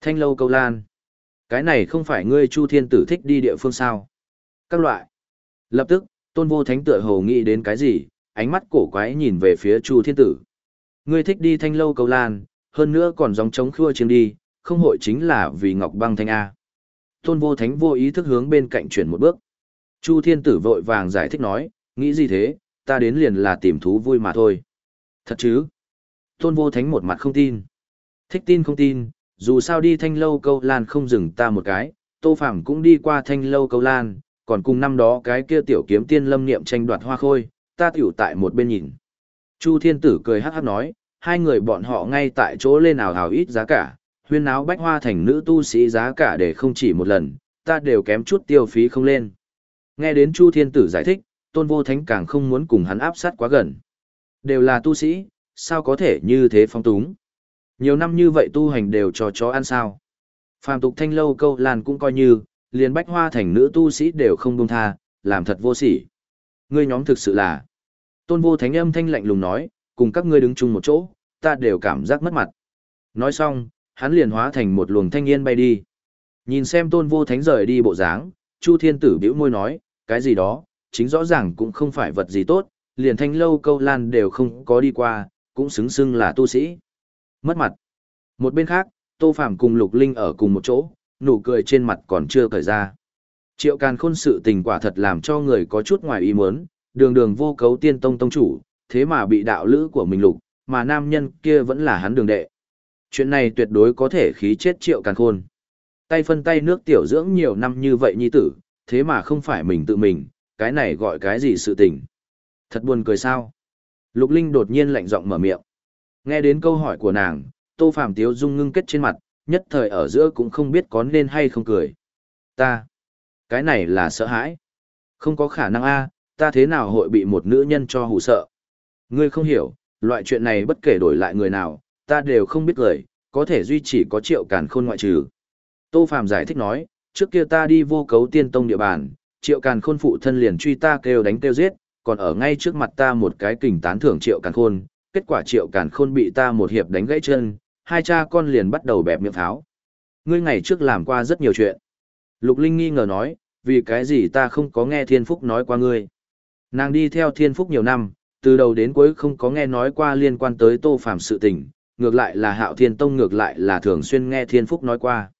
Thanh lâu câu lan. Cái này không phải ngươi Chu Thiên Tử thích đi địa phương sao? Các loại. Lập tức, Tôn Vô Thánh tựa hồ nghĩ đến cái gì, ánh mắt cổ quái nhìn về phía Chu Thiên Tử. Ngươi thích đi thanh lâu câu lan, hơn nữa còn dòng trống khua chiêng đi, không hội chính là vì Ngọc Băng Thanh A. Tôn Vô Thánh vô ý thức hướng bên cạnh chuyển một bước. Chu Thiên Tử vội vàng giải thích nói, nghĩ gì thế, ta đến liền là tìm thú vui mà thôi. Thật chứ? Tôn Vô Thánh một mặt không tin. Thích tin không tin, dù sao đi thanh lâu câu lan không dừng ta một cái, Tô Phàm cũng đi qua thanh lâu câu lan, còn cùng năm đó cái kia tiểu kiếm tiên lâm niệm tranh đoạt hoa khôi, ta tiểu tại một bên nhìn. Chu Thiên Tử cười hát hát nói, hai người bọn họ ngay tại chỗ lên nào hào ít giá cả, huyên áo bách hoa thành nữ tu sĩ giá cả để không chỉ một lần, ta đều kém chút tiêu phí không lên. Nghe đến Chu Thiên Tử giải thích, Tôn Vô Thánh càng không muốn cùng hắn áp sát quá gần. Đều là tu sĩ, sao có thể như thế phong túng. Nhiều năm như vậy tu hành đều cho chó ăn sao. Phàm tục thanh lâu câu lan cũng coi như, liền bách hoa thành nữ tu sĩ đều không buông tha, làm thật vô sỉ. Ngươi nhóm thực sự là. Tôn vô thánh âm thanh lạnh lùng nói, cùng các ngươi đứng chung một chỗ, ta đều cảm giác mất mặt. Nói xong, hắn liền hóa thành một luồng thanh niên bay đi. Nhìn xem tôn vô thánh rời đi bộ dáng, Chu Thiên Tử bĩu môi nói, cái gì đó, chính rõ ràng cũng không phải vật gì tốt, liền thanh lâu câu lan đều không có đi qua, cũng xứng xưng là tu sĩ. Mất mặt. Một bên khác, Tô Phàm cùng Lục Linh ở cùng một chỗ, nụ cười trên mặt còn chưa cởi ra. Triệu Càn Khôn sự tình quả thật làm cho người có chút ngoài ý muốn, đường đường vô cấu tiên tông tông chủ, thế mà bị đạo lữ của mình lục, mà nam nhân kia vẫn là hắn đường đệ. Chuyện này tuyệt đối có thể khí chết Triệu Càn Khôn. Tay phân tay nước tiểu dưỡng nhiều năm như vậy nhi tử, thế mà không phải mình tự mình, cái này gọi cái gì sự tình. Thật buồn cười sao. Lục Linh đột nhiên lạnh giọng mở miệng. Nghe đến câu hỏi của nàng, Tô Phàm Tiếu Dung ngưng kết trên mặt, nhất thời ở giữa cũng không biết có nên hay không cười. Ta, cái này là sợ hãi. Không có khả năng a, ta thế nào hội bị một nữ nhân cho hù sợ. Ngươi không hiểu, loại chuyện này bất kể đổi lại người nào, ta đều không biết cười, có thể duy trì có triệu càn khôn ngoại trừ. Tô Phàm giải thích nói, trước kia ta đi vô cấu tiên tông địa bàn, triệu càn khôn phụ thân liền truy ta kêu đánh kêu giết, còn ở ngay trước mặt ta một cái kình tán thưởng triệu càn khôn, kết quả triệu càn khôn bị ta một hiệp đánh gãy chân, hai cha con liền bắt đầu bẹp miệng tháo. Ngươi ngày trước làm qua rất nhiều chuyện. Lục Linh nghi ngờ nói, vì cái gì ta không có nghe Thiên Phúc nói qua ngươi. Nàng đi theo Thiên Phúc nhiều năm, từ đầu đến cuối không có nghe nói qua liên quan tới Tô Phàm sự tình, ngược lại là Hạo Thiên Tông ngược lại là thường xuyên nghe Thiên Phúc nói qua.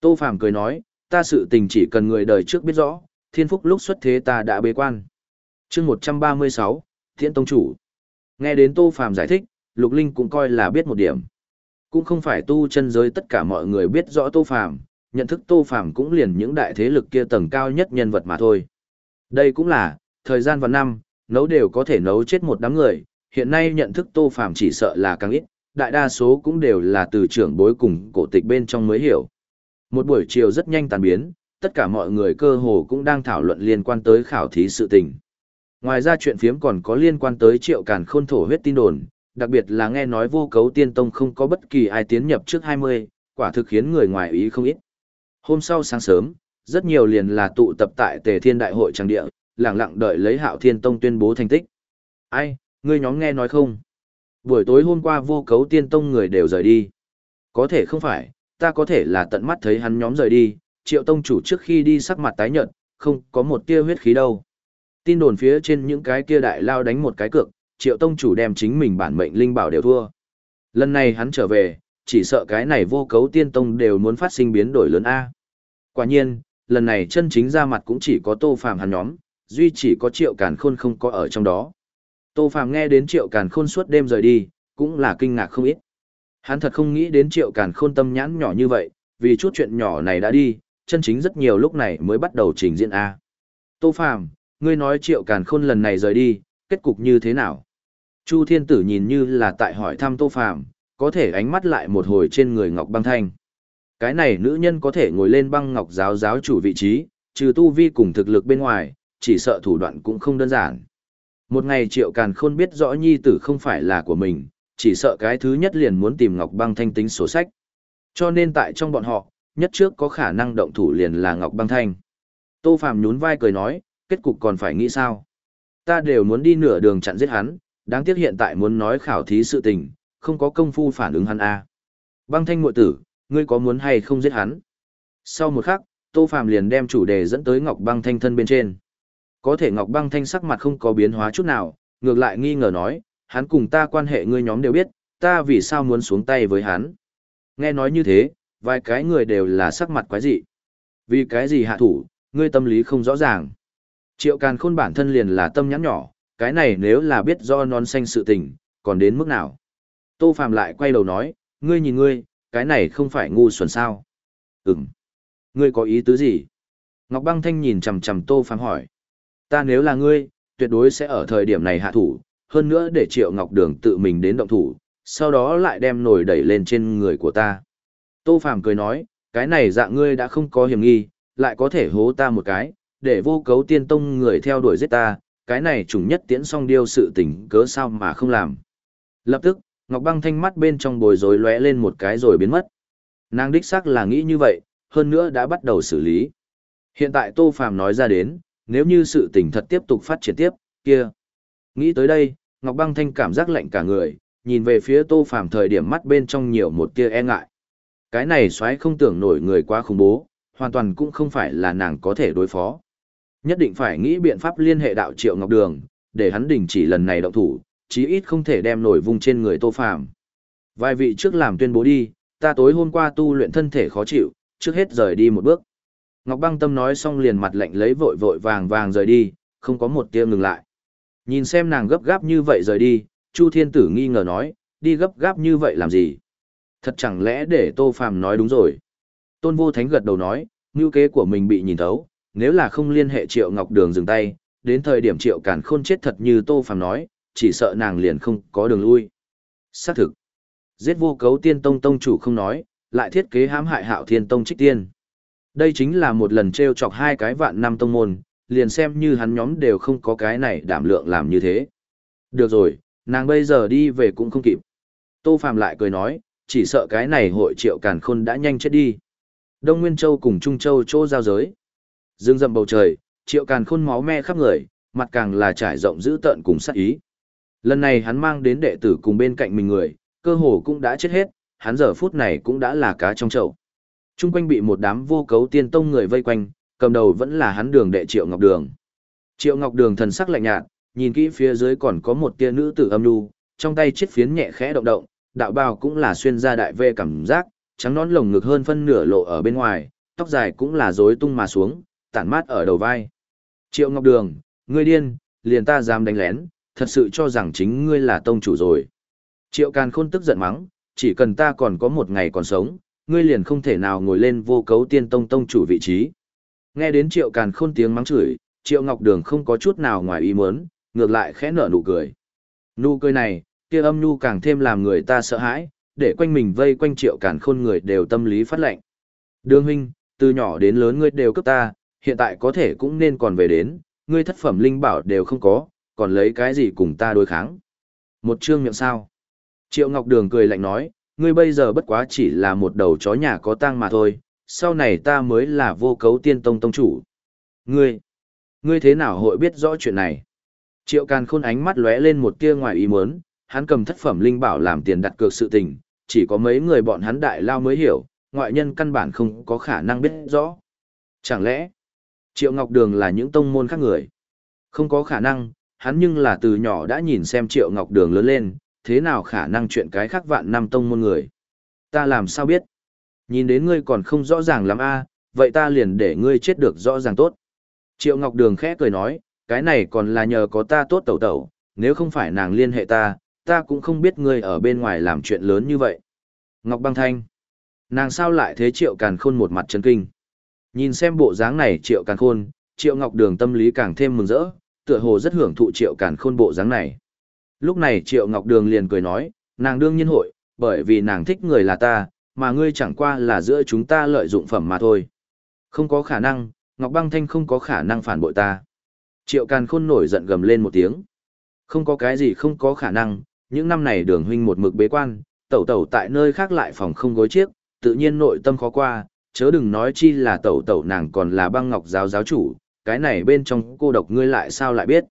Tô Phàm cười nói, ta sự tình chỉ cần người đời trước biết rõ, Thiên Phúc lúc xuất thế ta đã bế quan. Chương 136, Thiện Tông chủ. Nghe đến Tô Phàm giải thích, Lục Linh cũng coi là biết một điểm. Cũng không phải tu chân giới tất cả mọi người biết rõ Tô Phàm, nhận thức Tô Phàm cũng liền những đại thế lực kia tầng cao nhất nhân vật mà thôi. Đây cũng là, thời gian và năm, nấu đều có thể nấu chết một đám người, hiện nay nhận thức Tô Phàm chỉ sợ là càng ít, đại đa số cũng đều là từ trưởng bối cùng cổ tịch bên trong mới hiểu. Một buổi chiều rất nhanh tàn biến, tất cả mọi người cơ hồ cũng đang thảo luận liên quan tới khảo thí sự tình. Ngoài ra chuyện phiếm còn có liên quan tới triệu càn khôn thổ huyết tin đồn, đặc biệt là nghe nói vô cấu tiên tông không có bất kỳ ai tiến nhập trước 20, quả thực khiến người ngoài ý không ít. Hôm sau sáng sớm, rất nhiều liền là tụ tập tại Tề Thiên Đại hội trang địa, lặng lặng đợi lấy Hạo Thiên Tông tuyên bố thành tích. Ai, ngươi nhóm nghe nói không? Buổi tối hôm qua vô cấu tiên tông người đều rời đi. Có thể không phải, ta có thể là tận mắt thấy hắn nhóm rời đi, triệu tông chủ trước khi đi sắc mặt tái nhợt, không có một tia huyết khí đâu. Tin đồn phía trên những cái kia đại lao đánh một cái cược, triệu tông chủ đem chính mình bản mệnh linh bảo đều thua. Lần này hắn trở về, chỉ sợ cái này vô cấu tiên tông đều muốn phát sinh biến đổi lớn A. Quả nhiên, lần này chân chính ra mặt cũng chỉ có tô phàm hắn nhóm, duy chỉ có triệu càn khôn không có ở trong đó. Tô phàm nghe đến triệu càn khôn suốt đêm rời đi, cũng là kinh ngạc không ít. Hắn thật không nghĩ đến triệu càn khôn tâm nhãn nhỏ như vậy, vì chút chuyện nhỏ này đã đi, chân chính rất nhiều lúc này mới bắt đầu trình diễn A. Tô phàm, ngươi nói triệu càn khôn lần này rời đi, kết cục như thế nào? Chu Thiên Tử nhìn như là tại hỏi thăm Tô Phàm, có thể ánh mắt lại một hồi trên người Ngọc Băng Thanh. Cái này nữ nhân có thể ngồi lên băng ngọc giáo giáo chủ vị trí, trừ tu vi cùng thực lực bên ngoài, chỉ sợ thủ đoạn cũng không đơn giản. Một ngày Triệu Càn Khôn biết rõ nhi tử không phải là của mình, chỉ sợ cái thứ nhất liền muốn tìm Ngọc Băng Thanh tính sổ sách. Cho nên tại trong bọn họ, nhất trước có khả năng động thủ liền là Ngọc Băng Thanh. Tô Phàm nhún vai cười nói, kết cục còn phải nghĩ sao? Ta đều muốn đi nửa đường chặn giết hắn, đáng tiếc hiện tại muốn nói khảo thí sự tình, không có công phu phản ứng hắn a. Băng thanh muội tử, ngươi có muốn hay không giết hắn? Sau một khắc, Tô Phàm liền đem chủ đề dẫn tới Ngọc Băng Thanh thân bên trên. Có thể Ngọc Băng Thanh sắc mặt không có biến hóa chút nào, ngược lại nghi ngờ nói, hắn cùng ta quan hệ ngươi nhóm đều biết, ta vì sao muốn xuống tay với hắn. Nghe nói như thế, vài cái người đều là sắc mặt quái dị. Vì cái gì hạ thủ, ngươi tâm lý không rõ ràng. Triệu Càn Khôn bản thân liền là tâm nhãn nhỏ, cái này nếu là biết do non xanh sự tình, còn đến mức nào. Tô Phạm lại quay đầu nói, ngươi nhìn ngươi, cái này không phải ngu xuẩn sao. Ừm. Ngươi có ý tứ gì? Ngọc Băng Thanh nhìn chằm chằm Tô Phạm hỏi. Ta nếu là ngươi, tuyệt đối sẽ ở thời điểm này hạ thủ, hơn nữa để Triệu Ngọc Đường tự mình đến động thủ, sau đó lại đem nồi đẩy lên trên người của ta. Tô Phạm cười nói, cái này dạng ngươi đã không có hiểm nghi, lại có thể hố ta một cái, để vô cấu tiên tông người theo đuổi giết ta, cái này trùng nhất tiễn song điêu sự tình cớ sao mà không làm. Lập tức, Ngọc Băng thanh mắt bên trong bồi rối lóe lên một cái rồi biến mất. Nàng đích xác là nghĩ như vậy, hơn nữa đã bắt đầu xử lý. Hiện tại Tô Phàm nói ra đến, nếu như sự tình thật tiếp tục phát triển tiếp, kia. Nghĩ tới đây, Ngọc Băng thanh cảm giác lạnh cả người, nhìn về phía Tô Phàm thời điểm mắt bên trong nhiều một tia e ngại. Cái này xoáy không tưởng nổi người quá khủng bố, hoàn toàn cũng không phải là nàng có thể đối phó. Nhất định phải nghĩ biện pháp liên hệ đạo Triệu Ngọc Đường, để hắn đình chỉ lần này động thủ, chí ít không thể đem nổi vung trên người Tô Phàm. Vài vị trước làm tuyên bố đi, ta tối hôm qua tu luyện thân thể khó chịu, trước hết rời đi một bước. Ngọc Băng Tâm nói xong liền mặt lạnh lấy vội vội vàng vàng rời đi, không có một tia ngừng lại. Nhìn xem nàng gấp gáp như vậy rời đi, Chu Thiên Tử nghi ngờ nói, đi gấp gáp như vậy làm gì? Thật chẳng lẽ để Tô Phàm nói đúng rồi? Tôn Vô Thánh gật đầu nói, ngưu kế của mình bị nhìn thấu, nếu là không liên hệ Triệu Ngọc Đường dừng tay, đến thời điểm Triệu Càn Khôn chết thật như Tô Phàm nói, chỉ sợ nàng liền không có đường lui. Xác thực, giết vô cấu tiên tông tông chủ không nói, lại thiết kế hãm hại hạo thiên tông trích tiên. Đây chính là một lần treo chọc hai cái vạn năm tông môn, liền xem như hắn nhóm đều không có cái này đảm lượng làm như thế. Được rồi, nàng bây giờ đi về cũng không kịp. Tô Phạm lại cười nói, chỉ sợ cái này hội triệu càn khôn đã nhanh chết đi. Đông Nguyên Châu cùng Trung Châu chỗ giao giới. Dương dầm bầu trời, triệu càn khôn máu me khắp người, mặt càng là trải rộng dữ tợn cùng sát ý. Lần này hắn mang đến đệ tử cùng bên cạnh mình người, cơ hồ cũng đã chết hết, hắn giờ phút này cũng đã là cá trong chậu. Trung quanh bị một đám vô cấu tiên tông người vây quanh, cầm đầu vẫn là hắn đường đệ Triệu Ngọc Đường. Triệu Ngọc Đường thần sắc lạnh nhạt, nhìn kỹ phía dưới còn có một tia nữ tử âm nhu, trong tay chiếc phiến nhẹ khẽ động động, đạo bào cũng là xuyên ra đại vê cảm giác, trắng nón lồng ngực hơn phân nửa lộ ở bên ngoài, tóc dài cũng là rối tung mà xuống, tản mát ở đầu vai. Triệu Ngọc Đường, ngươi điên, liền ta dám đánh lén, thật sự cho rằng chính ngươi là tông chủ rồi. Triệu Càn Khôn tức giận mắng, chỉ cần ta còn có một ngày còn sống, ngươi liền không thể nào ngồi lên vô cấu tiên tông tông chủ vị trí. Nghe đến Triệu Càn Khôn tiếng mắng chửi, Triệu Ngọc Đường không có chút nào ngoài ý muốn, ngược lại khẽ nở nụ cười. Nụ cười này, kia âm nhu càng thêm làm người ta sợ hãi, để quanh mình vây quanh Triệu Càn Khôn người đều tâm lý phát lệnh. Đường huynh, từ nhỏ đến lớn ngươi đều cấp ta, hiện tại có thể cũng nên còn về đến, ngươi thất phẩm linh bảo đều không có, còn lấy cái gì cùng ta đối kháng. Một chương miệng sao. Triệu Ngọc Đường cười lạnh nói, ngươi bây giờ bất quá chỉ là một đầu chó nhà có tang mà thôi, sau này ta mới là vô cấu tiên tông tông chủ. Ngươi, ngươi thế nào hội biết rõ chuyện này? Triệu Càn Khôn ánh mắt lóe lên một tia ngoài ý muốn, hắn cầm thất phẩm linh bảo làm tiền đặt cược sự tình, chỉ có mấy người bọn hắn đại lao mới hiểu, ngoại nhân căn bản không có khả năng biết rõ. Chẳng lẽ, Triệu Ngọc Đường là những tông môn khác người? Không có khả năng, hắn nhưng là từ nhỏ đã nhìn xem Triệu Ngọc Đường lớn lên, thế nào khả năng chuyện cái khác vạn năm tông môn người. Ta làm sao biết? Nhìn đến ngươi còn không rõ ràng lắm a, vậy ta liền để ngươi chết được rõ ràng tốt. Triệu Ngọc Đường khẽ cười nói, cái này còn là nhờ có ta tốt tẩu tẩu, nếu không phải nàng liên hệ ta, ta cũng không biết ngươi ở bên ngoài làm chuyện lớn như vậy. Ngọc Băng Thanh, nàng sao lại thế Triệu Càn Khôn một mặt chấn kinh. Nhìn xem bộ dáng này Triệu Càn Khôn, Triệu Ngọc Đường tâm lý càng thêm mừng rỡ, tựa hồ rất hưởng thụ Triệu Càn Khôn bộ dáng này. Lúc này Triệu Ngọc Đường liền cười nói, nàng đương nhiên hội, bởi vì nàng thích người là ta, mà ngươi chẳng qua là giữa chúng ta lợi dụng phẩm mà thôi. Không có khả năng, Ngọc Băng Thanh không có khả năng phản bội ta. Triệu Càn Khôn nổi giận gầm lên một tiếng. Không có cái gì không có khả năng, những năm này đường huynh một mực bế quan, tẩu tẩu tại nơi khác lại phòng không gối chiếc, tự nhiên nội tâm khó qua, chớ đừng nói chi là tẩu tẩu nàng còn là băng ngọc giáo giáo chủ, cái này bên trong cô độc ngươi lại sao lại biết.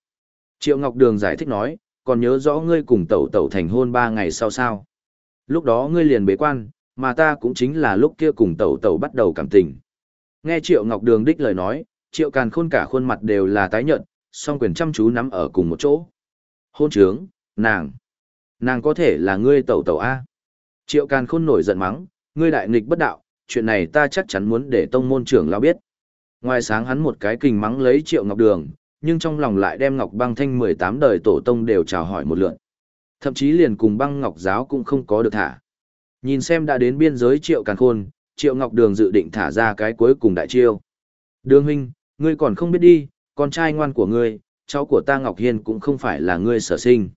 Triệu Ngọc Đường giải thích nói, còn nhớ rõ ngươi cùng tẩu tẩu thành hôn ba ngày sau sao. Lúc đó ngươi liền bế quan, mà ta cũng chính là lúc kia cùng tẩu tẩu bắt đầu cảm tình. Nghe Triệu Ngọc Đường đích lời nói, Triệu Càn Khôn cả khuôn mặt đều là tái nhợt, song quyền chăm chú nắm ở cùng một chỗ. Hôn trướng, nàng. Nàng có thể là ngươi tẩu tẩu A. Triệu Càn Khôn nổi giận mắng, ngươi đại nghịch bất đạo, chuyện này ta chắc chắn muốn để tông môn trưởng lao biết. Ngoài sáng hắn một cái kình mắng lấy Triệu Ngọc Đường, nhưng trong lòng lại đem Ngọc Băng Thanh 18 đời tổ tông đều chào hỏi một lượt. Thậm chí liền cùng băng Ngọc Giáo cũng không có được thả. Nhìn xem đã đến biên giới Triệu Càn Khôn, Triệu Ngọc Đường dự định thả ra cái cuối cùng đại chiêu. Đường huynh, ngươi còn không biết đi, con trai ngoan của ngươi, cháu của ta Ngọc Hiên cũng không phải là ngươi sở sinh.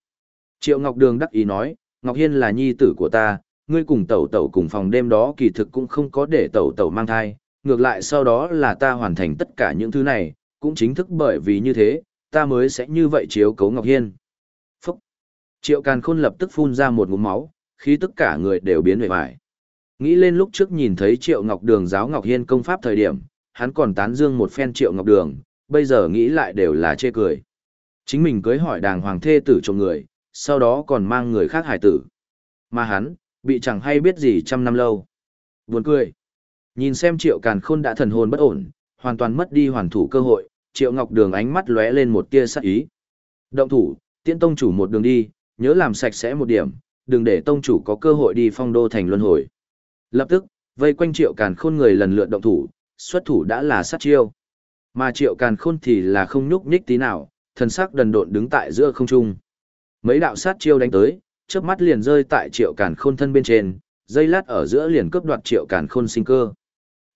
Triệu Ngọc Đường đắc ý nói, Ngọc Hiên là nhi tử của ta, ngươi cùng tẩu tẩu cùng phòng đêm đó kỳ thực cũng không có để tẩu tẩu mang thai, ngược lại sau đó là ta hoàn thành tất cả những thứ này, cũng chính thức bởi vì như thế, ta mới sẽ như vậy chiếu cấu Ngọc Hiên. Phúc! Triệu Càn Khôn lập tức phun ra một ngụm máu, khi tất cả người đều biến về vải. Nghĩ lên lúc trước nhìn thấy Triệu Ngọc Đường giáo Ngọc Hiên công pháp thời điểm, hắn còn tán dương một phen Triệu Ngọc Đường, bây giờ nghĩ lại đều là chê cười. Chính mình cưới hỏi đàng hoàng thê tử cho người, sau đó còn mang người khác hải tử. Mà hắn, bị chẳng hay biết gì trăm năm lâu. Buồn cười. Nhìn xem Triệu Càn Khôn đã thần hồn bất ổn, hoàn toàn mất đi hoàn thủ cơ hội, Triệu Ngọc Đường ánh mắt lóe lên một tia sắc ý. Động thủ, tiễn tông chủ một đường đi, nhớ làm sạch sẽ một điểm, đừng để tông chủ có cơ hội đi phong đô thành luân hồi. Lập tức, vây quanh Triệu Càn Khôn người lần lượt động thủ, xuất thủ đã là sát chiêu. Mà Triệu Càn Khôn thì là không nhúc nhích tí nào, thần sắc đần độn đứng tại giữa không trung. Mấy đạo sát chiêu đánh tới, chớp mắt liền rơi tại Triệu Càn Khôn thân bên trên, dây lát ở giữa liền cướp đoạt Triệu Càn Khôn sinh cơ.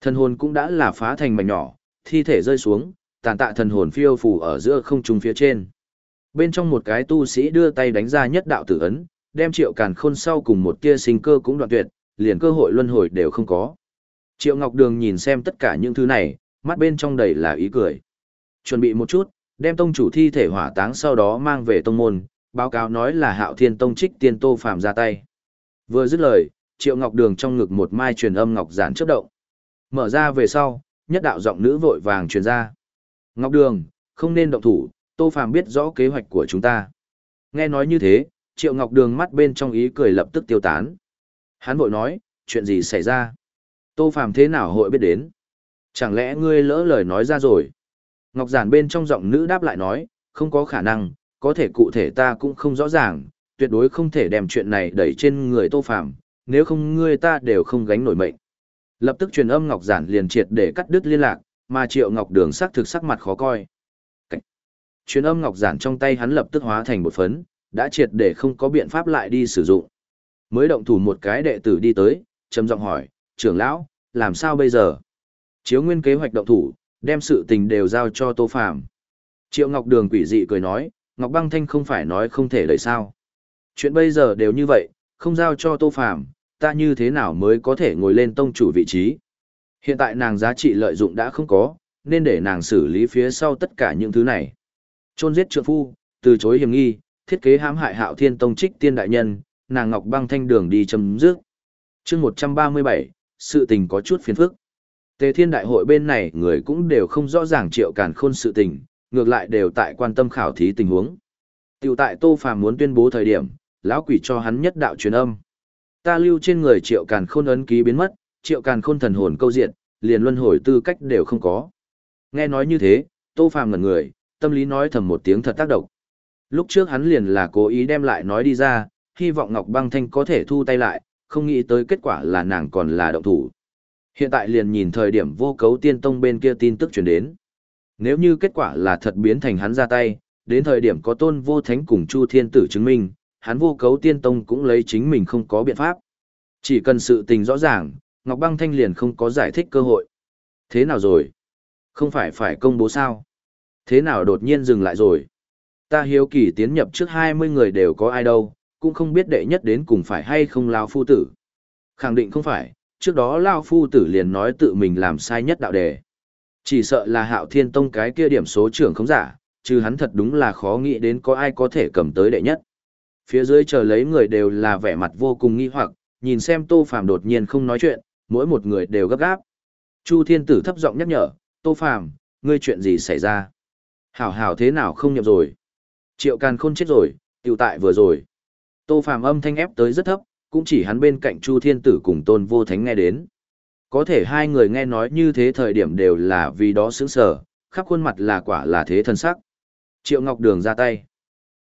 Thần hồn cũng đã là phá thành mảnh nhỏ, thi thể rơi xuống, tàn tạ thần hồn phiêu phù ở giữa không trung phía trên. Bên trong một cái tu sĩ đưa tay đánh ra nhất đạo tử ấn, đem Triệu Càn Khôn sau cùng một tia sinh cơ cũng đoạn tuyệt, liền cơ hội luân hồi đều không có. Triệu Ngọc Đường nhìn xem tất cả những thứ này, mắt bên trong đầy là ý cười. Chuẩn bị một chút, đem tông chủ thi thể hỏa táng sau đó mang về tông môn, báo cáo nói là Hạo Thiên Tông trích tiên Tô Phàm ra tay. Vừa dứt lời, Triệu Ngọc Đường trong ngực một mai truyền âm ngọc giản chớp động. Mở ra về sau, nhất đạo giọng nữ vội vàng truyền ra. Ngọc Đường, không nên động thủ, Tô Phàm biết rõ kế hoạch của chúng ta. Nghe nói như thế, Triệu Ngọc Đường mắt bên trong ý cười lập tức tiêu tán. Hắn vội nói, chuyện gì xảy ra? Tô Phàm thế nào hội biết đến? Chẳng lẽ ngươi lỡ lời nói ra rồi? Ngọc Giản bên trong giọng nữ đáp lại nói, không có khả năng, có thể cụ thể ta cũng không rõ ràng, tuyệt đối không thể đem chuyện này đẩy trên người Tô Phàm, nếu không ngươi ta đều không gánh nổi mệnh. Lập tức truyền âm Ngọc Giản liền triệt để cắt đứt liên lạc, mà Triệu Ngọc Đường sắc thực sắc mặt khó coi. Truyền âm Ngọc Giản trong tay hắn lập tức hóa thành một phấn, đã triệt để không có biện pháp lại đi sử dụng. Mới động thủ một cái đệ tử đi tới, trầm giọng hỏi, trưởng lão, làm sao bây giờ? Chiếu nguyên kế hoạch động thủ, đem sự tình đều giao cho Tô Phàm. Triệu Ngọc Đường quỷ dị cười nói, Ngọc Băng Thanh không phải nói không thể lời sao. Chuyện bây giờ đều như vậy, không giao cho Tô Phàm, ta như thế nào mới có thể ngồi lên tông chủ vị trí. Hiện tại nàng giá trị lợi dụng đã không có, nên để nàng xử lý phía sau tất cả những thứ này. Chôn giết trượng phu, từ chối hiểm nghi, thiết kế hãm hại hạo thiên tông trích tiên đại nhân, nàng Ngọc Băng Thanh đường đi chấm dứt. chương 137, sự tình có chút phiền phức. Tề thiên đại hội bên này người cũng đều không rõ ràng triệu càn khôn sự tình, ngược lại đều tại quan tâm khảo thí tình huống. Tiểu tại Tô Phàm muốn tuyên bố thời điểm, lão quỷ cho hắn nhất đạo truyền âm. Ta lưu trên người triệu càn khôn ấn ký biến mất, triệu càn khôn thần hồn câu diện, liền luân hồi tư cách đều không có. Nghe nói như thế, Tô Phàm ngẩn người, tâm lý nói thầm một tiếng thật tác động. Lúc trước hắn liền là cố ý đem lại nói đi ra, hy vọng Ngọc Băng Thanh có thể thu tay lại, không nghĩ tới kết quả là nàng còn là động thủ. Hiện tại liền nhìn thời điểm vô cấu tiên tông bên kia tin tức truyền đến. Nếu như kết quả là thật biến thành hắn ra tay, đến thời điểm có tôn vô thánh cùng Chu Thiên Tử chứng minh, hắn vô cấu tiên tông cũng lấy chính mình không có biện pháp. Chỉ cần sự tình rõ ràng, Ngọc Băng Thanh liền không có giải thích cơ hội. Thế nào rồi? Không phải phải công bố sao? Thế nào đột nhiên dừng lại rồi? Ta hiếu kỳ tiến nhập trước 20 người đều có ai đâu, cũng không biết đệ nhất đến cùng phải hay không Lao Phu Tử. Khẳng định không phải, trước đó Lao Phu Tử liền nói tự mình làm sai nhất đạo đề. Chỉ sợ là hạo thiên tông cái kia điểm số trưởng không giả, chứ hắn thật đúng là khó nghĩ đến có ai có thể cầm tới đệ nhất. Phía dưới chờ lấy người đều là vẻ mặt vô cùng nghi hoặc, nhìn xem Tô Phàm đột nhiên không nói chuyện, mỗi một người đều gấp gáp. Chu Thiên Tử thấp giọng nhắc nhở, Tô Phàm, ngươi chuyện gì xảy ra? Hảo hảo thế nào không nhập rồi? Triệu Càn Khôn chết rồi, tiểu tại vừa rồi. Tô Phàm âm thanh ép tới rất thấp, cũng chỉ hắn bên cạnh Chu Thiên Tử cùng Tôn Vô Thánh nghe đến. Có thể hai người nghe nói như thế thời điểm đều là vì đó sững sở, khắp khuôn mặt là quả là thế thân sắc. Triệu Ngọc Đường ra tay.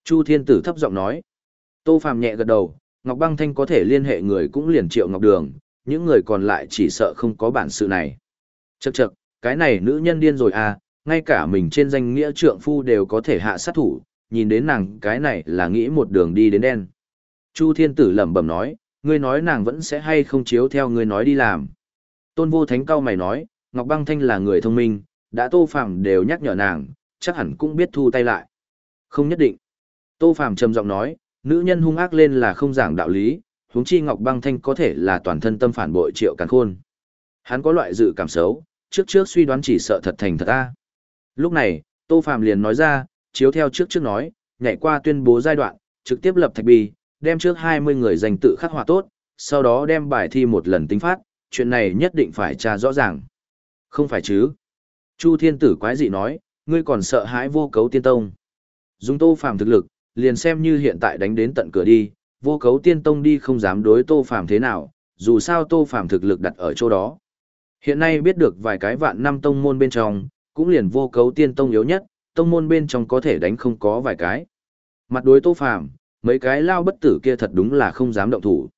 Chu Thiên Tử thấp giọng nói. Tô Phàm nhẹ gật đầu, Ngọc Băng Thanh có thể liên hệ người cũng liền Triệu Ngọc Đường, những người còn lại chỉ sợ không có bản sự này. Chậc chậc, cái này nữ nhân điên rồi à, ngay cả mình trên danh nghĩa trượng phu đều có thể hạ sát thủ, nhìn đến nàng cái này là nghĩ một đường đi đến đen. Chu Thiên Tử lẩm bẩm nói, ngươi nói nàng vẫn sẽ hay không chiếu theo ngươi nói đi làm. Tôn Vô Thánh cao mày nói, Ngọc Băng Thanh là người thông minh, đã Tô Phàm đều nhắc nhở nàng, chắc hẳn cũng biết thu tay lại. Không nhất định. Tô Phàm trầm giọng nói, nữ nhân hung ác lên là không giảng đạo lý, huống chi Ngọc Băng Thanh có thể là toàn thân tâm phản bội Triệu Càn Khôn. Hắn có loại dự cảm xấu, trước trước suy đoán chỉ sợ thật thành thật ta. Lúc này, Tô Phàm liền nói ra, chiếu theo trước trước nói, nhảy qua tuyên bố giai đoạn, trực tiếp lập thạch bì, đem trước 20 người danh tự khắc họa tốt, sau đó đem bài thi một lần tính phát, chuyện này nhất định phải tra rõ ràng. Không phải chứ? Chu Thiên Tử quái dị nói, ngươi còn sợ hãi vô cấu tiên tông. Dùng Tô Phàm thực lực, liền xem như hiện tại đánh đến tận cửa đi, vô cấu tiên tông đi không dám đối Tô Phàm thế nào, dù sao Tô Phàm thực lực đặt ở chỗ đó. Hiện nay biết được vài cái vạn năm tông môn bên trong, cũng liền vô cấu tiên tông yếu nhất, tông môn bên trong có thể đánh không có vài cái. Mặt đối Tô Phàm, mấy cái lao bất tử kia thật đúng là không dám động thủ.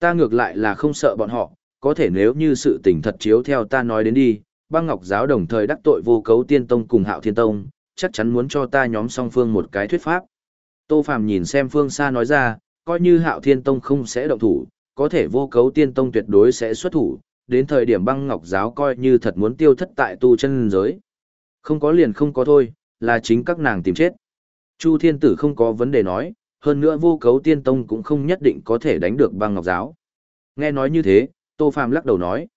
Ta ngược lại là không sợ bọn họ, có thể nếu như sự tình thật chiếu theo ta nói đến đi, băng ngọc giáo đồng thời đắc tội vô cấu tiên tông cùng hạo thiên tông, chắc chắn muốn cho ta nhóm song phương một cái thuyết pháp. Tô Phàm nhìn xem phương xa nói ra, coi như hạo thiên tông không sẽ động thủ, có thể vô cấu tiên tông tuyệt đối sẽ xuất thủ, đến thời điểm băng ngọc giáo coi như thật muốn tiêu thất tại tu chân giới. Không có liền không có thôi, là chính các nàng tìm chết. Chu thiên tử không có vấn đề nói, hơn nữa vô cấu tiên tông cũng không nhất định có thể đánh được băng ngọc giáo. Nghe nói như thế, Tô Phàm lắc đầu nói,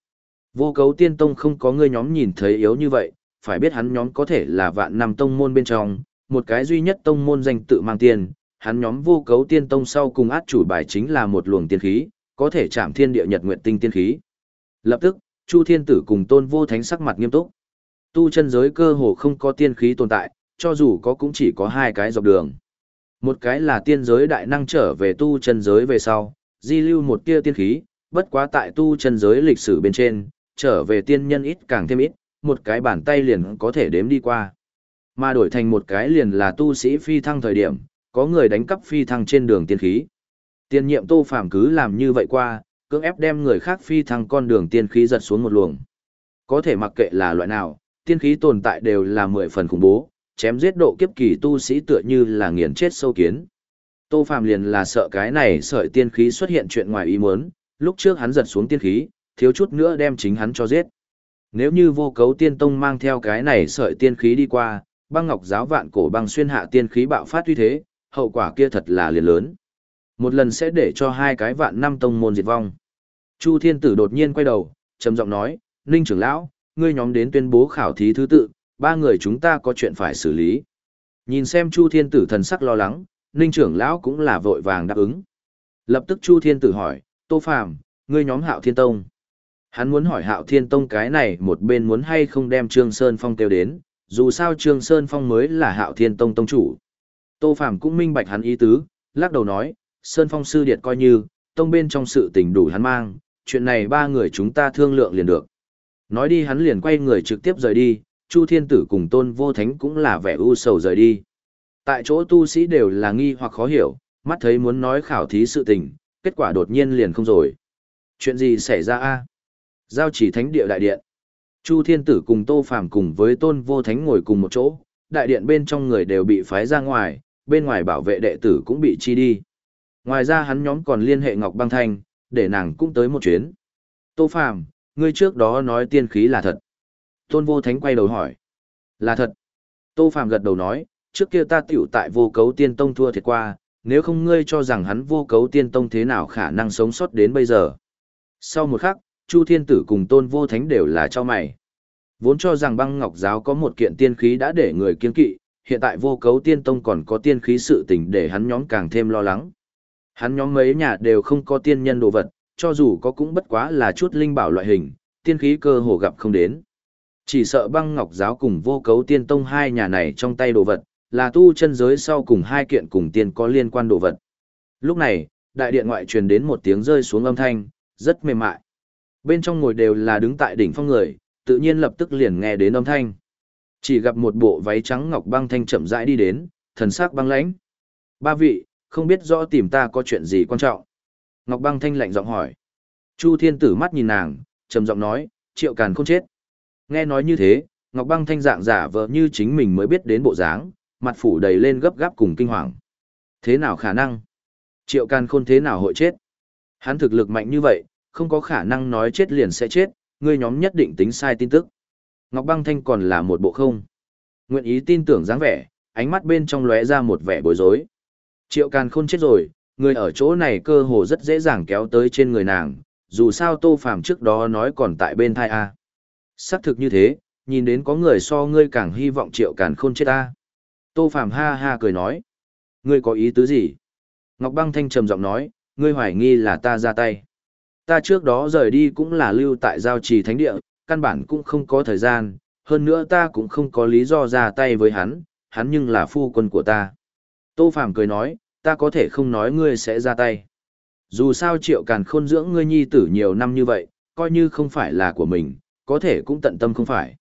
vô cấu tiên tông không có ngươi nhóm nhìn thấy yếu như vậy, phải biết hắn nhóm có thể là vạn năm tông môn bên trong, một cái duy nhất tông môn danh tự mang tiền, hắn nhóm vô cấu tiên tông sau cùng át chủ bài chính là một luồng tiên khí, có thể chạm thiên địa nhật nguyện tinh tiên khí. Lập tức, Chu Thiên Tử cùng Tôn Vô Thánh sắc mặt nghiêm túc. Tu chân giới cơ hồ không có tiên khí tồn tại, cho dù có cũng chỉ có hai cái dọc đường. Một cái là tiên giới đại năng trở về tu chân giới về sau, di lưu một tia tiên khí, bất quá tại tu chân giới lịch sử bên trên, trở về tiên nhân ít càng thêm ít, một cái bàn tay liền có thể đếm đi qua. Mà đổi thành một cái liền là tu sĩ phi thăng thời điểm, có người đánh cắp phi thăng trên đường tiên khí. Tiên nhiệm Tô Phàm cứ làm như vậy qua, cưỡng ép đem người khác phi thăng con đường tiên khí giật xuống một luồng. Có thể mặc kệ là loại nào, tiên khí tồn tại đều là mười phần khủng bố, chém giết độ kiếp kỳ tu sĩ tựa như là nghiền chết sâu kiến. Tô Phàm liền là sợ cái này sợi tiên khí xuất hiện chuyện ngoài ý muốn, lúc trước hắn giật xuống tiên khí, thiếu chút nữa đem chính hắn cho giết. Nếu như vô cấu tiên tông mang theo cái này sợi tiên khí đi qua, băng ngọc giáo vạn cổ băng xuyên hạ tiên khí bạo phát uy thế, hậu quả kia thật là liền lớn. Một lần sẽ để cho hai cái vạn năm tông môn diệt vong. Chu Thiên Tử đột nhiên quay đầu, trầm giọng nói, Ninh trưởng lão, ngươi nhóm đến tuyên bố khảo thí thứ tự, ba người chúng ta có chuyện phải xử lý. Nhìn xem Chu Thiên Tử thần sắc lo lắng, Ninh trưởng lão cũng là vội vàng đáp ứng. Lập tức Chu Thiên Tử hỏi, Tô Phàm, ngươi nhóm Hạo Thiên Tông. Hắn muốn hỏi Hạo Thiên Tông cái này một bên muốn hay không đem Trương Sơn Phong kêu đến, dù sao Trương Sơn Phong mới là Hạo Thiên Tông tông chủ. Tô Phàm cũng minh bạch hắn ý tứ, lắc đầu nói, Sơn Phong sư điệt coi như, tông bên trong sự tình đủ hắn mang, chuyện này ba người chúng ta thương lượng liền được. Nói đi hắn liền quay người trực tiếp rời đi, Chu Thiên Tử cùng Tôn Vô Thánh cũng là vẻ u sầu rời đi. Tại chỗ tu sĩ đều là nghi hoặc khó hiểu, mắt thấy muốn nói khảo thí sự tình, kết quả đột nhiên liền không rồi. Chuyện gì xảy ra a? Giao chỉ thánh địa đại điện. Chu Thiên Tử cùng Tô Phàm cùng với Tôn Vô Thánh ngồi cùng một chỗ, đại điện bên trong người đều bị phái ra ngoài, bên ngoài bảo vệ đệ tử cũng bị chi đi. Ngoài ra hắn nhóm còn liên hệ Ngọc Băng Thanh, để nàng cũng tới một chuyến. Tô Phàm, ngươi trước đó nói tiên khí là thật. Tôn Vô Thánh quay đầu hỏi. Là thật. Tô Phàm gật đầu nói, trước kia ta tiểu tại vô cấu tiên tông thua thiệt qua, nếu không ngươi cho rằng hắn vô cấu tiên tông thế nào khả năng sống sót đến bây giờ. Sau một khắc, Chu Thiên Tử cùng Tôn Vô Thánh đều là cho mày. Vốn cho rằng băng ngọc giáo có một kiện tiên khí đã để người kiên kỵ, hiện tại vô cấu tiên tông còn có tiên khí sự tình để hắn nhóm càng thêm lo lắng. Hắn nhóm mấy nhà đều không có tiên nhân đồ vật, cho dù có cũng bất quá là chút linh bảo loại hình, tiên khí cơ hồ gặp không đến. Chỉ sợ băng ngọc giáo cùng vô cấu tiên tông hai nhà này trong tay đồ vật, là tu chân giới sau cùng hai kiện cùng tiên có liên quan đồ vật. Lúc này, đại điện ngoại truyền đến một tiếng rơi xuống âm thanh, rất mềm mại. Bên trong ngồi đều là đứng tại đỉnh phong người, tự nhiên lập tức liền nghe đến âm thanh. Chỉ gặp một bộ váy trắng ngọc băng thanh chậm rãi đi đến, thần sắc băng lãnh. Ba vị, không biết rõ tìm ta có chuyện gì quan trọng. Ngọc băng thanh lạnh giọng hỏi. Chu thiên tử mắt nhìn nàng, trầm giọng nói, triệu càn không chết. Nghe nói như thế, Ngọc băng thanh dạng giả vờ như chính mình mới biết đến bộ dáng, mặt phủ đầy lên gấp gáp cùng kinh hoàng. Thế nào khả năng? Triệu càn khôn thế nào hội chết? Hắn thực lực mạnh như vậy, không có khả năng nói chết liền sẽ chết, ngươi nhóm nhất định tính sai tin tức. Ngọc băng thanh còn là một bộ không. Nguyện ý tin tưởng dáng vẻ, ánh mắt bên trong lóe ra một vẻ bối rối. Triệu càn khôn chết rồi, người ở chỗ này cơ hồ rất dễ dàng kéo tới trên người nàng, dù sao tô phàm trước đó nói còn tại bên thai A. Xác thực như thế, nhìn đến có người so ngươi càng hy vọng triệu càn khôn chết A. Tô phàm ha ha cười nói. Ngươi có ý tứ gì? Ngọc băng thanh trầm giọng nói, ngươi hoài nghi là ta ra tay. Ta trước đó rời đi cũng là lưu tại giao trì thánh địa, căn bản cũng không có thời gian, hơn nữa ta cũng không có lý do ra tay với hắn, hắn nhưng là phu quân của ta. Tô Phàm cười nói, ta có thể không nói ngươi sẽ ra tay. Dù sao triệu càn khôn dưỡng ngươi nhi tử nhiều năm như vậy, coi như không phải là của mình, có thể cũng tận tâm không phải.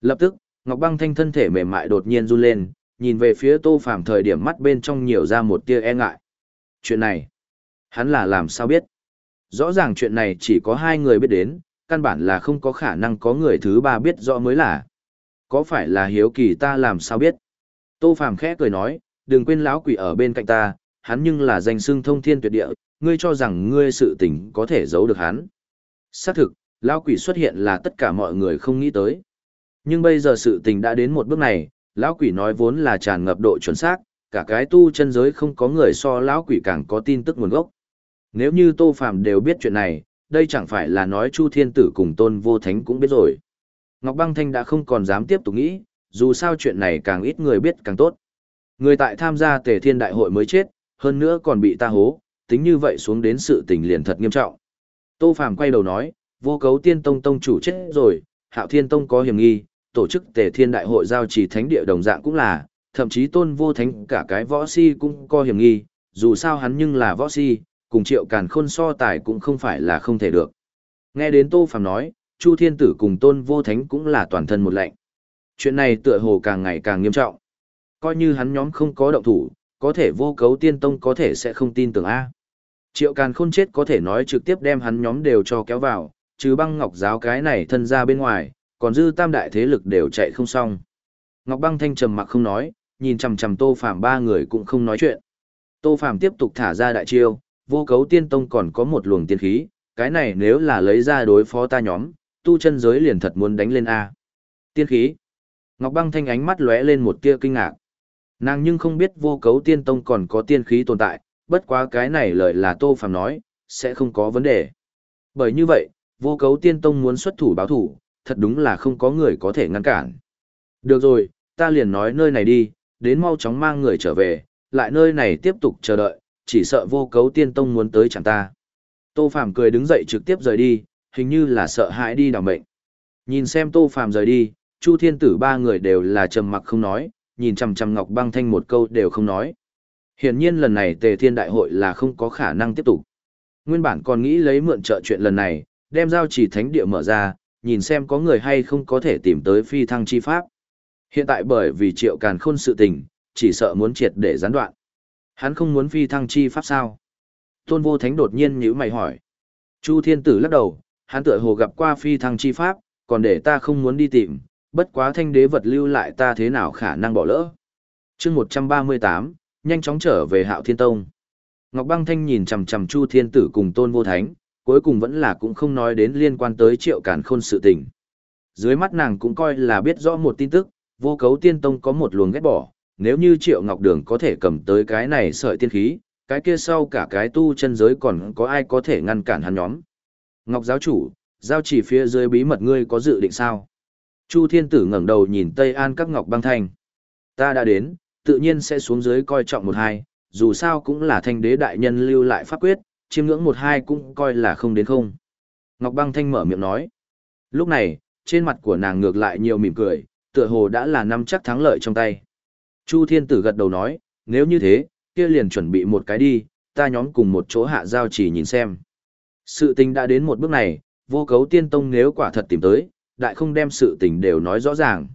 Lập tức, Ngọc Băng Thanh thân thể mềm mại đột nhiên run lên, nhìn về phía Tô Phàm thời điểm mắt bên trong nhiều ra một tia e ngại. Chuyện này, hắn là làm sao biết? Rõ ràng chuyện này chỉ có hai người biết đến, căn bản là không có khả năng có người thứ ba biết rõ mới là. Có phải là hiếu kỳ ta làm sao biết? Tô Phàm khẽ cười nói, đừng quên lão quỷ ở bên cạnh ta, hắn nhưng là danh xưng thông thiên tuyệt địa, ngươi cho rằng ngươi sự tình có thể giấu được hắn. Xác thực, lão quỷ xuất hiện là tất cả mọi người không nghĩ tới. Nhưng bây giờ sự tình đã đến một bước này, lão quỷ nói vốn là tràn ngập độ chuẩn xác, cả cái tu chân giới không có người so lão quỷ càng có tin tức nguồn gốc. Nếu như Tô Phàm đều biết chuyện này, đây chẳng phải là nói Chu Thiên Tử cùng Tôn Vô Thánh cũng biết rồi. Ngọc Băng Thanh đã không còn dám tiếp tục nghĩ, dù sao chuyện này càng ít người biết càng tốt. Người tại tham gia Tề Thiên Đại hội mới chết, hơn nữa còn bị ta hố, tính như vậy xuống đến sự tình liền thật nghiêm trọng. Tô Phàm quay đầu nói, vô cấu tiên tông tông chủ chết rồi, Hạo Thiên Tông có hiểm nghi, tổ chức Tề Thiên Đại hội giao chỉ thánh địa đồng dạng cũng là, thậm chí Tôn Vô Thánh cả cái võ si cũng có hiểm nghi, dù sao hắn nhưng là võ si, cùng triệu càn khôn so tài cũng không phải là không thể được. Nghe đến Tô Phàm nói, Chu Thiên Tử cùng Tôn Vô Thánh cũng là toàn thân một lệnh. Chuyện này tựa hồ càng ngày càng nghiêm trọng. Coi như hắn nhóm không có động thủ, có thể vô cấu tiên tông có thể sẽ không tin tưởng A. Triệu càn khôn chết có thể nói trực tiếp đem hắn nhóm đều cho kéo vào, trừ băng ngọc giáo cái này thân ra bên ngoài, còn dư tam đại thế lực đều chạy không xong. Ngọc băng thanh trầm mặc không nói, nhìn chằm chằm tô phàm ba người cũng không nói chuyện. Tô phàm tiếp tục thả ra đại chiêu, vô cấu tiên tông còn có một luồng tiên khí, cái này nếu là lấy ra đối phó ta nhóm, tu chân giới liền thật muốn đánh lên A. Tiên khí. Ngọc băng thanh ánh mắt lóe lên một tia kinh ngạc. Nàng nhưng không biết vô cấu tiên tông còn có tiên khí tồn tại, bất quá cái này lời là Tô Phàm nói, sẽ không có vấn đề. Bởi như vậy, vô cấu tiên tông muốn xuất thủ báo thủ, thật đúng là không có người có thể ngăn cản. Được rồi, ta liền nói nơi này đi, đến mau chóng mang người trở về, lại nơi này tiếp tục chờ đợi, chỉ sợ vô cấu tiên tông muốn tới chẳng ta. Tô Phàm cười đứng dậy trực tiếp rời đi, hình như là sợ hãi đi đào mệnh. Nhìn xem Tô Phàm rời đi, Chu Thiên Tử ba người đều là trầm mặc không nói, nhìn chằm chằm Ngọc Băng Thanh một câu đều không nói. Hiển nhiên lần này Tề Thiên Đại hội là không có khả năng tiếp tục. Nguyên bản còn nghĩ lấy mượn trợ chuyện lần này, đem giao chỉ thánh địa mở ra, nhìn xem có người hay không có thể tìm tới phi thăng chi pháp. Hiện tại bởi vì triệu càn khôn sự tình, chỉ sợ muốn triệt để gián đoạn. Hắn không muốn phi thăng chi pháp sao? Tôn vô thánh đột nhiên nhíu mày hỏi. Chu thiên tử lắc đầu, hắn tựa hồ gặp qua phi thăng chi pháp, còn để ta không muốn đi tìm, bất quá thanh đế vật lưu lại ta thế nào khả năng bỏ lỡ. chương 138, nhanh chóng trở về hạo thiên tông. Ngọc băng thanh nhìn chằm chằm chu thiên tử cùng tôn vô thánh, cuối cùng vẫn là cũng không nói đến liên quan tới triệu cản khôn sự tình. Dưới mắt nàng cũng coi là biết rõ một tin tức, vô cấu tiên tông có một luồng ghét bỏ, nếu như triệu ngọc đường có thể cầm tới cái này sợi tiên khí, cái kia sau cả cái tu chân giới còn có ai có thể ngăn cản hắn nhóm. Ngọc giáo chủ, giao chỉ phía dưới bí mật ngươi có dự định sao? Chu thiên tử ngẩng đầu nhìn Tây An các ngọc băng thanh. Ta đã đến, tự nhiên sẽ xuống dưới coi trọng một hai, dù sao cũng là thanh đế đại nhân lưu lại pháp quyết, chiêm ngưỡng một hai cũng coi là không đến không. Ngọc băng thanh mở miệng nói. Lúc này, trên mặt của nàng ngược lại nhiều mỉm cười, tựa hồ đã là năm chắc thắng lợi trong tay. Chu thiên tử gật đầu nói, nếu như thế, kia liền chuẩn bị một cái đi, ta nhóm cùng một chỗ hạ giao chỉ nhìn xem. Sự tình đã đến một bước này, vô cấu tiên tông nếu quả thật tìm tới, đại không đem sự tình đều nói rõ ràng.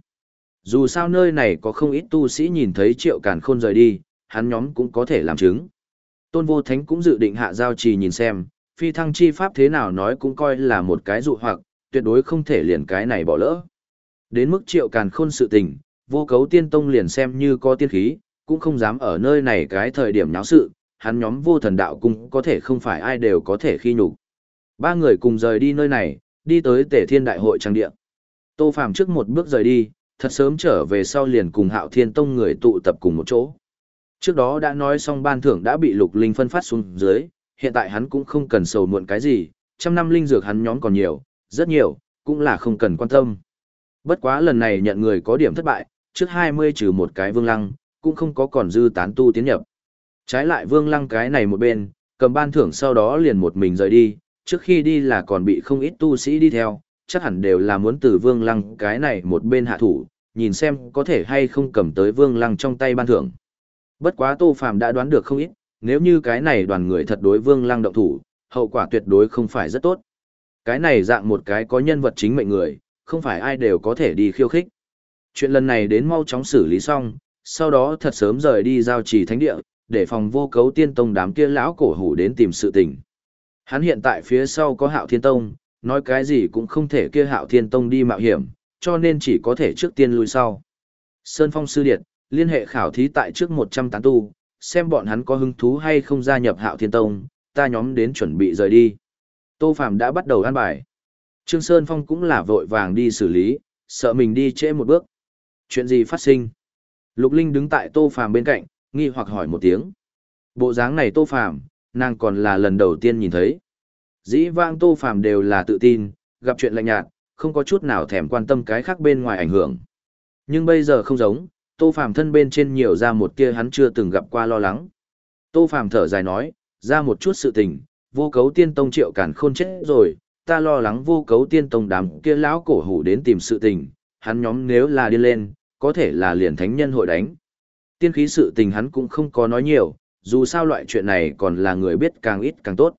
Dù sao nơi này có không ít tu sĩ nhìn thấy triệu càn khôn rời đi, hắn nhóm cũng có thể làm chứng. Tôn vô thánh cũng dự định hạ giao trì nhìn xem, phi thăng chi pháp thế nào nói cũng coi là một cái dụ hoặc, tuyệt đối không thể liền cái này bỏ lỡ. Đến mức triệu càn khôn sự tình, vô cấu tiên tông liền xem như có tiên khí, cũng không dám ở nơi này cái thời điểm náo sự, hắn nhóm vô thần đạo cũng có thể không phải ai đều có thể khi nhục. Ba người cùng rời đi nơi này, đi tới tể thiên đại hội trang địa. Tô Phàm trước một bước rời đi, thật sớm trở về sau liền cùng hạo thiên tông người tụ tập cùng một chỗ. Trước đó đã nói xong ban thưởng đã bị lục linh phân phát xuống dưới, hiện tại hắn cũng không cần sầu muộn cái gì, trăm năm linh dược hắn nhóm còn nhiều, rất nhiều, cũng là không cần quan tâm. Bất quá lần này nhận người có điểm thất bại, trước 20 trừ một cái vương lăng, cũng không có còn dư tán tu tiến nhập. Trái lại vương lăng cái này một bên, cầm ban thưởng sau đó liền một mình rời đi, trước khi đi là còn bị không ít tu sĩ đi theo, chắc hẳn đều là muốn từ vương lăng cái này một bên hạ thủ, nhìn xem có thể hay không cầm tới vương lăng trong tay ban thưởng. Bất quá Tô Phàm đã đoán được không ít, nếu như cái này đoàn người thật đối vương lăng động thủ, hậu quả tuyệt đối không phải rất tốt. Cái này dạng một cái có nhân vật chính mệnh người, không phải ai đều có thể đi khiêu khích. Chuyện lần này đến mau chóng xử lý xong, sau đó thật sớm rời đi giao trì thánh địa, để phòng vô cấu tiên tông đám kia lão cổ hủ đến tìm sự tình. Hắn hiện tại phía sau có hạo thiên tông, nói cái gì cũng không thể kia hạo thiên tông đi mạo hiểm, cho nên chỉ có thể trước tiên lui sau. Sơn Phong Sư Điệt, liên hệ khảo thí tại trước 100 tán tu, xem bọn hắn có hứng thú hay không gia nhập hạo thiên tông, ta nhóm đến chuẩn bị rời đi. Tô Phạm đã bắt đầu ăn bài. Trương Sơn Phong cũng là vội vàng đi xử lý, sợ mình đi trễ một bước. Chuyện gì phát sinh? Lục Linh đứng tại Tô Phạm bên cạnh, nghi hoặc hỏi một tiếng. Bộ dáng này Tô Phạm, nàng còn là lần đầu tiên nhìn thấy. Dĩ vãng Tô Phạm đều là tự tin, gặp chuyện lạnh nhạt, không có chút nào thèm quan tâm cái khác bên ngoài ảnh hưởng. Nhưng bây giờ không giống, Tô Phàm thân bên trên nhiều ra một tia hắn chưa từng gặp qua lo lắng. Tô Phàm thở dài nói, ra một chút sự tình, vô cấu tiên tông triệu cản khôn chết rồi, ta lo lắng vô cấu tiên tông đám kia lão cổ hủ đến tìm sự tình, hắn nhóm nếu là điên lên, có thể là liền thánh nhân hội đánh. Tiên khí sự tình hắn cũng không có nói nhiều, dù sao loại chuyện này còn là người biết càng ít càng tốt.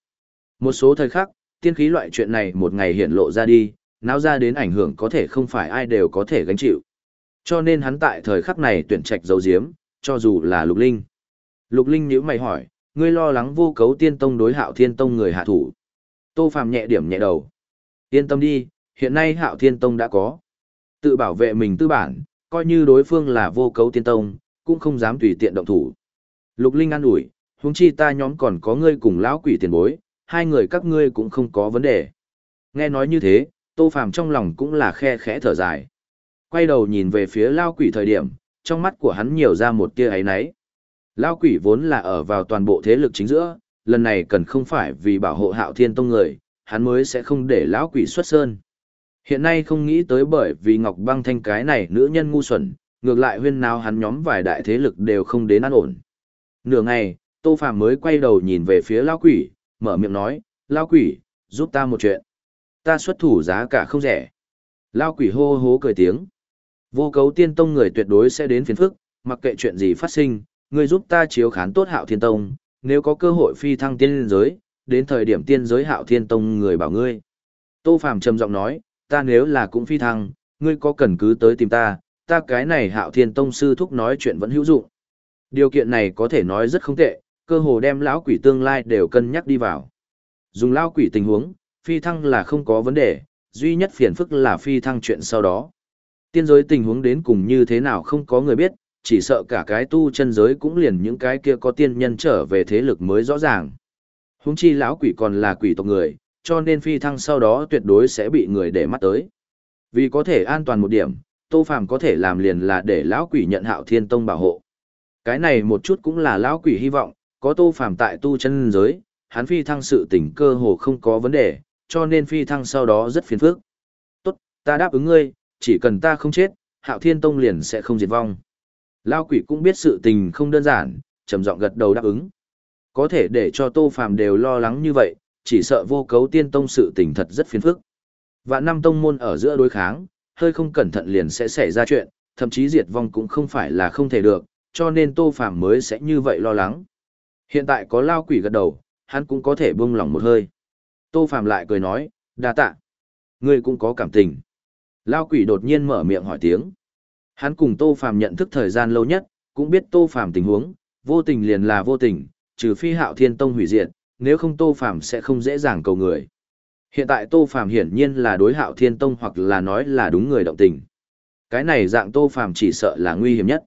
Một số thời khắc, tiên khí loại chuyện này một ngày hiện lộ ra đi, náo ra đến ảnh hưởng có thể không phải ai đều có thể gánh chịu. Cho nên hắn tại thời khắc này tuyển trạch dấu diếm, cho dù là lục linh. Lục linh nhíu mày hỏi, ngươi lo lắng vô cấu tiên tông đối hạo thiên tông người hạ thủ. Tô phạm nhẹ điểm nhẹ đầu. Yên tâm đi, hiện nay hạo thiên tông đã có. Tự bảo vệ mình tư bản, coi như đối phương là vô cấu tiên tông, cũng không dám tùy tiện động thủ. Lục Linh an ủi, huống chi ta nhóm còn có ngươi cùng lão quỷ tiền bối, hai người các ngươi cũng không có vấn đề. Nghe nói như thế, Tô Phàm trong lòng cũng là khe khẽ thở dài. Quay đầu nhìn về phía lão quỷ thời điểm, trong mắt của hắn nhiều ra một tia ấy náy. Lão quỷ vốn là ở vào toàn bộ thế lực chính giữa, lần này cần không phải vì bảo hộ hạo thiên tông người, hắn mới sẽ không để lão quỷ xuất sơn. Hiện nay không nghĩ tới bởi vì Ngọc Băng Thanh cái này nữ nhân ngu xuẩn, ngược lại huyên nào hắn nhóm vài đại thế lực đều không đến an ổn. Nửa ngày, Tô Phạm mới quay đầu nhìn về phía lão quỷ, mở miệng nói, lão quỷ, giúp ta một chuyện. Ta xuất thủ giá cả không rẻ. Lão quỷ hô hố cười tiếng. Vô cấu tiên tông người tuyệt đối sẽ đến phiền phức, mặc kệ chuyện gì phát sinh, người giúp ta chiếu khán tốt hạo thiên tông, nếu có cơ hội phi thăng tiên giới, đến thời điểm tiên giới hạo thiên tông người bảo ngươi. Tô phàm trầm giọng nói, ta nếu là cũng phi thăng, ngươi có cần cứ tới tìm ta, ta cái này hạo thiên tông sư thúc nói chuyện vẫn hữu dụng. Điều kiện này có thể nói rất không tệ, cơ hồ đem lão quỷ tương lai đều cân nhắc đi vào. Dùng lão quỷ tình huống, phi thăng là không có vấn đề, duy nhất phiền phức là phi thăng chuyện sau đó. Tiên giới tình huống đến cùng như thế nào không có người biết, chỉ sợ cả cái tu chân giới cũng liền những cái kia có tiên nhân trở về thế lực mới rõ ràng. Huống chi lão quỷ còn là quỷ tộc người, cho nên phi thăng sau đó tuyệt đối sẽ bị người để mắt tới. Vì có thể an toàn một điểm, Tô Phàm có thể làm liền là để lão quỷ nhận Hạo Thiên Tông bảo hộ. Cái này một chút cũng là lão quỷ hy vọng, có Tô Phàm tại tu chân giới, hắn phi thăng sự tình cơ hồ không có vấn đề, cho nên phi thăng sau đó rất phiền phức. "Tốt, ta đáp ứng ngươi, chỉ cần ta không chết, Hạo Thiên Tông liền sẽ không diệt vong." lao quỷ cũng biết sự tình không đơn giản, trầm giọng gật đầu đáp ứng. Có thể để cho Tô Phàm đều lo lắng như vậy, chỉ sợ vô cấu tiên tông sự tình thật rất phiền phức. Vạn năm tông môn ở giữa đối kháng, hơi không cẩn thận liền sẽ xảy ra chuyện, thậm chí diệt vong cũng không phải là không thể được, cho nên Tô Phàm mới sẽ như vậy lo lắng. Hiện tại có lao quỷ gật đầu, hắn cũng có thể buông lỏng một hơi. Tô Phạm lại cười nói, đa tạ. Ngươi cũng có cảm tình. Lao quỷ đột nhiên mở miệng hỏi tiếng. Hắn cùng Tô phàm nhận thức thời gian lâu nhất, cũng biết Tô phàm tình huống, vô tình liền là vô tình, trừ phi hạo thiên tông hủy diệt, nếu không Tô phàm sẽ không dễ dàng cầu người. Hiện tại Tô phàm hiển nhiên là đối hạo thiên tông hoặc là nói là đúng người động tình. Cái này dạng Tô phàm chỉ sợ là nguy hiểm nhất.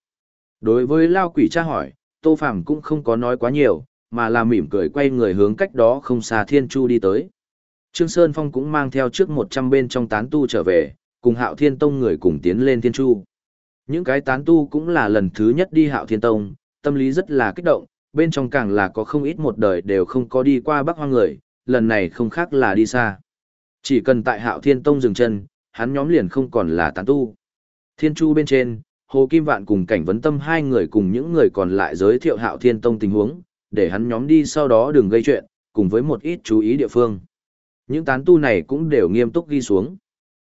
Đối với Lao quỷ tra hỏi, Tô phàm cũng không có nói quá nhiều, mà là mỉm cười quay người hướng cách đó không xa Thiên Chu đi tới. Trương Sơn Phong cũng mang theo trước 100 bên trong tán tu trở về, cùng Hạo Thiên Tông người cùng tiến lên Thiên Chu. Những cái tán tu cũng là lần thứ nhất đi Hạo Thiên Tông, tâm lý rất là kích động, bên trong càng là có không ít một đời đều không có đi qua Bắc Hoang người, lần này không khác là đi xa. Chỉ cần tại Hạo Thiên Tông dừng chân, hắn nhóm liền không còn là tán tu. Thiên Chu bên trên, Hồ Kim Vạn cùng cảnh vấn tâm hai người cùng những người còn lại giới thiệu Hạo Thiên Tông tình huống, để hắn nhóm đi sau đó đừng gây chuyện, cùng với một ít chú ý địa phương. Những tán tu này cũng đều nghiêm túc ghi xuống.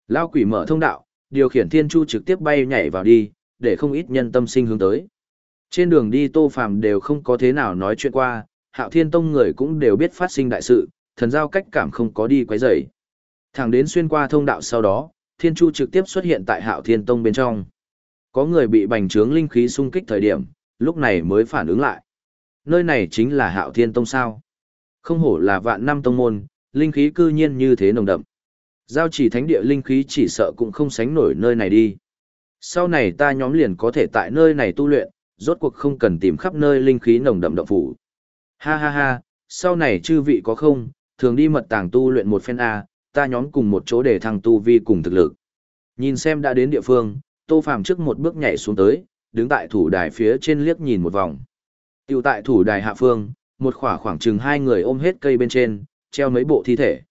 Lao quỷ mở thông đạo, điều khiển thiên chu trực tiếp bay nhảy vào đi, để không ít nhân tâm sinh hướng tới. Trên đường đi tô phàm đều không có thế nào nói chuyện qua, hạo thiên tông người cũng đều biết phát sinh đại sự, thần giao cách cảm không có đi quấy rầy. Thẳng đến xuyên qua thông đạo sau đó, thiên chu trực tiếp xuất hiện tại hạo thiên tông bên trong. Có người bị bành trướng linh khí xung kích thời điểm, lúc này mới phản ứng lại. Nơi này chính là hạo thiên tông sao. Không hổ là vạn năm tông môn, linh khí cư nhiên như thế nồng đậm. Giao chỉ thánh địa linh khí chỉ sợ cũng không sánh nổi nơi này đi. Sau này ta nhóm liền có thể tại nơi này tu luyện, rốt cuộc không cần tìm khắp nơi linh khí nồng đậm động phủ. Ha ha ha, sau này chư vị có không, thường đi mật tàng tu luyện một phen A, ta nhóm cùng một chỗ để thằng tu vi cùng thực lực. Nhìn xem đã đến địa phương, Tô Phàm trước một bước nhảy xuống tới, đứng tại thủ đài phía trên liếc nhìn một vòng. Tiểu tại thủ đài hạ phương, một khỏa khoảng chừng hai người ôm hết cây bên trên, treo mấy bộ thi thể.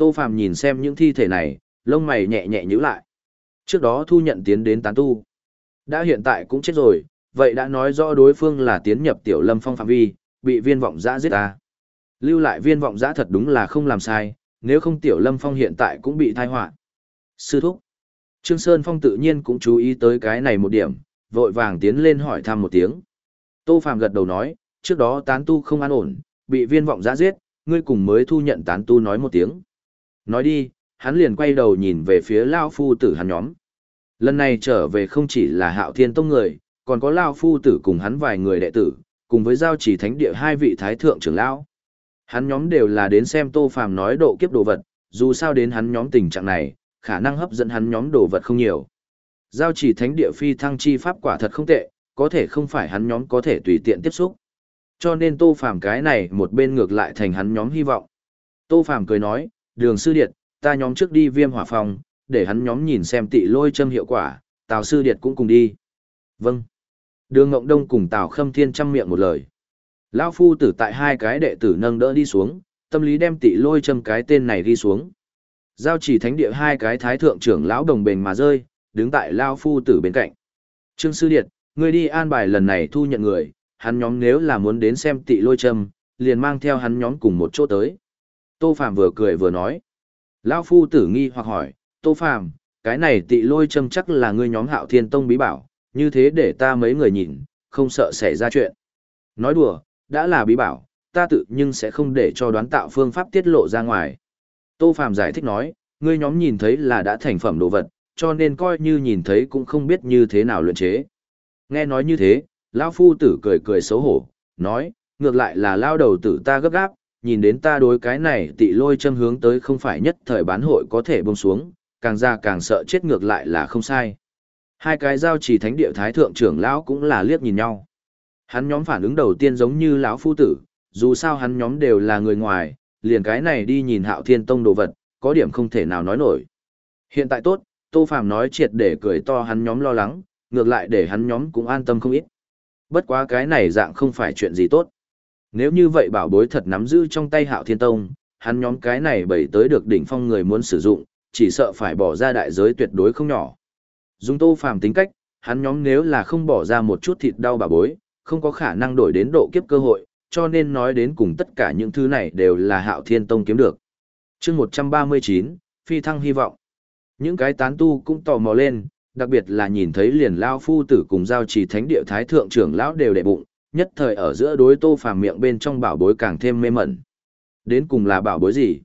Tô Phàm nhìn xem những thi thể này, lông mày nhẹ nhẹ nhíu lại. Trước đó thu nhận tiến đến tán tu. Đã hiện tại cũng chết rồi, vậy đã nói rõ đối phương là tiến nhập tiểu lâm phong phạm vi, bị viên vọng giã giết ta. Lưu lại viên vọng giã thật đúng là không làm sai, nếu không tiểu lâm phong hiện tại cũng bị thai họa Sư thúc. Trương Sơn Phong tự nhiên cũng chú ý tới cái này một điểm, vội vàng tiến lên hỏi thăm một tiếng. Tô Phàm gật đầu nói, trước đó tán tu không an ổn, bị viên vọng giã giết, ngươi cùng mới thu nhận tán tu nói một tiếng. Nói đi, hắn liền quay đầu nhìn về phía Lao Phu tử hắn nhóm. Lần này trở về không chỉ là hạo thiên tông người, còn có Lao Phu tử cùng hắn vài người đệ tử, cùng với giao chỉ thánh địa hai vị thái thượng trưởng lão. Hắn nhóm đều là đến xem Tô Phàm nói độ kiếp đồ vật, dù sao đến hắn nhóm tình trạng này, khả năng hấp dẫn hắn nhóm đồ vật không nhiều. Giao chỉ thánh địa phi thăng chi pháp quả thật không tệ, có thể không phải hắn nhóm có thể tùy tiện tiếp xúc. Cho nên Tô Phàm cái này một bên ngược lại thành hắn nhóm hy vọng. Tô Phàm cười nói, đường sư điệt, ta nhóm trước đi viêm hỏa phòng, để hắn nhóm nhìn xem tị lôi châm hiệu quả, Tào sư điệt cũng cùng đi. Vâng. Đường Ngộng Đông cùng Tào Khâm Thiên chăm miệng một lời. Lão phu tử tại hai cái đệ tử nâng đỡ đi xuống, tâm lý đem tị lôi châm cái tên này đi xuống. Giao chỉ thánh địa hai cái thái thượng trưởng lão đồng bền mà rơi, đứng tại Lão phu tử bên cạnh. Trương sư điệt, ngươi đi an bài lần này thu nhận người, hắn nhóm nếu là muốn đến xem tị lôi châm, liền mang theo hắn nhóm cùng một chỗ tới. Tô Phạm vừa cười vừa nói. Lão phu tử nghi hoặc hỏi, Tô Phạm, cái này tị lôi châm chắc là ngươi nhóm hạo thiên tông bí bảo, như thế để ta mấy người nhìn, không sợ xảy ra chuyện. Nói đùa, đã là bí bảo, ta tự nhưng sẽ không để cho đoán tạo phương pháp tiết lộ ra ngoài. Tô Phạm giải thích nói, ngươi nhóm nhìn thấy là đã thành phẩm đồ vật, cho nên coi như nhìn thấy cũng không biết như thế nào luyện chế. Nghe nói như thế, lão phu tử cười cười xấu hổ, nói, ngược lại là lao đầu tử ta gấp gáp, nhìn đến ta đối cái này tị lôi châm hướng tới không phải nhất thời bán hội có thể buông xuống, càng ra càng sợ chết ngược lại là không sai. Hai cái giao chỉ thánh địa thái thượng trưởng lão cũng là liếc nhìn nhau. Hắn nhóm phản ứng đầu tiên giống như lão phu tử, dù sao hắn nhóm đều là người ngoài, liền cái này đi nhìn hạo thiên tông đồ vật, có điểm không thể nào nói nổi. Hiện tại tốt, Tô Phàm nói triệt để cười to hắn nhóm lo lắng, ngược lại để hắn nhóm cũng an tâm không ít. Bất quá cái này dạng không phải chuyện gì tốt. Nếu như vậy bảo bối thật nắm giữ trong tay hạo thiên tông, hắn nhóm cái này bày tới được đỉnh phong người muốn sử dụng, chỉ sợ phải bỏ ra đại giới tuyệt đối không nhỏ. Dùng tô phàm tính cách, hắn nhóm nếu là không bỏ ra một chút thịt đau bảo bối, không có khả năng đổi đến độ kiếp cơ hội, cho nên nói đến cùng tất cả những thứ này đều là hạo thiên tông kiếm được. chương 139, Phi Thăng Hy vọng. Những cái tán tu cũng tò mò lên, đặc biệt là nhìn thấy liền lao phu tử cùng giao trì thánh địa thái thượng trưởng lão đều đệ bụng, nhất thời ở giữa đối tô phàm miệng bên trong bảo bối càng thêm mê mẩn. Đến cùng là bảo bối gì?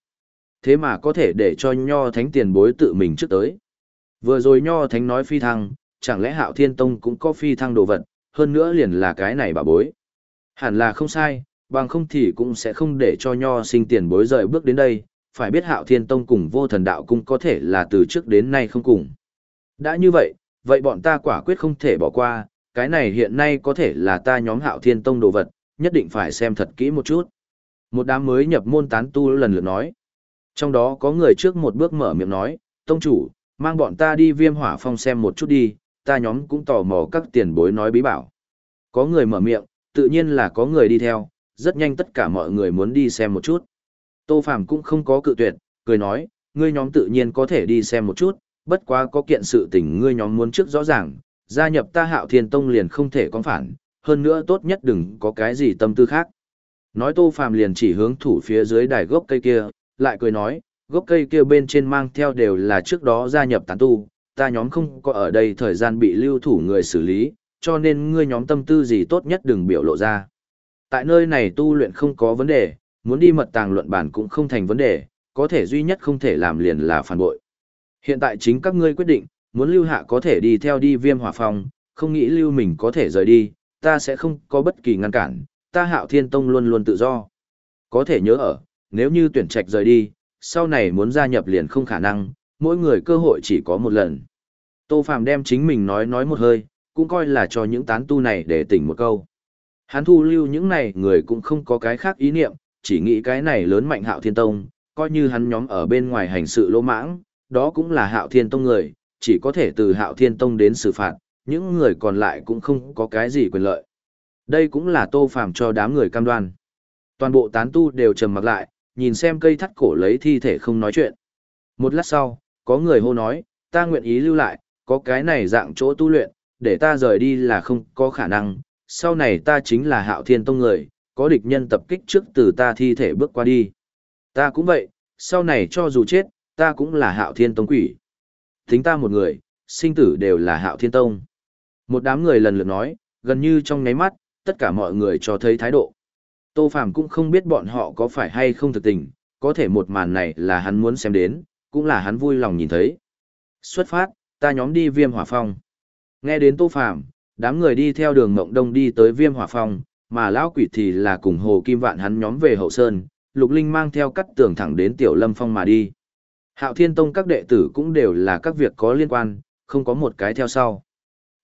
Thế mà có thể để cho nho thánh tiền bối tự mình trước tới. Vừa rồi nho thánh nói phi thăng, chẳng lẽ hạo thiên tông cũng có phi thăng đồ vật, hơn nữa liền là cái này bảo bối. Hẳn là không sai, bằng không thì cũng sẽ không để cho nho sinh tiền bối rời bước đến đây, phải biết hạo thiên tông cùng vô thần đạo cung có thể là từ trước đến nay không cùng. Đã như vậy, vậy bọn ta quả quyết không thể bỏ qua, cái này hiện nay có thể là ta nhóm hạo thiên tông đồ vật, nhất định phải xem thật kỹ một chút. Một đám mới nhập môn tán tu lần lượt nói. Trong đó có người trước một bước mở miệng nói, tông chủ, mang bọn ta đi viêm hỏa phong xem một chút đi, ta nhóm cũng tò mò các tiền bối nói bí bảo. Có người mở miệng, tự nhiên là có người đi theo, rất nhanh tất cả mọi người muốn đi xem một chút. Tô Phàm cũng không có cự tuyệt, cười nói, ngươi nhóm tự nhiên có thể đi xem một chút, bất quá có kiện sự tình ngươi nhóm muốn trước rõ ràng, gia nhập ta hạo thiên tông liền không thể có phản, hơn nữa tốt nhất đừng có cái gì tâm tư khác. Nói Tô Phàm liền chỉ hướng thủ phía dưới đài gốc cây kia, lại cười nói, gốc cây kia bên trên mang theo đều là trước đó gia nhập tán tu, ta nhóm không có ở đây thời gian bị lưu thủ người xử lý, cho nên ngươi nhóm tâm tư gì tốt nhất đừng biểu lộ ra. Tại nơi này tu luyện không có vấn đề, muốn đi mật tàng luận bản cũng không thành vấn đề, có thể duy nhất không thể làm liền là phản bội. Hiện tại chính các ngươi quyết định, muốn lưu hạ có thể đi theo đi viêm hỏa phong, không nghĩ lưu mình có thể rời đi, ta sẽ không có bất kỳ ngăn cản, ta hạo thiên tông luôn luôn tự do. Có thể nhớ ở, nếu như tuyển trạch rời đi, sau này muốn gia nhập liền không khả năng, mỗi người cơ hội chỉ có một lần. Tô Phạm đem chính mình nói nói một hơi, cũng coi là cho những tán tu này để tỉnh một câu. Hắn thu lưu những này người cũng không có cái khác ý niệm, chỉ nghĩ cái này lớn mạnh hạo thiên tông, coi như hắn nhóm ở bên ngoài hành sự lỗ mãng, đó cũng là hạo thiên tông người, chỉ có thể từ hạo thiên tông đến xử phạt, những người còn lại cũng không có cái gì quyền lợi. Đây cũng là tô phàm cho đám người cam đoan. Toàn bộ tán tu đều trầm mặc lại, nhìn xem cây thắt cổ lấy thi thể không nói chuyện. Một lát sau, có người hô nói, ta nguyện ý lưu lại, có cái này dạng chỗ tu luyện, để ta rời đi là không có khả năng, sau này ta chính là hạo thiên tông người, có địch nhân tập kích trước từ ta thi thể bước qua đi. Ta cũng vậy, sau này cho dù chết, ta cũng là hạo thiên tông quỷ. Tính ta một người, sinh tử đều là hạo thiên tông. Một đám người lần lượt nói, gần như trong nháy mắt, tất cả mọi người cho thấy thái độ. Tô Phàm cũng không biết bọn họ có phải hay không thực tình, có thể một màn này là hắn muốn xem đến, cũng là hắn vui lòng nhìn thấy. Xuất phát, ta nhóm đi viêm hỏa phong. Nghe đến Tô Phàm, đám người đi theo đường Ngộng Đông đi tới viêm hỏa phong, mà lão quỷ thì là cùng Hồ Kim Vạn hắn nhóm về hậu sơn, Lục Linh mang theo cắt tường thẳng đến Tiểu Lâm Phong mà đi. Hạo Thiên Tông các đệ tử cũng đều là các việc có liên quan, không có một cái theo sau.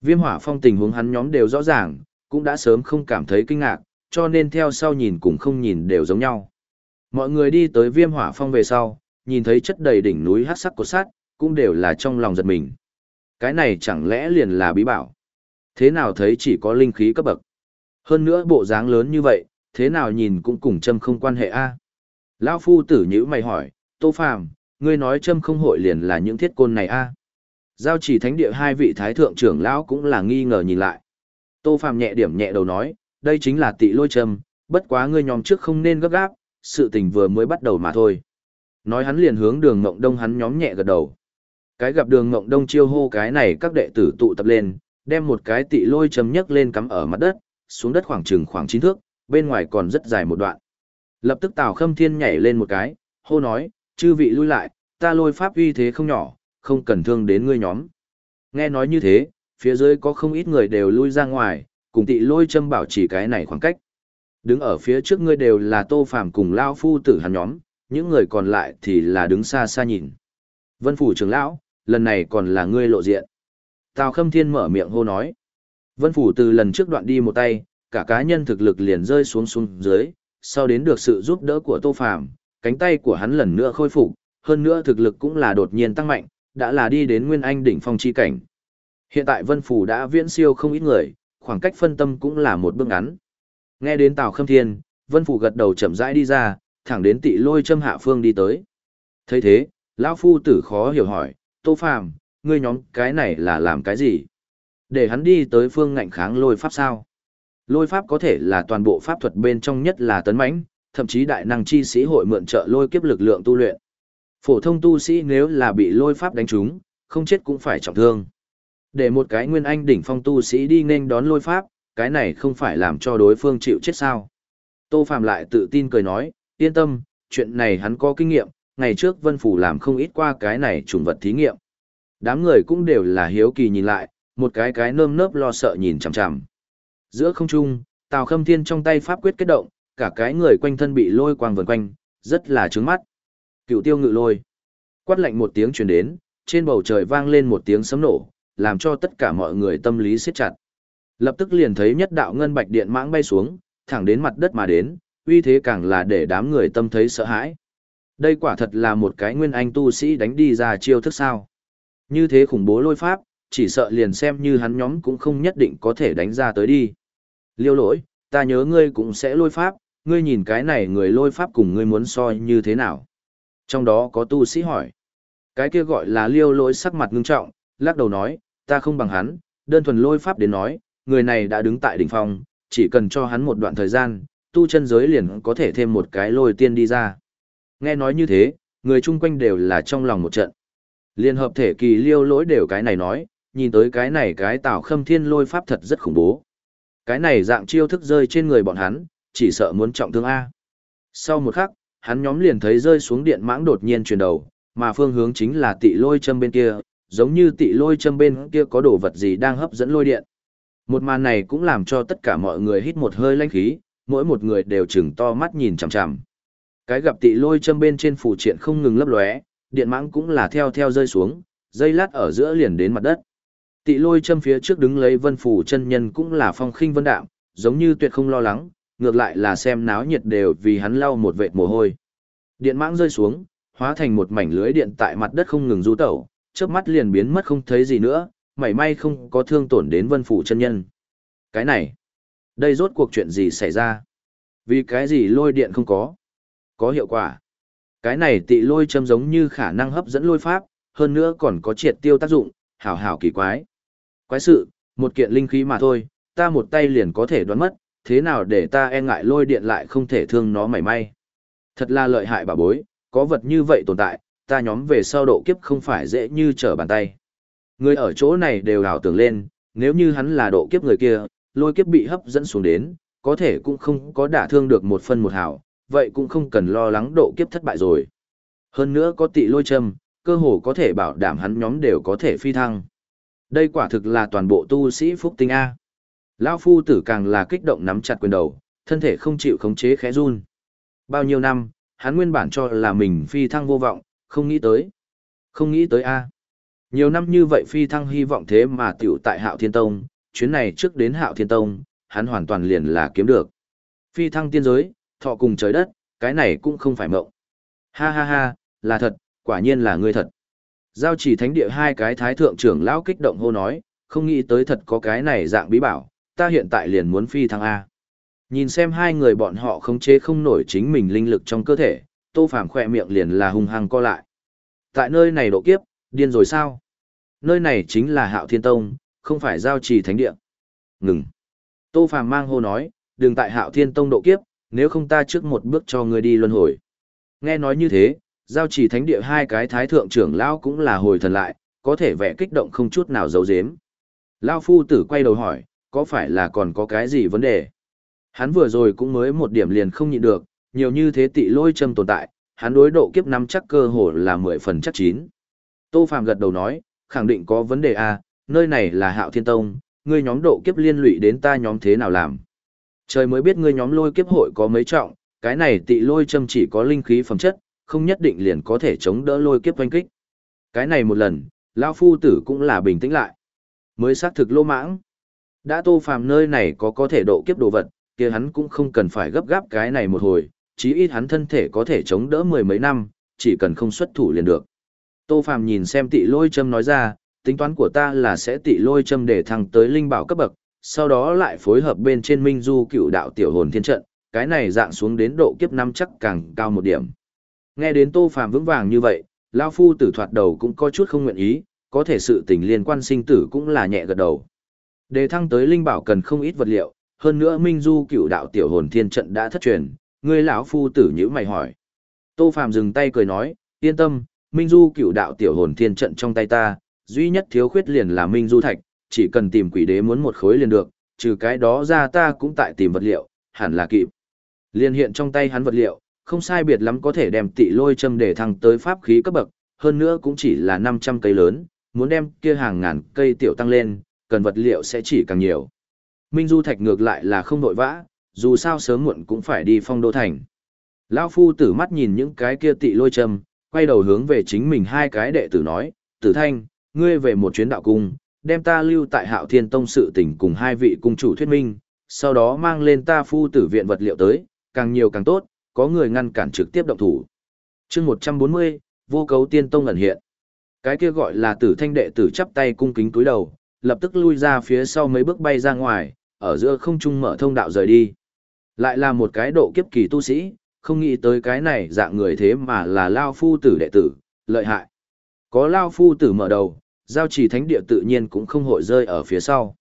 Viêm hỏa phong tình huống hắn nhóm đều rõ ràng, cũng đã sớm không cảm thấy kinh ngạc, cho nên theo sau nhìn cũng không nhìn đều giống nhau. Mọi người đi tới viêm hỏa phong về sau, nhìn thấy chất đầy đỉnh núi hát sắc của sát, cũng đều là trong lòng giật mình. Cái này chẳng lẽ liền là bí bảo? Thế nào thấy chỉ có linh khí cấp bậc? Hơn nữa bộ dáng lớn như vậy, thế nào nhìn cũng cùng châm không quan hệ a Lão phu tử nhữ mày hỏi, Tô Phàm ngươi nói châm không hội liền là những thiết côn này a Giao chỉ thánh địa hai vị thái thượng trưởng lão cũng là nghi ngờ nhìn lại. Tô Phàm nhẹ điểm nhẹ đầu nói, đây chính là tị lôi châm, bất quá ngươi nhóm trước không nên gấp gáp, sự tình vừa mới bắt đầu mà thôi. Nói hắn liền hướng đường mộng đông hắn nhóm nhẹ gật đầu. Cái gặp đường mộng đông chiêu hô cái này các đệ tử tụ tập lên, đem một cái tị lôi châm nhấc lên cắm ở mặt đất, xuống đất khoảng chừng khoảng chín thước, bên ngoài còn rất dài một đoạn. Lập tức Tào Khâm Thiên nhảy lên một cái, hô nói, chư vị lui lại, ta lôi pháp uy thế không nhỏ, không cần thương đến ngươi nhóm. Nghe nói như thế, phía dưới có không ít người đều lui ra ngoài, cùng tị lôi châm bảo chỉ cái này khoảng cách. Đứng ở phía trước ngươi đều là tô phàm cùng lao phu tử hắn nhóm, những người còn lại thì là đứng xa xa nhìn. Vân phủ trưởng lão, lần này còn là ngươi lộ diện. Tào Khâm Thiên mở miệng hô nói. Vân phủ từ lần trước đoạn đi một tay, cả cá nhân thực lực liền rơi xuống xuống dưới, sau đến được sự giúp đỡ của Tô Phàm, cánh tay của hắn lần nữa khôi phục, hơn nữa thực lực cũng là đột nhiên tăng mạnh, đã là đi đến Nguyên Anh đỉnh phong chi cảnh. Hiện tại Vân phủ đã viễn siêu không ít người, khoảng cách phân tâm cũng là một bước ngắn. Nghe đến Tào Khâm Thiên, Vân phủ gật đầu chậm rãi đi ra, thẳng đến Tị Lôi Châm hạ phương đi tới. Thấy thế, lão phu tử khó hiểu hỏi, "Tô Phàm, ngươi nhóm cái này là làm cái gì?" Để hắn đi tới phương ngạnh kháng lôi pháp sao? Lôi pháp có thể là toàn bộ pháp thuật bên trong nhất là tấn mãnh, thậm chí đại năng chi sĩ hội mượn trợ lôi kiếp lực lượng tu luyện. Phổ thông tu sĩ nếu là bị lôi pháp đánh trúng, không chết cũng phải trọng thương. Để một cái nguyên anh đỉnh phong tu sĩ đi nên đón lôi pháp, cái này không phải làm cho đối phương chịu chết sao. Tô Phạm lại tự tin cười nói, yên tâm, chuyện này hắn có kinh nghiệm, ngày trước Vân Phủ làm không ít qua cái này trùng vật thí nghiệm. Đám người cũng đều là hiếu kỳ nhìn lại, một cái cái nơm nớp lo sợ nhìn chằm chằm. Giữa không trung, Tào Khâm Thiên trong tay pháp quyết kết động, cả cái người quanh thân bị lôi quang vần quanh, rất là trướng mắt. Cựu tiêu ngự lôi. Quát lạnh một tiếng truyền đến, trên bầu trời vang lên một tiếng sấm nổ, làm cho tất cả mọi người tâm lý siết chặt. Lập tức liền thấy nhất đạo ngân bạch điện mãng bay xuống, thẳng đến mặt đất mà đến, uy thế càng là để đám người tâm thấy sợ hãi. Đây quả thật là một cái nguyên anh tu sĩ đánh đi ra chiêu thức sao. Như thế khủng bố lôi pháp, chỉ sợ liền xem như hắn nhóm cũng không nhất định có thể đánh ra tới đi. Liêu lỗi, ta nhớ ngươi cũng sẽ lôi pháp, ngươi nhìn cái này người lôi pháp cùng ngươi muốn soi như thế nào. Trong đó có tu sĩ hỏi. Cái kia gọi là liêu lỗi sắc mặt ngưng trọng, lắc đầu nói, ta không bằng hắn, đơn thuần lôi pháp đến nói, người này đã đứng tại đỉnh phong, chỉ cần cho hắn một đoạn thời gian, tu chân giới liền có thể thêm một cái lôi tiên đi ra. Nghe nói như thế, người chung quanh đều là trong lòng một trận. Liên hợp thể kỳ liêu lỗi đều cái này nói, nhìn tới cái này cái tảo khâm thiên lôi pháp thật rất khủng bố. Cái này dạng chiêu thức rơi trên người bọn hắn, chỉ sợ muốn trọng thương A. Sau một khắc, hắn nhóm liền thấy rơi xuống điện mãng đột nhiên chuyển đầu, mà phương hướng chính là tị lôi châm bên kia, giống như tị lôi châm bên kia có đồ vật gì đang hấp dẫn lôi điện. Một màn này cũng làm cho tất cả mọi người hít một hơi lanh khí, mỗi một người đều chừng to mắt nhìn chằm chằm. Cái gặp tị lôi châm bên trên phủ triện không ngừng lấp lóe, điện mãng cũng là theo theo rơi xuống, dây lát ở giữa liền đến mặt đất. Tị lôi châm phía trước đứng lấy vân phủ chân nhân cũng là phong khinh vân đạm, giống như tuyệt không lo lắng, ngược lại là xem náo nhiệt đều vì hắn lau một vệt mồ hôi. Điện mãng rơi xuống, hóa thành một mảnh lưới điện tại mặt đất không ngừng du tẩu, chớp mắt liền biến mất không thấy gì nữa, mảy may không có thương tổn đến vân phủ chân nhân. Cái này, đây rốt cuộc chuyện gì xảy ra? Vì cái gì lôi điện không có? Có hiệu quả. Cái này tị lôi châm giống như khả năng hấp dẫn lôi pháp, hơn nữa còn có triệt tiêu tác dụng, hảo hảo kỳ quái. Quái sự, một kiện linh khí mà thôi, ta một tay liền có thể đoán mất, thế nào để ta e ngại lôi điện lại không thể thương nó mảy may. Thật là lợi hại bà bối, có vật như vậy tồn tại, ta nhóm về sau độ kiếp không phải dễ như trở bàn tay. Người ở chỗ này đều ảo tưởng lên, nếu như hắn là độ kiếp người kia, lôi kiếp bị hấp dẫn xuống đến, có thể cũng không có đả thương được một phân một hảo, vậy cũng không cần lo lắng độ kiếp thất bại rồi. Hơn nữa có tị lôi châm, cơ hồ có thể bảo đảm hắn nhóm đều có thể phi thăng. Đây quả thực là toàn bộ tu sĩ phúc tinh A. Lão phu tử càng là kích động nắm chặt quyền đầu, thân thể không chịu khống chế khẽ run. Bao nhiêu năm, hắn nguyên bản cho là mình phi thăng vô vọng, không nghĩ tới. Không nghĩ tới A. Nhiều năm như vậy phi thăng hy vọng thế mà tiểu tại Hạo Thiên Tông, chuyến này trước đến Hạo Thiên Tông, hắn hoàn toàn liền là kiếm được. Phi thăng tiên giới, thọ cùng trời đất, cái này cũng không phải mộng. Ha ha ha, là thật, quả nhiên là ngươi thật. Giao chỉ thánh địa hai cái thái thượng trưởng lão kích động hô nói, không nghĩ tới thật có cái này dạng bí bảo, ta hiện tại liền muốn phi thăng A. Nhìn xem hai người bọn họ không chế không nổi chính mình linh lực trong cơ thể, tô phàm khỏe miệng liền là hung hăng co lại. Tại nơi này độ kiếp, điên rồi sao? Nơi này chính là hạo thiên tông, không phải giao trì thánh địa. Ngừng. Tô phàm mang hô nói, đừng tại hạo thiên tông độ kiếp, nếu không ta trước một bước cho ngươi đi luân hồi. Nghe nói như thế, giao chỉ thánh địa hai cái thái thượng trưởng lão cũng là hồi thần lại, có thể vẻ kích động không chút nào giấu giếm. Lão phu tử quay đầu hỏi, có phải là còn có cái gì vấn đề? Hắn vừa rồi cũng mới một điểm liền không nhịn được, nhiều như thế tị lôi châm tồn tại, hắn đối độ kiếp năm chắc cơ hồ là mười phần chắc chín. Tô phàm gật đầu nói, khẳng định có vấn đề a, nơi này là Hạo Thiên Tông, ngươi nhóm độ kiếp liên lụy đến ta nhóm thế nào làm? Trời mới biết ngươi nhóm lôi kiếp hội có mấy trọng, cái này tị lôi châm chỉ có linh khí phẩm chất, không nhất định liền có thể chống đỡ lôi kiếp oanh kích. Cái này một lần, lão phu tử cũng là bình tĩnh lại. Mới xác thực lô mãng. Đã tô phàm nơi này có có thể độ kiếp đồ vật, kia hắn cũng không cần phải gấp gáp cái này một hồi, chí ít hắn thân thể có thể chống đỡ mười mấy năm, chỉ cần không xuất thủ liền được. Tô phàm nhìn xem tị lôi châm nói ra, tính toán của ta là sẽ tị lôi châm để thăng tới linh bảo cấp bậc, sau đó lại phối hợp bên trên minh du cựu đạo tiểu hồn thiên trận, cái này dạng xuống đến độ kiếp năm chắc càng cao một điểm. Nghe đến Tô Phàm vững vàng như vậy, lão phu tử thoạt đầu cũng có chút không nguyện ý, có thể sự tình liên quan sinh tử cũng là nhẹ gật đầu. Đề thăng tới linh bảo cần không ít vật liệu, hơn nữa Minh Du cựu đạo tiểu hồn thiên trận đã thất truyền, ngươi lão phu tử nhíu mày hỏi. Tô Phàm dừng tay cười nói, yên tâm, Minh Du cựu đạo tiểu hồn thiên trận trong tay ta, duy nhất thiếu khuyết liền là Minh Du thạch, chỉ cần tìm quỷ đế muốn một khối liền được, trừ cái đó ra ta cũng tại tìm vật liệu, hẳn là kịp. Liên hiện trong tay hắn vật liệu, không sai biệt lắm có thể đem tị lôi châm để thăng tới pháp khí cấp bậc, hơn nữa cũng chỉ là 500 cây lớn, muốn đem kia hàng ngàn cây tiểu tăng lên, cần vật liệu sẽ chỉ càng nhiều. Minh Du Thạch ngược lại là không nội vã, dù sao sớm muộn cũng phải đi phong đô thành. Lão phu tử mắt nhìn những cái kia tị lôi châm, quay đầu hướng về chính mình hai cái đệ tử nói, tử thanh, ngươi về một chuyến đạo cung, đem ta lưu tại hạo thiên tông sự tỉnh cùng hai vị cung chủ thuyết minh, sau đó mang lên ta phu tử viện vật liệu tới, càng nhiều càng tốt, có người ngăn cản trực tiếp động thủ. chương 140, vô cấu tiên tông ẩn hiện. Cái kia gọi là tử thanh đệ tử chắp tay cung kính túi đầu, lập tức lui ra phía sau mấy bước bay ra ngoài, ở giữa không trung mở thông đạo rời đi. Lại là một cái độ kiếp kỳ tu sĩ, không nghĩ tới cái này dạng người thế mà là Lao Phu tử đệ tử, lợi hại. Có Lao Phu tử mở đầu, giao trì thánh địa tự nhiên cũng không hội rơi ở phía sau.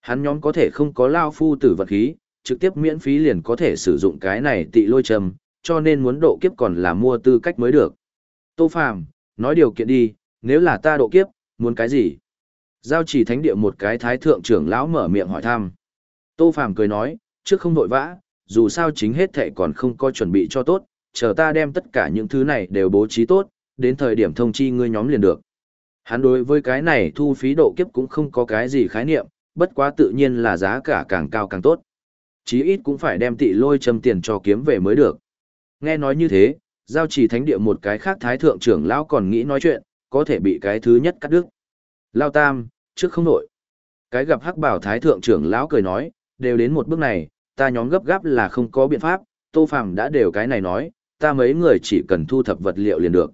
Hắn nhóm có thể không có Lao Phu tử vật khí, trực tiếp miễn phí liền có thể sử dụng cái này tị lôi trầm, cho nên muốn độ kiếp còn là mua tư cách mới được. Tô Phàm, nói điều kiện đi, nếu là ta độ kiếp, muốn cái gì? Giao chỉ thánh địa một cái thái thượng trưởng lão mở miệng hỏi thăm. Tô Phàm cười nói, trước không vội vã, dù sao chính hết thệ còn không có chuẩn bị cho tốt, chờ ta đem tất cả những thứ này đều bố trí tốt, đến thời điểm thông chi ngươi nhóm liền được. Hắn đối với cái này thu phí độ kiếp cũng không có cái gì khái niệm, bất quá tự nhiên là giá cả càng cao càng tốt. Chí ít cũng phải đem tị lôi châm tiền cho kiếm về mới được. Nghe nói như thế, giao chỉ thánh địa một cái khác thái thượng trưởng lão còn nghĩ nói chuyện, có thể bị cái thứ nhất cắt đứt. Lao tam, trước không nổi. Cái gặp hắc bảo thái thượng trưởng lão cười nói, đều đến một bước này, ta nhóm gấp gáp là không có biện pháp, tô phàm đã đều cái này nói, ta mấy người chỉ cần thu thập vật liệu liền được.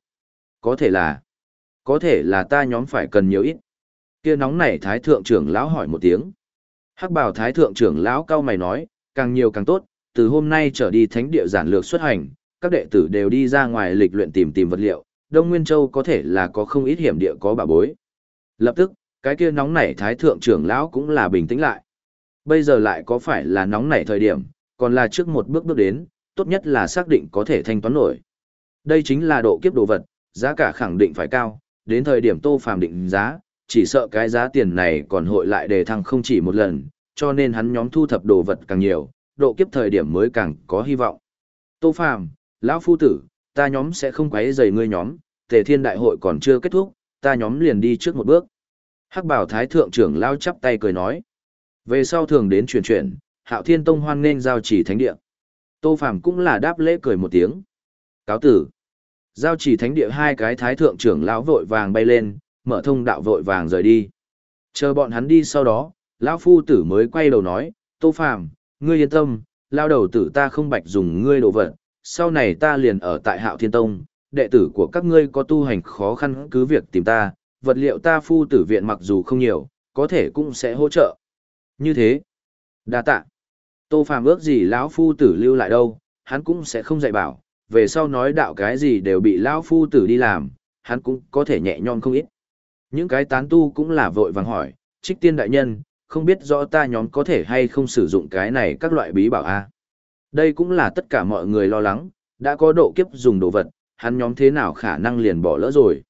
Có thể là, có thể là ta nhóm phải cần nhiều ít. Kia nóng này thái thượng trưởng lão hỏi một tiếng. Hắc bảo thái thượng trưởng lão cao mày nói, càng nhiều càng tốt, từ hôm nay trở đi thánh địa giản lược xuất hành, các đệ tử đều đi ra ngoài lịch luyện tìm tìm vật liệu, Đông Nguyên Châu có thể là có không ít hiểm địa có bà bối. Lập tức, cái kia nóng nảy thái thượng trưởng lão cũng là bình tĩnh lại. Bây giờ lại có phải là nóng nảy thời điểm, còn là trước một bước bước đến, tốt nhất là xác định có thể thanh toán nổi. Đây chính là độ kiếp đồ vật, giá cả khẳng định phải cao, đến thời điểm tô phàm định giá, chỉ sợ cái giá tiền này còn hội lại đề thăng không chỉ một lần, cho nên hắn nhóm thu thập đồ vật càng nhiều, độ kiếp thời điểm mới càng có hy vọng. Tô phàm, lão phu tử, ta nhóm sẽ không quấy rầy ngươi nhóm, tề thiên đại hội còn chưa kết thúc, ta nhóm liền đi trước một bước. Hắc bảo thái thượng trưởng lao chắp tay cười nói. Về sau thường đến truyền truyền. hạo thiên tông hoan nghênh giao chỉ thánh địa. Tô Phàm cũng là đáp lễ cười một tiếng. Cáo tử. Giao chỉ thánh địa hai cái thái thượng trưởng lão vội vàng bay lên, mở thông đạo vội vàng rời đi. Chờ bọn hắn đi sau đó, lão phu tử mới quay đầu nói, Tô Phàm, ngươi yên tâm, lao đầu tử ta không bạch dùng ngươi đồ vật, sau này ta liền ở tại hạo thiên tông, đệ tử của các ngươi có tu hành khó khăn cứ việc tìm ta, vật liệu ta phu tử viện mặc dù không nhiều, có thể cũng sẽ hỗ trợ. Như thế, đa tạ. Tô Phàm ước gì lão phu tử lưu lại đâu, hắn cũng sẽ không dạy bảo, về sau nói đạo cái gì đều bị lão phu tử đi làm, hắn cũng có thể nhẹ nhõm không ít. Những cái tán tu cũng là vội vàng hỏi, trích tiên đại nhân, không biết rõ ta nhóm có thể hay không sử dụng cái này các loại bí bảo a Đây cũng là tất cả mọi người lo lắng, đã có độ kiếp dùng đồ vật, hắn nhóm thế nào khả năng liền bỏ lỡ rồi.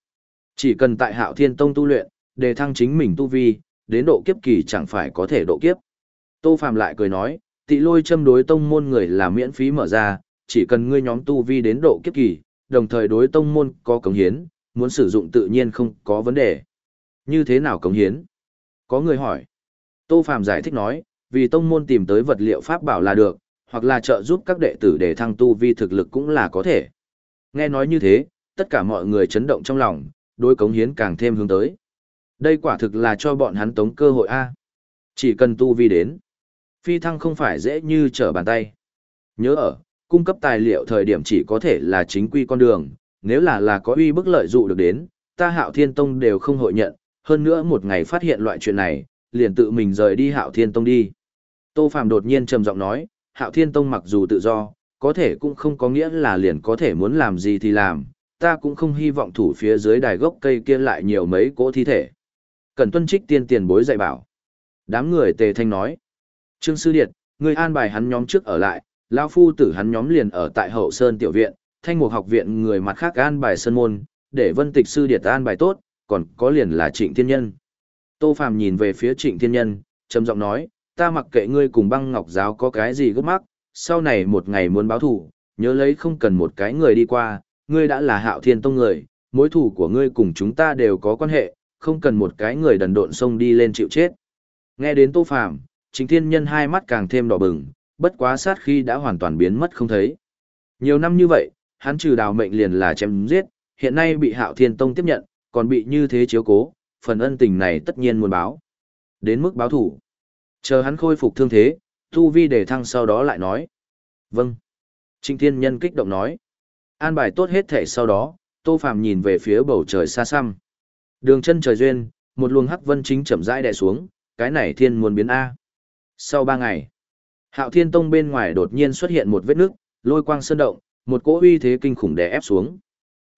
Chỉ cần tại hạo thiên tông tu luyện, đề thăng chính mình tu vi, đến độ kiếp kỳ chẳng phải có thể độ kiếp. Tô Phạm lại cười nói, tị lôi châm đối tông môn người là miễn phí mở ra, chỉ cần ngươi nhóm tu vi đến độ kiếp kỳ, đồng thời đối tông môn có cống hiến, muốn sử dụng tự nhiên không có vấn đề. Như thế nào cống hiến? Có người hỏi. Tô Phạm giải thích nói, vì tông môn tìm tới vật liệu pháp bảo là được, hoặc là trợ giúp các đệ tử để thăng tu vi thực lực cũng là có thể. Nghe nói như thế, tất cả mọi người chấn động trong lòng, đối cống hiến càng thêm hướng tới. Đây quả thực là cho bọn hắn tống cơ hội A. Chỉ cần tu vi đến. Phi thăng không phải dễ như trở bàn tay. Nhớ ở, cung cấp tài liệu thời điểm chỉ có thể là chính quy con đường, nếu là là có uy bức lợi dụ được đến, ta hạo thiên tông đều không hội nhận, hơn nữa một ngày phát hiện loại chuyện này, liền tự mình rời đi hạo thiên tông đi. Tô Phạm đột nhiên trầm giọng nói, hạo thiên tông mặc dù tự do, có thể cũng không có nghĩa là liền có thể muốn làm gì thì làm, ta cũng không hy vọng thủ phía dưới đài gốc cây kia lại nhiều mấy cỗ thi thể. Cần tuân trích tiên tiền bối dạy bảo. Đám người tề thanh nói. Trương Sư Điệt, người an bài hắn nhóm trước ở lại, lão phu tử hắn nhóm liền ở tại hậu sơn tiểu viện, thanh mục học viện người mặt khác an bài sơn môn, để vân tịch sư điệt an bài tốt, còn có liền là trịnh thiên nhân. Tô Phàm nhìn về phía trịnh thiên nhân, trầm giọng nói, ta mặc kệ ngươi cùng băng ngọc giáo có cái gì gấp mắc, sau này một ngày muốn báo thù, nhớ lấy không cần một cái người đi qua, ngươi đã là hạo thiên tông người, mối thù của ngươi cùng chúng ta đều có quan hệ, không cần một cái người đần độn xông đi lên chịu chết. Nghe đến Tô Phàm, Trịnh Thiên Nhân hai mắt càng thêm đỏ bừng, bất quá sát khi đã hoàn toàn biến mất không thấy. Nhiều năm như vậy, hắn trừ đào mệnh liền là chém giết, hiện nay bị Hạo Thiên Tông tiếp nhận, còn bị như thế chiếu cố, phần ân tình này tất nhiên muốn báo. Đến mức báo thủ. Chờ hắn khôi phục thương thế, tu vi để thăng sau đó lại nói. Vâng. Trịnh Thiên Nhân kích động nói. An bài tốt hết thể sau đó, Tô Phàm nhìn về phía bầu trời xa xăm. Đường chân trời duyên, một luồng hắc vân chính chậm rãi đè xuống, cái này thiên muốn biến A. Sau ba ngày, Hạo Thiên Tông bên ngoài đột nhiên xuất hiện một vết nước, lôi quang sơn động, một cỗ uy thế kinh khủng đè ép xuống.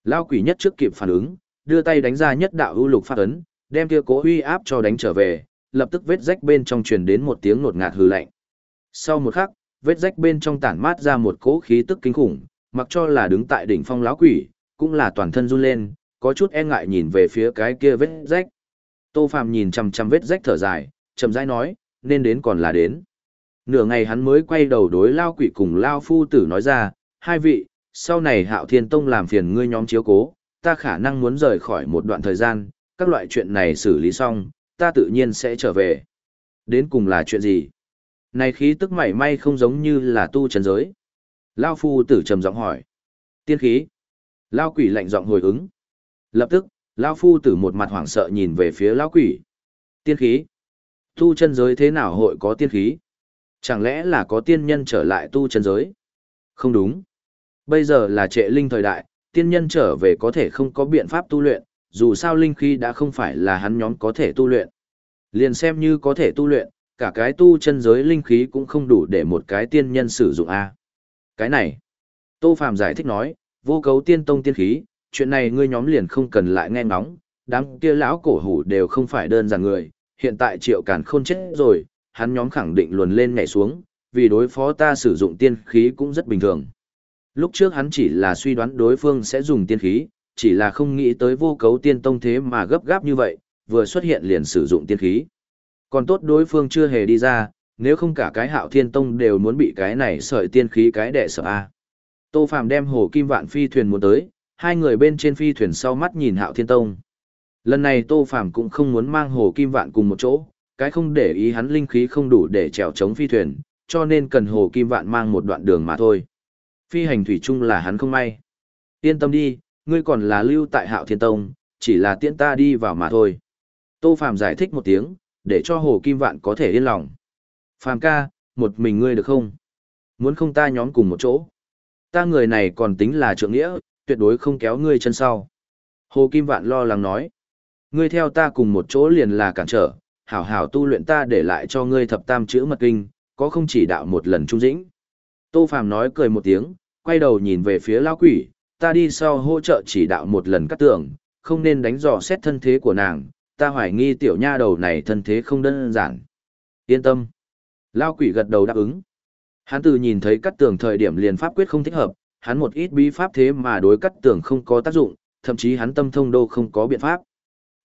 Lao quỷ nhất trước kịp phản ứng, đưa tay đánh ra nhất đạo ưu lục phát ấn, đem kia cố uy áp cho đánh trở về, lập tức vết rách bên trong truyền đến một tiếng nột ngạt hư lạnh. Sau một khắc, vết rách bên trong tản mát ra một cỗ khí tức kinh khủng, mặc cho là đứng tại đỉnh phong lão quỷ, cũng là toàn thân run lên, có chút e ngại nhìn về phía cái kia vết rách. Tô Phàm nhìn chằm chằm vết rách thở dài, chậm rãi nói, nên đến còn là đến. Nửa ngày hắn mới quay đầu đối lao quỷ cùng lao phu tử nói ra, hai vị, sau này hạo thiên tông làm phiền ngươi nhóm chiếu cố, ta khả năng muốn rời khỏi một đoạn thời gian, các loại chuyện này xử lý xong, ta tự nhiên sẽ trở về. Đến cùng là chuyện gì? Này khí tức mảy may không giống như là tu chân giới. Lao phu tử trầm giọng hỏi. Tiên khí. Lao quỷ lạnh giọng hồi ứng. Lập tức, Lao phu tử một mặt hoảng sợ nhìn về phía Lao quỷ. Tiên khí. Tu chân giới thế nào hội có tiên khí? Chẳng lẽ là có tiên nhân trở lại tu chân giới? Không đúng. Bây giờ là trệ linh thời đại, tiên nhân trở về có thể không có biện pháp tu luyện, dù sao linh khí đã không phải là hắn nhóm có thể tu luyện. Liền xem như có thể tu luyện, cả cái tu chân giới linh khí cũng không đủ để một cái tiên nhân sử dụng a. Cái này, Tô Phàm giải thích nói, vô cấu tiên tông tiên khí, chuyện này ngươi nhóm liền không cần lại nghe ngóng, đám kia lão cổ hủ đều không phải đơn giản người, hiện tại Triệu Càn Khôn chết rồi, hắn nhóm khẳng định luồn lên nhảy xuống, vì đối phó ta sử dụng tiên khí cũng rất bình thường. Lúc trước hắn chỉ là suy đoán đối phương sẽ dùng tiên khí, chỉ là không nghĩ tới vô cấu tiên tông thế mà gấp gáp như vậy, vừa xuất hiện liền sử dụng tiên khí. Còn tốt đối phương chưa hề đi ra, nếu không cả cái hạo thiên tông đều muốn bị cái này sợi tiên khí cái đẻ sợ a. Tô Phàm đem hồ kim vạn phi thuyền muốn tới, hai người bên trên phi thuyền sau mắt nhìn hạo thiên tông. Lần này Tô Phàm cũng không muốn mang hồ kim vạn cùng một chỗ, cái không để ý hắn linh khí không đủ để trèo chống phi thuyền, cho nên cần hồ kim vạn mang một đoạn đường mà thôi. Phi hành thủy chung là hắn không may. Yên tâm đi, ngươi còn là lưu tại hạo thiên tông, chỉ là tiễn ta đi vào mà thôi. Tô Phàm giải thích một tiếng, để cho hồ kim vạn có thể yên lòng. Phàm ca, một mình ngươi được không? Muốn không ta nhóm cùng một chỗ? Ta người này còn tính là trượng nghĩa, tuyệt đối không kéo ngươi chân sau. Hồ Kim Vạn lo lắng nói. Ngươi theo ta cùng một chỗ liền là cản trở, hảo hảo tu luyện ta để lại cho ngươi thập tam chữ mật kinh, có không chỉ đạo một lần trung dĩnh. Tô Phàm nói cười một tiếng, quay đầu nhìn về phía lão quỷ, ta đi sau hỗ trợ chỉ đạo một lần cắt tường, không nên đánh dò xét thân thế của nàng, ta hoài nghi tiểu nha đầu này thân thế không đơn giản. Yên tâm. Lão quỷ gật đầu đáp ứng. Hắn từ nhìn thấy cắt tường thời điểm liền pháp quyết không thích hợp, hắn một ít bí pháp thế mà đối cắt tường không có tác dụng, thậm chí hắn tâm thông đô không có biện pháp.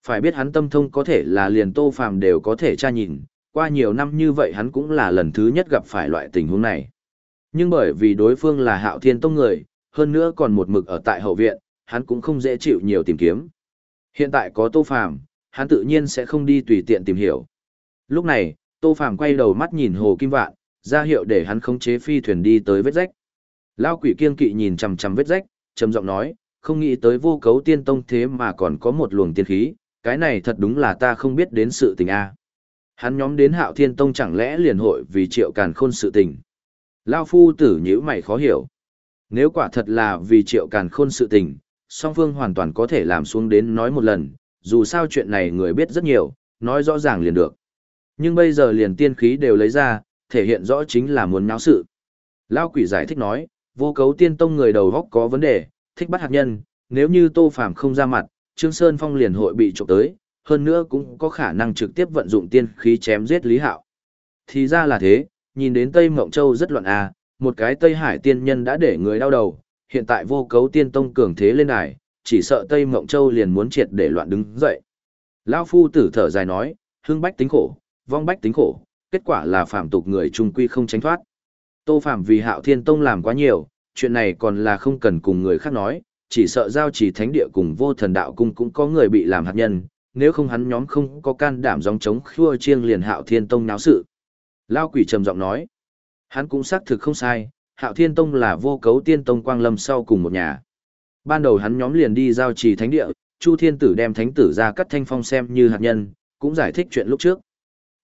Phải biết hắn tâm thông có thể là liền tô phàm đều có thể tra nhìn, qua nhiều năm như vậy hắn cũng là lần thứ nhất gặp phải loại tình huống này. Nhưng bởi vì đối phương là hạo thiên tông người, hơn nữa còn một mực ở tại hậu viện, hắn cũng không dễ chịu nhiều tìm kiếm. Hiện tại có tô phàm, hắn tự nhiên sẽ không đi tùy tiện tìm hiểu. Lúc này, tô phàm quay đầu mắt nhìn hồ kim vạn, ra hiệu để hắn khống chế phi thuyền đi tới vết rách. Lao quỷ kiên kỵ nhìn chằm chằm vết rách, trầm giọng nói, không nghĩ tới vô cấu tiên tông thế mà còn có một luồng tiên khí, cái này thật đúng là ta không biết đến sự tình a. Hắn nhóm đến hạo thiên tông chẳng lẽ liền hội vì triệu càn khôn sự tình. Lao phu tử nhíu mày khó hiểu. Nếu quả thật là vì triệu càn khôn sự tình, song phương hoàn toàn có thể làm xuống đến nói một lần, dù sao chuyện này người biết rất nhiều, nói rõ ràng liền được. Nhưng bây giờ liền tiên khí đều lấy ra, thể hiện rõ chính là muốn náo sự. Lao quỷ giải thích nói, vô cấu tiên tông người đầu góc có vấn đề, thích bắt hạt nhân, nếu như tô phàm không ra mặt, Trương Sơn Phong liền hội bị trộm tới, hơn nữa cũng có khả năng trực tiếp vận dụng tiên khí chém giết Lý Hạo. Thì ra là thế, nhìn đến Tây Mộng Châu rất loạn à, một cái Tây Hải tiên nhân đã để người đau đầu, hiện tại vô cấu tiên tông cường thế lên đài, chỉ sợ Tây Mộng Châu liền muốn triệt để loạn đứng dậy. Lão phu tử thở dài nói, hương bách tính khổ, vong bách tính khổ, kết quả là phạm tục người trung quy không tránh thoát. Tô Phạm vì Hạo Thiên Tông làm quá nhiều, chuyện này còn là không cần cùng người khác nói, chỉ sợ giao chỉ thánh địa cùng vô thần đạo cung cũng có người bị làm hạt nhân, nếu không hắn nhóm không có can đảm dòng chống khua chiêng liền Hạo Thiên Tông náo sự. Lao quỷ trầm giọng nói, hắn cũng xác thực không sai, Hạo Thiên Tông là vô cấu tiên tông quang lâm sau cùng một nhà. Ban đầu hắn nhóm liền đi giao trì thánh địa, Chu Thiên Tử đem thánh tử ra cắt thanh phong xem như hạt nhân, cũng giải thích chuyện lúc trước.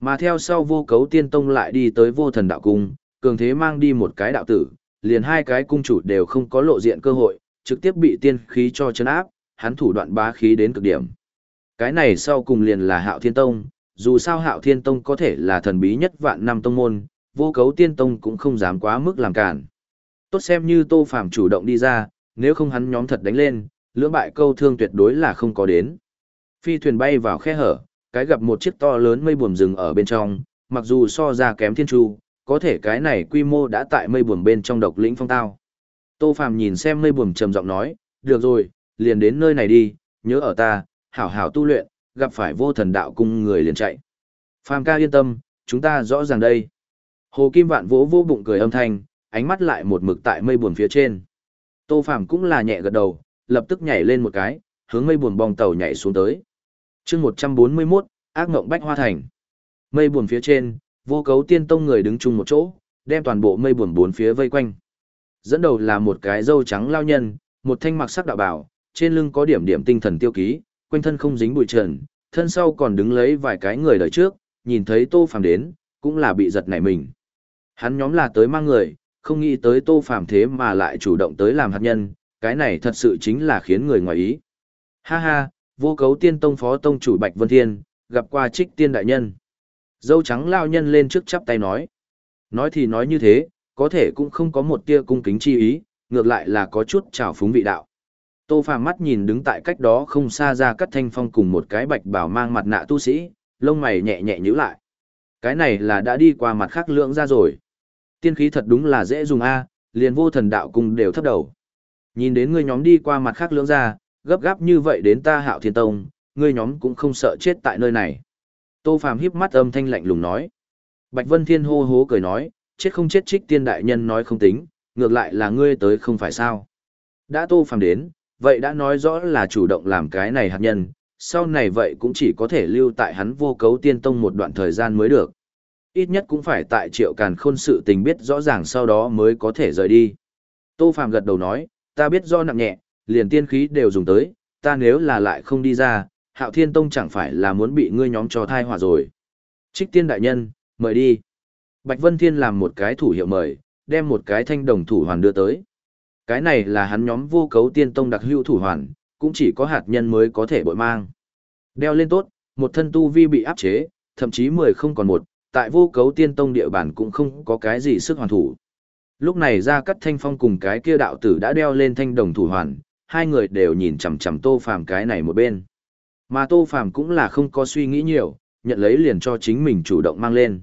Mà theo sau vô cấu tiên tông lại đi tới vô thần đạo cung, cường thế mang đi một cái đạo tử, liền hai cái cung chủ đều không có lộ diện cơ hội, trực tiếp bị tiên khí cho chấn áp, hắn thủ đoạn bá khí đến cực điểm. Cái này sau cùng liền là Hạo Thiên Tông, dù sao Hạo Thiên Tông có thể là thần bí nhất vạn năm tông môn, vô cấu tiên tông cũng không dám quá mức làm cản. Tốt xem như Tô Phàm chủ động đi ra, nếu không hắn nhóm thật đánh lên, lưỡng bại câu thương tuyệt đối là không có đến. Phi thuyền bay vào khe hở, cái gặp một chiếc to lớn mây buồm rừng ở bên trong, mặc dù so ra kém thiên tru, có thể cái này quy mô đã tại mây buồm bên trong độc lĩnh phong tao. Tô Phàm nhìn xem mây buồm trầm giọng nói, được rồi, liền đến nơi này đi, nhớ ở ta, hảo hảo tu luyện, gặp phải vô thần đạo cung người liền chạy. Phàm ca yên tâm, chúng ta rõ ràng đây. Hồ Kim Vạn vỗ vỗ bụng cười âm thanh, ánh mắt lại một mực tại mây buồn phía trên. Tô Phàm cũng là nhẹ gật đầu, lập tức nhảy lên một cái, hướng mây buồn bong tàu nhảy xuống tới. Chương 141, ác ngộng bách hoa thành. Mây buồn phía trên, vô cấu tiên tông người đứng chung một chỗ, đem toàn bộ mây buồn bốn phía vây quanh. Dẫn đầu là một cái râu trắng lao nhân, một thanh mặc sắc đạo bảo, trên lưng có điểm điểm tinh thần tiêu ký, quanh thân không dính bụi trần, thân sau còn đứng lấy vài cái người đời trước, nhìn thấy Tô Phàm đến, cũng là bị giật nảy mình. Hắn nhóm là tới mang người, không nghĩ tới Tô Phàm thế mà lại chủ động tới làm hạt nhân, cái này thật sự chính là khiến người ngoài ý. Ha ha, vô cấu tiên tông phó tông chủ Bạch Vân Thiên, gặp qua trích tiên đại nhân. Dâu trắng lao nhân lên trước chắp tay nói. Nói thì nói như thế, có thể cũng không có một tia cung kính chi ý, ngược lại là có chút trào phúng vị đạo. Tô Phàm mắt nhìn đứng tại cách đó không xa ra cắt thanh phong cùng một cái bạch bảo mang mặt nạ tu sĩ, lông mày nhẹ nhẹ nhíu lại. Cái này là đã đi qua mặt khác lượng ra rồi. Tiên khí thật đúng là dễ dùng a, liền vô thần đạo cùng đều thấp đầu. Nhìn đến ngươi nhóm đi qua mặt khác lưỡng ra, gấp gáp như vậy đến ta hạo thiên tông, ngươi nhóm cũng không sợ chết tại nơi này. Tô Phàm híp mắt âm thanh lạnh lùng nói. Bạch Vân Thiên hô hố cười nói, chết không chết trích tiên đại nhân nói không tính, ngược lại là ngươi tới không phải sao. Đã Tô Phàm đến, vậy đã nói rõ là chủ động làm cái này hạt nhân, sau này vậy cũng chỉ có thể lưu tại hắn vô cấu tiên tông một đoạn thời gian mới được. Ít nhất cũng phải tại triệu càn khôn sự tình biết rõ ràng sau đó mới có thể rời đi. Tô Phàm gật đầu nói, ta biết do nặng nhẹ, liền tiên khí đều dùng tới, ta nếu là lại không đi ra, hạo thiên tông chẳng phải là muốn bị ngươi nhóm cho thai hỏa rồi. Trích tiên đại nhân, mời đi. Bạch Vân Thiên làm một cái thủ hiệu mời, đem một cái thanh đồng thủ hoàn đưa tới. Cái này là hắn nhóm vô cấu tiên tông đặc hữu thủ hoàn, cũng chỉ có hạt nhân mới có thể bội mang. Đeo lên tốt, một thân tu vi bị áp chế, thậm chí mười không còn một, tại vô cấu tiên tông địa bản cũng không có cái gì sức hoàn thủ. Lúc này ra cắt thanh phong cùng cái kia đạo tử đã đeo lên thanh đồng thủ hoàn, hai người đều nhìn chằm chằm tô phàm cái này một bên. Mà tô phàm cũng là không có suy nghĩ nhiều, nhận lấy liền cho chính mình chủ động mang lên.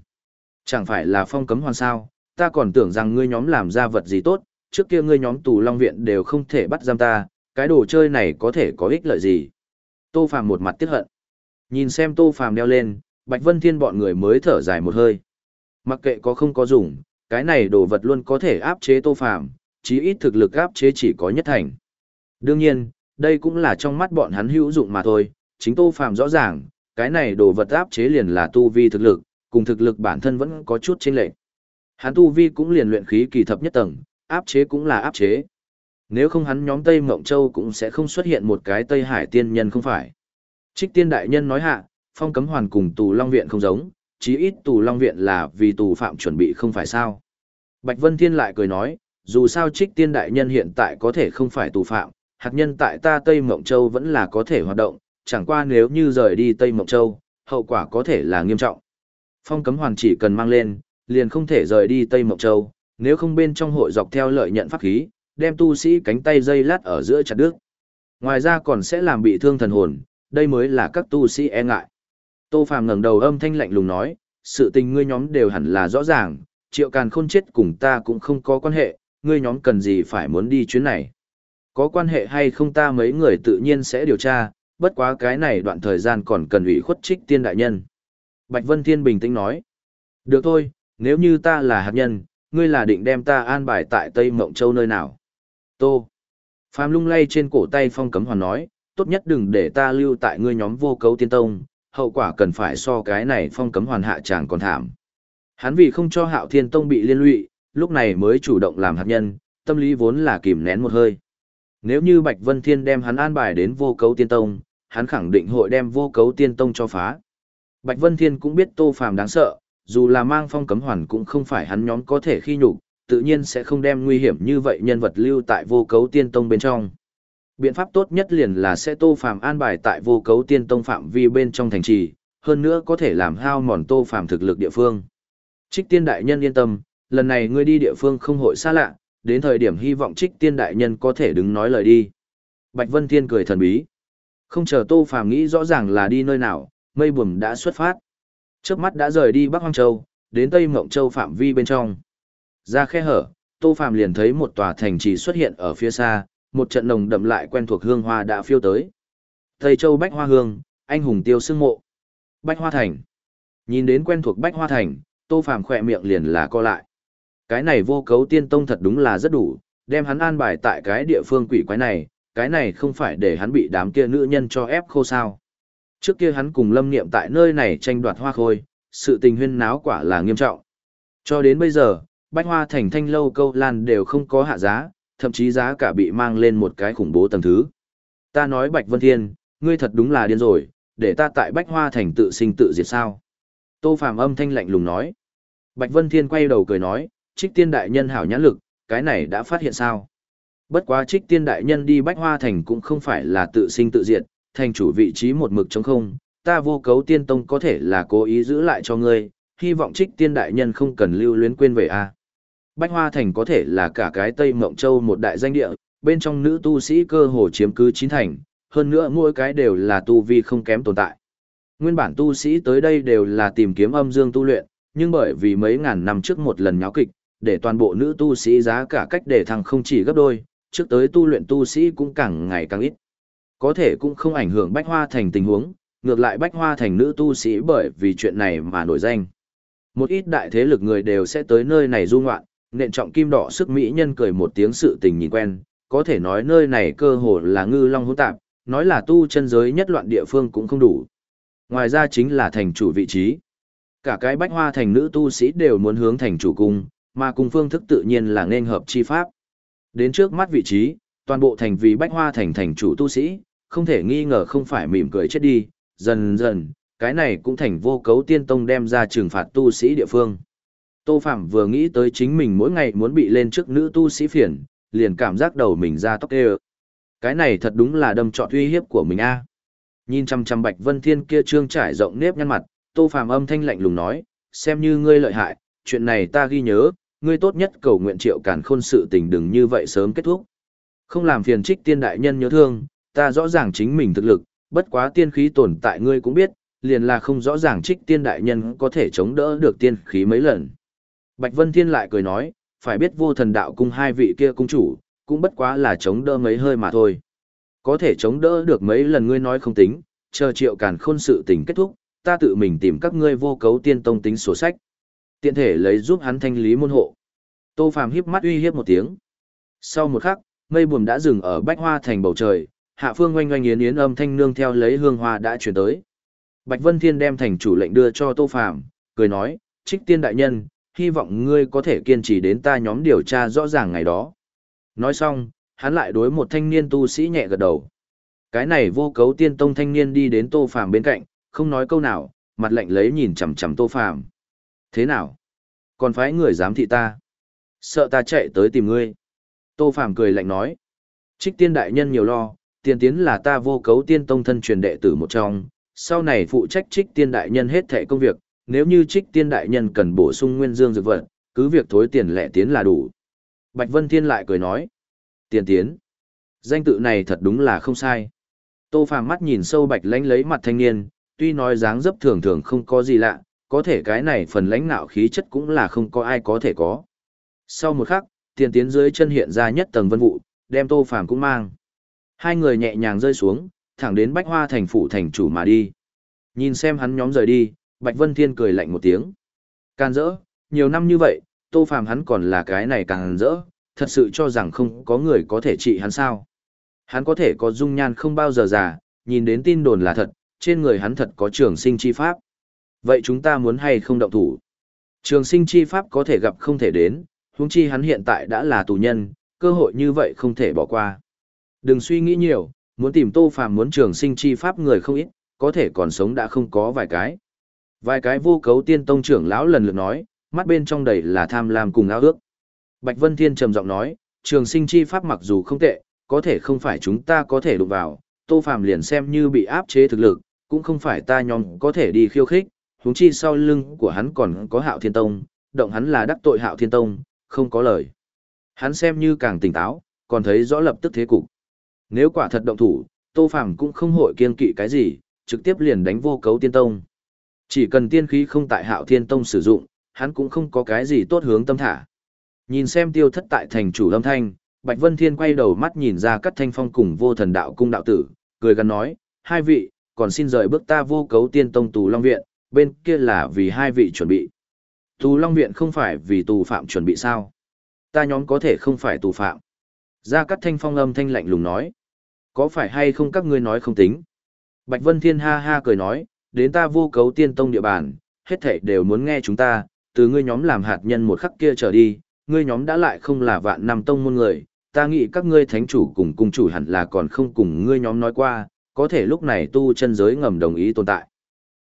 Chẳng phải là phong cấm hoàn sao, ta còn tưởng rằng ngươi nhóm làm ra vật gì tốt, trước kia ngươi nhóm tù long viện đều không thể bắt giam ta, cái đồ chơi này có thể có ích lợi gì. Tô phàm một mặt tiếc hận. Nhìn xem tô phàm đeo lên, Bạch Vân Thiên bọn người mới thở dài một hơi. Mặc kệ có không có dùng, cái này đồ vật luôn có thể áp chế Tô Phàm, chí ít thực lực áp chế chỉ có nhất thành. Đương nhiên, đây cũng là trong mắt bọn hắn hữu dụng mà thôi, chính Tô Phàm rõ ràng, cái này đồ vật áp chế liền là tu vi thực lực, cùng thực lực bản thân vẫn có chút chênh lệch. Hắn tu vi cũng liền luyện khí kỳ thập nhất tầng, áp chế cũng là áp chế. Nếu không hắn nhóm Tây Mộng Châu cũng sẽ không xuất hiện một cái Tây Hải tiên nhân không phải. Trích tiên đại nhân nói hạ, phong cấm hoàn cùng tù long viện không giống, chí ít tù long viện là vì tù phạm chuẩn bị không phải sao. Bạch Vân Thiên lại cười nói, dù sao trích tiên đại nhân hiện tại có thể không phải tù phạm, hạt nhân tại ta Tây Mộng Châu vẫn là có thể hoạt động, chẳng qua nếu như rời đi Tây Mộng Châu, hậu quả có thể là nghiêm trọng. Phong cấm hoàn chỉ cần mang lên, liền không thể rời đi Tây Mộng Châu, nếu không bên trong hội dọc theo lợi nhận pháp khí, đem tu sĩ cánh tay dây lát ở giữa chặt đứt. Ngoài ra còn sẽ làm bị thương thần hồn, đây mới là các tu sĩ e ngại. Tô Phàm ngẩng đầu âm thanh lạnh lùng nói, sự tình ngươi nhóm đều hẳn là rõ ràng, triệu càn khôn chết cùng ta cũng không có quan hệ, ngươi nhóm cần gì phải muốn đi chuyến này. Có quan hệ hay không ta mấy người tự nhiên sẽ điều tra, bất quá cái này đoạn thời gian còn cần ủy khuất trích tiên đại nhân. Bạch Vân Thiên bình tĩnh nói, Được thôi, nếu như ta là hạt nhân, ngươi là định đem ta an bài tại Tây Mộng Châu nơi nào. Tô. Phàm lung lay trên cổ tay phong cấm hoàn nói, tốt nhất đừng để ta lưu tại ngươi nhóm vô cấu tiên tông, hậu quả cần phải so cái này phong cấm hoàn hạ chàng còn thảm. Hắn vì không cho hạo thiên tông bị liên lụy, lúc này mới chủ động làm hạt nhân, tâm lý vốn là kìm nén một hơi. Nếu như Bạch Vân Thiên đem hắn an bài đến vô cấu tiên tông, hắn khẳng định hội đem vô cấu tiên tông cho phá. Bạch Vân Thiên cũng biết Tô Phàm đáng sợ, dù là mang phong cấm hoàn cũng không phải hắn nhóm có thể khi nhục, tự nhiên sẽ không đem nguy hiểm như vậy nhân vật lưu tại vô cấu tiên tông bên trong. Biện pháp tốt nhất liền là sẽ Tô Phàm an bài tại vô cấu tiên tông phạm vi bên trong thành trì, hơn nữa có thể làm hao mòn Tô Phàm thực lực địa phương. Trích Tiên đại nhân yên tâm, lần này ngươi đi địa phương không hội xa lạ, đến thời điểm hy vọng Trích Tiên đại nhân có thể đứng nói lời đi. Bạch Vân Thiên cười thần bí. Không chờ Tô Phàm nghĩ rõ ràng là đi nơi nào, mây buồm đã xuất phát. Trước mắt đã rời đi Bắc Hoang Châu, đến Tây Mộng Châu phạm vi bên trong. Ra khe hở, Tô Phàm liền thấy một tòa thành trì xuất hiện ở phía xa, một trận nồng đậm lại quen thuộc hương hoa đã phiêu tới. Thầy Châu Bách Hoa Hương, anh hùng tiêu xương mộ. Bách Hoa Thành. Nhìn đến quen thuộc Bách Hoa Thành, Tô Phàm khỏe miệng liền là co lại. Cái này vô cấu tiên tông thật đúng là rất đủ, đem hắn an bài tại cái địa phương quỷ quái này, cái này không phải để hắn bị đám kia nữ nhân cho ép khô sao. Trước kia hắn cùng lâm niệm tại nơi này tranh đoạt hoa khôi, sự tình huyên náo quả là nghiêm trọng. Cho đến bây giờ, bách hoa thành thanh lâu câu lan đều không có hạ giá, thậm chí giá cả bị mang lên một cái khủng bố tầng thứ. Ta nói Bạch Vân Thiên, ngươi thật đúng là điên rồi, để ta tại bách hoa thành tự sinh tự diệt sao. Tô Phàm âm thanh lạnh lùng nói. Bạch Vân Thiên quay đầu cười nói, trích tiên đại nhân hảo nhãn lực, cái này đã phát hiện sao. Bất quá trích tiên đại nhân đi bách hoa thành cũng không phải là tự sinh tự diệt, thành chủ vị trí một mực trống không, ta vô cấu tiên tông có thể là cố ý giữ lại cho ngươi, hy vọng trích tiên đại nhân không cần lưu luyến quên về a. Bách Hoa Thành có thể là cả cái Tây Mộng Châu một đại danh địa, bên trong nữ tu sĩ cơ hồ chiếm cứ chín thành, hơn nữa mỗi cái đều là tu vi không kém tồn tại. Nguyên bản tu sĩ tới đây đều là tìm kiếm âm dương tu luyện, nhưng bởi vì mấy ngàn năm trước một lần nháo kịch, để toàn bộ nữ tu sĩ giá cả cách để thăng không chỉ gấp đôi, trước tới tu luyện tu sĩ cũng càng ngày càng ít có thể cũng không ảnh hưởng bách hoa thành tình huống, ngược lại bách hoa thành nữ tu sĩ bởi vì chuyện này mà nổi danh. Một ít đại thế lực người đều sẽ tới nơi này du ngoạn, nện trọng kim đỏ sức mỹ nhân cười một tiếng sự tình nhìn quen, có thể nói nơi này cơ hồ là ngư long hỗn tạp, nói là tu chân giới nhất loạn địa phương cũng không đủ. Ngoài ra chính là thành chủ vị trí. Cả cái bách hoa thành nữ tu sĩ đều muốn hướng thành chủ cung, mà cùng phương thức tự nhiên là nên hợp chi pháp. Đến trước mắt vị trí, toàn bộ thành vì bách hoa thành thành chủ tu sĩ, không thể nghi ngờ không phải mỉm cười chết đi, dần dần, cái này cũng thành vô cấu tiên tông đem ra trừng phạt tu sĩ địa phương. Tô Phạm vừa nghĩ tới chính mình mỗi ngày muốn bị lên trước nữ tu sĩ phiền, liền cảm giác đầu mình ra tóc tê Cái này thật đúng là đâm trọn uy hiếp của mình a. Nhìn chăm chăm Bạch Vân Thiên kia trương trải rộng nếp nhăn mặt, Tô Phạm âm thanh lạnh lùng nói, xem như ngươi lợi hại, chuyện này ta ghi nhớ, ngươi tốt nhất cầu nguyện triệu cản khôn sự tình đừng như vậy sớm kết thúc. Không làm phiền trích tiên đại nhân nhớ thương, ta rõ ràng chính mình thực lực, bất quá tiên khí tồn tại ngươi cũng biết, liền là không rõ ràng trích tiên đại nhân có thể chống đỡ được tiên khí mấy lần. Bạch Vân Thiên lại cười nói, phải biết vô thần đạo cung hai vị kia cung chủ, cũng bất quá là chống đỡ mấy hơi mà thôi. Có thể chống đỡ được mấy lần ngươi nói không tính, chờ triệu càn khôn sự tình kết thúc, ta tự mình tìm các ngươi vô cấu tiên tông tính sổ sách. Tiện thể lấy giúp hắn thanh lý môn hộ. Tô Phàm híp mắt uy hiếp một tiếng. Sau một khắc, mây buồm đã dừng ở bách hoa thành bầu trời, hạ phương oanh oanh yến yến âm thanh nương theo lấy hương hoa đã chuyển tới. Bạch Vân Thiên đem thành chủ lệnh đưa cho Tô Phàm, cười nói, trích tiên đại nhân, hy vọng ngươi có thể kiên trì đến ta nhóm điều tra rõ ràng ngày đó. Nói xong, hắn lại đối một thanh niên tu sĩ nhẹ gật đầu. Cái này vô cấu tiên tông thanh niên đi đến Tô Phàm bên cạnh, không nói câu nào, mặt lạnh lấy nhìn chằm chằm Tô Phàm. Thế nào? Còn phái người dám thị ta? Sợ ta chạy tới tìm ngươi. Tô Phàm cười lạnh nói. Trích tiên đại nhân nhiều lo, tiền tiến là ta vô cấu tiên tông thân truyền đệ tử một trong, sau này phụ trách trích tiên đại nhân hết thẻ công việc, nếu như trích tiên đại nhân cần bổ sung nguyên dương dược vật, cứ việc thối tiền lẻ tiến là đủ. Bạch Vân Thiên lại cười nói, tiền tiến, danh tự này thật đúng là không sai. Tô Phàm mắt nhìn sâu bạch lánh lấy mặt thanh niên, tuy nói dáng dấp thường thường không có gì lạ, có thể cái này phần lãnh nạo khí chất cũng là không có ai có thể có. Sau một khắc, tiền tiến dưới chân hiện ra nhất tầng vân vụ, đem Tô Phàm cũng mang. Hai người nhẹ nhàng rơi xuống, thẳng đến Bách Hoa thành phủ thành chủ mà đi. Nhìn xem hắn nhóm rời đi, Bạch Vân Thiên cười lạnh một tiếng. Can dỡ, nhiều năm như vậy, Tô Phàm hắn còn là cái này càng dỡ, thật sự cho rằng không có người có thể trị hắn sao. Hắn có thể có dung nhan không bao giờ già, nhìn đến tin đồn là thật, trên người hắn thật có trường sinh chi pháp. Vậy chúng ta muốn hay không động thủ? Trường sinh chi pháp có thể gặp không thể đến, huống chi hắn hiện tại đã là tù nhân, cơ hội như vậy không thể bỏ qua. Đừng suy nghĩ nhiều, muốn tìm Tô Phàm muốn trường sinh chi pháp người không ít, có thể còn sống đã không có vài cái. Vài cái vô cấu tiên tông trưởng lão lần lượt nói, mắt bên trong đầy là tham lam cùng ao ước. Bạch Vân Thiên trầm giọng nói, trường sinh chi pháp mặc dù không tệ, có thể không phải chúng ta có thể đụng vào, Tô Phàm liền xem như bị áp chế thực lực, cũng không phải ta nhóm có thể đi khiêu khích, huống chi sau lưng của hắn còn có Hạo Thiên Tông, động hắn là đắc tội Hạo Thiên Tông, không có lời. Hắn xem như càng tỉnh táo, còn thấy rõ lập tức thế cục. Nếu quả thật động thủ, Tô Phàm cũng không hội kiên kỵ cái gì, trực tiếp liền đánh vô cấu tiên tông. Chỉ cần tiên khí không tại Hạo Thiên Tông sử dụng, hắn cũng không có cái gì tốt hướng tâm thả. Nhìn xem tiêu thất tại thành chủ lâm thanh, Bạch Vân Thiên quay đầu mắt nhìn ra cắt thanh phong cùng vô thần đạo cung đạo tử, cười gần nói, hai vị, còn xin rời bước ta vô cấu tiên tông tù long viện, bên kia là vì hai vị chuẩn bị. Tù long viện không phải vì tù phạm chuẩn bị sao? Ta nhóm có thể không phải tù phạm. Ra cắt thanh phong âm thanh lạnh lùng nói. Có phải hay không các ngươi nói không tính? Bạch Vân Thiên ha ha cười nói, đến ta vô cấu tiên tông địa bàn, hết thảy đều muốn nghe chúng ta, từ ngươi nhóm làm hạt nhân một khắc kia trở đi, ngươi nhóm đã lại không là vạn năm tông môn người, ta nghĩ các ngươi thánh chủ cùng cung chủ hẳn là còn không cùng ngươi nhóm nói qua, có thể lúc này tu chân giới ngầm đồng ý tồn tại.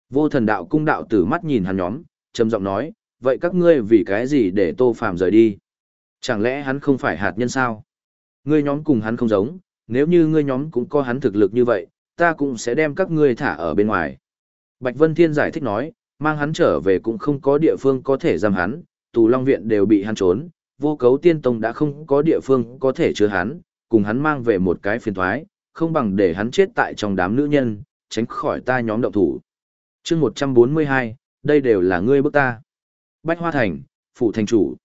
Vô thần đạo cung đạo tử mắt nhìn hắn nhóm, trầm giọng nói, vậy các ngươi vì cái gì để tô phàm rời đi? Chẳng lẽ hắn không phải hạt nhân sao? Ngươi nhóm cùng hắn không giống, nếu như ngươi nhóm cũng có hắn thực lực như vậy, ta cũng sẽ đem các ngươi thả ở bên ngoài. Bạch Vân Thiên giải thích nói, mang hắn trở về cũng không có địa phương có thể giam hắn, tù long viện đều bị hắn trốn, vô cấu tiên tông đã không có địa phương có thể chứa hắn, cùng hắn mang về một cái phiền thoái, không bằng để hắn chết tại trong đám nữ nhân, tránh khỏi ta nhóm động thủ. chương 142, đây đều là ngươi bức ta. Bách Hoa Thành, Phụ Thành Chủ.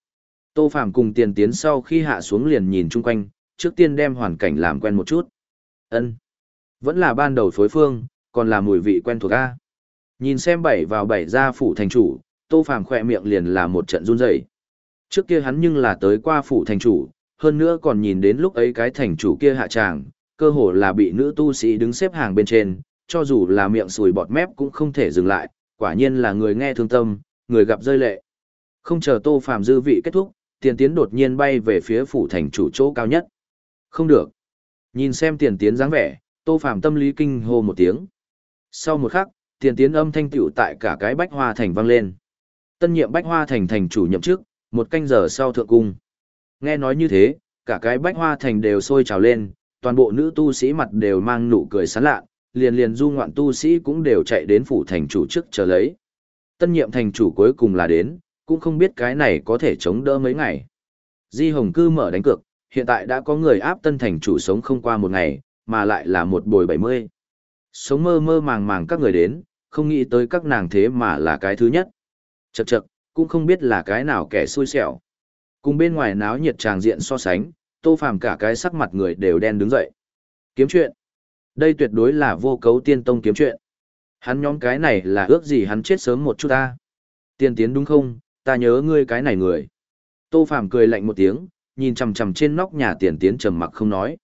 Tô Phạm cùng tiền tiến sau khi hạ xuống liền nhìn chung quanh, trước tiên đem hoàn cảnh làm quen một chút. ân Vẫn là ban đầu phối phương, còn là mùi vị quen thuộc A. Nhìn xem bảy vào bảy ra Phủ Thành Chủ, Tô phàm khỏe miệng liền là một trận run rẩy. Trước kia hắn nhưng là tới qua Phủ Thành Chủ, hơn nữa còn nhìn đến lúc ấy cái thành chủ kia hạ tràng, cơ hồ là bị nữ tu sĩ đứng xếp hàng bên trên, cho dù là miệng sùi bọt mép cũng không thể dừng lại, quả nhiên là người nghe thương tâm, người gặp rơi lệ. Không chờ Tô Phàm dư vị kết thúc, tiền tiến đột nhiên bay về phía phủ thành chủ chỗ cao nhất. Không được. Nhìn xem tiền tiến dáng vẻ, Tô Phàm tâm lý kinh hô một tiếng. Sau một khắc, tiền tiến âm thanh tựu tại cả cái bách hoa thành vang lên. Tân nhiệm bách hoa thành thành chủ nhậm chức, một canh giờ sau thượng cung. Nghe nói như thế, cả cái bách hoa thành đều sôi trào lên, toàn bộ nữ tu sĩ mặt đều mang nụ cười sán lạ, liền liền du ngoạn tu sĩ cũng đều chạy đến phủ thành chủ trước chờ lấy. Tân nhiệm thành chủ cuối cùng là đến, cũng không biết cái này có thể chống đỡ mấy ngày. Di Hồng cư mở đánh cược, hiện tại đã có người áp tân thành chủ sống không qua một ngày, mà lại là một bồi bảy mươi. Sống mơ mơ màng màng các người đến, không nghĩ tới các nàng thế mà là cái thứ nhất. Chậc chậc, cũng không biết là cái nào kẻ xui xẻo. Cùng bên ngoài náo nhiệt tràng diện so sánh, tô phàm cả cái sắc mặt người đều đen đứng dậy. Kiếm chuyện. Đây tuyệt đối là vô cấu tiên tông kiếm chuyện. Hắn nhóm cái này là ước gì hắn chết sớm một chút ta. Tiên tiến đúng không, ta nhớ ngươi cái này người. Tô phàm cười lạnh một tiếng, nhìn chằm chằm trên nóc nhà tiền tiến trầm mặc không nói.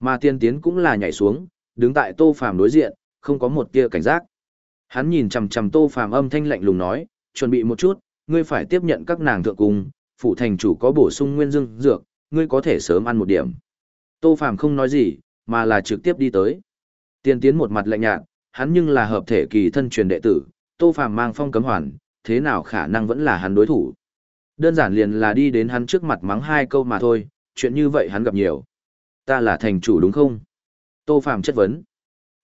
Mà tiên tiến cũng là nhảy xuống, đứng tại tô phàm đối diện, không có một tia cảnh giác. Hắn nhìn chằm chằm tô phàm âm thanh lạnh lùng nói, chuẩn bị một chút, ngươi phải tiếp nhận các nàng thượng cung, phụ thành chủ có bổ sung nguyên dương dược, ngươi có thể sớm ăn một điểm. Tô Phàm không nói gì, mà là trực tiếp đi tới. Tiên tiến một mặt lạnh nhạt, hắn nhưng là hợp thể kỳ thân truyền đệ tử, Tô Phàm mang phong cấm hoàn, thế nào khả năng vẫn là hắn đối thủ. Đơn giản liền là đi đến hắn trước mặt mắng hai câu mà thôi, chuyện như vậy hắn gặp nhiều. Ta là thành chủ đúng không? Tô Phàm chất vấn.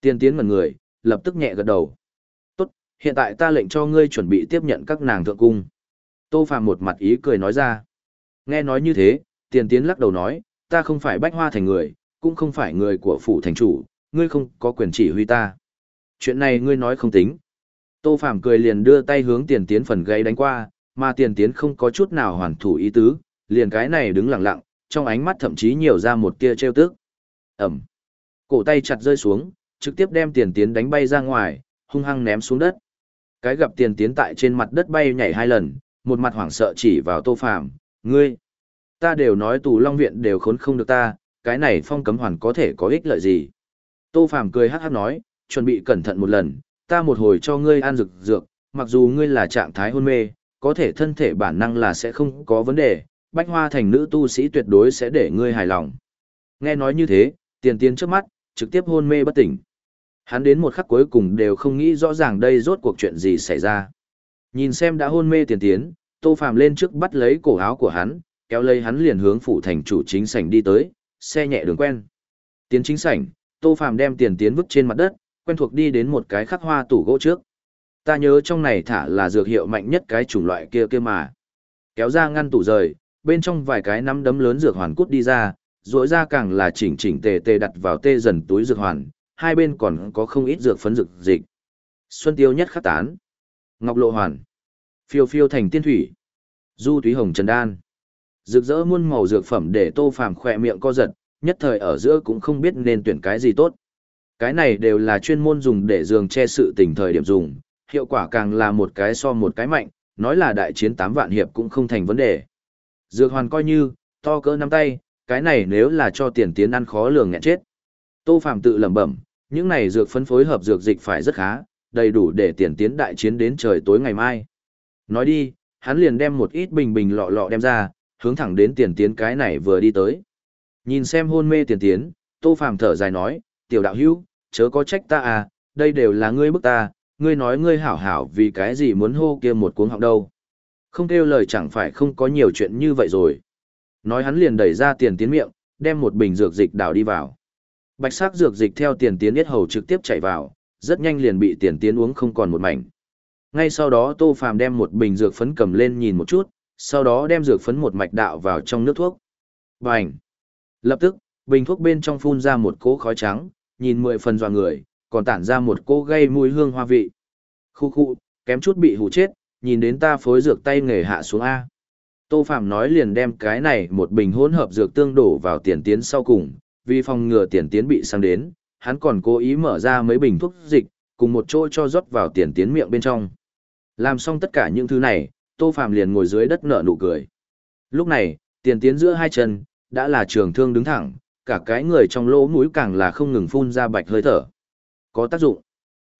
Tiên tiến ngẩn người, lập tức nhẹ gật đầu. Tốt, hiện tại ta lệnh cho ngươi chuẩn bị tiếp nhận các nàng thượng cung. Tô Phàm một mặt ý cười nói ra. Nghe nói như thế, tiền tiến lắc đầu nói, ta không phải bách hoa thành người, cũng không phải người của phủ thành chủ, ngươi không có quyền chỉ huy ta. Chuyện này ngươi nói không tính. Tô Phàm cười liền đưa tay hướng tiền tiến phần gây đánh qua, mà tiền tiến không có chút nào hoàn thủ ý tứ, liền cái này đứng lặng lặng, trong ánh mắt thậm chí nhiều ra một tia trêu tức. Ẩm. Cổ tay chặt rơi xuống, trực tiếp đem tiền tiến đánh bay ra ngoài, hung hăng ném xuống đất. Cái gặp tiền tiến tại trên mặt đất bay nhảy hai lần, một mặt hoảng sợ chỉ vào Tô Phàm, "Ngươi, ta đều nói tù Long viện đều khốn không được ta, cái này phong cấm hoàn có thể có ích lợi gì?" Tô Phàm cười hát hát nói, "Chuẩn bị cẩn thận một lần, ta một hồi cho ngươi ăn dược dược, mặc dù ngươi là trạng thái hôn mê, có thể thân thể bản năng là sẽ không có vấn đề, Bách Hoa thành nữ tu sĩ tuyệt đối sẽ để ngươi hài lòng." Nghe nói như thế, tiền tiến trước mắt, trực tiếp hôn mê bất tỉnh. Hắn đến một khắc cuối cùng đều không nghĩ rõ ràng đây rốt cuộc chuyện gì xảy ra. Nhìn xem đã hôn mê tiền tiến, Tô Phàm lên trước bắt lấy cổ áo của hắn, kéo lấy hắn liền hướng phủ thành chủ chính sảnh đi tới, xe nhẹ đường quen. Tiến chính sảnh, Tô Phàm đem tiền tiến vứt trên mặt đất, quen thuộc đi đến một cái khắc hoa tủ gỗ trước. Ta nhớ trong này thả là dược hiệu mạnh nhất cái chủng loại kia kia mà. Kéo ra ngăn tủ rời, bên trong vài cái nắm đấm lớn dược hoàn cút đi ra, rỗi ra càng là chỉnh chỉnh tề tề đặt vào tê dần túi dược hoàn, hai bên còn có không ít dược phấn dược dịch. Xuân tiêu nhất khắc tán. Ngọc lộ hoàn. Phiêu phiêu thành tiên thủy. Du túy hồng trần đan. Rực rỡ muôn màu dược phẩm để tô phàm khỏe miệng co giật, nhất thời ở giữa cũng không biết nên tuyển cái gì tốt. Cái này đều là chuyên môn dùng để giường che sự tình thời điểm dùng, hiệu quả càng là một cái so một cái mạnh, nói là đại chiến 8 vạn hiệp cũng không thành vấn đề. Dược hoàn coi như, to cỡ nắm tay, cái này nếu là cho tiền tiến ăn khó lường nghẹn chết. Tô Phạm tự lẩm bẩm, những này dược phân phối hợp dược dịch phải rất khá, đầy đủ để tiền tiến đại chiến đến trời tối ngày mai. Nói đi, hắn liền đem một ít bình bình lọ lọ đem ra, hướng thẳng đến tiền tiến cái này vừa đi tới. Nhìn xem hôn mê tiền tiến, Tô Phạm thở dài nói, tiểu đạo hữu, chớ có trách ta à, đây đều là ngươi bức ta, ngươi nói ngươi hảo hảo vì cái gì muốn hô kia một cuống họng đâu. Không kêu lời chẳng phải không có nhiều chuyện như vậy rồi. Nói hắn liền đẩy ra tiền tiến miệng, đem một bình dược dịch đảo đi vào. Bạch sắc dược dịch theo tiền tiến yết hầu trực tiếp chạy vào, rất nhanh liền bị tiền tiến uống không còn một mảnh. Ngay sau đó Tô Phàm đem một bình dược phấn cầm lên nhìn một chút, sau đó đem dược phấn một mạch đạo vào trong nước thuốc. Bành! Lập tức, bình thuốc bên trong phun ra một cỗ khói trắng, nhìn mười phần dò người, còn tản ra một cỗ gây mùi hương hoa vị. Khu khu, kém chút bị hủ chết, nhìn đến ta phối dược tay nghề hạ xuống A. Tô Phạm nói liền đem cái này một bình hỗn hợp dược tương đổ vào tiền tiến sau cùng, vì phòng ngừa tiền tiến bị sang đến, hắn còn cố ý mở ra mấy bình thuốc dịch, cùng một chỗ cho rót vào tiền tiến miệng bên trong. Làm xong tất cả những thứ này, Tô Phạm liền ngồi dưới đất nở nụ cười. Lúc này, tiền tiến giữa hai chân, đã là trường thương đứng thẳng, cả cái người trong lỗ mũi càng là không ngừng phun ra bạch hơi thở. Có tác dụng.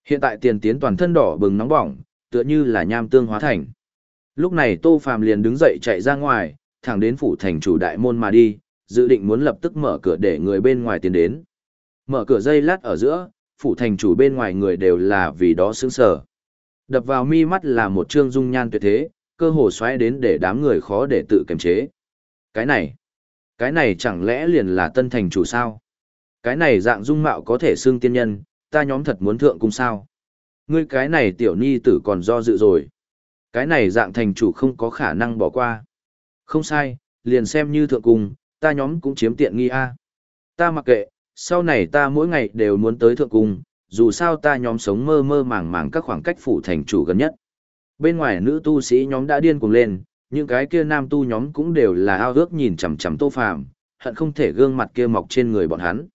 Hiện tại tiền tiến toàn thân đỏ bừng nóng bỏng, tựa như là nham tương hóa thành. Lúc này Tô Phàm liền đứng dậy chạy ra ngoài, thẳng đến phủ thành chủ đại môn mà đi, dự định muốn lập tức mở cửa để người bên ngoài tiến đến. Mở cửa dây lát ở giữa, phủ thành chủ bên ngoài người đều là vì đó sững sờ. Đập vào mi mắt là một trương dung nhan tuyệt thế, cơ hồ xoáy đến để đám người khó để tự kiềm chế. Cái này, cái này chẳng lẽ liền là tân thành chủ sao? Cái này dạng dung mạo có thể xưng tiên nhân, ta nhóm thật muốn thượng cung sao? Ngươi cái này tiểu ni tử còn do dự rồi. Cái này dạng thành chủ không có khả năng bỏ qua. Không sai, liền xem như thượng cung, ta nhóm cũng chiếm tiện nghi a. Ta mặc kệ, sau này ta mỗi ngày đều muốn tới thượng cung, dù sao ta nhóm sống mơ mơ màng màng các khoảng cách phủ thành chủ gần nhất. Bên ngoài nữ tu sĩ nhóm đã điên cuồng lên, những cái kia nam tu nhóm cũng đều là ao ước nhìn chằm chằm Tô Phàm, hận không thể gương mặt kia mọc trên người bọn hắn.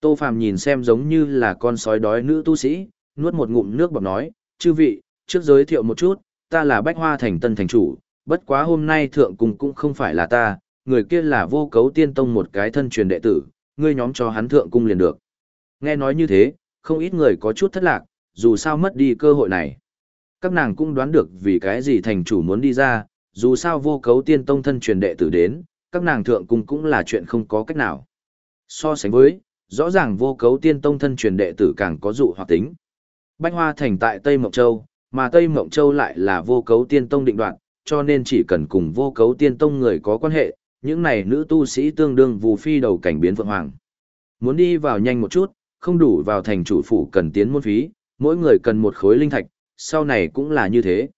Tô Phàm nhìn xem giống như là con sói đói nữ tu sĩ, nuốt một ngụm nước bọt nói, "Chư vị, trước giới thiệu một chút, ta là Bách Hoa Thành Tân Thành Chủ, bất quá hôm nay thượng cung cũng không phải là ta, người kia là vô cấu tiên tông một cái thân truyền đệ tử, ngươi nhóm cho hắn thượng cung liền được. Nghe nói như thế, không ít người có chút thất lạc, dù sao mất đi cơ hội này. Các nàng cũng đoán được vì cái gì thành chủ muốn đi ra, dù sao vô cấu tiên tông thân truyền đệ tử đến, các nàng thượng cung cũng là chuyện không có cách nào. So sánh với, rõ ràng vô cấu tiên tông thân truyền đệ tử càng có dụ hoặc tính. Bách Hoa Thành tại Tây Mộc Châu, mà Tây Mộng Châu lại là vô cấu tiên tông định đoạn, cho nên chỉ cần cùng vô cấu tiên tông người có quan hệ, những này nữ tu sĩ tương đương vù phi đầu cảnh biến vượng hoàng. Muốn đi vào nhanh một chút, không đủ vào thành chủ phủ cần tiến môn phí, mỗi người cần một khối linh thạch, sau này cũng là như thế.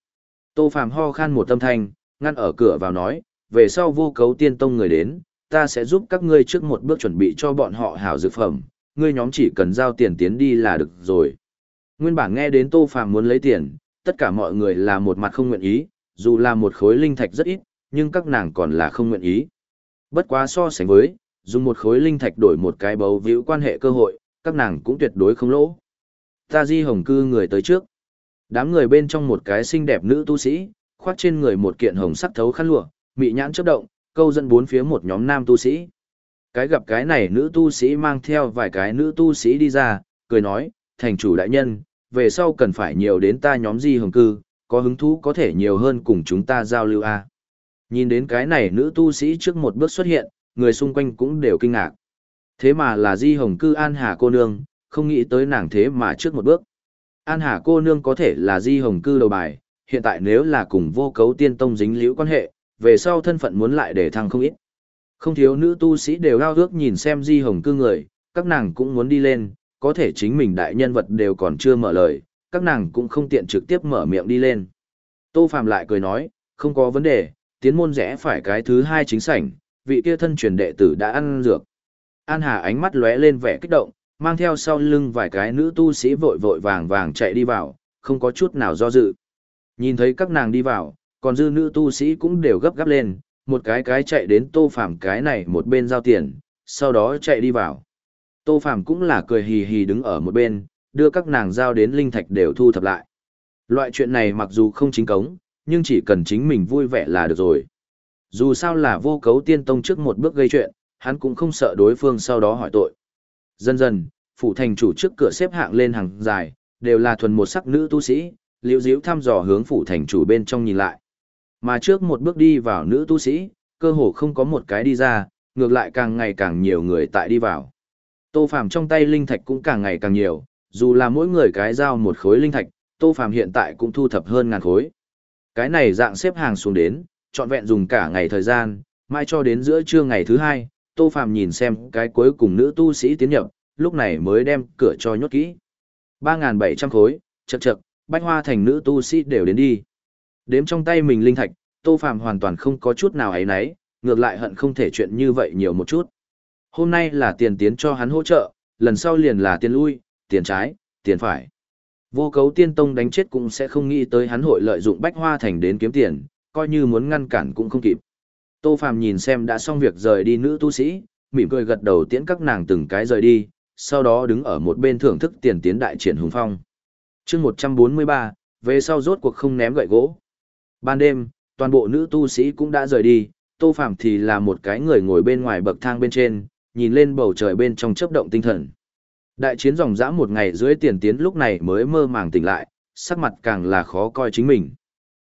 Tô Phàm ho khan một tâm thanh, ngăn ở cửa vào nói, về sau vô cấu tiên tông người đến, ta sẽ giúp các ngươi trước một bước chuẩn bị cho bọn họ hảo dược phẩm, ngươi nhóm chỉ cần giao tiền tiến đi là được rồi. Nguyên bản nghe đến Tô Phàm muốn lấy tiền, tất cả mọi người là một mặt không nguyện ý, dù là một khối linh thạch rất ít, nhưng các nàng còn là không nguyện ý. Bất quá so sánh với, dùng một khối linh thạch đổi một cái bấu víu quan hệ cơ hội, các nàng cũng tuyệt đối không lỗ. Ta di hồng cư người tới trước. Đám người bên trong một cái xinh đẹp nữ tu sĩ, khoác trên người một kiện hồng sắc thấu khăn lụa, mị nhãn chớp động, câu dẫn bốn phía một nhóm nam tu sĩ. Cái gặp cái này nữ tu sĩ mang theo vài cái nữ tu sĩ đi ra, cười nói, thành chủ đại nhân, về sau cần phải nhiều đến ta nhóm di hồng cư, có hứng thú có thể nhiều hơn cùng chúng ta giao lưu a. Nhìn đến cái này nữ tu sĩ trước một bước xuất hiện, người xung quanh cũng đều kinh ngạc. Thế mà là di hồng cư An Hà cô nương, không nghĩ tới nàng thế mà trước một bước. An Hà cô nương có thể là di hồng cư đầu bài, hiện tại nếu là cùng vô cấu tiên tông dính liễu quan hệ, về sau thân phận muốn lại để thăng không ít. Không thiếu nữ tu sĩ đều ao ước nhìn xem di hồng cư người, các nàng cũng muốn đi lên, có thể chính mình đại nhân vật đều còn chưa mở lời, các nàng cũng không tiện trực tiếp mở miệng đi lên. Tô Phạm lại cười nói, không có vấn đề, tiến môn rẽ phải cái thứ hai chính sảnh, vị kia thân truyền đệ tử đã ăn dược. An Hà ánh mắt lóe lên vẻ kích động, mang theo sau lưng vài cái nữ tu sĩ vội vội vàng vàng chạy đi vào, không có chút nào do dự. Nhìn thấy các nàng đi vào, còn dư nữ tu sĩ cũng đều gấp gáp lên, một cái cái chạy đến Tô Phạm cái này một bên giao tiền, sau đó chạy đi vào. Tô Phàm cũng là cười hì hì đứng ở một bên, đưa các nàng giao đến linh thạch đều thu thập lại. Loại chuyện này mặc dù không chính cống, nhưng chỉ cần chính mình vui vẻ là được rồi. Dù sao là vô cấu tiên tông trước một bước gây chuyện, hắn cũng không sợ đối phương sau đó hỏi tội. Dần dần, phủ thành chủ trước cửa xếp hạng lên hàng dài, đều là thuần một sắc nữ tu sĩ, liễu diễu thăm dò hướng phủ thành chủ bên trong nhìn lại. Mà trước một bước đi vào nữ tu sĩ, cơ hồ không có một cái đi ra, ngược lại càng ngày càng nhiều người tại đi vào. Tô Phàm trong tay linh thạch cũng càng ngày càng nhiều, dù là mỗi người cái giao một khối linh thạch, Tô Phàm hiện tại cũng thu thập hơn ngàn khối. Cái này dạng xếp hàng xuống đến, trọn vẹn dùng cả ngày thời gian, mai cho đến giữa trưa ngày thứ hai, Tô Phàm nhìn xem cái cuối cùng nữ tu sĩ tiến nhập, lúc này mới đem cửa cho nhốt kỹ. 3.700 khối, chật chật, bách hoa thành nữ tu sĩ đều đến đi. Đếm trong tay mình linh thạch, Tô Phàm hoàn toàn không có chút nào ấy nấy, ngược lại hận không thể chuyện như vậy nhiều một chút. Hôm nay là tiền tiến cho hắn hỗ trợ, lần sau liền là tiền lui, tiền trái, tiền phải. Vô cấu tiên tông đánh chết cũng sẽ không nghĩ tới hắn hội lợi dụng bách hoa thành đến kiếm tiền, coi như muốn ngăn cản cũng không kịp. Tô Phàm nhìn xem đã xong việc rời đi nữ tu sĩ, mỉm cười gật đầu tiễn các nàng từng cái rời đi, sau đó đứng ở một bên thưởng thức tiền tiến đại triển hùng phong. chương 143, về sau rốt cuộc không ném gậy gỗ. Ban đêm, toàn bộ nữ tu sĩ cũng đã rời đi, Tô Phàm thì là một cái người ngồi bên ngoài bậc thang bên trên, nhìn lên bầu trời bên trong chớp động tinh thần. Đại chiến dòng dã một ngày dưới tiền tiến lúc này mới mơ màng tỉnh lại, sắc mặt càng là khó coi chính mình.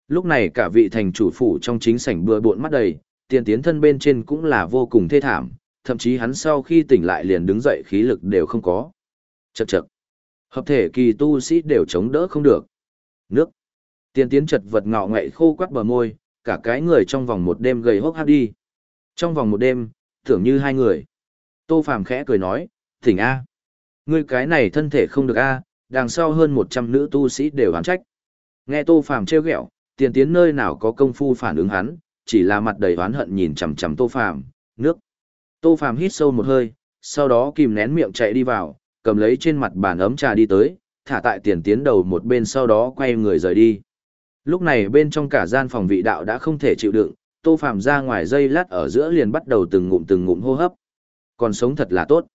Lúc này cả vị thành chủ phủ trong chính sảnh bừa bộn mắt đầy, tiền tiến thân bên trên cũng là vô cùng thê thảm, thậm chí hắn sau khi tỉnh lại liền đứng dậy khí lực đều không có. Chậc chậc. Hợp thể kỳ tu sĩ đều chống đỡ không được. Nước. Tiền tiến chật vật ngọ ngậy khô quắt bờ môi, cả cái người trong vòng một đêm gầy hốc hác đi. Trong vòng một đêm, tưởng như hai người. Tô Phàm khẽ cười nói, thỉnh A. Ngươi cái này thân thể không được A, đằng sau hơn 100 nữ tu sĩ đều hán trách. Nghe Tô Phàm trêu ghẹo, tiền tiến nơi nào có công phu phản ứng hắn, chỉ là mặt đầy oán hận nhìn chằm chằm Tô Phàm, nước. Tô Phàm hít sâu một hơi, sau đó kìm nén miệng chạy đi vào, cầm lấy trên mặt bàn ấm trà đi tới, thả tại tiền tiến đầu một bên sau đó quay người rời đi. Lúc này bên trong cả gian phòng vị đạo đã không thể chịu đựng, Tô Phàm ra ngoài dây lát ở giữa liền bắt đầu từng ngụm từng ngụm hô hấp. Còn sống thật là tốt.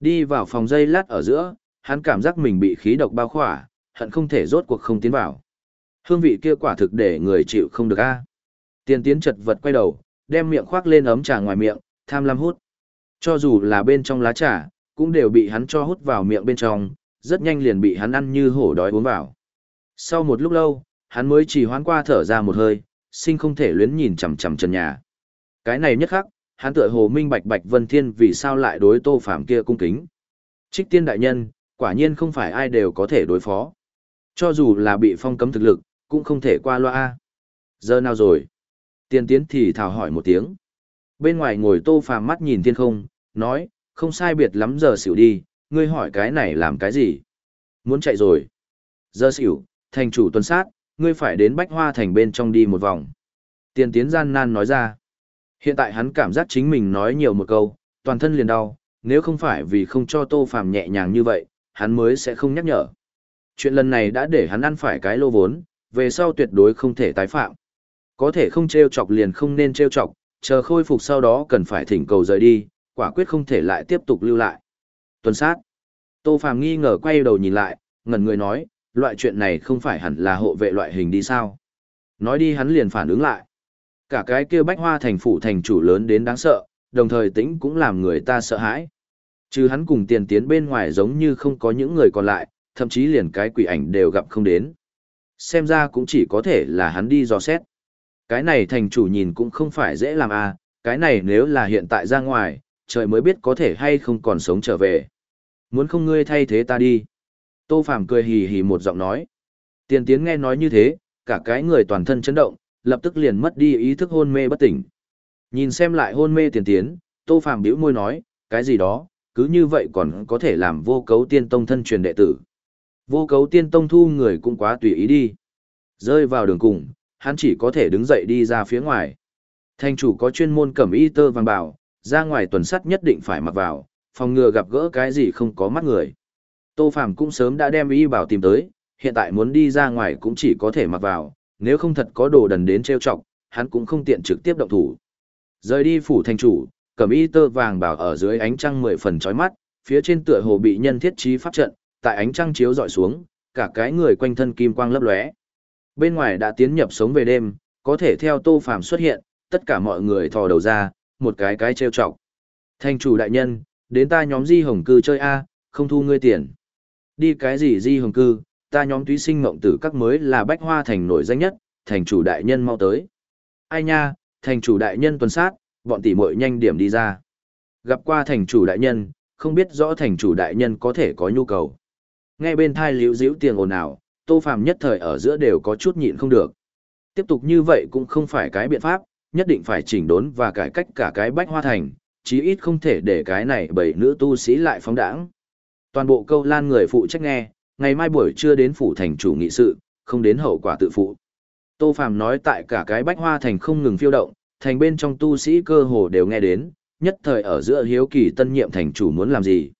Đi vào phòng dây lát ở giữa, hắn cảm giác mình bị khí độc bao khỏa, hận không thể rốt cuộc không tiến vào. Hương vị kia quả thực để người chịu không được a. Tiền tiến chật vật quay đầu, đem miệng khoác lên ấm trà ngoài miệng, tham lam hút. Cho dù là bên trong lá trà, cũng đều bị hắn cho hút vào miệng bên trong, rất nhanh liền bị hắn ăn như hổ đói uống vào. Sau một lúc lâu, hắn mới chỉ hoán qua thở ra một hơi, sinh không thể luyến nhìn chằm chằm trần nhà. Cái này nhất khắc, hắn tựa hồ minh bạch bạch vân thiên vì sao lại đối tô phạm kia cung kính. Trích tiên đại nhân, quả nhiên không phải ai đều có thể đối phó. Cho dù là bị phong cấm thực lực, cũng không thể qua loa. Giờ nào rồi? Tiên tiến thì thào hỏi một tiếng. Bên ngoài ngồi tô phàm mắt nhìn thiên không, nói, không sai biệt lắm giờ xỉu đi, ngươi hỏi cái này làm cái gì? Muốn chạy rồi. Giờ xỉu, thành chủ tuần sát, ngươi phải đến bách hoa thành bên trong đi một vòng. Tiên tiến gian nan nói ra. Hiện tại hắn cảm giác chính mình nói nhiều một câu, toàn thân liền đau, nếu không phải vì không cho tô phàm nhẹ nhàng như vậy, hắn mới sẽ không nhắc nhở. Chuyện lần này đã để hắn ăn phải cái lô vốn, về sau tuyệt đối không thể tái phạm. Có thể không trêu chọc liền không nên trêu chọc, chờ khôi phục sau đó cần phải thỉnh cầu rời đi, quả quyết không thể lại tiếp tục lưu lại. Tuần sát. Tô Phàm nghi ngờ quay đầu nhìn lại, ngẩn người nói, loại chuyện này không phải hẳn là hộ vệ loại hình đi sao. Nói đi hắn liền phản ứng lại. Cả cái kia bách hoa thành phủ thành chủ lớn đến đáng sợ, đồng thời tĩnh cũng làm người ta sợ hãi. Chứ hắn cùng tiền tiến bên ngoài giống như không có những người còn lại, thậm chí liền cái quỷ ảnh đều gặp không đến. Xem ra cũng chỉ có thể là hắn đi dò xét. Cái này thành chủ nhìn cũng không phải dễ làm à, cái này nếu là hiện tại ra ngoài, trời mới biết có thể hay không còn sống trở về. Muốn không ngươi thay thế ta đi. Tô Phàm cười hì hì một giọng nói. Tiền tiến nghe nói như thế, cả cái người toàn thân chấn động, lập tức liền mất đi ý thức hôn mê bất tỉnh. Nhìn xem lại hôn mê tiền tiến, Tô Phàm bĩu môi nói, cái gì đó, cứ như vậy còn có thể làm vô cấu tiên tông thân truyền đệ tử. Vô cấu tiên tông thu người cũng quá tùy ý đi. Rơi vào đường cùng, hắn chỉ có thể đứng dậy đi ra phía ngoài. Thành chủ có chuyên môn cẩm y tơ vàng bảo, ra ngoài tuần sắt nhất định phải mặc vào, phòng ngừa gặp gỡ cái gì không có mắt người. Tô Phàm cũng sớm đã đem y bảo tìm tới, hiện tại muốn đi ra ngoài cũng chỉ có thể mặc vào, nếu không thật có đồ đần đến trêu chọc, hắn cũng không tiện trực tiếp động thủ. Rời đi phủ thành chủ, cẩm y tơ vàng bảo ở dưới ánh trăng mười phần chói mắt, phía trên tựa hồ bị nhân thiết trí pháp trận, tại ánh trăng chiếu dọi xuống, cả cái người quanh thân kim quang lấp lóe. Bên ngoài đã tiến nhập sống về đêm, có thể theo Tô Phàm xuất hiện, tất cả mọi người thò đầu ra, một cái cái trêu chọc. Thành chủ đại nhân, đến ta nhóm Di Hồng cư chơi a, không thu ngươi tiền. Đi cái gì Di Hồng cư, ta nhóm túy sinh mộng tử các mới là bách hoa thành nổi danh nhất, thành chủ đại nhân mau tới. Ai nha, thành chủ đại nhân tuần sát, bọn tỷ muội nhanh điểm đi ra. Gặp qua thành chủ đại nhân, không biết rõ thành chủ đại nhân có thể có nhu cầu. Nghe bên thai liễu diễu tiền ồn ào, tô phàm nhất thời ở giữa đều có chút nhịn không được. Tiếp tục như vậy cũng không phải cái biện pháp, nhất định phải chỉnh đốn và cải cách cả cái bách hoa thành, chí ít không thể để cái này bảy nữ tu sĩ lại phóng đảng Toàn bộ câu lan người phụ trách nghe, ngày mai buổi trưa đến phủ thành chủ nghị sự, không đến hậu quả tự phụ. Tô Phàm nói tại cả cái bách hoa thành không ngừng phiêu động, thành bên trong tu sĩ cơ hồ đều nghe đến, nhất thời ở giữa hiếu kỳ tân nhiệm thành chủ muốn làm gì.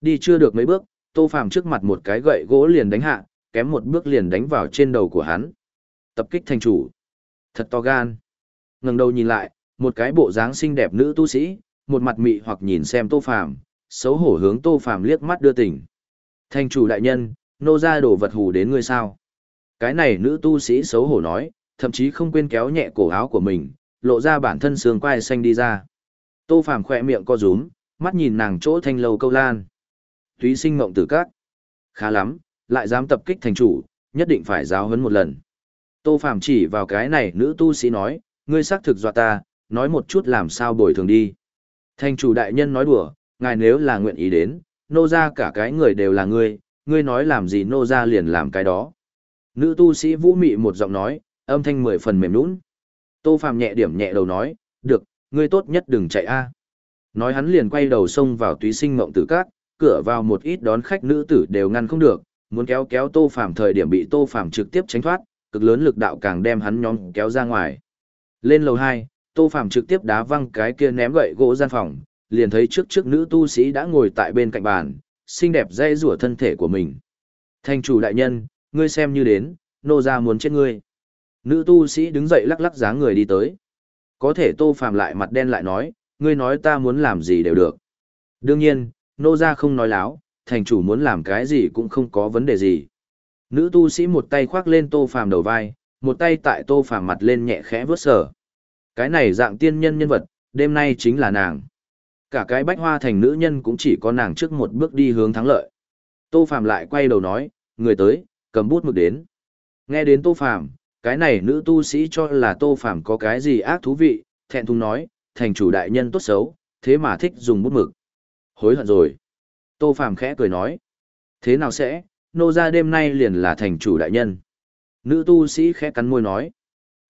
Đi chưa được mấy bước, Tô Phàm trước mặt một cái gậy gỗ liền đánh hạ, kém một bước liền đánh vào trên đầu của hắn. Tập kích thành chủ. Thật to gan. Ngẩng đầu nhìn lại, một cái bộ dáng xinh đẹp nữ tu sĩ, một mặt mị hoặc nhìn xem Tô Phàm, xấu hổ hướng Tô Phàm liếc mắt đưa tỉnh. Thành chủ đại nhân, nô ra đổ vật hù đến ngươi sao? Cái này nữ tu sĩ xấu hổ nói, thậm chí không quên kéo nhẹ cổ áo của mình, lộ ra bản thân xương quai xanh đi ra. Tô Phàm khỏe miệng co rúm, mắt nhìn nàng chỗ thanh lâu câu lan. Túy sinh mộng tử các. Khá lắm, lại dám tập kích thành chủ, nhất định phải giáo huấn một lần. Tô Phàm chỉ vào cái này nữ tu sĩ nói, ngươi xác thực dọa ta, nói một chút làm sao bồi thường đi. Thành chủ đại nhân nói đùa, ngài nếu là nguyện ý đến, nô ra cả cái người đều là ngươi, ngươi nói làm gì nô ra liền làm cái đó. Nữ tu sĩ vũ mị một giọng nói, âm thanh mười phần mềm nũng. Tô Phạm nhẹ điểm nhẹ đầu nói, được, ngươi tốt nhất đừng chạy a. Nói hắn liền quay đầu xông vào túy sinh mộng tử các, cửa vào một ít đón khách nữ tử đều ngăn không được, muốn kéo kéo Tô Phạm thời điểm bị Tô Phạm trực tiếp tránh thoát, cực lớn lực đạo càng đem hắn nhóm kéo ra ngoài. Lên lầu 2, Tô Phạm trực tiếp đá văng cái kia ném gậy gỗ gian phòng, liền thấy trước trước nữ tu sĩ đã ngồi tại bên cạnh bàn, xinh đẹp dây rủa thân thể của mình. Thành chủ đại nhân, ngươi xem như đến, nô ra muốn chết ngươi. Nữ tu sĩ đứng dậy lắc lắc dáng người đi tới. Có thể Tô Phàm lại mặt đen lại nói, ngươi nói ta muốn làm gì đều được. Đương nhiên, nô ra không nói láo, thành chủ muốn làm cái gì cũng không có vấn đề gì. Nữ tu sĩ một tay khoác lên Tô Phàm đầu vai, một tay tại Tô Phàm mặt lên nhẹ khẽ vớt sở. Cái này dạng tiên nhân nhân vật, đêm nay chính là nàng. Cả cái bách hoa thành nữ nhân cũng chỉ có nàng trước một bước đi hướng thắng lợi. Tô Phàm lại quay đầu nói, người tới, cầm bút mực đến. Nghe đến Tô Phàm, cái này nữ tu sĩ cho là Tô Phàm có cái gì ác thú vị, thẹn thùng nói, thành chủ đại nhân tốt xấu, thế mà thích dùng bút mực. Hối hận rồi. Tô Phàm khẽ cười nói, thế nào sẽ, nô ra đêm nay liền là thành chủ đại nhân. Nữ tu sĩ khẽ cắn môi nói,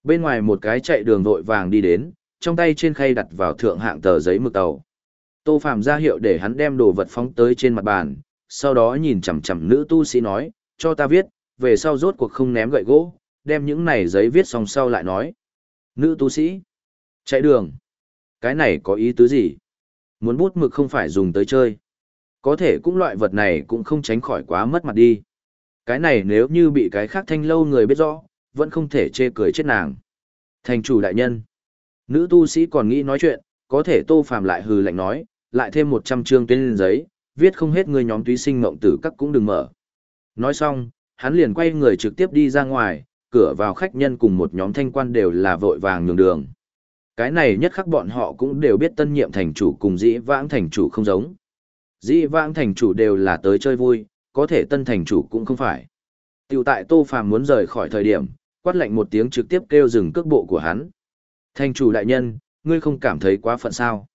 bên ngoài một cái chạy đường vội vàng đi đến, trong tay trên khay đặt vào thượng hạng tờ giấy mực tàu. Tô Phạm ra hiệu để hắn đem đồ vật phóng tới trên mặt bàn, sau đó nhìn chằm chằm nữ tu sĩ nói, cho ta viết, về sau rốt cuộc không ném gậy gỗ, đem những này giấy viết xong sau lại nói. Nữ tu sĩ, chạy đường, cái này có ý tứ gì? Muốn bút mực không phải dùng tới chơi. Có thể cũng loại vật này cũng không tránh khỏi quá mất mặt đi. Cái này nếu như bị cái khác thanh lâu người biết rõ, vẫn không thể chê cười chết nàng. Thành chủ đại nhân, nữ tu sĩ còn nghĩ nói chuyện, có thể tô phàm lại hừ lạnh nói, lại thêm 100 chương tên giấy, viết không hết người nhóm túy sinh mộng tử các cũng đừng mở. Nói xong, hắn liền quay người trực tiếp đi ra ngoài, cửa vào khách nhân cùng một nhóm thanh quan đều là vội vàng nhường đường. Cái này nhất khắc bọn họ cũng đều biết tân nhiệm thành chủ cùng dĩ vãng thành chủ không giống. Dĩ vãng thành chủ đều là tới chơi vui, có thể tân thành chủ cũng không phải. Tiểu tại Tô Phàm muốn rời khỏi thời điểm, quát lạnh một tiếng trực tiếp kêu dừng cước bộ của hắn. Thành chủ đại nhân, ngươi không cảm thấy quá phận sao?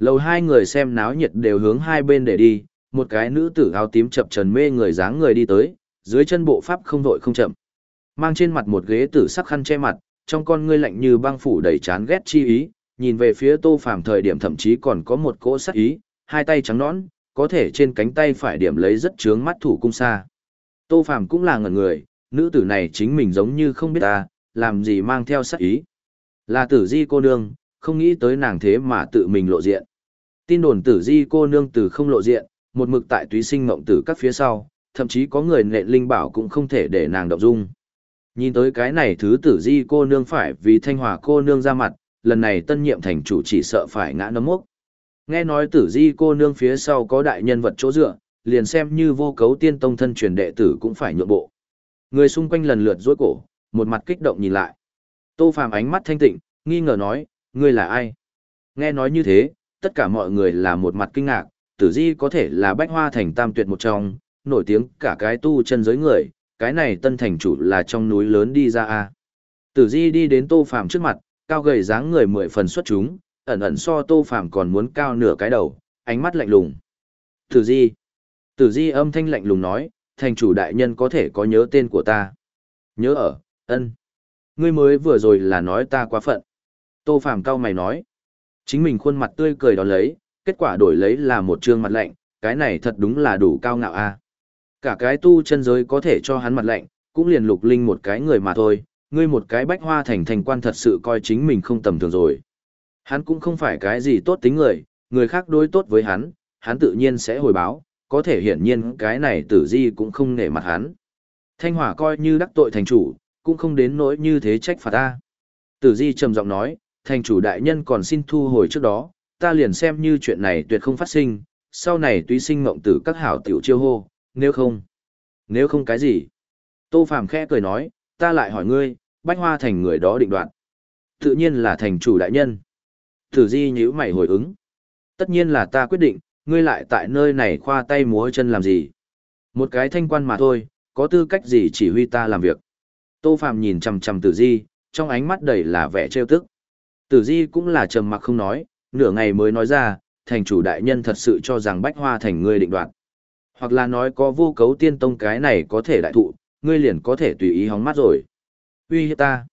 Lầu hai người xem náo nhiệt đều hướng hai bên để đi, một cái nữ tử áo tím chập trần mê người dáng người đi tới, dưới chân bộ pháp không vội không chậm. Mang trên mặt một ghế tử sắc khăn che mặt, trong con ngươi lạnh như băng phủ đầy chán ghét chi ý, nhìn về phía Tô Phàm thời điểm thậm chí còn có một cỗ sắc ý, hai tay trắng nõn, có thể trên cánh tay phải điểm lấy rất chướng mắt thủ cung xa. Tô Phàm cũng là ngẩn người, nữ tử này chính mình giống như không biết ta, làm gì mang theo sắc ý. Là tử di cô nương, không nghĩ tới nàng thế mà tự mình lộ diện. Tin đồn tử di cô nương từ không lộ diện, một mực tại túy sinh mộng tử các phía sau, thậm chí có người nện linh bảo cũng không thể để nàng động dung. Nhìn tới cái này thứ tử di cô nương phải vì thanh hòa cô nương ra mặt, lần này tân nhiệm thành chủ chỉ sợ phải ngã nấm mốc. Nghe nói tử di cô nương phía sau có đại nhân vật chỗ dựa, liền xem như vô cấu tiên tông thân truyền đệ tử cũng phải nhượng bộ. Người xung quanh lần lượt rối cổ, một mặt kích động nhìn lại. Tô Phàm ánh mắt thanh tịnh, nghi ngờ nói, ngươi là ai? Nghe nói như thế, tất cả mọi người là một mặt kinh ngạc, tử di có thể là bách hoa thành tam tuyệt một trong, nổi tiếng cả cái tu chân giới người, cái này tân thành chủ là trong núi lớn đi ra a. Tử di đi đến Tô Phàm trước mặt, cao gầy dáng người mười phần xuất chúng, ẩn ẩn so Tô Phàm còn muốn cao nửa cái đầu, ánh mắt lạnh lùng. Tử di. Tử di âm thanh lạnh lùng nói, thành chủ đại nhân có thể có nhớ tên của ta. Nhớ ở, ân. Ngươi mới vừa rồi là nói ta quá phận. Tô Phàm cao mày nói. Chính mình khuôn mặt tươi cười đón lấy, kết quả đổi lấy là một trương mặt lạnh, cái này thật đúng là đủ cao ngạo a. Cả cái tu chân giới có thể cho hắn mặt lạnh, cũng liền lục linh một cái người mà thôi, ngươi một cái bách hoa thành thành quan thật sự coi chính mình không tầm thường rồi. Hắn cũng không phải cái gì tốt tính người, người khác đối tốt với hắn, hắn tự nhiên sẽ hồi báo, có thể hiển nhiên cái này tử di cũng không nể mặt hắn. Thanh hỏa coi như đắc tội thành chủ, cũng không đến nỗi như thế trách phạt ta. Tử di trầm giọng nói, thành chủ đại nhân còn xin thu hồi trước đó, ta liền xem như chuyện này tuyệt không phát sinh, sau này tuy sinh mộng tử các hảo tiểu chiêu hô, nếu không. Nếu không cái gì? Tô Phàm khẽ cười nói, ta lại hỏi ngươi, bách hoa thành người đó định đoạt. Tự nhiên là thành chủ đại nhân. Tử di nhíu mày hồi ứng. Tất nhiên là ta quyết định, ngươi lại tại nơi này khoa tay múa chân làm gì? Một cái thanh quan mà thôi, có tư cách gì chỉ huy ta làm việc? Tô Phạm nhìn chằm chằm Tử Di, trong ánh mắt đầy là vẻ trêu tức. Tử Di cũng là trầm mặc không nói, nửa ngày mới nói ra, thành chủ đại nhân thật sự cho rằng Bách Hoa thành ngươi định đoạt. Hoặc là nói có vô cấu tiên tông cái này có thể đại thụ, ngươi liền có thể tùy ý hóng mắt rồi. Uy hiếp ta.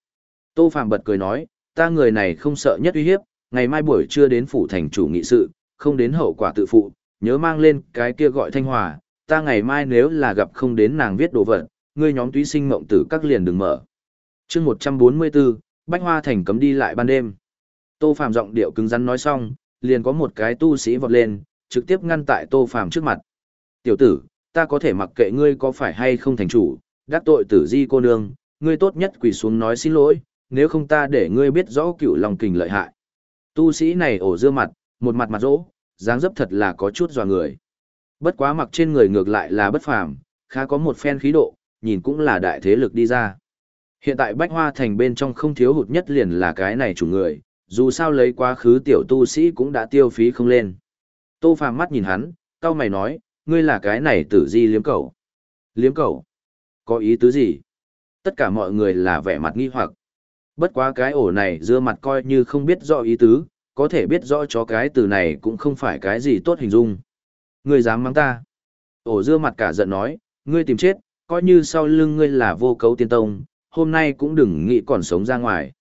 Tô Phạm bật cười nói, ta người này không sợ nhất uy hiếp, ngày mai buổi trưa đến phủ thành chủ nghị sự, không đến hậu quả tự phụ, nhớ mang lên cái kia gọi thanh hòa, ta ngày mai nếu là gặp không đến nàng viết đồ vật, ngươi nhóm túy sinh mộng tử các liền đừng mở. chương 144, Bách Hoa Thành cấm đi lại ban đêm. Tô Phạm giọng điệu cứng rắn nói xong, liền có một cái tu sĩ vọt lên, trực tiếp ngăn tại Tô Phạm trước mặt. Tiểu tử, ta có thể mặc kệ ngươi có phải hay không thành chủ, đắc tội tử di cô nương, ngươi tốt nhất quỳ xuống nói xin lỗi, nếu không ta để ngươi biết rõ cựu lòng kình lợi hại. Tu sĩ này ổ dưa mặt, một mặt mặt rỗ, dáng dấp thật là có chút dò người. Bất quá mặc trên người ngược lại là bất phàm, khá có một phen khí độ, nhìn cũng là đại thế lực đi ra. Hiện tại Bách Hoa Thành bên trong không thiếu hụt nhất liền là cái này chủ người, dù sao lấy quá khứ tiểu tu sĩ cũng đã tiêu phí không lên. Tô Phàm mắt nhìn hắn, cao mày nói, ngươi là cái này tử di liếm cầu. Liếm cầu? Có ý tứ gì? Tất cả mọi người là vẻ mặt nghi hoặc. Bất quá cái ổ này dưa mặt coi như không biết rõ ý tứ, có thể biết rõ cho cái từ này cũng không phải cái gì tốt hình dung. Ngươi dám mắng ta. Ổ dưa mặt cả giận nói, ngươi tìm chết, coi như sau lưng ngươi là vô cấu tiên tông, hôm nay cũng đừng nghĩ còn sống ra ngoài.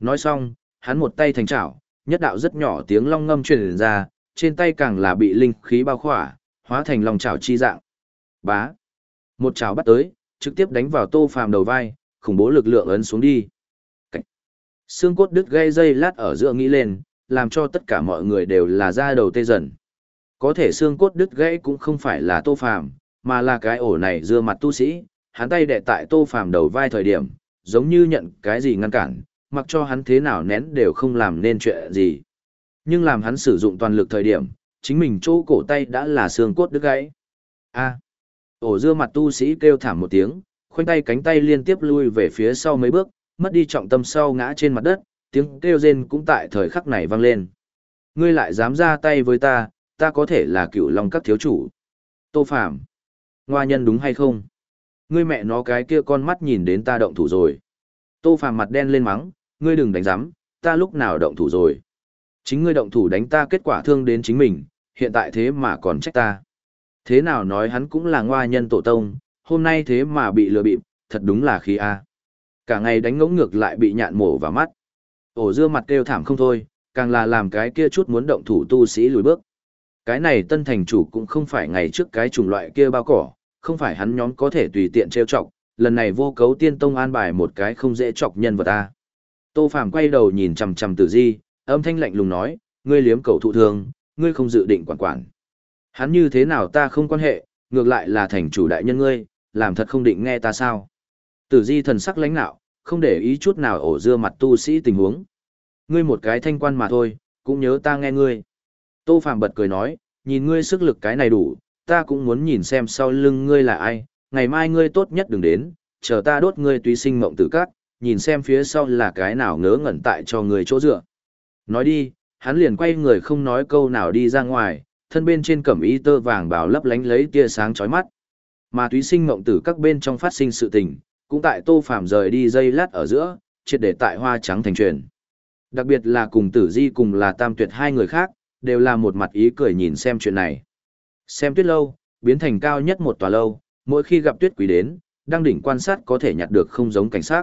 Nói xong, hắn một tay thành chảo, nhất đạo rất nhỏ tiếng long ngâm truyền ra, trên tay càng là bị linh khí bao khỏa, hóa thành lòng chảo chi dạng. Bá. Một chảo bắt tới, trực tiếp đánh vào tô phàm đầu vai, khủng bố lực lượng ấn xuống đi. Cách. Xương cốt đứt gây dây lát ở giữa nghĩ lên, làm cho tất cả mọi người đều là da đầu tê dần. Có thể xương cốt đứt gãy cũng không phải là tô phàm, mà là cái ổ này dưa mặt tu sĩ, hắn tay đè tại tô phàm đầu vai thời điểm, giống như nhận cái gì ngăn cản, mặc cho hắn thế nào nén đều không làm nên chuyện gì. Nhưng làm hắn sử dụng toàn lực thời điểm, chính mình chỗ cổ tay đã là xương cốt đứt gãy. A. ổ dưa mặt tu sĩ kêu thảm một tiếng, khoanh tay cánh tay liên tiếp lui về phía sau mấy bước, mất đi trọng tâm sau ngã trên mặt đất, tiếng kêu rên cũng tại thời khắc này vang lên. Ngươi lại dám ra tay với ta, ta có thể là cựu long các thiếu chủ. Tô Phạm. Ngoa nhân đúng hay không? Ngươi mẹ nó cái kia con mắt nhìn đến ta động thủ rồi. Tô Phạm mặt đen lên mắng, ngươi đừng đánh giám, ta lúc nào động thủ rồi. Chính ngươi động thủ đánh ta kết quả thương đến chính mình, hiện tại thế mà còn trách ta. Thế nào nói hắn cũng là ngoa nhân tổ tông, hôm nay thế mà bị lừa bịp, thật đúng là khí a. Cả ngày đánh ngỗng ngược lại bị nhạn mổ vào mắt. Ổ dưa mặt kêu thảm không thôi, càng là làm cái kia chút muốn động thủ tu sĩ lùi bước. Cái này tân thành chủ cũng không phải ngày trước cái chủng loại kia bao cỏ, không phải hắn nhóm có thể tùy tiện trêu chọc, lần này vô cấu tiên tông an bài một cái không dễ chọc nhân vật ta. Tô Phàm quay đầu nhìn chằm chằm Tử Di, âm thanh lạnh lùng nói, ngươi liếm cầu thụ thương, ngươi không dự định quản quản. Hắn như thế nào ta không quan hệ, ngược lại là thành chủ đại nhân ngươi, làm thật không định nghe ta sao. Tử Di thần sắc lãnh nạo, không để ý chút nào ổ dưa mặt tu sĩ tình huống. Ngươi một cái thanh quan mà thôi, cũng nhớ ta nghe ngươi. Tô Phàm bật cười nói, nhìn ngươi sức lực cái này đủ, ta cũng muốn nhìn xem sau lưng ngươi là ai, ngày mai ngươi tốt nhất đừng đến, chờ ta đốt ngươi tùy sinh mộng tử cát, nhìn xem phía sau là cái nào ngớ ngẩn tại cho người chỗ dựa. Nói đi, hắn liền quay người không nói câu nào đi ra ngoài, thân bên trên cẩm y tơ vàng bào lấp lánh lấy tia sáng chói mắt. Mà túy sinh mộng tử các bên trong phát sinh sự tình, cũng tại Tô Phàm rời đi dây lát ở giữa, triệt để tại hoa trắng thành truyền. Đặc biệt là cùng Tử Di cùng là Tam Tuyệt hai người khác, đều là một mặt ý cười nhìn xem chuyện này. Xem tuyết lâu, biến thành cao nhất một tòa lâu, mỗi khi gặp tuyết quý đến, đang đỉnh quan sát có thể nhặt được không giống cảnh sát.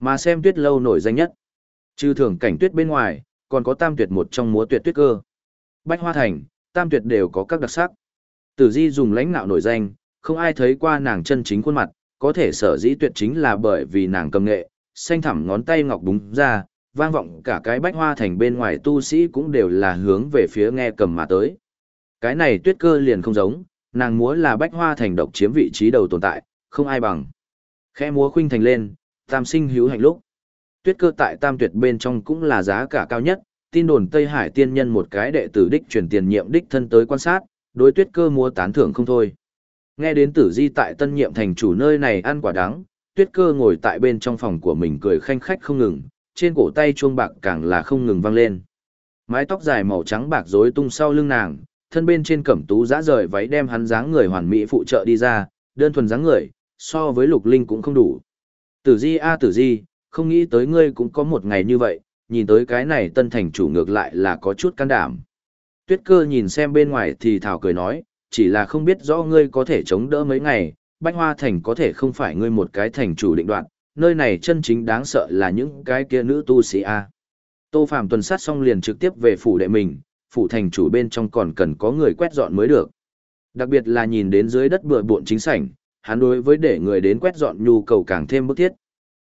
Mà xem tuyết lâu nổi danh nhất. Trừ thưởng cảnh tuyết bên ngoài, còn có tam tuyệt một trong múa tuyệt tuyết cơ. Bách Hoa Thành, tam tuyệt đều có các đặc sắc. Tử Di dùng lãnh nạo nổi danh, không ai thấy qua nàng chân chính khuôn mặt, có thể sở dĩ tuyệt chính là bởi vì nàng cầm nghệ, xanh thẳm ngón tay ngọc búng ra, vang vọng cả cái bách hoa thành bên ngoài tu sĩ cũng đều là hướng về phía nghe cầm mà tới. Cái này tuyết cơ liền không giống, nàng múa là bách hoa thành độc chiếm vị trí đầu tồn tại, không ai bằng. Khẽ múa khuynh thành lên, tam sinh hữu hạnh lúc. Tuyết cơ tại tam tuyệt bên trong cũng là giá cả cao nhất, tin đồn Tây Hải tiên nhân một cái đệ tử đích chuyển tiền nhiệm đích thân tới quan sát, đối tuyết cơ mua tán thưởng không thôi. Nghe đến tử di tại tân nhiệm thành chủ nơi này ăn quả đắng, tuyết cơ ngồi tại bên trong phòng của mình cười khanh khách không ngừng, trên cổ tay chuông bạc càng là không ngừng vang lên. Mái tóc dài màu trắng bạc rối tung sau lưng nàng, thân bên trên cẩm tú giã rời váy đem hắn dáng người hoàn mỹ phụ trợ đi ra, đơn thuần dáng người, so với lục linh cũng không đủ. Tử di a tử di, không nghĩ tới ngươi cũng có một ngày như vậy, nhìn tới cái này tân thành chủ ngược lại là có chút can đảm. Tuyết cơ nhìn xem bên ngoài thì thảo cười nói, chỉ là không biết rõ ngươi có thể chống đỡ mấy ngày, Bách Hoa Thành có thể không phải ngươi một cái thành chủ định đoạn, nơi này chân chính đáng sợ là những cái kia nữ tu sĩ A. Tô Phạm tuần sát xong liền trực tiếp về phủ đệ mình, phủ thành chủ bên trong còn cần có người quét dọn mới được. Đặc biệt là nhìn đến dưới đất bừa bộn chính sảnh, hắn đối với để người đến quét dọn nhu cầu càng thêm bức thiết.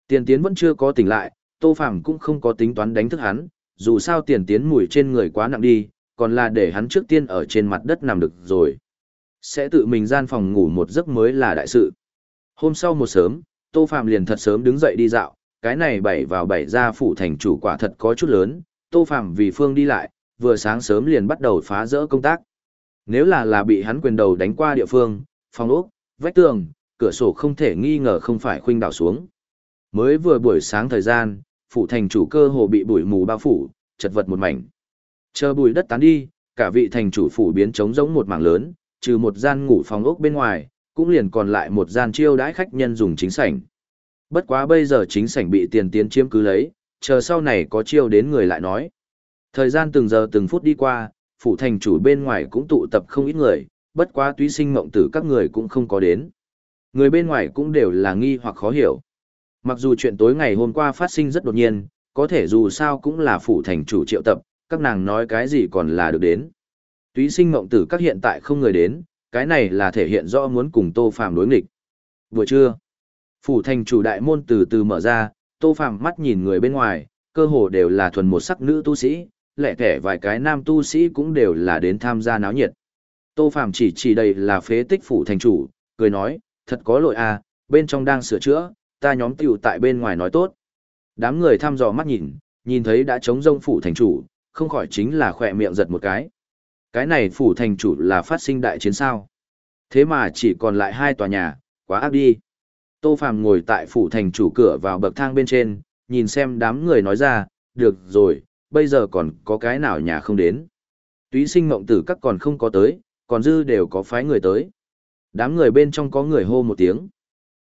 Tiền tiến vẫn chưa có tỉnh lại, Tô Phạm cũng không có tính toán đánh thức hắn, dù sao tiền tiến mùi trên người quá nặng đi, còn là để hắn trước tiên ở trên mặt đất nằm được rồi. Sẽ tự mình gian phòng ngủ một giấc mới là đại sự. Hôm sau một sớm, Tô Phạm liền thật sớm đứng dậy đi dạo, cái này bảy vào bảy ra phủ thành chủ quả thật có chút lớn, Tô Phạm vì phương đi lại, vừa sáng sớm liền bắt đầu phá rỡ công tác. Nếu là là bị hắn quyền đầu đánh qua địa phương, phòng ốc, vách tường, cửa sổ không thể nghi ngờ không phải khuynh đảo xuống. Mới vừa buổi sáng thời gian, phủ thành chủ cơ hồ bị bụi mù bao phủ, chật vật một mảnh. Chờ bụi đất tán đi, cả vị thành chủ phủ biến trống giống một mảng lớn, trừ một gian ngủ phòng ốc bên ngoài, cũng liền còn lại một gian chiêu đãi khách nhân dùng chính sảnh. Bất quá bây giờ chính sảnh bị tiền tiến chiếm cứ lấy, chờ sau này có chiêu đến người lại nói. Thời gian từng giờ từng phút đi qua, phủ thành chủ bên ngoài cũng tụ tập không ít người, bất quá túy sinh mộng tử các người cũng không có đến. Người bên ngoài cũng đều là nghi hoặc khó hiểu. Mặc dù chuyện tối ngày hôm qua phát sinh rất đột nhiên, có thể dù sao cũng là phủ thành chủ triệu tập, các nàng nói cái gì còn là được đến. Túy sinh mộng tử các hiện tại không người đến, cái này là thể hiện rõ muốn cùng Tô Phàm đối nghịch. Vừa trưa, phủ thành chủ đại môn từ từ mở ra, Tô Phàm mắt nhìn người bên ngoài, cơ hồ đều là thuần một sắc nữ tu sĩ, lẻ thẻ vài cái nam tu sĩ cũng đều là đến tham gia náo nhiệt. Tô Phàm chỉ chỉ đây là phế tích phủ thành chủ, cười nói, thật có lỗi à, bên trong đang sửa chữa, ta nhóm tiểu tại bên ngoài nói tốt. Đám người thăm dò mắt nhìn, nhìn thấy đã chống rông phủ thành chủ, không khỏi chính là khỏe miệng giật một cái. Cái này phủ thành chủ là phát sinh đại chiến sao. Thế mà chỉ còn lại hai tòa nhà, quá áp đi. Tô Phàm ngồi tại phủ thành chủ cửa vào bậc thang bên trên, nhìn xem đám người nói ra, được rồi, bây giờ còn có cái nào nhà không đến. Túy sinh mộng tử các còn không có tới, còn dư đều có phái người tới. Đám người bên trong có người hô một tiếng.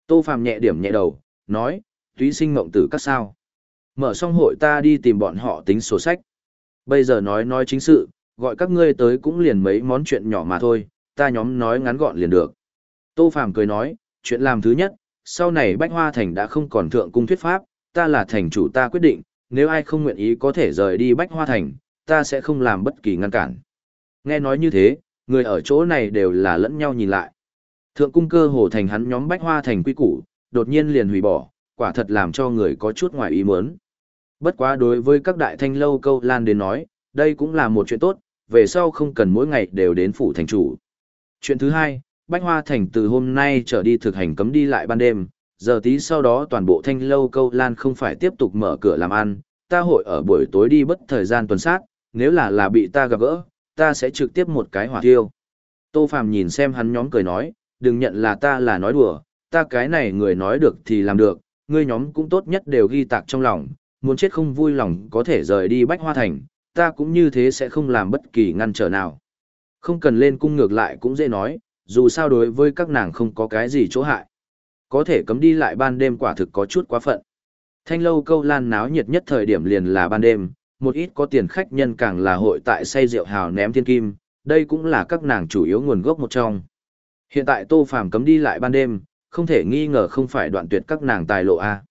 Tô Phàm nhẹ điểm nhẹ đầu, nói, túy sinh mộng tử các sao. Mở xong hội ta đi tìm bọn họ tính sổ sách. Bây giờ nói nói chính sự, gọi các ngươi tới cũng liền mấy món chuyện nhỏ mà thôi, ta nhóm nói ngắn gọn liền được. Tô Phàm cười nói, chuyện làm thứ nhất, sau này Bách Hoa Thành đã không còn thượng cung thuyết pháp, ta là thành chủ ta quyết định, nếu ai không nguyện ý có thể rời đi Bách Hoa Thành, ta sẽ không làm bất kỳ ngăn cản. Nghe nói như thế, người ở chỗ này đều là lẫn nhau nhìn lại. Thượng cung cơ hồ thành hắn nhóm Bách Hoa Thành quy củ, đột nhiên liền hủy bỏ, quả thật làm cho người có chút ngoài ý muốn. Bất quá đối với các đại thanh lâu câu lan đến nói, đây cũng là một chuyện tốt, về sau không cần mỗi ngày đều đến phủ thành chủ. Chuyện thứ hai, Bách Hoa Thành từ hôm nay trở đi thực hành cấm đi lại ban đêm, giờ tí sau đó toàn bộ thanh lâu câu lan không phải tiếp tục mở cửa làm ăn, ta hội ở buổi tối đi bất thời gian tuần sát, nếu là là bị ta gặp gỡ, ta sẽ trực tiếp một cái hỏa tiêu. Tô Phàm nhìn xem hắn nhóm cười nói, đừng nhận là ta là nói đùa, ta cái này người nói được thì làm được, ngươi nhóm cũng tốt nhất đều ghi tạc trong lòng, muốn chết không vui lòng có thể rời đi Bách Hoa Thành, ta cũng như thế sẽ không làm bất kỳ ngăn trở nào. Không cần lên cung ngược lại cũng dễ nói, dù sao đối với các nàng không có cái gì chỗ hại. Có thể cấm đi lại ban đêm quả thực có chút quá phận. Thanh lâu câu lan náo nhiệt nhất thời điểm liền là ban đêm, một ít có tiền khách nhân càng là hội tại say rượu hào ném thiên kim, đây cũng là các nàng chủ yếu nguồn gốc một trong. Hiện tại Tô Phàm cấm đi lại ban đêm, không thể nghi ngờ không phải đoạn tuyệt các nàng tài lộ a.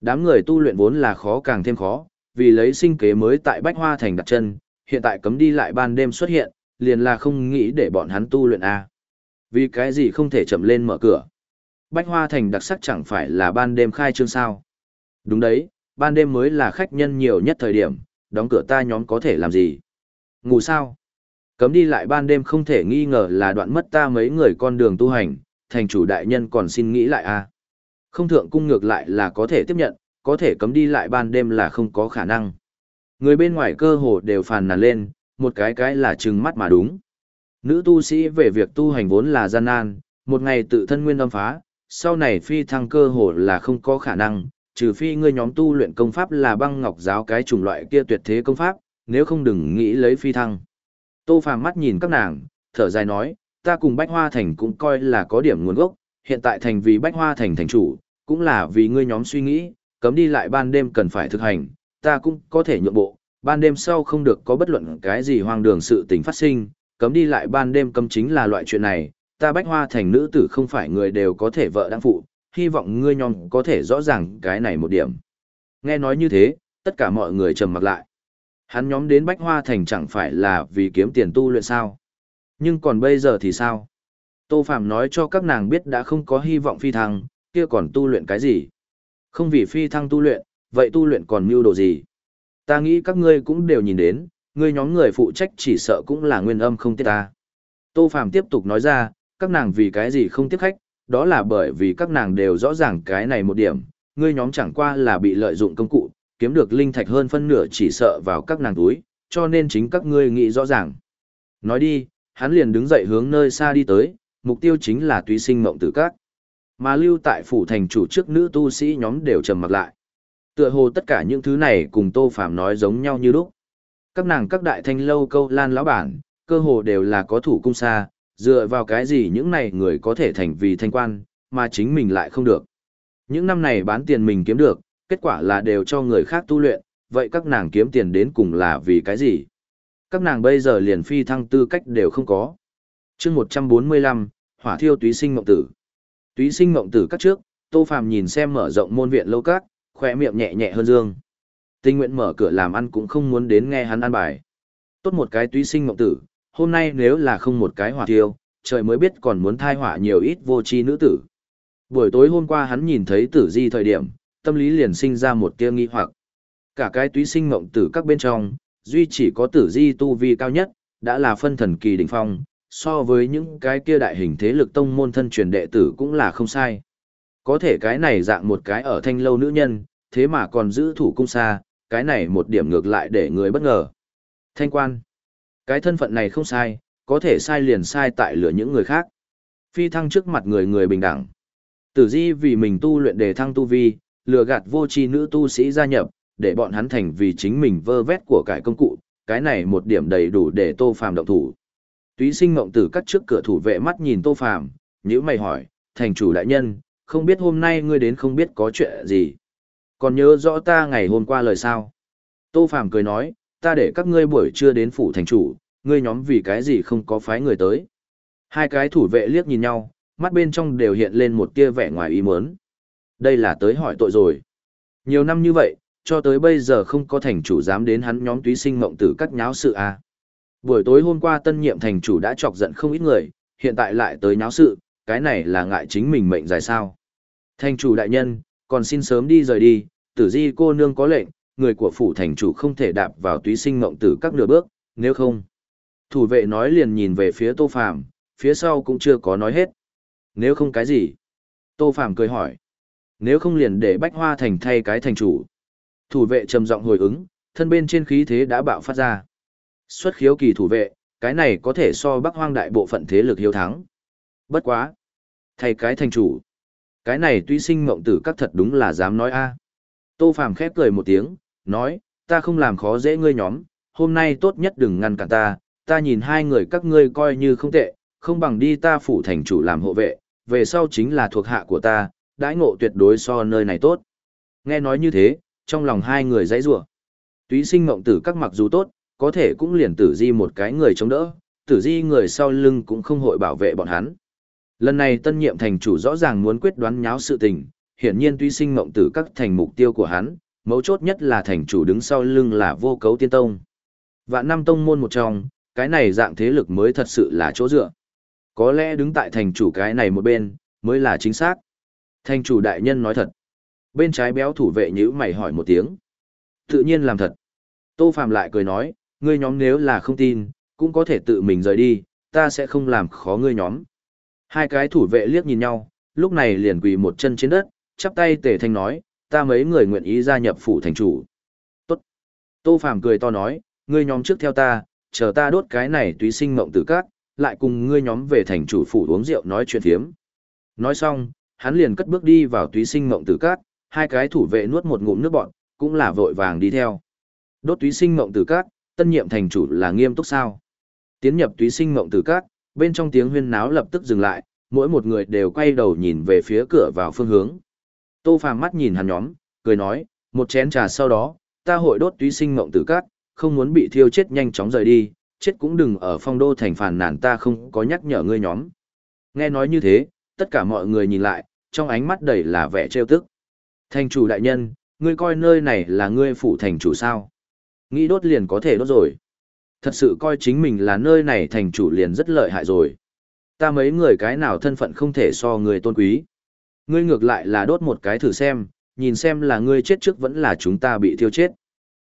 Đám người tu luyện vốn là khó càng thêm khó, vì lấy sinh kế mới tại Bách Hoa Thành đặt chân, hiện tại cấm đi lại ban đêm xuất hiện, liền là không nghĩ để bọn hắn tu luyện a. Vì cái gì không thể chậm lên mở cửa? Bách Hoa Thành đặc sắc chẳng phải là ban đêm khai trương sao? Đúng đấy, ban đêm mới là khách nhân nhiều nhất thời điểm, đóng cửa ta nhóm có thể làm gì? Ngủ sao? Cấm đi lại ban đêm không thể nghi ngờ là đoạn mất ta mấy người con đường tu hành, thành chủ đại nhân còn xin nghĩ lại a. Không thượng cung ngược lại là có thể tiếp nhận, có thể cấm đi lại ban đêm là không có khả năng. Người bên ngoài cơ hồ đều phàn nàn lên, một cái cái là trừng mắt mà đúng. Nữ tu sĩ về việc tu hành vốn là gian nan, một ngày tự thân nguyên âm phá, sau này phi thăng cơ hồ là không có khả năng, trừ phi ngươi nhóm tu luyện công pháp là băng ngọc giáo cái chủng loại kia tuyệt thế công pháp, nếu không đừng nghĩ lấy phi thăng. Tô Phàm mắt nhìn các nàng, thở dài nói, ta cùng Bách Hoa Thành cũng coi là có điểm nguồn gốc, hiện tại thành vì Bách Hoa Thành thành chủ, cũng là vì ngươi nhóm suy nghĩ, cấm đi lại ban đêm cần phải thực hành, ta cũng có thể nhượng bộ, ban đêm sau không được có bất luận cái gì hoang đường sự tình phát sinh, cấm đi lại ban đêm cấm chính là loại chuyện này, ta Bách Hoa Thành nữ tử không phải người đều có thể vợ đang phụ, hy vọng ngươi nhóm có thể rõ ràng cái này một điểm. Nghe nói như thế, tất cả mọi người trầm mặc lại. Hắn nhóm đến Bách Hoa Thành chẳng phải là vì kiếm tiền tu luyện sao. Nhưng còn bây giờ thì sao? Tô Phạm nói cho các nàng biết đã không có hy vọng phi thăng, kia còn tu luyện cái gì? Không vì phi thăng tu luyện, vậy tu luyện còn mưu đồ gì? Ta nghĩ các ngươi cũng đều nhìn đến, ngươi nhóm người phụ trách chỉ sợ cũng là nguyên âm không tiết ta. Tô Phạm tiếp tục nói ra, các nàng vì cái gì không tiếp khách, đó là bởi vì các nàng đều rõ ràng cái này một điểm, ngươi nhóm chẳng qua là bị lợi dụng công cụ, kiếm được linh thạch hơn phân nửa chỉ sợ vào các nàng túi, cho nên chính các ngươi nghĩ rõ ràng. Nói đi, hắn liền đứng dậy hướng nơi xa đi tới, mục tiêu chính là túy sinh mộng tử các. Mà lưu tại phủ thành chủ trước nữ tu sĩ nhóm đều trầm mặc lại. Tựa hồ tất cả những thứ này cùng Tô Phàm nói giống nhau như lúc. Các nàng các đại thanh lâu câu lan lão bản, cơ hồ đều là có thủ cung xa, dựa vào cái gì những này người có thể thành vì thanh quan, mà chính mình lại không được. Những năm này bán tiền mình kiếm được, kết quả là đều cho người khác tu luyện, vậy các nàng kiếm tiền đến cùng là vì cái gì? Các nàng bây giờ liền phi thăng tư cách đều không có. chương 145, hỏa thiêu túy sinh mộng tử. Túy sinh mộng tử các trước, Tô Phàm nhìn xem mở rộng môn viện lâu các, khỏe miệng nhẹ nhẹ hơn dương. Tinh nguyện mở cửa làm ăn cũng không muốn đến nghe hắn ăn bài. Tốt một cái túy sinh mộng tử, hôm nay nếu là không một cái hỏa thiêu, trời mới biết còn muốn thai hỏa nhiều ít vô tri nữ tử. Buổi tối hôm qua hắn nhìn thấy tử di thời điểm, tâm lý liền sinh ra một tia nghi hoặc. Cả cái túy sinh mộng tử các bên trong, duy chỉ có tử di tu vi cao nhất, đã là phân thần kỳ đỉnh phong, so với những cái kia đại hình thế lực tông môn thân truyền đệ tử cũng là không sai. Có thể cái này dạng một cái ở thanh lâu nữ nhân, thế mà còn giữ thủ cung xa, cái này một điểm ngược lại để người bất ngờ. Thanh quan. Cái thân phận này không sai, có thể sai liền sai tại lửa những người khác. Phi thăng trước mặt người người bình đẳng. Tử di vì mình tu luyện đề thăng tu vi, lừa gạt vô tri nữ tu sĩ gia nhập, để bọn hắn thành vì chính mình vơ vét của cải công cụ, cái này một điểm đầy đủ để Tô Phàm động thủ. Túy sinh mộng tử cắt trước cửa thủ vệ mắt nhìn Tô Phàm, nhữ mày hỏi, thành chủ đại nhân, không biết hôm nay ngươi đến không biết có chuyện gì. Còn nhớ rõ ta ngày hôm qua lời sao? Tô Phàm cười nói, ta để các ngươi buổi trưa đến phủ thành chủ, ngươi nhóm vì cái gì không có phái người tới. Hai cái thủ vệ liếc nhìn nhau, mắt bên trong đều hiện lên một tia vẻ ngoài ý muốn. Đây là tới hỏi tội rồi. Nhiều năm như vậy, cho tới bây giờ không có thành chủ dám đến hắn nhóm túy sinh mộng tử cắt nháo sự à. Buổi tối hôm qua tân nhiệm thành chủ đã chọc giận không ít người, hiện tại lại tới nháo sự, cái này là ngại chính mình mệnh dài sao. Thành chủ đại nhân, còn xin sớm đi rời đi, tử di cô nương có lệnh, người của phủ thành chủ không thể đạp vào túy sinh ngộng tử các nửa bước, nếu không. Thủ vệ nói liền nhìn về phía tô phàm, phía sau cũng chưa có nói hết. Nếu không cái gì? Tô phàm cười hỏi. Nếu không liền để bách hoa thành thay cái thành chủ. Thủ vệ trầm giọng hồi ứng, thân bên trên khí thế đã bạo phát ra. Xuất khiếu kỳ thủ vệ, cái này có thể so bắc hoang đại bộ phận thế lực hiếu thắng. Bất quá. Thay cái thành chủ. Cái này tuy sinh mộng tử các thật đúng là dám nói a. Tô Phàm khép cười một tiếng, nói, ta không làm khó dễ ngươi nhóm, hôm nay tốt nhất đừng ngăn cản ta, ta nhìn hai người các ngươi coi như không tệ, không bằng đi ta phủ thành chủ làm hộ vệ, về sau chính là thuộc hạ của ta, đãi ngộ tuyệt đối so nơi này tốt. Nghe nói như thế, trong lòng hai người dãy rủa. Túy sinh mộng tử các mặc dù tốt, có thể cũng liền tử di một cái người chống đỡ, tử di người sau lưng cũng không hội bảo vệ bọn hắn. Lần này tân nhiệm thành chủ rõ ràng muốn quyết đoán nháo sự tình, hiển nhiên tuy sinh mộng tử các thành mục tiêu của hắn, mấu chốt nhất là thành chủ đứng sau lưng là vô cấu tiên tông. Vạn năm tông môn một trong, cái này dạng thế lực mới thật sự là chỗ dựa. Có lẽ đứng tại thành chủ cái này một bên, mới là chính xác. Thành chủ đại nhân nói thật. Bên trái béo thủ vệ nhữ mày hỏi một tiếng. Tự nhiên làm thật. Tô Phạm lại cười nói, ngươi nhóm nếu là không tin, cũng có thể tự mình rời đi, ta sẽ không làm khó ngươi nhóm. Hai cái thủ vệ liếc nhìn nhau, lúc này liền quỳ một chân trên đất, chắp tay tề thanh nói, ta mấy người nguyện ý gia nhập phủ thành chủ. Tốt. Tô Phàm cười to nói, ngươi nhóm trước theo ta, chờ ta đốt cái này túy sinh mộng tử cát, lại cùng ngươi nhóm về thành chủ phủ uống rượu nói chuyện phiếm. Nói xong, hắn liền cất bước đi vào túy sinh mộng tử cát, hai cái thủ vệ nuốt một ngụm nước bọn, cũng là vội vàng đi theo. Đốt túy sinh mộng tử cát, tân nhiệm thành chủ là nghiêm túc sao? Tiến nhập túy sinh mộng tử cát, bên trong tiếng huyên náo lập tức dừng lại, mỗi một người đều quay đầu nhìn về phía cửa vào phương hướng. Tô Phàm mắt nhìn hắn nhóm, cười nói, một chén trà sau đó, ta hội đốt túy sinh mộng tử cát, không muốn bị thiêu chết nhanh chóng rời đi, chết cũng đừng ở phong đô thành phản nàn ta không có nhắc nhở ngươi nhóm. Nghe nói như thế, tất cả mọi người nhìn lại, trong ánh mắt đầy là vẻ trêu tức. Thành chủ đại nhân, ngươi coi nơi này là ngươi phủ thành chủ sao? Nghĩ đốt liền có thể đốt rồi. Thật sự coi chính mình là nơi này thành chủ liền rất lợi hại rồi. Ta mấy người cái nào thân phận không thể so người tôn quý. Ngươi ngược lại là đốt một cái thử xem, nhìn xem là ngươi chết trước vẫn là chúng ta bị thiêu chết.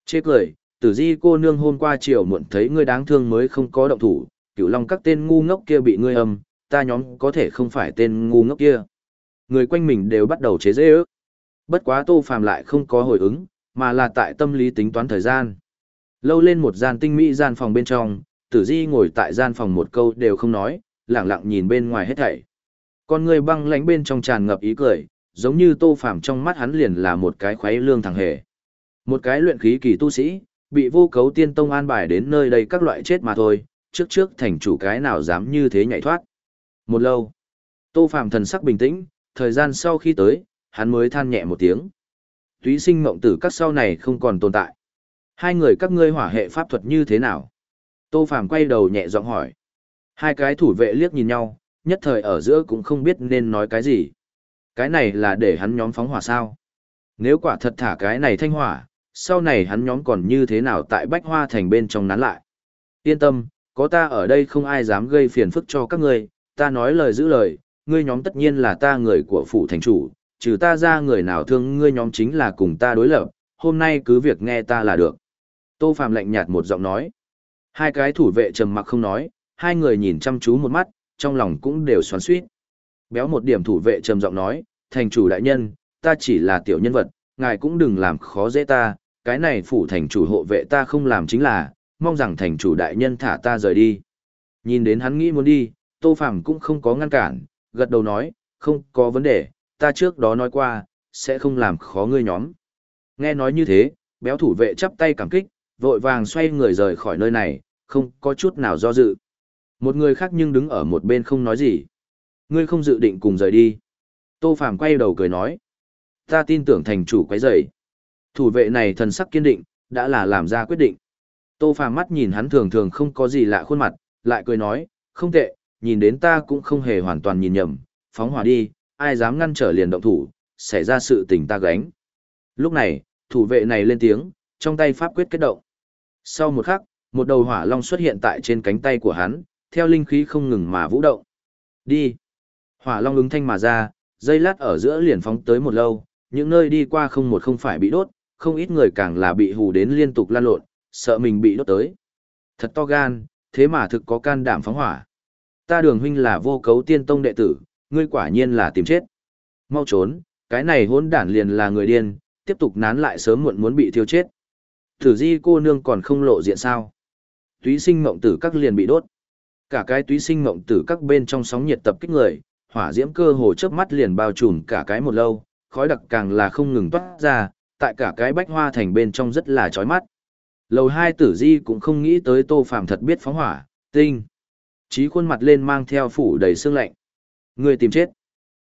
Chê cười, tử di cô nương hôm qua chiều muộn thấy ngươi đáng thương mới không có động thủ, cửu long các tên ngu ngốc kia bị ngươi âm, ta nhóm có thể không phải tên ngu ngốc kia. Người quanh mình đều bắt đầu chế dễ ước. Bất quá tô phàm lại không có hồi ứng, mà là tại tâm lý tính toán thời gian. Lâu lên một gian tinh mỹ gian phòng bên trong, tử di ngồi tại gian phòng một câu đều không nói, lặng lặng nhìn bên ngoài hết thảy. Con người băng lãnh bên trong tràn ngập ý cười, giống như tô phàm trong mắt hắn liền là một cái khoái lương thằng hề. Một cái luyện khí kỳ tu sĩ, bị vô cấu tiên tông an bài đến nơi đây các loại chết mà thôi, trước trước thành chủ cái nào dám như thế nhảy thoát. Một lâu, tô phàm thần sắc bình tĩnh, thời gian sau khi tới, hắn mới than nhẹ một tiếng. Túy sinh mộng tử các sau này không còn tồn tại. Hai người các ngươi hỏa hệ pháp thuật như thế nào? Tô Phàm quay đầu nhẹ giọng hỏi. Hai cái thủ vệ liếc nhìn nhau, nhất thời ở giữa cũng không biết nên nói cái gì. Cái này là để hắn nhóm phóng hỏa sao? Nếu quả thật thả cái này thanh hỏa, sau này hắn nhóm còn như thế nào tại Bách Hoa Thành bên trong nán lại? Yên tâm, có ta ở đây không ai dám gây phiền phức cho các ngươi, ta nói lời giữ lời, ngươi nhóm tất nhiên là ta người của phủ thành chủ, trừ ta ra người nào thương ngươi nhóm chính là cùng ta đối lập, hôm nay cứ việc nghe ta là được. Tô Phạm lạnh nhạt một giọng nói. Hai cái thủ vệ trầm mặc không nói, hai người nhìn chăm chú một mắt, trong lòng cũng đều xoắn suýt. Béo một điểm thủ vệ trầm giọng nói, thành chủ đại nhân, ta chỉ là tiểu nhân vật, ngài cũng đừng làm khó dễ ta, cái này phủ thành chủ hộ vệ ta không làm chính là, mong rằng thành chủ đại nhân thả ta rời đi. Nhìn đến hắn nghĩ muốn đi, Tô Phàm cũng không có ngăn cản, gật đầu nói, không có vấn đề, ta trước đó nói qua, sẽ không làm khó ngươi nhóm. Nghe nói như thế, béo thủ vệ chắp tay cảm kích, vội vàng xoay người rời khỏi nơi này, không có chút nào do dự. Một người khác nhưng đứng ở một bên không nói gì. Ngươi không dự định cùng rời đi. Tô Phàm quay đầu cười nói. Ta tin tưởng thành chủ quấy rầy. Thủ vệ này thần sắc kiên định, đã là làm ra quyết định. Tô Phàm mắt nhìn hắn thường thường không có gì lạ khuôn mặt, lại cười nói, không tệ, nhìn đến ta cũng không hề hoàn toàn nhìn nhầm, phóng hỏa đi, ai dám ngăn trở liền động thủ, xảy ra sự tình ta gánh. Lúc này, thủ vệ này lên tiếng, trong tay pháp quyết kết động. Sau một khắc, một đầu hỏa long xuất hiện tại trên cánh tay của hắn, theo linh khí không ngừng mà vũ động. Đi. Hỏa long ứng thanh mà ra, dây lát ở giữa liền phóng tới một lâu, những nơi đi qua không một không phải bị đốt, không ít người càng là bị hù đến liên tục lan lộn, sợ mình bị đốt tới. Thật to gan, thế mà thực có can đảm phóng hỏa. Ta đường huynh là vô cấu tiên tông đệ tử, ngươi quả nhiên là tìm chết. Mau trốn, cái này hỗn đản liền là người điên, tiếp tục nán lại sớm muộn muốn bị thiêu chết. Thử di cô nương còn không lộ diện sao. Túy sinh mộng tử các liền bị đốt. Cả cái túy sinh mộng tử các bên trong sóng nhiệt tập kích người, hỏa diễm cơ hồ chớp mắt liền bao trùm cả cái một lâu, khói đặc càng là không ngừng toát ra, tại cả cái bách hoa thành bên trong rất là chói mắt. Lầu hai tử di cũng không nghĩ tới tô phàm thật biết phóng hỏa, tinh. Chí khuôn mặt lên mang theo phủ đầy sương lạnh. Người tìm chết.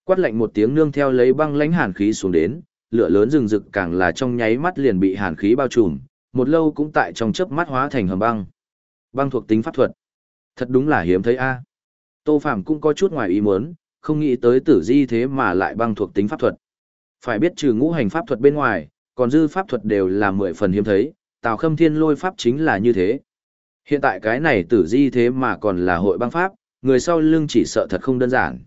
Quát lạnh một tiếng nương theo lấy băng lãnh hàn khí xuống đến, lửa lớn rừng rực càng là trong nháy mắt liền bị hàn khí bao trùm, một lâu cũng tại trong chớp mắt hóa thành hầm băng. Băng thuộc tính pháp thuật. Thật đúng là hiếm thấy a. Tô Phàm cũng có chút ngoài ý muốn, không nghĩ tới tử di thế mà lại băng thuộc tính pháp thuật. Phải biết trừ ngũ hành pháp thuật bên ngoài, còn dư pháp thuật đều là mười phần hiếm thấy, Tào Khâm Thiên lôi pháp chính là như thế. Hiện tại cái này tử di thế mà còn là hội băng pháp, người sau lưng chỉ sợ thật không đơn giản.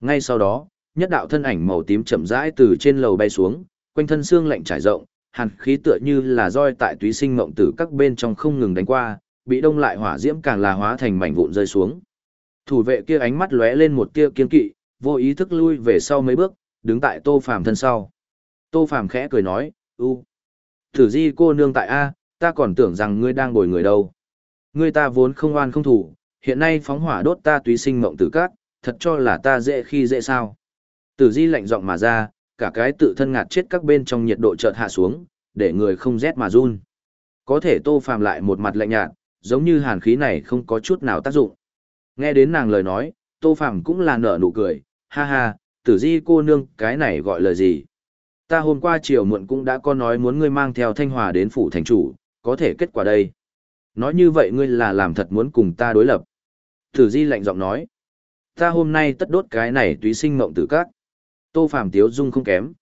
Ngay sau đó, nhất đạo thân ảnh màu tím chậm rãi từ trên lầu bay xuống, quanh thân xương lạnh trải rộng, hàn khí tựa như là roi tại túy sinh mộng tử các bên trong không ngừng đánh qua, bị đông lại hỏa diễm càng là hóa thành mảnh vụn rơi xuống. Thủ vệ kia ánh mắt lóe lên một tia kiên kỵ, vô ý thức lui về sau mấy bước, đứng tại Tô Phàm thân sau. Tô Phàm khẽ cười nói, "U, Thử Di cô nương tại a, ta còn tưởng rằng ngươi đang bồi người đâu. Ngươi ta vốn không oan không thủ, hiện nay phóng hỏa đốt ta túy sinh mộng tử cát, thật cho là ta dễ khi dễ sao?" Tử Di lạnh giọng mà ra, cả cái tự thân ngạt chết các bên trong nhiệt độ chợt hạ xuống, để người không rét mà run. Có thể Tô Phàm lại một mặt lạnh nhạt, giống như hàn khí này không có chút nào tác dụng. Nghe đến nàng lời nói, Tô Phàm cũng là nở nụ cười, ha ha, tử di cô nương, cái này gọi là gì? Ta hôm qua chiều muộn cũng đã có nói muốn ngươi mang theo thanh hòa đến phủ thành chủ, có thể kết quả đây. Nói như vậy ngươi là làm thật muốn cùng ta đối lập. Tử di lạnh giọng nói, ta hôm nay tất đốt cái này túy sinh mộng tử các. Tô Phàm tiếu dung không kém.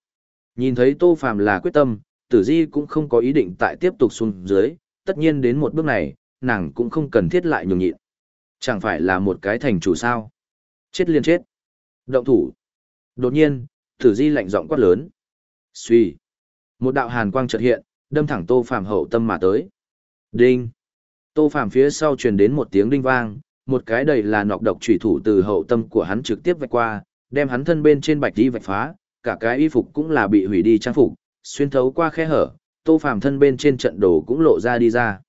Nhìn thấy Tô Phàm là quyết tâm, tử di cũng không có ý định tại tiếp tục xuống dưới, tất nhiên đến một bước này, nàng cũng không cần thiết lại nhường nhịn. Chẳng phải là một cái thành chủ sao? Chết liền chết. Động thủ. Đột nhiên, Tử Di lạnh giọng quát lớn. Xuy. Một đạo hàn quang chợt hiện, đâm thẳng Tô Phàm hậu tâm mà tới. Đinh. Tô Phàm phía sau truyền đến một tiếng đinh vang, một cái đầy là nọc độc chủy thủ từ hậu tâm của hắn trực tiếp vạch qua, đem hắn thân bên trên bạch đi vạch phá, cả cái y phục cũng là bị hủy đi trang phục, xuyên thấu qua khe hở, Tô Phàm thân bên trên trận đồ cũng lộ ra đi ra.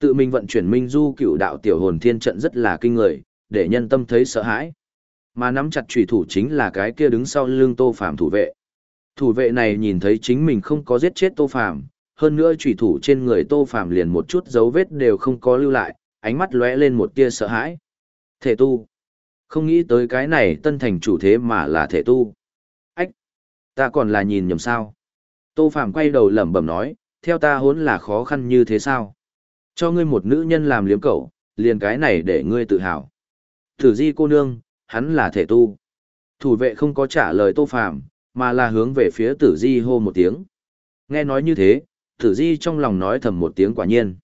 Tự mình vận chuyển minh du cựu đạo tiểu hồn thiên trận rất là kinh người, để nhân tâm thấy sợ hãi. Mà nắm chặt trùy thủ chính là cái kia đứng sau lưng Tô Phàm thủ vệ. Thủ vệ này nhìn thấy chính mình không có giết chết Tô Phàm, hơn nữa trùy thủ trên người Tô Phàm liền một chút dấu vết đều không có lưu lại, ánh mắt lóe lên một tia sợ hãi. Thể tu. Không nghĩ tới cái này tân thành chủ thế mà là thể tu. Ách! Ta còn là nhìn nhầm sao? Tô Phàm quay đầu lẩm bẩm nói, theo ta hốn là khó khăn như thế sao? Cho ngươi một nữ nhân làm liếm cậu, liền cái này để ngươi tự hào. Thử di cô nương, hắn là thể tu. Thủ vệ không có trả lời tô phàm, mà là hướng về phía tử di hô một tiếng. Nghe nói như thế, tử di trong lòng nói thầm một tiếng quả nhiên.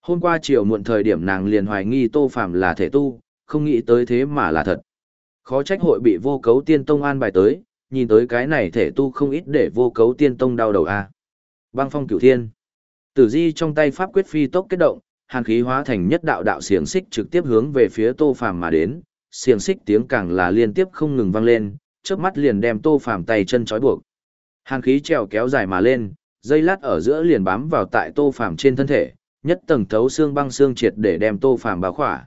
Hôm qua chiều muộn thời điểm nàng liền hoài nghi tô phàm là thể tu, không nghĩ tới thế mà là thật. Khó trách hội bị vô cấu tiên tông an bài tới, nhìn tới cái này thể tu không ít để vô cấu tiên tông đau đầu a. À. Băng phong cửu thiên. Tử Di trong tay pháp quyết phi tốc kết động, hàn khí hóa thành nhất đạo đạo xiềng xích trực tiếp hướng về phía Tô Phàm mà đến, xiềng xích tiếng càng là liên tiếp không ngừng vang lên, chớp mắt liền đem Tô Phàm tay chân trói buộc. Hàn khí trèo kéo dài mà lên, dây lát ở giữa liền bám vào tại Tô Phàm trên thân thể, nhất tầng thấu xương băng xương triệt để đem Tô Phàm bao khỏa.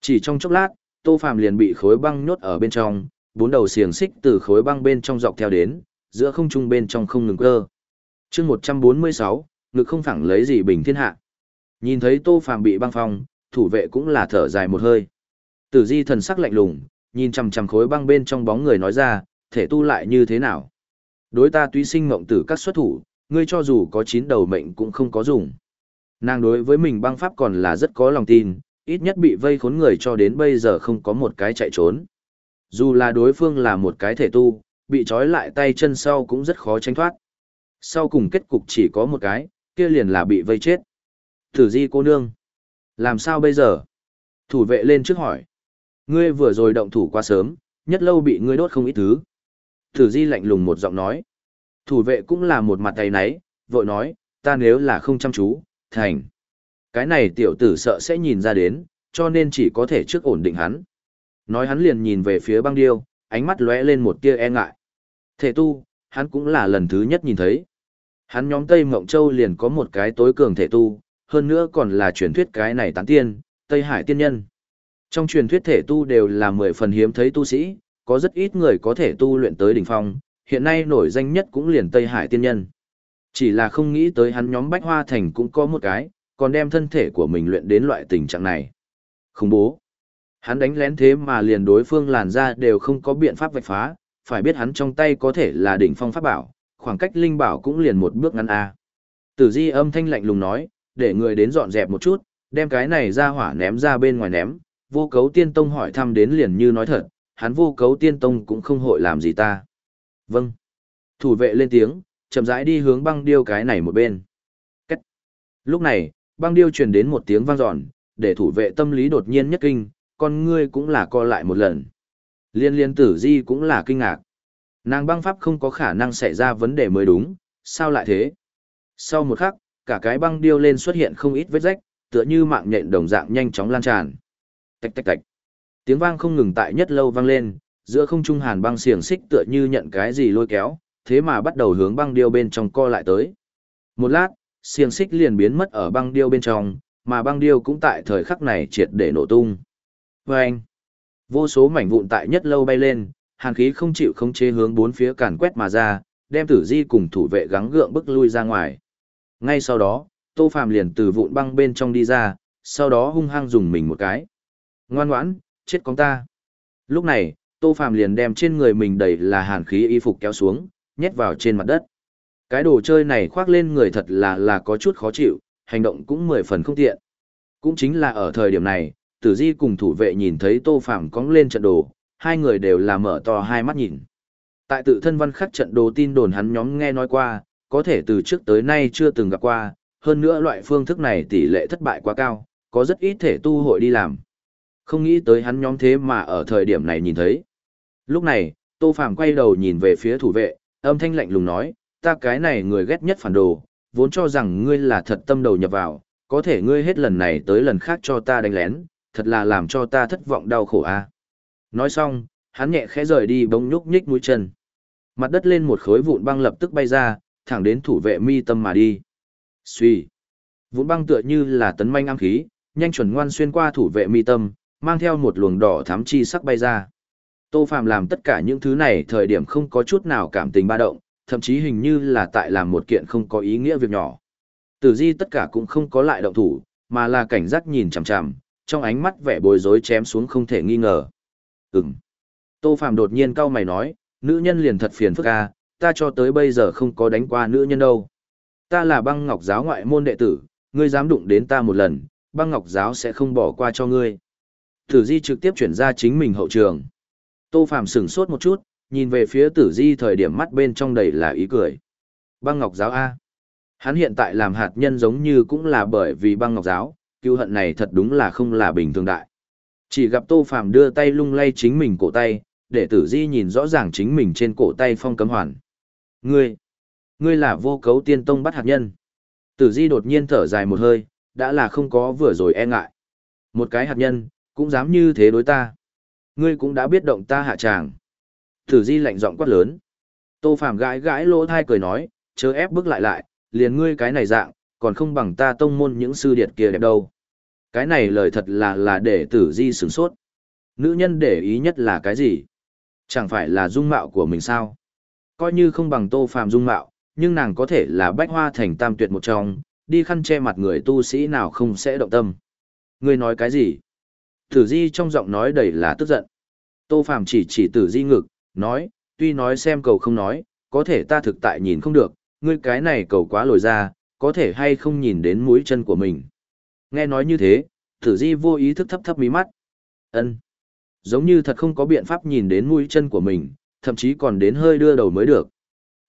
Chỉ trong chốc lát, Tô Phàm liền bị khối băng nhốt ở bên trong, bốn đầu xiềng xích từ khối băng bên trong dọc theo đến, giữa không trung bên trong không ngừng cơ. chương 146, ngực không phẳng lấy gì bình thiên hạ. Nhìn thấy Tô Phàm bị băng phong, thủ vệ cũng là thở dài một hơi. Tử Di thần sắc lạnh lùng, nhìn chằm chằm khối băng bên trong bóng người nói ra, thể tu lại như thế nào? Đối ta tuy sinh mộng tử các xuất thủ, ngươi cho dù có chín đầu mệnh cũng không có dùng. Nàng đối với mình băng pháp còn là rất có lòng tin, ít nhất bị vây khốn người cho đến bây giờ không có một cái chạy trốn. Dù là đối phương là một cái thể tu, bị trói lại tay chân sau cũng rất khó tránh thoát. Sau cùng kết cục chỉ có một cái, kia liền là bị vây chết. Thử di cô nương. Làm sao bây giờ? Thủ vệ lên trước hỏi. Ngươi vừa rồi động thủ quá sớm, nhất lâu bị ngươi đốt không ít thứ. Thử di lạnh lùng một giọng nói. Thủ vệ cũng là một mặt tay náy, vội nói, ta nếu là không chăm chú, thành. Cái này tiểu tử sợ sẽ nhìn ra đến, cho nên chỉ có thể trước ổn định hắn. Nói hắn liền nhìn về phía băng điêu, ánh mắt lóe lên một tia e ngại. Thể tu, hắn cũng là lần thứ nhất nhìn thấy. Hắn nhóm Tây Mộng Châu liền có một cái tối cường thể tu, hơn nữa còn là truyền thuyết cái này tán tiên, Tây Hải tiên nhân. Trong truyền thuyết thể tu đều là mười phần hiếm thấy tu sĩ, có rất ít người có thể tu luyện tới đỉnh phong, hiện nay nổi danh nhất cũng liền Tây Hải tiên nhân. Chỉ là không nghĩ tới hắn nhóm Bách Hoa Thành cũng có một cái, còn đem thân thể của mình luyện đến loại tình trạng này. Không bố. Hắn đánh lén thế mà liền đối phương làn ra đều không có biện pháp vạch phá, phải biết hắn trong tay có thể là đỉnh phong pháp bảo, khoảng cách linh bảo cũng liền một bước ngắn a. Tử Di âm thanh lạnh lùng nói, để người đến dọn dẹp một chút, đem cái này ra hỏa ném ra bên ngoài ném, vô cấu tiên tông hỏi thăm đến liền như nói thật, hắn vô cấu tiên tông cũng không hội làm gì ta. Vâng. Thủ vệ lên tiếng, chậm rãi đi hướng băng điêu cái này một bên. Cách. Lúc này, băng điêu truyền đến một tiếng vang dọn, để thủ vệ tâm lý đột nhiên nhất kinh, con ngươi cũng là co lại một lần. Liên liên tử di cũng là kinh ngạc. Nàng băng pháp không có khả năng xảy ra vấn đề mới đúng, sao lại thế? Sau một khắc, cả cái băng điêu lên xuất hiện không ít vết rách, tựa như mạng nhện đồng dạng nhanh chóng lan tràn. Tạch tạch tạch. Tiếng vang không ngừng tại nhất lâu vang lên, giữa không trung hàn băng xiềng xích tựa như nhận cái gì lôi kéo, thế mà bắt đầu hướng băng điêu bên trong co lại tới. Một lát, xiềng xích liền biến mất ở băng điêu bên trong, mà băng điêu cũng tại thời khắc này triệt để nổ tung. Vâng! Vô số mảnh vụn tại nhất lâu bay lên, hàn khí không chịu khống chế hướng bốn phía càn quét mà ra, đem tử di cùng thủ vệ gắng gượng bức lui ra ngoài. Ngay sau đó, Tô Phàm liền từ vụn băng bên trong đi ra, sau đó hung hăng dùng mình một cái. Ngoan ngoãn, chết con ta. Lúc này, Tô Phàm liền đem trên người mình đầy là hàn khí y phục kéo xuống, nhét vào trên mặt đất. Cái đồ chơi này khoác lên người thật là là có chút khó chịu, hành động cũng mười phần không tiện. Cũng chính là ở thời điểm này, Tử Di cùng thủ vệ nhìn thấy Tô Phàm cóng lên trận đồ, hai người đều là mở to hai mắt nhìn. Tại tự thân văn khắc trận đồ tin đồn hắn nhóm nghe nói qua, có thể từ trước tới nay chưa từng gặp qua, hơn nữa loại phương thức này tỷ lệ thất bại quá cao, có rất ít thể tu hội đi làm. Không nghĩ tới hắn nhóm thế mà ở thời điểm này nhìn thấy. Lúc này, Tô Phàm quay đầu nhìn về phía thủ vệ, âm thanh lạnh lùng nói, ta cái này người ghét nhất phản đồ, vốn cho rằng ngươi là thật tâm đầu nhập vào, có thể ngươi hết lần này tới lần khác cho ta đánh lén, thật là làm cho ta thất vọng đau khổ a. Nói xong, hắn nhẹ khẽ rời đi bỗng nhúc nhích mũi chân. Mặt đất lên một khối vụn băng lập tức bay ra, thẳng đến thủ vệ mi tâm mà đi. Xuy. Vụn băng tựa như là tấn manh ám khí, nhanh chuẩn ngoan xuyên qua thủ vệ mi tâm, mang theo một luồng đỏ thắm chi sắc bay ra. Tô Phạm làm tất cả những thứ này thời điểm không có chút nào cảm tình ba động, thậm chí hình như là tại làm một kiện không có ý nghĩa việc nhỏ. Tử di tất cả cũng không có lại động thủ, mà là cảnh giác nhìn chằm chằm, trong ánh mắt vẻ bối rối chém xuống không thể nghi ngờ. Ừm. Tô Phạm đột nhiên cau mày nói, nữ nhân liền thật phiền phức a, ta cho tới bây giờ không có đánh qua nữ nhân đâu. Ta là băng ngọc giáo ngoại môn đệ tử, ngươi dám đụng đến ta một lần, băng ngọc giáo sẽ không bỏ qua cho ngươi. Tử di trực tiếp chuyển ra chính mình hậu trường. Tô Phạm sửng sốt một chút, nhìn về phía tử di thời điểm mắt bên trong đầy là ý cười. Băng ngọc giáo A. Hắn hiện tại làm hạt nhân giống như cũng là bởi vì băng ngọc giáo, cứu hận này thật đúng là không là bình thường đại. Chỉ gặp Tô Phạm đưa tay lung lay chính mình cổ tay, để tử di nhìn rõ ràng chính mình trên cổ tay phong cấm hoàn. Ngươi, ngươi là vô cấu tiên tông bắt hạt nhân. Tử di đột nhiên thở dài một hơi, đã là không có vừa rồi e ngại. Một cái hạt nhân, cũng dám như thế đối ta. Ngươi cũng đã biết động ta hạ tràng. Tử di lạnh giọng quát lớn. Tô Phạm gãi gãi lỗ thai cười nói, chớ ép bước lại lại, liền ngươi cái này dạng, còn không bằng ta tông môn những sư điệt kia đẹp đâu. Cái này lời thật là là để tử di sửng sốt. Nữ nhân để ý nhất là cái gì? Chẳng phải là dung mạo của mình sao? Coi như không bằng tô phàm dung mạo, nhưng nàng có thể là bách hoa thành tam tuyệt một trong, đi khăn che mặt người tu sĩ nào không sẽ động tâm. Ngươi nói cái gì? Tử Di trong giọng nói đầy là tức giận. Tô Phàm chỉ chỉ Tử Di ngực, nói, tuy nói xem cầu không nói, có thể ta thực tại nhìn không được, ngươi cái này cầu quá lồi ra, có thể hay không nhìn đến mũi chân của mình. Nghe nói như thế, Tử Di vô ý thức thấp thấp mí mắt. Ân, Giống như thật không có biện pháp nhìn đến mũi chân của mình, thậm chí còn đến hơi đưa đầu mới được.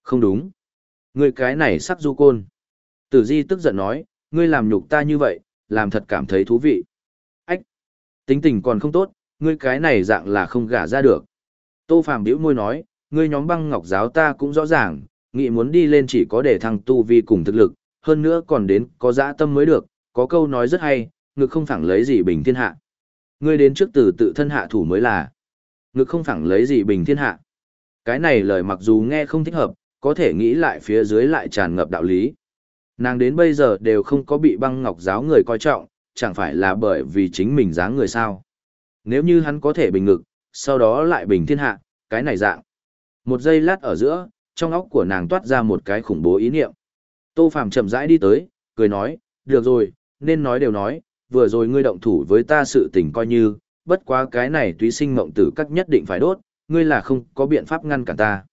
Không đúng. Ngươi cái này sắc du côn. Tử Di tức giận nói, ngươi làm nhục ta như vậy, làm thật cảm thấy thú vị. Ách! Tính tình còn không tốt, ngươi cái này dạng là không gả ra được. Tô Phàm bĩu môi nói, ngươi nhóm băng ngọc giáo ta cũng rõ ràng, nghị muốn đi lên chỉ có để thăng tu vi cùng thực lực, hơn nữa còn đến có dã tâm mới được, có câu nói rất hay, ngực không phẳng lấy gì bình thiên hạ. Ngươi đến trước từ tự thân hạ thủ mới là, ngực không phẳng lấy gì bình thiên hạ. Cái này lời mặc dù nghe không thích hợp, có thể nghĩ lại phía dưới lại tràn ngập đạo lý. Nàng đến bây giờ đều không có bị băng ngọc giáo người coi trọng, chẳng phải là bởi vì chính mình dáng người sao. Nếu như hắn có thể bình ngực, sau đó lại bình thiên hạ, cái này dạng. Một giây lát ở giữa, trong óc của nàng toát ra một cái khủng bố ý niệm. Tô Phàm chậm rãi đi tới, cười nói, được rồi, nên nói đều nói, vừa rồi ngươi động thủ với ta sự tình coi như, bất quá cái này túy sinh mộng tử các nhất định phải đốt, ngươi là không có biện pháp ngăn cản ta.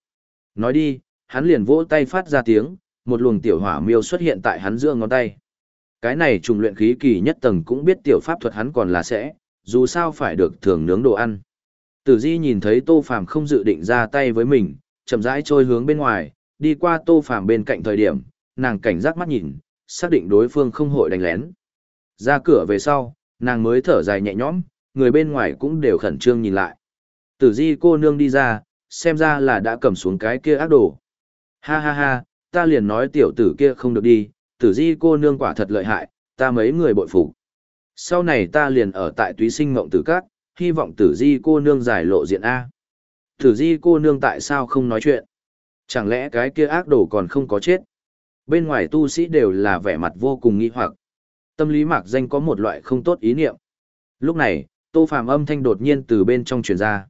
Nói đi, hắn liền vỗ tay phát ra tiếng, một luồng tiểu hỏa miêu xuất hiện tại hắn giữa ngón tay. Cái này trùng luyện khí kỳ nhất tầng cũng biết tiểu pháp thuật hắn còn là sẽ, dù sao phải được thường nướng đồ ăn. Tử Di nhìn thấy Tô Phàm không dự định ra tay với mình, chậm rãi trôi hướng bên ngoài, đi qua Tô Phàm bên cạnh thời điểm, nàng cảnh giác mắt nhìn, xác định đối phương không hội đánh lén. Ra cửa về sau, nàng mới thở dài nhẹ nhõm, người bên ngoài cũng đều khẩn trương nhìn lại. Tử Di cô nương đi ra, xem ra là đã cầm xuống cái kia ác đồ. Ha ha ha, ta liền nói tiểu tử kia không được đi, tử di cô nương quả thật lợi hại, ta mấy người bội phục. Sau này ta liền ở tại túy sinh mộng tử các, hy vọng tử di cô nương giải lộ diện A. Tử di cô nương tại sao không nói chuyện? Chẳng lẽ cái kia ác đồ còn không có chết? Bên ngoài tu sĩ đều là vẻ mặt vô cùng nghi hoặc. Tâm lý mạc danh có một loại không tốt ý niệm. Lúc này, tô phàm âm thanh đột nhiên từ bên trong truyền ra.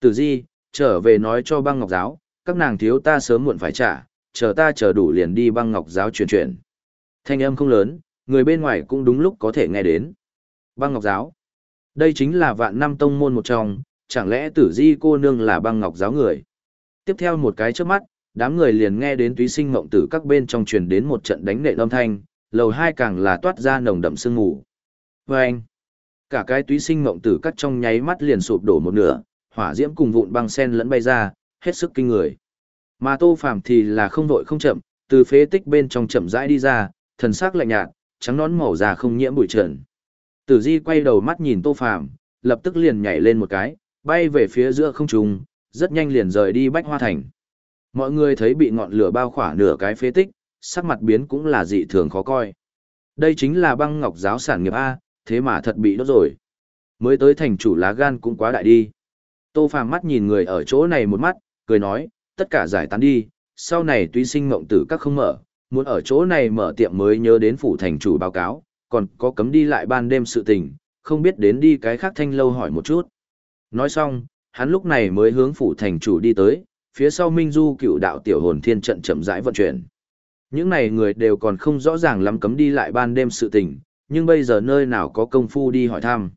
Tử di, trở về nói cho băng ngọc giáo, các nàng thiếu ta sớm muộn phải trả, chờ ta chờ đủ liền đi băng ngọc giáo truyền truyền. Thanh âm không lớn, người bên ngoài cũng đúng lúc có thể nghe đến. Băng ngọc giáo. Đây chính là vạn năm tông môn một trong, chẳng lẽ tử di cô nương là băng ngọc giáo người. Tiếp theo một cái trước mắt, đám người liền nghe đến túy sinh mộng tử các bên trong truyền đến một trận đánh nệ âm thanh, lầu hai càng là toát ra nồng đậm sương ngủ. Và anh, cả cái túy sinh mộng tử các trong nháy mắt liền sụp đổ một nửa, hỏa diễm cùng vụn băng sen lẫn bay ra, hết sức kinh người. Mà Tô Phàm thì là không vội không chậm, từ phế tích bên trong chậm rãi đi ra, thần sắc lạnh nhạt, trắng nón màu già không nhiễm bụi trần. Tử Di quay đầu mắt nhìn Tô Phàm, lập tức liền nhảy lên một cái, bay về phía giữa không trung, rất nhanh liền rời đi Bách Hoa Thành. Mọi người thấy bị ngọn lửa bao khỏa nửa cái phế tích, sắc mặt biến cũng là dị thường khó coi. Đây chính là băng ngọc giáo sản nghiệp A, thế mà thật bị đốt rồi. Mới tới thành chủ lá gan cũng quá đại đi. Tô Phàm mắt nhìn người ở chỗ này một mắt, cười nói, tất cả giải tán đi, sau này tuy sinh mộng tử các không mở, muốn ở chỗ này mở tiệm mới nhớ đến phủ thành chủ báo cáo, còn có cấm đi lại ban đêm sự tình, không biết đến đi cái khác thanh lâu hỏi một chút. Nói xong, hắn lúc này mới hướng phủ thành chủ đi tới, phía sau Minh Du cựu đạo tiểu hồn thiên trận chậm rãi vận chuyển. Những này người đều còn không rõ ràng lắm cấm đi lại ban đêm sự tình, nhưng bây giờ nơi nào có công phu đi hỏi thăm.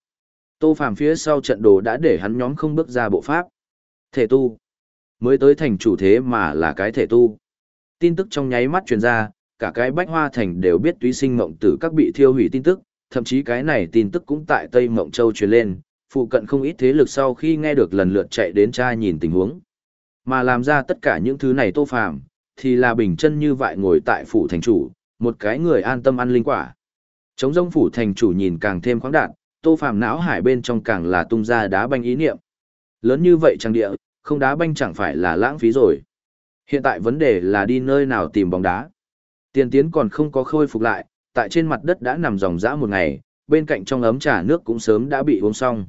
Tô Phàm phía sau trận đồ đã để hắn nhóm không bước ra bộ pháp. Thể tu. Mới tới thành chủ thế mà là cái thể tu. Tin tức trong nháy mắt truyền ra, cả cái bách hoa thành đều biết túy sinh mộng tử các bị thiêu hủy tin tức, thậm chí cái này tin tức cũng tại Tây Mộng Châu truyền lên, phụ cận không ít thế lực sau khi nghe được lần lượt chạy đến tra nhìn tình huống. Mà làm ra tất cả những thứ này tô phàm, thì là bình chân như vậy ngồi tại phủ thành chủ, một cái người an tâm ăn linh quả. Chống rông phủ thành chủ nhìn càng thêm khoáng đạt, tô phàm não hải bên trong càng là tung ra đá banh ý niệm. Lớn như vậy trang địa, không đá banh chẳng phải là lãng phí rồi. Hiện tại vấn đề là đi nơi nào tìm bóng đá. Tiền tiến còn không có khôi phục lại, tại trên mặt đất đã nằm dòng dã một ngày, bên cạnh trong ấm trà nước cũng sớm đã bị uống xong.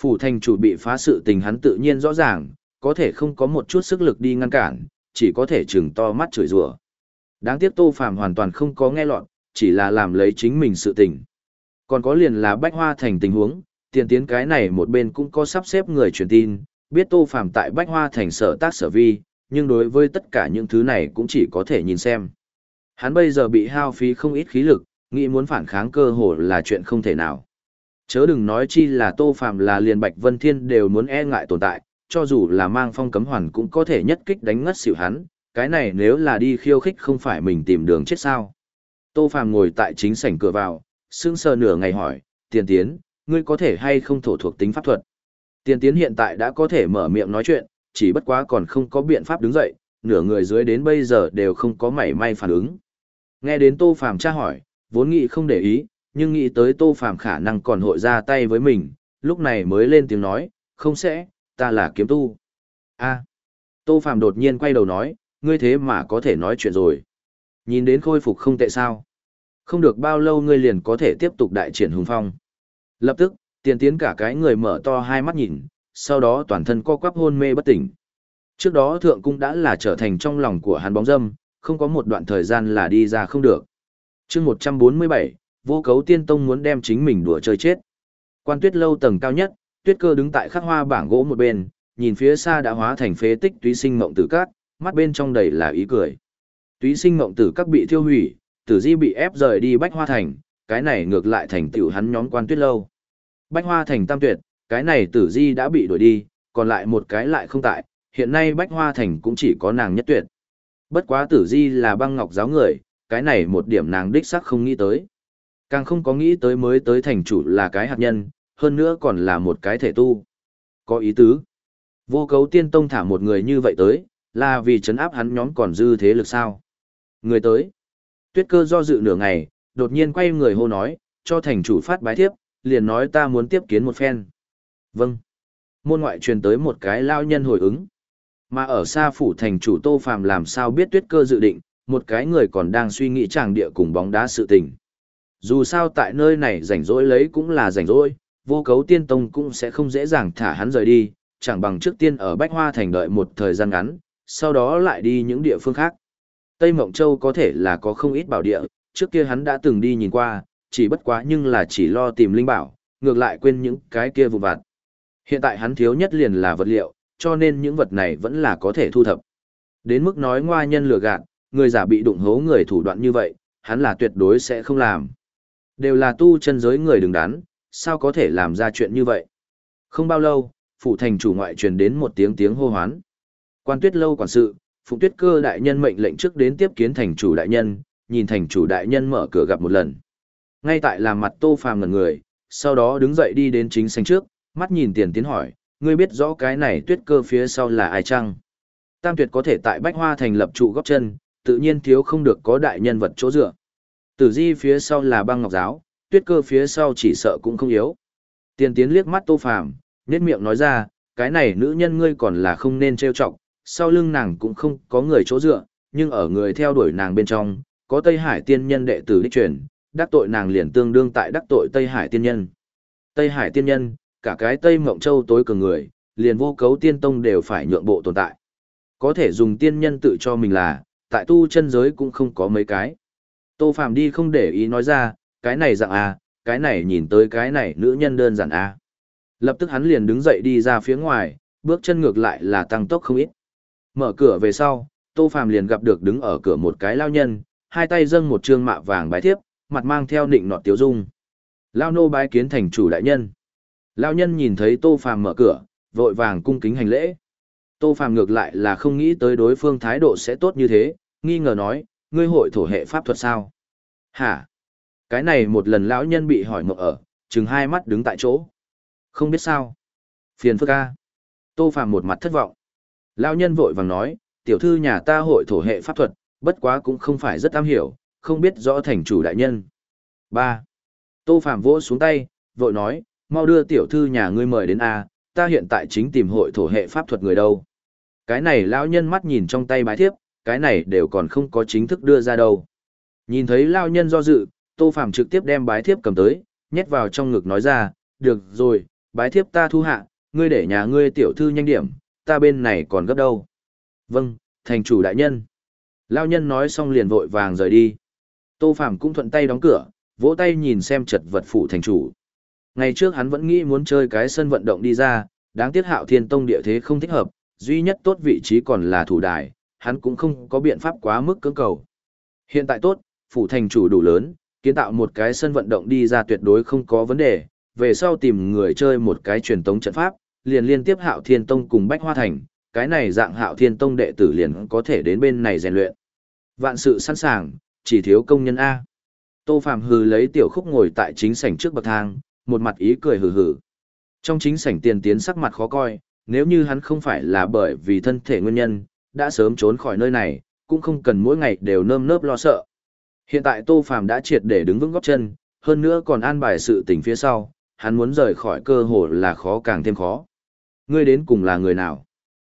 Phủ thành chủ bị phá sự tình hắn tự nhiên rõ ràng, có thể không có một chút sức lực đi ngăn cản, chỉ có thể chừng to mắt chửi rủa. Đáng tiếc Tô Phàm hoàn toàn không có nghe lọt, chỉ là làm lấy chính mình sự tình. Còn có liền là bách hoa thành tình huống, tiền tiến cái này một bên cũng có sắp xếp người truyền tin, Biết Tô Phàm tại Bách Hoa thành sở tác sở vi, nhưng đối với tất cả những thứ này cũng chỉ có thể nhìn xem. Hắn bây giờ bị hao phí không ít khí lực, nghĩ muốn phản kháng cơ hồ là chuyện không thể nào. Chớ đừng nói chi là Tô Phàm là liền Bạch Vân Thiên đều muốn e ngại tồn tại, cho dù là mang phong cấm hoàn cũng có thể nhất kích đánh ngất xỉu hắn, cái này nếu là đi khiêu khích không phải mình tìm đường chết sao. Tô Phàm ngồi tại chính sảnh cửa vào, sững sờ nửa ngày hỏi, tiền tiến, ngươi có thể hay không thổ thuộc tính pháp thuật. Tiền tiến hiện tại đã có thể mở miệng nói chuyện, chỉ bất quá còn không có biện pháp đứng dậy, nửa người dưới đến bây giờ đều không có mảy may phản ứng. Nghe đến Tô Phàm tra hỏi, vốn nghĩ không để ý, nhưng nghĩ tới Tô Phàm khả năng còn hội ra tay với mình, lúc này mới lên tiếng nói, không sẽ, ta là kiếm tu. a Tô phạm đột nhiên quay đầu nói, ngươi thế mà có thể nói chuyện rồi. Nhìn đến khôi phục không tệ sao. Không được bao lâu ngươi liền có thể tiếp tục đại triển hùng phong. Lập tức, tiền tiến cả cái người mở to hai mắt nhìn, sau đó toàn thân co quắp hôn mê bất tỉnh. Trước đó thượng cung đã là trở thành trong lòng của hắn bóng dâm, không có một đoạn thời gian là đi ra không được. chương 147, vô cấu tiên tông muốn đem chính mình đùa chơi chết. Quan tuyết lâu tầng cao nhất, tuyết cơ đứng tại khắc hoa bảng gỗ một bên, nhìn phía xa đã hóa thành phế tích túy sinh mộng tử cát, mắt bên trong đầy là ý cười. Túy sinh mộng tử các bị thiêu hủy, tử di bị ép rời đi bách hoa thành, cái này ngược lại thành tiểu hắn nhóm quan tuyết lâu. Bách hoa thành tam tuyệt, cái này tử di đã bị đuổi đi, còn lại một cái lại không tại, hiện nay bách hoa thành cũng chỉ có nàng nhất tuyệt. Bất quá tử di là băng ngọc giáo người, cái này một điểm nàng đích sắc không nghĩ tới. Càng không có nghĩ tới mới tới thành chủ là cái hạt nhân, hơn nữa còn là một cái thể tu. Có ý tứ. Vô cấu tiên tông thả một người như vậy tới, là vì chấn áp hắn nhóm còn dư thế lực sao. Người tới. Tuyết cơ do dự nửa ngày, đột nhiên quay người hô nói, cho thành chủ phát bái thiếp, liền nói ta muốn tiếp kiến một phen. Vâng. Môn ngoại truyền tới một cái lao nhân hồi ứng. Mà ở xa phủ thành chủ Tô Phàm làm sao biết tuyết cơ dự định, một cái người còn đang suy nghĩ chàng địa cùng bóng đá sự tình. Dù sao tại nơi này rảnh rỗi lấy cũng là rảnh rỗi, vô cấu tiên tông cũng sẽ không dễ dàng thả hắn rời đi, chẳng bằng trước tiên ở Bách Hoa Thành đợi một thời gian ngắn, sau đó lại đi những địa phương khác. Tây Mộng Châu có thể là có không ít bảo địa, trước kia hắn đã từng đi nhìn qua, chỉ bất quá nhưng là chỉ lo tìm linh bảo, ngược lại quên những cái kia vụ vặt. Hiện tại hắn thiếu nhất liền là vật liệu, cho nên những vật này vẫn là có thể thu thập. Đến mức nói ngoa nhân lừa gạt, người giả bị đụng hố người thủ đoạn như vậy, hắn là tuyệt đối sẽ không làm. Đều là tu chân giới người đứng đắn, sao có thể làm ra chuyện như vậy. Không bao lâu, phủ thành chủ ngoại truyền đến một tiếng tiếng hô hoán. Quan tuyết lâu quản sự, phụ tuyết cơ đại nhân mệnh lệnh trước đến tiếp kiến thành chủ đại nhân, nhìn thành chủ đại nhân mở cửa gặp một lần. Ngay tại làm mặt tô phàm ngần người, sau đó đứng dậy đi đến chính sảnh trước, mắt nhìn tiền tiến hỏi, ngươi biết rõ cái này tuyết cơ phía sau là ai chăng? Tam tuyệt có thể tại Bách Hoa thành lập trụ góc chân, tự nhiên thiếu không được có đại nhân vật chỗ dựa. Tử di phía sau là băng ngọc giáo, tuyết cơ phía sau chỉ sợ cũng không yếu. Tiền tiến liếc mắt tô phàm, nét miệng nói ra, cái này nữ nhân ngươi còn là không nên trêu chọc, sau lưng nàng cũng không có người chỗ dựa, nhưng ở người theo đuổi nàng bên trong, có Tây Hải tiên nhân đệ tử đích truyền, đắc tội nàng liền tương đương tại đắc tội Tây Hải tiên nhân. Tây Hải tiên nhân, cả cái Tây Mộng Châu tối cường người, liền vô cấu tiên tông đều phải nhượng bộ tồn tại. Có thể dùng tiên nhân tự cho mình là, tại tu chân giới cũng không có mấy cái. Tô Phạm đi không để ý nói ra, cái này dạng à, cái này nhìn tới cái này nữ nhân đơn giản à. Lập tức hắn liền đứng dậy đi ra phía ngoài, bước chân ngược lại là tăng tốc không ít. Mở cửa về sau, Tô phàm liền gặp được đứng ở cửa một cái lao nhân, hai tay dâng một trương mạ vàng bái thiếp, mặt mang theo nịnh nọt tiếu dung. Lao nô bái kiến thành chủ đại nhân. Lao nhân nhìn thấy Tô Phàm mở cửa, vội vàng cung kính hành lễ. Tô Phàm ngược lại là không nghĩ tới đối phương thái độ sẽ tốt như thế, nghi ngờ nói, ngươi hội thổ hệ pháp thuật sao? Hả? Cái này một lần lão nhân bị hỏi mộng ở, chừng hai mắt đứng tại chỗ. Không biết sao. Phiền phức ca. Tô Phàm một mặt thất vọng. Lão nhân vội vàng nói, tiểu thư nhà ta hội thổ hệ pháp thuật, bất quá cũng không phải rất am hiểu, không biết rõ thành chủ đại nhân. ba, Tô Phạm vỗ xuống tay, vội nói, mau đưa tiểu thư nhà ngươi mời đến A, ta hiện tại chính tìm hội thổ hệ pháp thuật người đâu. Cái này lão nhân mắt nhìn trong tay bái thiếp, cái này đều còn không có chính thức đưa ra đâu. Nhìn thấy lão nhân do dự, Tô Phàm trực tiếp đem bái thiếp cầm tới, nhét vào trong ngực nói ra, được rồi, bái thiếp ta thu hạ, ngươi để nhà ngươi tiểu thư nhanh điểm, ta bên này còn gấp đâu. Vâng, thành chủ đại nhân. Lão nhân nói xong liền vội vàng rời đi. Tô Phàm cũng thuận tay đóng cửa, vỗ tay nhìn xem chật vật phủ thành chủ. Ngày trước hắn vẫn nghĩ muốn chơi cái sân vận động đi ra, đáng tiếc hạo thiên tông địa thế không thích hợp, duy nhất tốt vị trí còn là thủ đài, hắn cũng không có biện pháp quá mức cưỡng cầu. Hiện tại tốt, phủ thành chủ đủ lớn, kiến tạo một cái sân vận động đi ra tuyệt đối không có vấn đề, về sau tìm người chơi một cái truyền tống trận pháp, liền liên tiếp hạo thiên tông cùng bách hoa thành, cái này dạng hạo thiên tông đệ tử liền có thể đến bên này rèn luyện. Vạn sự sẵn sàng, chỉ thiếu công nhân A. Tô Phạm hừ lấy tiểu khúc ngồi tại chính sảnh trước bậc thang, một mặt ý cười hừ hừ. Trong chính sảnh tiền tiến sắc mặt khó coi, nếu như hắn không phải là bởi vì thân thể nguyên nhân, đã sớm trốn khỏi nơi này, cũng không cần mỗi ngày đều nơm nớp lo sợ. Hiện tại Tô Phàm đã triệt để đứng vững góp chân, hơn nữa còn an bài sự tình phía sau, hắn muốn rời khỏi cơ hội là khó càng thêm khó. Ngươi đến cùng là người nào?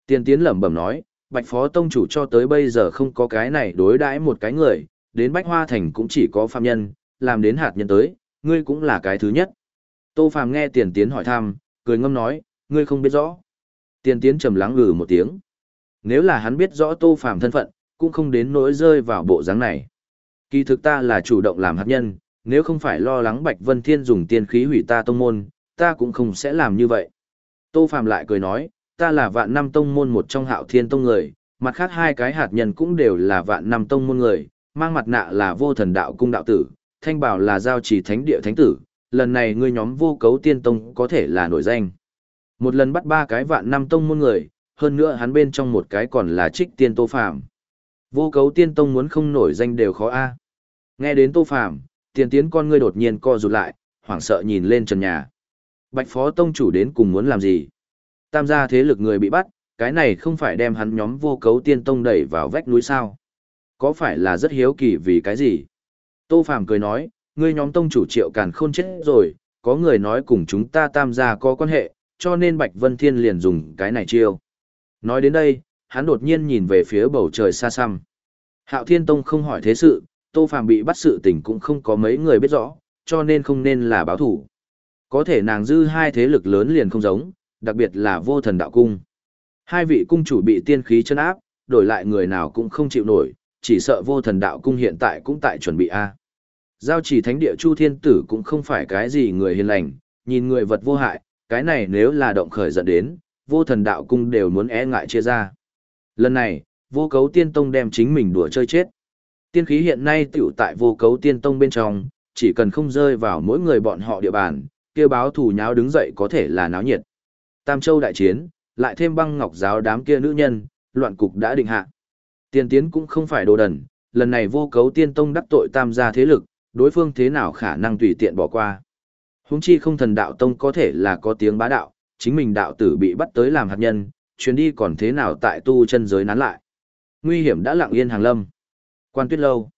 Tiền tiến lẩm bẩm nói, Bạch Phó Tông chủ cho tới bây giờ không có cái này đối đãi một cái người, đến Bách Hoa Thành cũng chỉ có phạm nhân, làm đến hạt nhân tới, ngươi cũng là cái thứ nhất. Tô Phàm nghe tiền tiến hỏi thăm, cười ngâm nói, ngươi không biết rõ. Tiền tiến trầm lắng ngừ một tiếng. Nếu là hắn biết rõ Tô Phàm thân phận, cũng không đến nỗi rơi vào bộ dáng này. Kỳ thực ta là chủ động làm hạt nhân, nếu không phải lo lắng Bạch Vân Thiên dùng tiên khí hủy ta tông môn, ta cũng không sẽ làm như vậy. Tô Phạm lại cười nói, ta là vạn năm tông môn một trong hạo thiên tông người, mặt khác hai cái hạt nhân cũng đều là vạn năm tông môn người, mang mặt nạ là vô thần đạo cung đạo tử, thanh bảo là giao trì thánh địa thánh tử, lần này ngươi nhóm vô cấu tiên tông có thể là nổi danh. Một lần bắt ba cái vạn năm tông môn người, hơn nữa hắn bên trong một cái còn là trích tiên tô phạm, Vô cấu tiên tông muốn không nổi danh đều khó a. Nghe đến tô phàm, tiền tiến con ngươi đột nhiên co rụt lại, hoảng sợ nhìn lên trần nhà. Bạch phó tông chủ đến cùng muốn làm gì? Tam gia thế lực người bị bắt, cái này không phải đem hắn nhóm vô cấu tiên tông đẩy vào vách núi sao? Có phải là rất hiếu kỳ vì cái gì? Tô phàm cười nói, ngươi nhóm tông chủ triệu càn khôn chết rồi, có người nói cùng chúng ta tam gia có quan hệ, cho nên Bạch Vân Thiên liền dùng cái này chiêu. Nói đến đây, hắn đột nhiên nhìn về phía bầu trời xa xăm. Hạo Thiên Tông không hỏi thế sự, Tô Phàm bị bắt sự tình cũng không có mấy người biết rõ, cho nên không nên là báo thủ. Có thể nàng dư hai thế lực lớn liền không giống, đặc biệt là vô thần đạo cung. Hai vị cung chủ bị tiên khí chân áp, đổi lại người nào cũng không chịu nổi, chỉ sợ vô thần đạo cung hiện tại cũng tại chuẩn bị A. Giao chỉ thánh địa Chu Thiên Tử cũng không phải cái gì người hiền lành, nhìn người vật vô hại, cái này nếu là động khởi dẫn đến, vô thần đạo cung đều muốn e ngại chia ra. Lần này, vô cấu tiên tông đem chính mình đùa chơi chết. Tiên khí hiện nay tiểu tại vô cấu tiên tông bên trong, chỉ cần không rơi vào mỗi người bọn họ địa bàn, kia báo thủ nháo đứng dậy có thể là náo nhiệt. Tam Châu đại chiến, lại thêm băng ngọc giáo đám kia nữ nhân, loạn cục đã định hạ. Tiên tiến cũng không phải đồ đần, lần này vô cấu tiên tông đắc tội tam gia thế lực, đối phương thế nào khả năng tùy tiện bỏ qua. Huống chi không thần đạo tông có thể là có tiếng bá đạo, chính mình đạo tử bị bắt tới làm hạt nhân, chuyến đi còn thế nào tại tu chân giới nán lại. Nguy hiểm đã lặng yên hàng lâm. Quan tuyết lâu.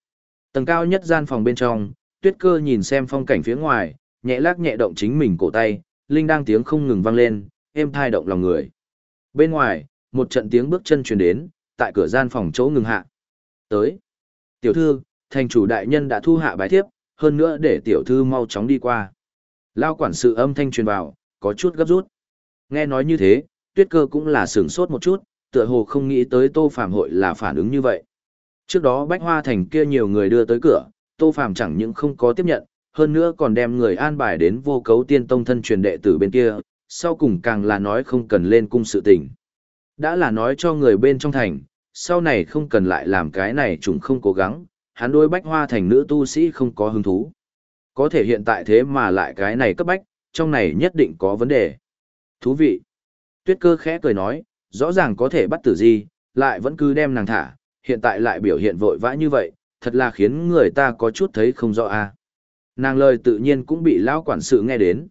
Tầng cao nhất gian phòng bên trong, tuyết cơ nhìn xem phong cảnh phía ngoài, nhẹ lắc nhẹ động chính mình cổ tay, linh đang tiếng không ngừng vang lên, êm thai động lòng người. Bên ngoài, một trận tiếng bước chân truyền đến, tại cửa gian phòng chỗ ngừng hạ. Tới. Tiểu thư, thành chủ đại nhân đã thu hạ bái thiếp, hơn nữa để tiểu thư mau chóng đi qua. Lao quản sự âm thanh truyền vào, có chút gấp rút. Nghe nói như thế, tuyết cơ cũng là sửng sốt một chút, tựa hồ không nghĩ tới tô phạm hội là phản ứng như vậy. Trước đó bách hoa thành kia nhiều người đưa tới cửa, tô phàm chẳng những không có tiếp nhận, hơn nữa còn đem người an bài đến vô cấu tiên tông thân truyền đệ tử bên kia, sau cùng càng là nói không cần lên cung sự tình. Đã là nói cho người bên trong thành, sau này không cần lại làm cái này chúng không cố gắng, hắn đối bách hoa thành nữ tu sĩ không có hứng thú. Có thể hiện tại thế mà lại cái này cấp bách, trong này nhất định có vấn đề. Thú vị. Tuyết cơ khẽ cười nói, rõ ràng có thể bắt tử di, lại vẫn cứ đem nàng thả, hiện tại lại biểu hiện vội vã như vậy, thật là khiến người ta có chút thấy không rõ a. Nàng lời tự nhiên cũng bị lão quản sự nghe đến.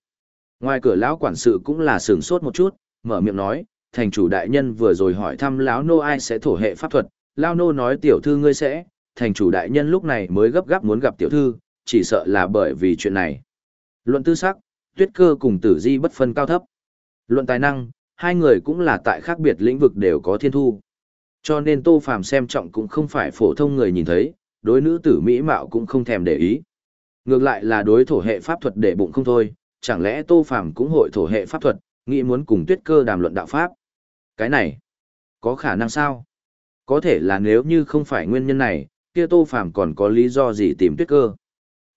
Ngoài cửa lão quản sự cũng là sửng sốt một chút, mở miệng nói, thành chủ đại nhân vừa rồi hỏi thăm lão nô ai sẽ thổ hệ pháp thuật, lão nô nói tiểu thư ngươi sẽ, thành chủ đại nhân lúc này mới gấp gáp muốn gặp tiểu thư, chỉ sợ là bởi vì chuyện này. Luận tư sắc, tuyết cơ cùng tử di bất phân cao thấp. Luận tài năng, hai người cũng là tại khác biệt lĩnh vực đều có thiên thu. Cho nên Tô Phàm xem trọng cũng không phải phổ thông người nhìn thấy, đối nữ tử mỹ mạo cũng không thèm để ý. Ngược lại là đối thổ hệ pháp thuật để bụng không thôi, chẳng lẽ Tô Phàm cũng hội thổ hệ pháp thuật, nghĩ muốn cùng Tuyết Cơ đàm luận đạo pháp. Cái này, có khả năng sao? Có thể là nếu như không phải nguyên nhân này, kia Tô Phàm còn có lý do gì tìm Tuyết Cơ?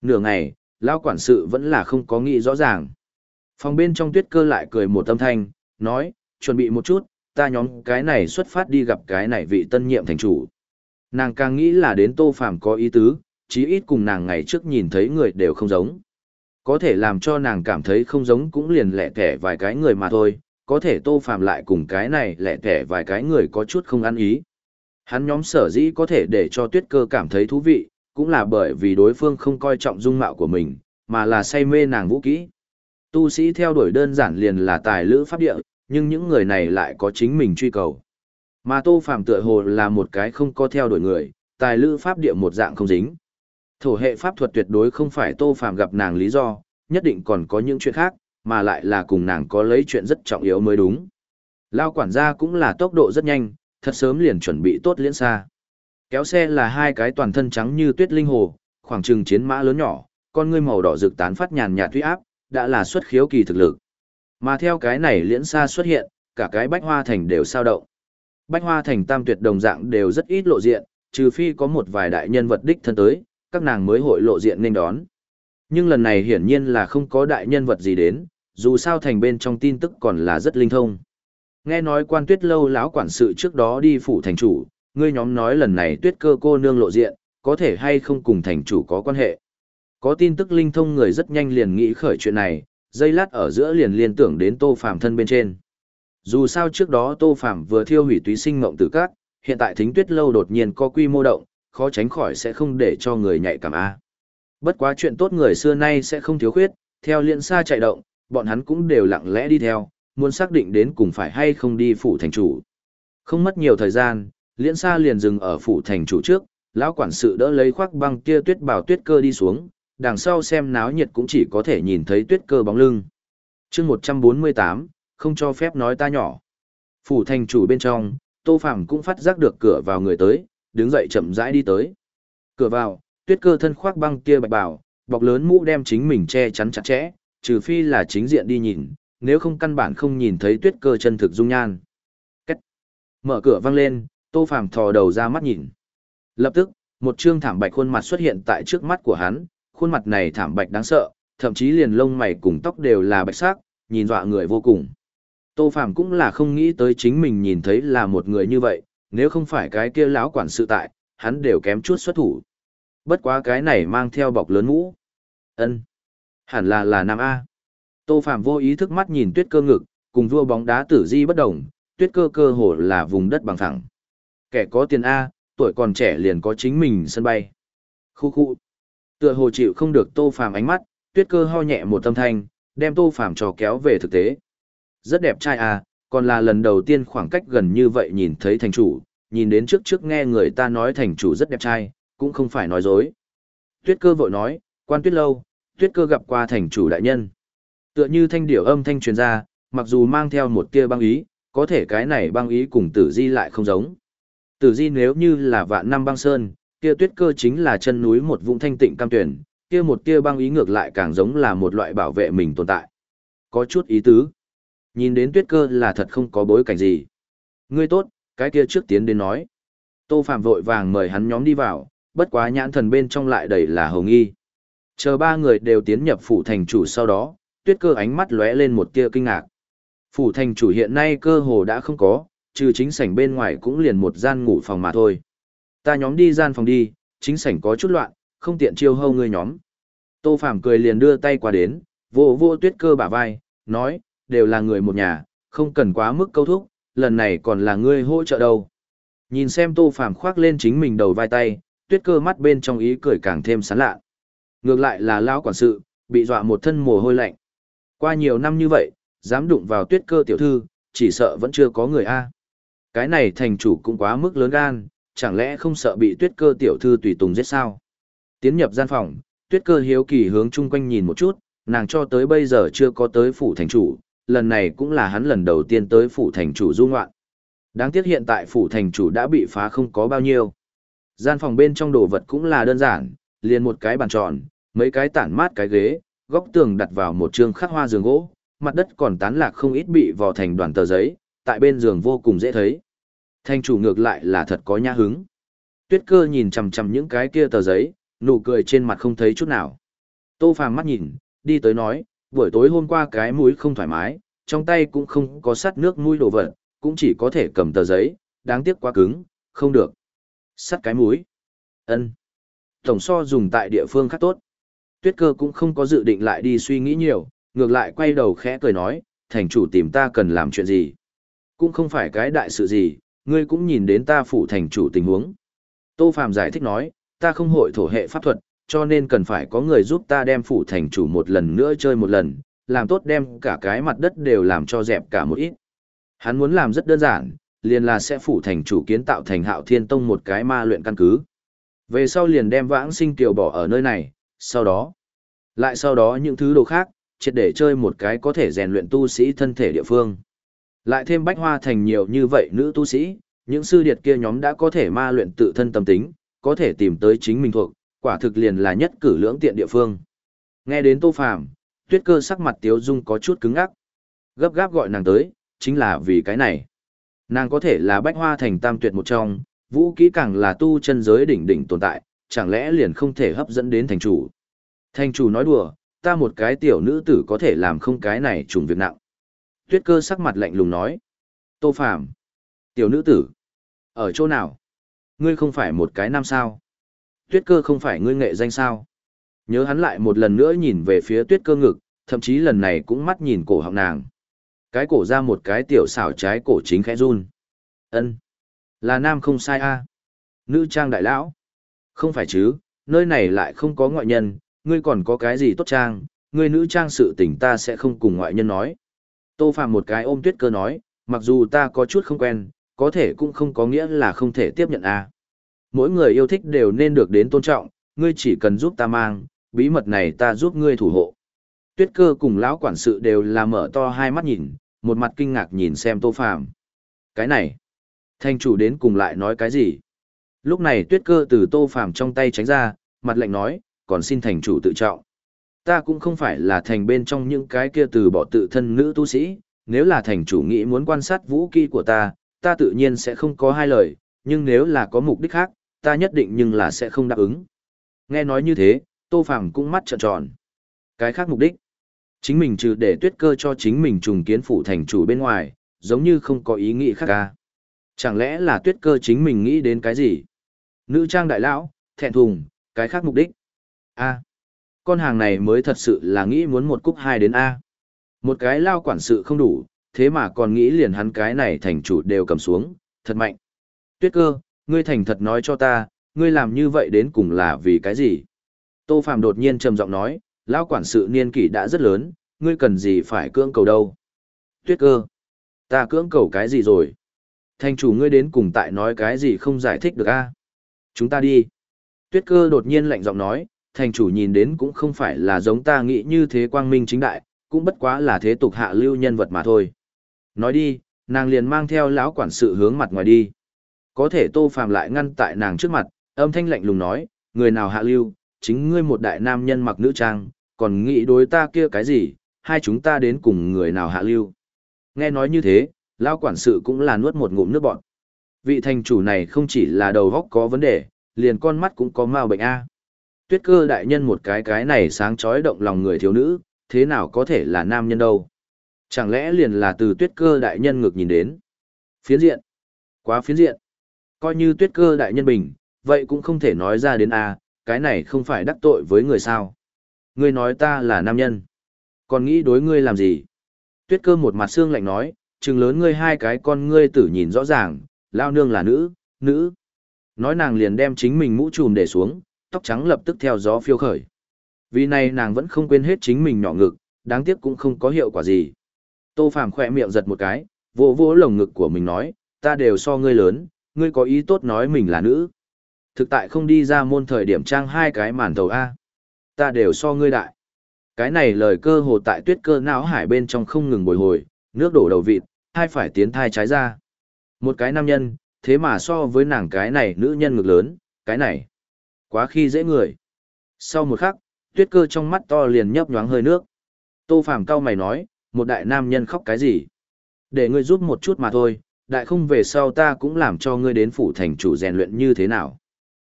Nửa ngày, lão quản sự vẫn là không có nghĩ rõ ràng. Phòng bên trong tuyết cơ lại cười một âm thanh, nói, chuẩn bị một chút, ta nhóm cái này xuất phát đi gặp cái này vị tân nhiệm thành chủ. Nàng càng nghĩ là đến Tô Phàm có ý tứ, chí ít cùng nàng ngày trước nhìn thấy người đều không giống. Có thể làm cho nàng cảm thấy không giống cũng liền lẻ tẻ vài cái người mà thôi, có thể Tô Phàm lại cùng cái này lẻ tẻ vài cái người có chút không ăn ý. Hắn nhóm sở dĩ có thể để cho tuyết cơ cảm thấy thú vị, cũng là bởi vì đối phương không coi trọng dung mạo của mình, mà là say mê nàng vũ kỹ. Tu sĩ theo đuổi đơn giản liền là tài lữ pháp địa, nhưng những người này lại có chính mình truy cầu. Mà Tô Phàm tựa hồ là một cái không có theo đuổi người, tài lữ pháp địa một dạng không dính. Thổ hệ pháp thuật tuyệt đối không phải Tô Phàm gặp nàng lý do, nhất định còn có những chuyện khác, mà lại là cùng nàng có lấy chuyện rất trọng yếu mới đúng. Lao quản gia cũng là tốc độ rất nhanh, thật sớm liền chuẩn bị tốt liễn xa. Kéo xe là hai cái toàn thân trắng như tuyết linh hồ, khoảng trừng chiến mã lớn nhỏ, con ngươi màu đỏ rực tán phát nhàn nhạt tuy áp, đã là xuất khiếu kỳ thực lực. Mà theo cái này liễn xa xuất hiện, cả cái bách hoa thành đều sao động. Bách hoa thành tam tuyệt đồng dạng đều rất ít lộ diện, trừ phi có một vài đại nhân vật đích thân tới, các nàng mới hội lộ diện nên đón. Nhưng lần này hiển nhiên là không có đại nhân vật gì đến, dù sao thành bên trong tin tức còn là rất linh thông. Nghe nói quan tuyết lâu lão quản sự trước đó đi phủ thành chủ, ngươi nhóm nói lần này tuyết cơ cô nương lộ diện, có thể hay không cùng thành chủ có quan hệ. Có tin tức linh thông người rất nhanh liền nghĩ khởi chuyện này, dây lát ở giữa liền liên tưởng đến tô phàm thân bên trên. Dù sao trước đó tô phàm vừa thiêu hủy túy sinh mộng tử các, hiện tại thính tuyết lâu đột nhiên có quy mô động, khó tránh khỏi sẽ không để cho người nhạy cảm A. Bất quá chuyện tốt người xưa nay sẽ không thiếu khuyết, theo liên xa chạy động, bọn hắn cũng đều lặng lẽ đi theo, muốn xác định đến cùng phải hay không đi phủ thành chủ. Không mất nhiều thời gian, liễn xa liền dừng ở phủ thành chủ trước, lão quản sự đỡ lấy khoác băng tia tuyết bảo tuyết cơ đi xuống, đằng sau xem náo nhiệt cũng chỉ có thể nhìn thấy tuyết cơ bóng lưng. chương 148, không cho phép nói ta nhỏ. Phủ thành chủ bên trong, Tô Phạm cũng phát giác được cửa vào người tới, đứng dậy chậm rãi đi tới. Cửa vào, tuyết cơ thân khoác băng kia bạch bảo, bọc lớn mũ đem chính mình che chắn chặt chẽ, trừ phi là chính diện đi nhìn, nếu không căn bản không nhìn thấy tuyết cơ chân thực dung nhan. Cách. Mở cửa văng lên, Tô Phàm thò đầu ra mắt nhìn. Lập tức, một trương thảm bạch khuôn mặt xuất hiện tại trước mắt của hắn, khuôn mặt này thảm bạch đáng sợ, thậm chí liền lông mày cùng tóc đều là bạch sắc, nhìn dọa người vô cùng. Tô Phàm cũng là không nghĩ tới chính mình nhìn thấy là một người như vậy, nếu không phải cái kia lão quản sự tại, hắn đều kém chút xuất thủ. Bất quá cái này mang theo bọc lớn mũ. Ân, hẳn là là nam a. Tô Phạm vô ý thức mắt nhìn tuyết cơ ngực, cùng vua bóng đá tử di bất động. tuyết cơ cơ hồ là vùng đất bằng phẳng. Kẻ có tiền A, tuổi còn trẻ liền có chính mình sân bay. Khu khu. Tựa hồ chịu không được Tô phàm ánh mắt, tuyết cơ ho nhẹ một tâm thanh, đem Tô phàm trò kéo về thực tế. Rất đẹp trai à? còn là lần đầu tiên khoảng cách gần như vậy nhìn thấy thành chủ, nhìn đến trước trước nghe người ta nói thành chủ rất đẹp trai, cũng không phải nói dối. Tuyết cơ vội nói, quan tuyết lâu, tuyết cơ gặp qua thành chủ đại nhân. Tựa như thanh điểu âm thanh truyền ra, mặc dù mang theo một tia băng ý, có thể cái này băng ý cùng tử di lại không giống. Tử di nếu như là vạn năm băng sơn, kia tuyết cơ chính là chân núi một vũng thanh tịnh cam tuyển, kia một tia băng ý ngược lại càng giống là một loại bảo vệ mình tồn tại. Có chút ý tứ. Nhìn đến tuyết cơ là thật không có bối cảnh gì. Ngươi tốt, cái kia trước tiến đến nói. Tô Phạm vội vàng mời hắn nhóm đi vào, bất quá nhãn thần bên trong lại đầy là hồng Y, Chờ ba người đều tiến nhập phủ thành chủ sau đó, tuyết cơ ánh mắt lóe lên một tia kinh ngạc. Phủ thành chủ hiện nay cơ hồ đã không có, trừ chính sảnh bên ngoài cũng liền một gian ngủ phòng mà thôi. Ta nhóm đi gian phòng đi, chính sảnh có chút loạn, không tiện chiêu hâu ngươi nhóm. Tô Phàm cười liền đưa tay qua đến, vô vô tuyết cơ bả vai, nói, đều là người một nhà, không cần quá mức câu thúc, lần này còn là ngươi hỗ trợ đâu. Nhìn xem Tô Phàm khoác lên chính mình đầu vai tay, tuyết cơ mắt bên trong ý cười càng thêm sán lạ. Ngược lại là lão quản sự, bị dọa một thân mồ hôi lạnh. Qua nhiều năm như vậy, dám đụng vào tuyết cơ tiểu thư, chỉ sợ vẫn chưa có người A. Cái này thành chủ cũng quá mức lớn gan, chẳng lẽ không sợ bị tuyết cơ tiểu thư tùy tùng giết sao? Tiến nhập gian phòng, tuyết cơ hiếu kỳ hướng chung quanh nhìn một chút, nàng cho tới bây giờ chưa có tới phủ thành chủ, lần này cũng là hắn lần đầu tiên tới phủ thành chủ du ngoạn. Đáng tiếc hiện tại phủ thành chủ đã bị phá không có bao nhiêu. Gian phòng bên trong đồ vật cũng là đơn giản, liền một cái bàn tròn, mấy cái tản mát cái ghế, góc tường đặt vào một chương khắc hoa giường gỗ, mặt đất còn tán lạc không ít bị vò thành đoàn tờ giấy, tại bên giường vô cùng dễ thấy. Thanh chủ ngược lại là thật có nhã hứng. Tuyết cơ nhìn chằm chằm những cái kia tờ giấy, nụ cười trên mặt không thấy chút nào. Tô Phàm mắt nhìn, đi tới nói, buổi tối hôm qua cái mũi không thoải mái, trong tay cũng không có sắt nước mũi đồ vật, cũng chỉ có thể cầm tờ giấy, đáng tiếc quá cứng, không được. Sắt cái mũi. ân Tổng so dùng tại địa phương khác tốt. Tuyết cơ cũng không có dự định lại đi suy nghĩ nhiều, ngược lại quay đầu khẽ cười nói, thành chủ tìm ta cần làm chuyện gì. Cũng không phải cái đại sự gì, ngươi cũng nhìn đến ta phủ thành chủ tình huống. Tô Phạm giải thích nói, ta không hội thổ hệ pháp thuật, cho nên cần phải có người giúp ta đem phủ thành chủ một lần nữa chơi một lần, làm tốt đem cả cái mặt đất đều làm cho dẹp cả một ít. Hắn muốn làm rất đơn giản, liền là sẽ phủ thành chủ kiến tạo thành hạo thiên tông một cái ma luyện căn cứ. Về sau liền đem vãng sinh tiểu bỏ ở nơi này, sau đó, lại sau đó những thứ đồ khác, triệt để chơi một cái có thể rèn luyện tu sĩ thân thể địa phương. Lại thêm bách hoa thành nhiều như vậy nữ tu sĩ, những sư điệt kia nhóm đã có thể ma luyện tự thân tâm tính, có thể tìm tới chính mình thuộc, quả thực liền là nhất cử lưỡng tiện địa phương. Nghe đến Tô Phàm, Tuyết Cơ sắc mặt Tiếu Dung có chút cứng ngắc. Gấp gáp gọi nàng tới, chính là vì cái này. Nàng có thể là bách hoa thành tam tuyệt một trong, vũ kỹ càng là tu chân giới đỉnh đỉnh tồn tại, chẳng lẽ liền không thể hấp dẫn đến thành chủ. Thành chủ nói đùa, ta một cái tiểu nữ tử có thể làm không cái này trùng việc nặng. Tuyết cơ sắc mặt lạnh lùng nói. Tô Phàm Tiểu nữ tử. Ở chỗ nào? Ngươi không phải một cái nam sao? Tuyết cơ không phải ngươi nghệ danh sao? Nhớ hắn lại một lần nữa nhìn về phía tuyết cơ ngực, thậm chí lần này cũng mắt nhìn cổ họng nàng. Cái cổ ra một cái tiểu xảo trái cổ chính khẽ run. ân Là nam không sai a Nữ trang đại lão. Không phải chứ, nơi này lại không có ngoại nhân, ngươi còn có cái gì tốt trang, ngươi nữ trang sự tình ta sẽ không cùng ngoại nhân nói. Tô Phạm một cái ôm tuyết cơ nói, mặc dù ta có chút không quen, có thể cũng không có nghĩa là không thể tiếp nhận a. Mỗi người yêu thích đều nên được đến tôn trọng, ngươi chỉ cần giúp ta mang, bí mật này ta giúp ngươi thủ hộ. Tuyết cơ cùng lão quản sự đều là mở to hai mắt nhìn, một mặt kinh ngạc nhìn xem Tô Phạm. Cái này, thanh chủ đến cùng lại nói cái gì? Lúc này tuyết cơ từ Tô Phạm trong tay tránh ra, mặt lạnh nói, còn xin thành chủ tự trọng. Ta cũng không phải là thành bên trong những cái kia từ bỏ tự thân nữ tu sĩ, nếu là thành chủ nghĩ muốn quan sát vũ kỹ của ta, ta tự nhiên sẽ không có hai lời, nhưng nếu là có mục đích khác, ta nhất định nhưng là sẽ không đáp ứng. Nghe nói như thế, Tô Phàm cũng mắt trợn tròn. Cái khác mục đích, chính mình trừ để tuyết cơ cho chính mình trùng kiến phủ thành chủ bên ngoài, giống như không có ý nghĩ khác cả. Chẳng lẽ là tuyết cơ chính mình nghĩ đến cái gì? Nữ trang đại lão, thẹn thùng, cái khác mục đích a con hàng này mới thật sự là nghĩ muốn một cúc hai đến A. Một cái lao quản sự không đủ, thế mà còn nghĩ liền hắn cái này thành chủ đều cầm xuống, thật mạnh. Tuyết cơ, ngươi thành thật nói cho ta, ngươi làm như vậy đến cùng là vì cái gì? Tô Phạm đột nhiên trầm giọng nói, lao quản sự niên kỷ đã rất lớn, ngươi cần gì phải cưỡng cầu đâu? Tuyết cơ, ta cưỡng cầu cái gì rồi? Thành chủ ngươi đến cùng tại nói cái gì không giải thích được a? Chúng ta đi. Tuyết cơ đột nhiên lạnh giọng nói, thành chủ nhìn đến cũng không phải là giống ta nghĩ như thế quang minh chính đại, cũng bất quá là thế tục hạ lưu nhân vật mà thôi. Nói đi, nàng liền mang theo lão quản sự hướng mặt ngoài đi. Có thể Tô Phàm lại ngăn tại nàng trước mặt, âm thanh lạnh lùng nói, người nào hạ lưu, chính ngươi một đại nam nhân mặc nữ trang, còn nghĩ đối ta kia cái gì, hai chúng ta đến cùng người nào hạ lưu. Nghe nói như thế, lão quản sự cũng là nuốt một ngụm nước bọt. Vị thành chủ này không chỉ là đầu góc có vấn đề, liền con mắt cũng có mau bệnh A tuyết cơ đại nhân một cái cái này sáng chói động lòng người thiếu nữ, thế nào có thể là nam nhân đâu. Chẳng lẽ liền là từ tuyết cơ đại nhân ngược nhìn đến. Phiến diện. Quá phiến diện. Coi như tuyết cơ đại nhân bình, vậy cũng không thể nói ra đến a cái này không phải đắc tội với người sao. Ngươi nói ta là nam nhân. Còn nghĩ đối ngươi làm gì? Tuyết cơ một mặt xương lạnh nói, chừng lớn ngươi hai cái con ngươi tử nhìn rõ ràng, lao nương là nữ, nữ. Nói nàng liền đem chính mình mũ trùm để xuống, tóc trắng lập tức theo gió phiêu khởi. Vì này nàng vẫn không quên hết chính mình nhỏ ngực, đáng tiếc cũng không có hiệu quả gì. Tô Phàm khẽ miệng giật một cái, vỗ vỗ lồng ngực của mình nói, ta đều so ngươi lớn, ngươi có ý tốt nói mình là nữ. Thực tại không đi ra môn thời điểm trang hai cái màn thầu A. Ta đều so ngươi đại. Cái này lời cơ hồ tại tuyết cơ não hải bên trong không ngừng bồi hồi, nước đổ đầu vịt, hai phải tiến thai trái ra. Một cái nam nhân, thế mà so với nàng cái này nữ nhân ngực lớn, cái này. Quá khi dễ người. Sau một khắc, tuyết cơ trong mắt to liền nhấp nhoáng hơi nước. Tô Phàm cao mày nói, một đại nam nhân khóc cái gì? Để ngươi giúp một chút mà thôi, đại không về sau ta cũng làm cho ngươi đến phủ thành chủ rèn luyện như thế nào.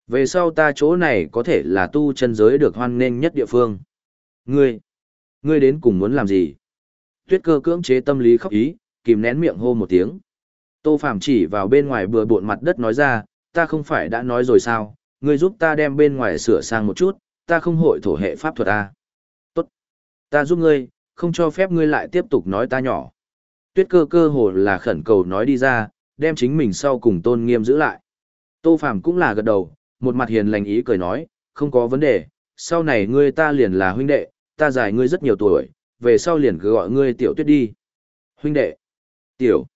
Về sau ta chỗ này có thể là tu chân giới được hoan nghênh nhất địa phương. Ngươi, ngươi đến cùng muốn làm gì? Tuyết cơ cưỡng chế tâm lý khóc ý, kìm nén miệng hô một tiếng. Tô Phàm chỉ vào bên ngoài bừa bộn mặt đất nói ra, ta không phải đã nói rồi sao, ngươi giúp ta đem bên ngoài sửa sang một chút, ta không hội thổ hệ pháp thuật à. Tốt. Ta giúp ngươi, không cho phép ngươi lại tiếp tục nói ta nhỏ. Tuyết cơ cơ hồ là khẩn cầu nói đi ra, đem chính mình sau cùng tôn nghiêm giữ lại. Tô Phàm cũng là gật đầu, một mặt hiền lành ý cười nói, không có vấn đề, sau này ngươi ta liền là huynh đệ, ta dài ngươi rất nhiều tuổi, về sau liền cứ gọi ngươi tiểu tuyết đi. Huynh đệ, tiểu.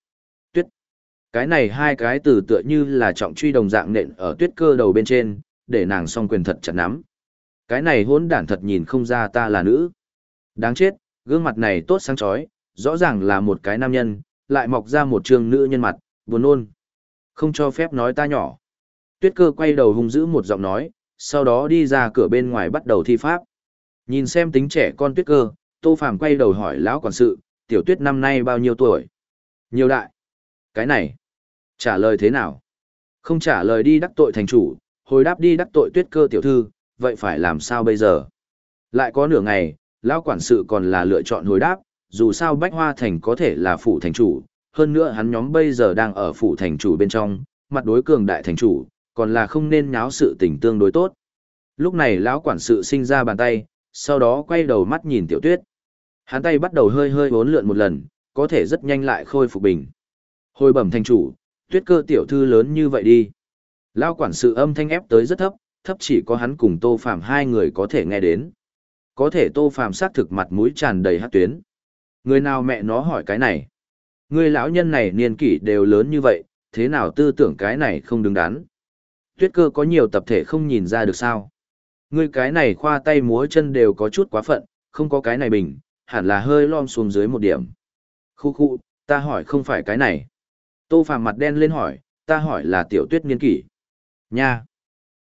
Cái này hai cái từ tựa như là trọng truy đồng dạng nện ở tuyết cơ đầu bên trên, để nàng song quyền thật chặt nắm. Cái này hỗn đản thật nhìn không ra ta là nữ. Đáng chết, gương mặt này tốt sáng chói, rõ ràng là một cái nam nhân, lại mọc ra một trường nữ nhân mặt, buồn nôn. Không cho phép nói ta nhỏ. Tuyết cơ quay đầu hung dữ một giọng nói, sau đó đi ra cửa bên ngoài bắt đầu thi pháp. Nhìn xem tính trẻ con tuyết cơ, Tô Phàm quay đầu hỏi lão quản sự, tiểu tuyết năm nay bao nhiêu tuổi? Nhiều đại. Cái này. Trả lời thế nào? Không trả lời đi đắc tội thành chủ, hồi đáp đi đắc tội tuyết cơ tiểu thư, vậy phải làm sao bây giờ? Lại có nửa ngày, lão quản sự còn là lựa chọn hồi đáp, dù sao Bách Hoa Thành có thể là phủ thành chủ, hơn nữa hắn nhóm bây giờ đang ở phủ thành chủ bên trong, mặt đối cường đại thành chủ, còn là không nên nháo sự tình tương đối tốt. Lúc này lão quản sự sinh ra bàn tay, sau đó quay đầu mắt nhìn tiểu tuyết. Hắn tay bắt đầu hơi hơi bốn lượn một lần, có thể rất nhanh lại khôi phục bình. Hồi bẩm thành chủ, tuyết cơ tiểu thư lớn như vậy đi. Lão quản sự âm thanh ép tới rất thấp, thấp chỉ có hắn cùng tô phạm hai người có thể nghe đến. Có thể tô phạm xác thực mặt mũi tràn đầy hát tuyến. Người nào mẹ nó hỏi cái này? Người lão nhân này niên kỷ đều lớn như vậy, thế nào tư tưởng cái này không đứng đắn? tuyết cơ có nhiều tập thể không nhìn ra được sao. Ngươi cái này khoa tay múa chân đều có chút quá phận, không có cái này bình, hẳn là hơi lom xuống dưới một điểm. Khu khu, ta hỏi không phải cái này. Tô Phàm mặt đen lên hỏi, ta hỏi là tiểu tuyết niên kỷ. Nha.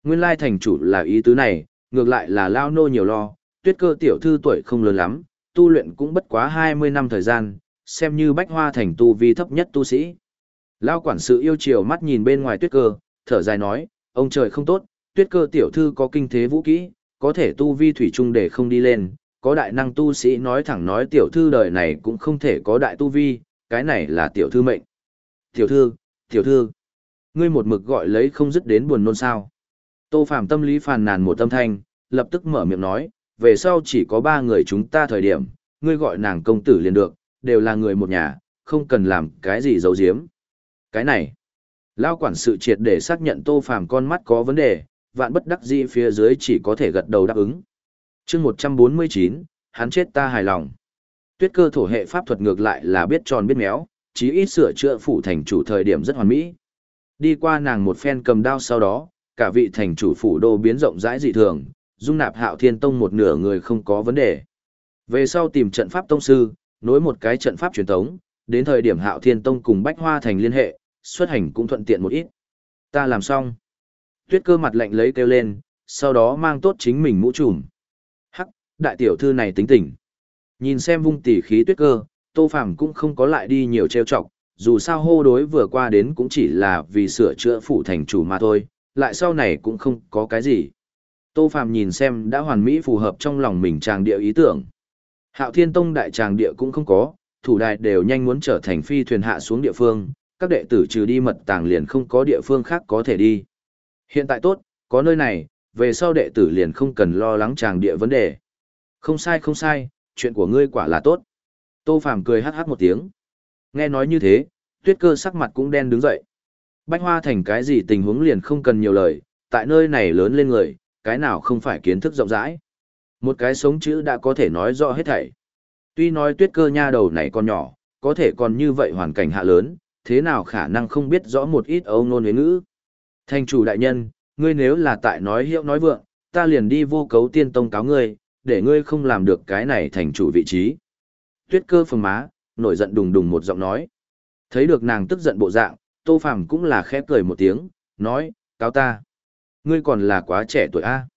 Nguyên lai thành chủ là ý tứ này, ngược lại là lao nô nhiều lo, tuyết cơ tiểu thư tuổi không lớn lắm, tu luyện cũng bất quá 20 năm thời gian, xem như bách hoa thành tu vi thấp nhất tu sĩ. Lao quản sự yêu chiều mắt nhìn bên ngoài tuyết cơ, thở dài nói, Ông trời không tốt, tuyết cơ tiểu thư có kinh thế vũ kỹ, có thể tu vi thủy chung để không đi lên, có đại năng tu sĩ nói thẳng nói tiểu thư đời này cũng không thể có đại tu vi, cái này là tiểu thư mệnh. Tiểu thư, tiểu thư, ngươi một mực gọi lấy không dứt đến buồn nôn sao. Tô Phạm tâm lý phàn nàn một tâm thanh, lập tức mở miệng nói, về sau chỉ có ba người chúng ta thời điểm, ngươi gọi nàng công tử liền được, đều là người một nhà, không cần làm cái gì giấu giếm. Cái này, Lao quản sự triệt để xác nhận Tô Phàm con mắt có vấn đề, vạn bất đắc dĩ phía dưới chỉ có thể gật đầu đáp ứng. Chương 149, hắn chết ta hài lòng. Tuyết cơ thổ hệ pháp thuật ngược lại là biết tròn biết méo, chí ít sửa chữa phủ thành chủ thời điểm rất hoàn mỹ. Đi qua nàng một phen cầm đao sau đó, cả vị thành chủ phủ đô biến rộng rãi dị thường, dung nạp Hạo Thiên Tông một nửa người không có vấn đề. Về sau tìm trận pháp tông sư, nối một cái trận pháp truyền thống, đến thời điểm Hạo Thiên Tông cùng Bách Hoa thành liên hệ, xuất hành cũng thuận tiện một ít. Ta làm xong. Tuyết cơ mặt lạnh lấy kêu lên, sau đó mang tốt chính mình mũ trùm. Hắc, đại tiểu thư này tính tỉnh. Nhìn xem vung tỉ khí tuyết cơ, tô phàm cũng không có lại đi nhiều trêu chọc, dù sao hô đối vừa qua đến cũng chỉ là vì sửa chữa phủ thành chủ mà thôi, lại sau này cũng không có cái gì. Tô phàm nhìn xem đã hoàn mỹ phù hợp trong lòng mình tràng địa ý tưởng. Hạo thiên tông đại tràng địa cũng không có, thủ đại đều nhanh muốn trở thành phi thuyền hạ xuống địa phương, các đệ tử trừ đi mật tàng liền không có địa phương khác có thể đi. Hiện tại tốt, có nơi này, về sau đệ tử liền không cần lo lắng tràng địa vấn đề. Không sai không sai, chuyện của ngươi quả là tốt. Tô Phàm cười hắc hắc một tiếng. Nghe nói như thế, tuyết cơ sắc mặt cũng đen đứng dậy. Bách Hoa thành cái gì tình huống liền không cần nhiều lời, tại nơi này lớn lên người, cái nào không phải kiến thức rộng rãi. Một cái sống chữ đã có thể nói rõ hết thảy. Tuy nói tuyết cơ nha đầu này còn nhỏ, có thể còn như vậy hoàn cảnh hạ lớn, thế nào khả năng không biết rõ một ít âu nôn với ngữ. Thành chủ đại nhân, ngươi nếu là tại nói hiệu nói vượng, ta liền đi vô cấu tiên tông cáo ngươi, để ngươi không làm được cái này thành chủ vị trí. Tuyết cơ phồng má, nổi giận đùng đùng một giọng nói. Thấy được nàng tức giận bộ dạng, tô phàm cũng là khẽ cười một tiếng, nói, cáo ta. Ngươi còn là quá trẻ tuổi A.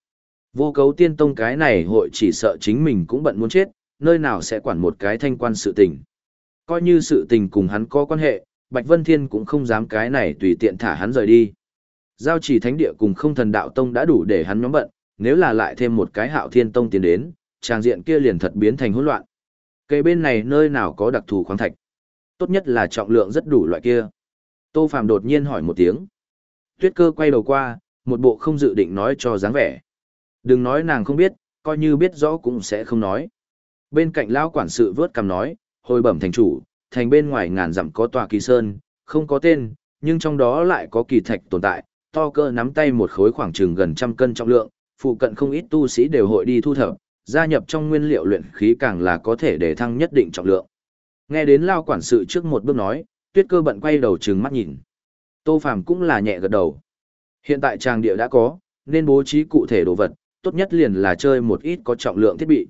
Vô cấu tiên tông cái này hội chỉ sợ chính mình cũng bận muốn chết, nơi nào sẽ quản một cái thanh quan sự tình. Coi như sự tình cùng hắn có quan hệ, Bạch Vân Thiên cũng không dám cái này tùy tiện thả hắn rời đi. Giao chỉ thánh địa cùng không thần đạo tông đã đủ để hắn nhóm bận, nếu là lại thêm một cái hạo thiên tông tiến đến, trang diện kia liền thật biến thành hỗn loạn. Cây bên này nơi nào có đặc thù khoáng thạch? Tốt nhất là trọng lượng rất đủ loại kia. Tô Phạm đột nhiên hỏi một tiếng. Tuyết cơ quay đầu qua, một bộ không dự định nói cho dáng vẻ. Đừng nói nàng không biết, coi như biết rõ cũng sẽ không nói. Bên cạnh lão quản sự vớt cằm nói, hồi bẩm thành chủ, thành bên ngoài ngàn dặm có tòa kỳ sơn, không có tên, nhưng trong đó lại có kỳ thạch tồn tại, to cơ nắm tay một khối khoảng chừng gần trăm cân trọng lượng, phụ cận không ít tu sĩ đều hội đi thu thập, gia nhập trong nguyên liệu luyện khí càng là có thể để thăng nhất định trọng lượng. Nghe đến lao quản sự trước một bước nói, tuyết cơ bận quay đầu trừng mắt nhìn. Tô Phàm cũng là nhẹ gật đầu. Hiện tại trang địa đã có, nên bố trí cụ thể đồ vật, tốt nhất liền là chơi một ít có trọng lượng thiết bị.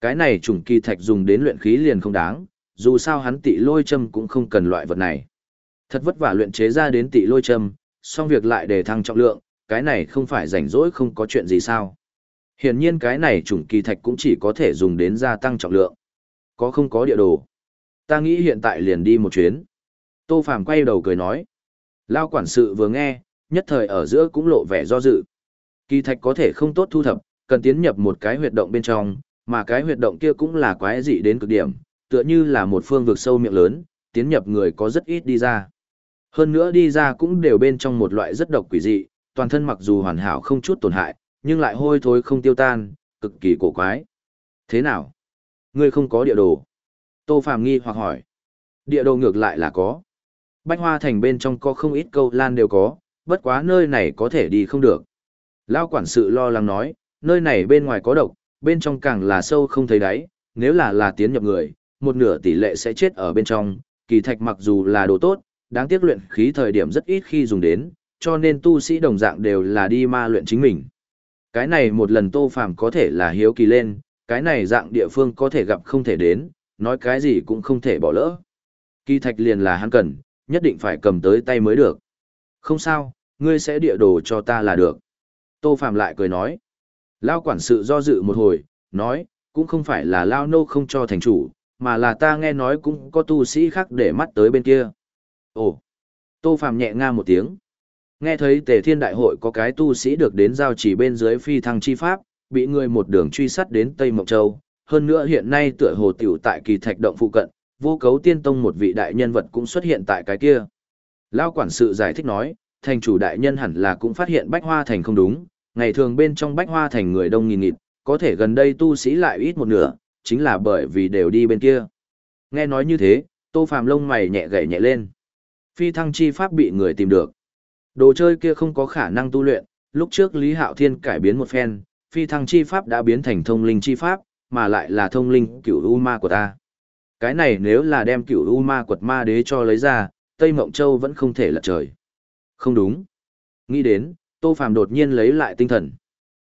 Cái này trùng kỳ thạch dùng đến luyện khí liền không đáng, dù sao hắn tị lôi châm cũng không cần loại vật này. Thật vất vả luyện chế ra đến tị lôi châm, xong việc lại để thăng trọng lượng, cái này không phải rảnh rỗi không có chuyện gì sao. Hiển nhiên cái này trùng kỳ thạch cũng chỉ có thể dùng đến gia tăng trọng lượng. Có không có địa đồ? Ta nghĩ hiện tại liền đi một chuyến. Tô Phàm quay đầu cười nói. Lao quản sự vừa nghe, nhất thời ở giữa cũng lộ vẻ do dự. Kỳ thạch có thể không tốt thu thập, cần tiến nhập một cái huyệt động bên trong, mà cái huyệt động kia cũng là quái dị đến cực điểm, tựa như là một phương vực sâu miệng lớn, tiến nhập người có rất ít đi ra. Hơn nữa đi ra cũng đều bên trong một loại rất độc quỷ dị, toàn thân mặc dù hoàn hảo không chút tổn hại, nhưng lại hôi thối không tiêu tan, cực kỳ cổ quái. Thế nào? Ngươi không có địa đồ. Tô Phàm nghi hoặc hỏi. Địa đồ ngược lại là có. Bách Hoa Thành bên trong có không ít câu lan đều có, bất quá nơi này có thể đi không được. Lao quản sự lo lắng nói, nơi này bên ngoài có độc, bên trong càng là sâu không thấy đáy, nếu là là tiến nhập người, một nửa tỷ lệ sẽ chết ở bên trong, kỳ thạch mặc dù là đồ tốt, đáng tiếc luyện khí thời điểm rất ít khi dùng đến, cho nên tu sĩ đồng dạng đều là đi ma luyện chính mình. Cái này một lần Tô Phàm có thể là hiếu kỳ lên, cái này dạng địa phương có thể gặp không thể đến, nói cái gì cũng không thể bỏ lỡ. Kỳ thạch liền là hắn cần, nhất định phải cầm tới tay mới được. Không sao, ngươi sẽ địa đồ cho ta là được. Tô Phạm lại cười nói. Lao quản sự do dự một hồi, nói, cũng không phải là Lao nô không cho thành chủ, mà là ta nghe nói cũng có tu sĩ khác để mắt tới bên kia. Ồ! Tô Phạm nhẹ nga một tiếng. Nghe thấy tề thiên đại hội có cái tu sĩ được đến giao chỉ bên dưới phi thăng chi pháp, bị người một đường truy sát đến Tây Mộc Châu. Hơn nữa hiện nay tựa hồ tiểu tại kỳ thạch động phụ cận, vô cấu tiên tông một vị đại nhân vật cũng xuất hiện tại cái kia. Lao quản sự giải thích nói, thành chủ đại nhân hẳn là cũng phát hiện bách hoa thành không đúng, ngày thường bên trong bách hoa thành người đông nghìn nghịt, có thể gần đây tu sĩ lại ít một nửa, chính là bởi vì đều đi bên kia. Nghe nói như thế, tô phàm lông mày nhẹ gảy nhẹ lên. Phi thăng chi pháp bị người tìm được. Đồ chơi kia không có khả năng tu luyện, lúc trước Lý Hạo Thiên cải biến một phen, phi thăng chi pháp đã biến thành thông linh chi pháp, mà lại là thông linh cửu u ma của ta. Cái này nếu là đem cửu u ma quật ma đế cho lấy ra, Tây Mộng Châu vẫn không thể lật trời. Không đúng. Nghĩ đến, Tô Phàm đột nhiên lấy lại tinh thần.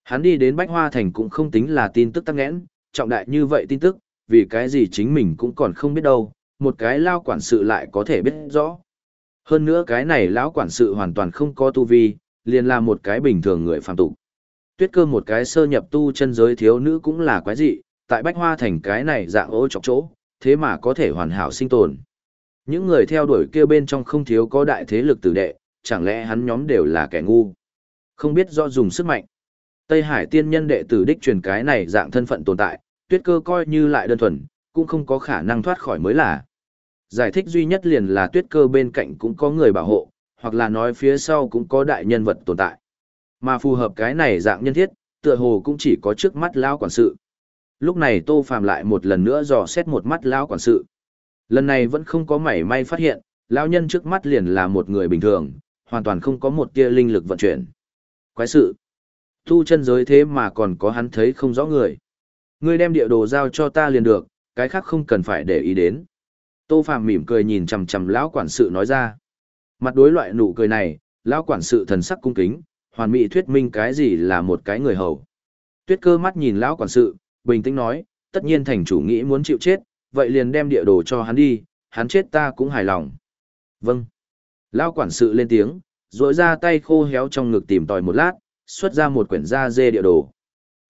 Hắn đi đến Bách Hoa Thành cũng không tính là tin tức tắc nghẽn, trọng đại như vậy tin tức, vì cái gì chính mình cũng còn không biết đâu, một cái lao quản sự lại có thể biết rõ. Hơn nữa cái này lão quản sự hoàn toàn không có tu vi, liền là một cái bình thường người phàm tục. Tuyết cơ một cái sơ nhập tu chân giới thiếu nữ cũng là quái dị, tại Bách Hoa Thành cái này dạng ô chọc chỗ, thế mà có thể hoàn hảo sinh tồn. Những người theo đuổi kia bên trong không thiếu có đại thế lực tử đệ, chẳng lẽ hắn nhóm đều là kẻ ngu. Không biết do dùng sức mạnh. Tây Hải tiên nhân đệ tử đích truyền cái này dạng thân phận tồn tại, tuyết cơ coi như lại đơn thuần, cũng không có khả năng thoát khỏi mới là. Giải thích duy nhất liền là tuyết cơ bên cạnh cũng có người bảo hộ, hoặc là nói phía sau cũng có đại nhân vật tồn tại. Mà phù hợp cái này dạng nhân thiết, tựa hồ cũng chỉ có trước mắt lão quản sự. Lúc này Tô Phàm lại một lần nữa dò xét một mắt lão quản sự. Lần này vẫn không có mảy may phát hiện, lão nhân trước mắt liền là một người bình thường, hoàn toàn không có một tia linh lực vận chuyển. Quái sự. Tu chân giới thế mà còn có hắn thấy không rõ người. Ngươi đem địa đồ giao cho ta liền được, cái khác không cần phải để ý đến. Tô Phàm mỉm cười nhìn chằm chằm lão quản sự nói ra. Mặt đối loại nụ cười này, lão quản sự thần sắc cung kính, hoàn mỹ thuyết minh cái gì là một cái người hầu. Tuyết cơ mắt nhìn lão quản sự, bình tĩnh nói, tất nhiên thành chủ nghĩ muốn chịu chết, vậy liền đem địa đồ cho hắn đi, hắn chết ta cũng hài lòng. Vâng. Lão quản sự lên tiếng, rỗi ra tay khô héo trong ngực tìm tòi một lát, xuất ra một quyển da dê địa đồ.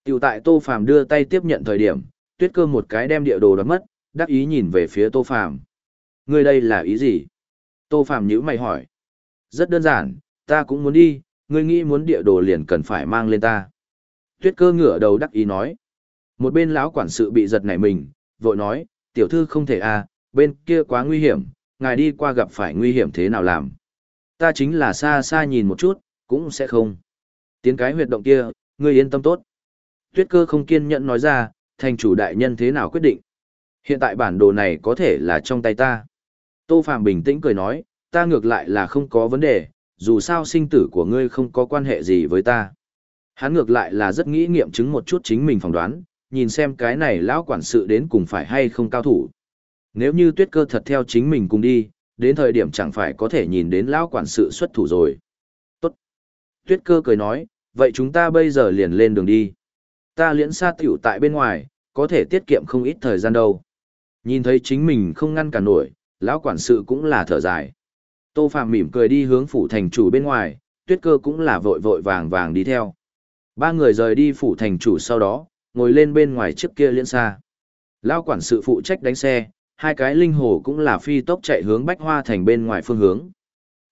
Tiểu tại Tô Phàm đưa tay tiếp nhận thời điểm, tuyết cơ một cái đem địa đồ đoán mất, đắc ý nhìn về phía Tô Phàm. Ngươi đây là ý gì? Tô Phàm nhữ mày hỏi. Rất đơn giản, ta cũng muốn đi, ngươi nghĩ muốn địa đồ liền cần phải mang lên ta. Tuyết cơ ngửa đầu đắc ý nói. Một bên lão quản sự bị giật nảy mình, vội nói, tiểu thư không thể à, bên kia quá nguy hiểm, ngài đi qua gặp phải nguy hiểm thế nào làm. Ta chính là xa xa nhìn một chút, cũng sẽ không. Tiến cái huyệt động kia, ngươi yên tâm tốt. Tuyết cơ không kiên nhẫn nói ra, thành chủ đại nhân thế nào quyết định. Hiện tại bản đồ này có thể là trong tay ta. Tô Phạm bình tĩnh cười nói, ta ngược lại là không có vấn đề, dù sao sinh tử của ngươi không có quan hệ gì với ta. Hắn ngược lại là rất nghĩ nghiệm chứng một chút chính mình phỏng đoán, nhìn xem cái này lão quản sự đến cùng phải hay không cao thủ. Nếu như tuyết cơ thật theo chính mình cùng đi, đến thời điểm chẳng phải có thể nhìn đến lão quản sự xuất thủ rồi. Tốt. Tuyết cơ cười nói, vậy chúng ta bây giờ liền lên đường đi. Ta liễn xa tiểu tại bên ngoài, có thể tiết kiệm không ít thời gian đâu. Nhìn thấy chính mình không ngăn cả nổi, lão quản sự cũng là thở dài. Tô Phạm mỉm cười đi hướng phủ thành chủ bên ngoài, tuyết cơ cũng là vội vội vàng vàng đi theo. Ba người rời đi phủ thành chủ sau đó, ngồi lên bên ngoài chiếc kia liên xa. Lão quản sự phụ trách đánh xe, hai cái linh hồ cũng là phi tốc chạy hướng bách hoa thành bên ngoài phương hướng.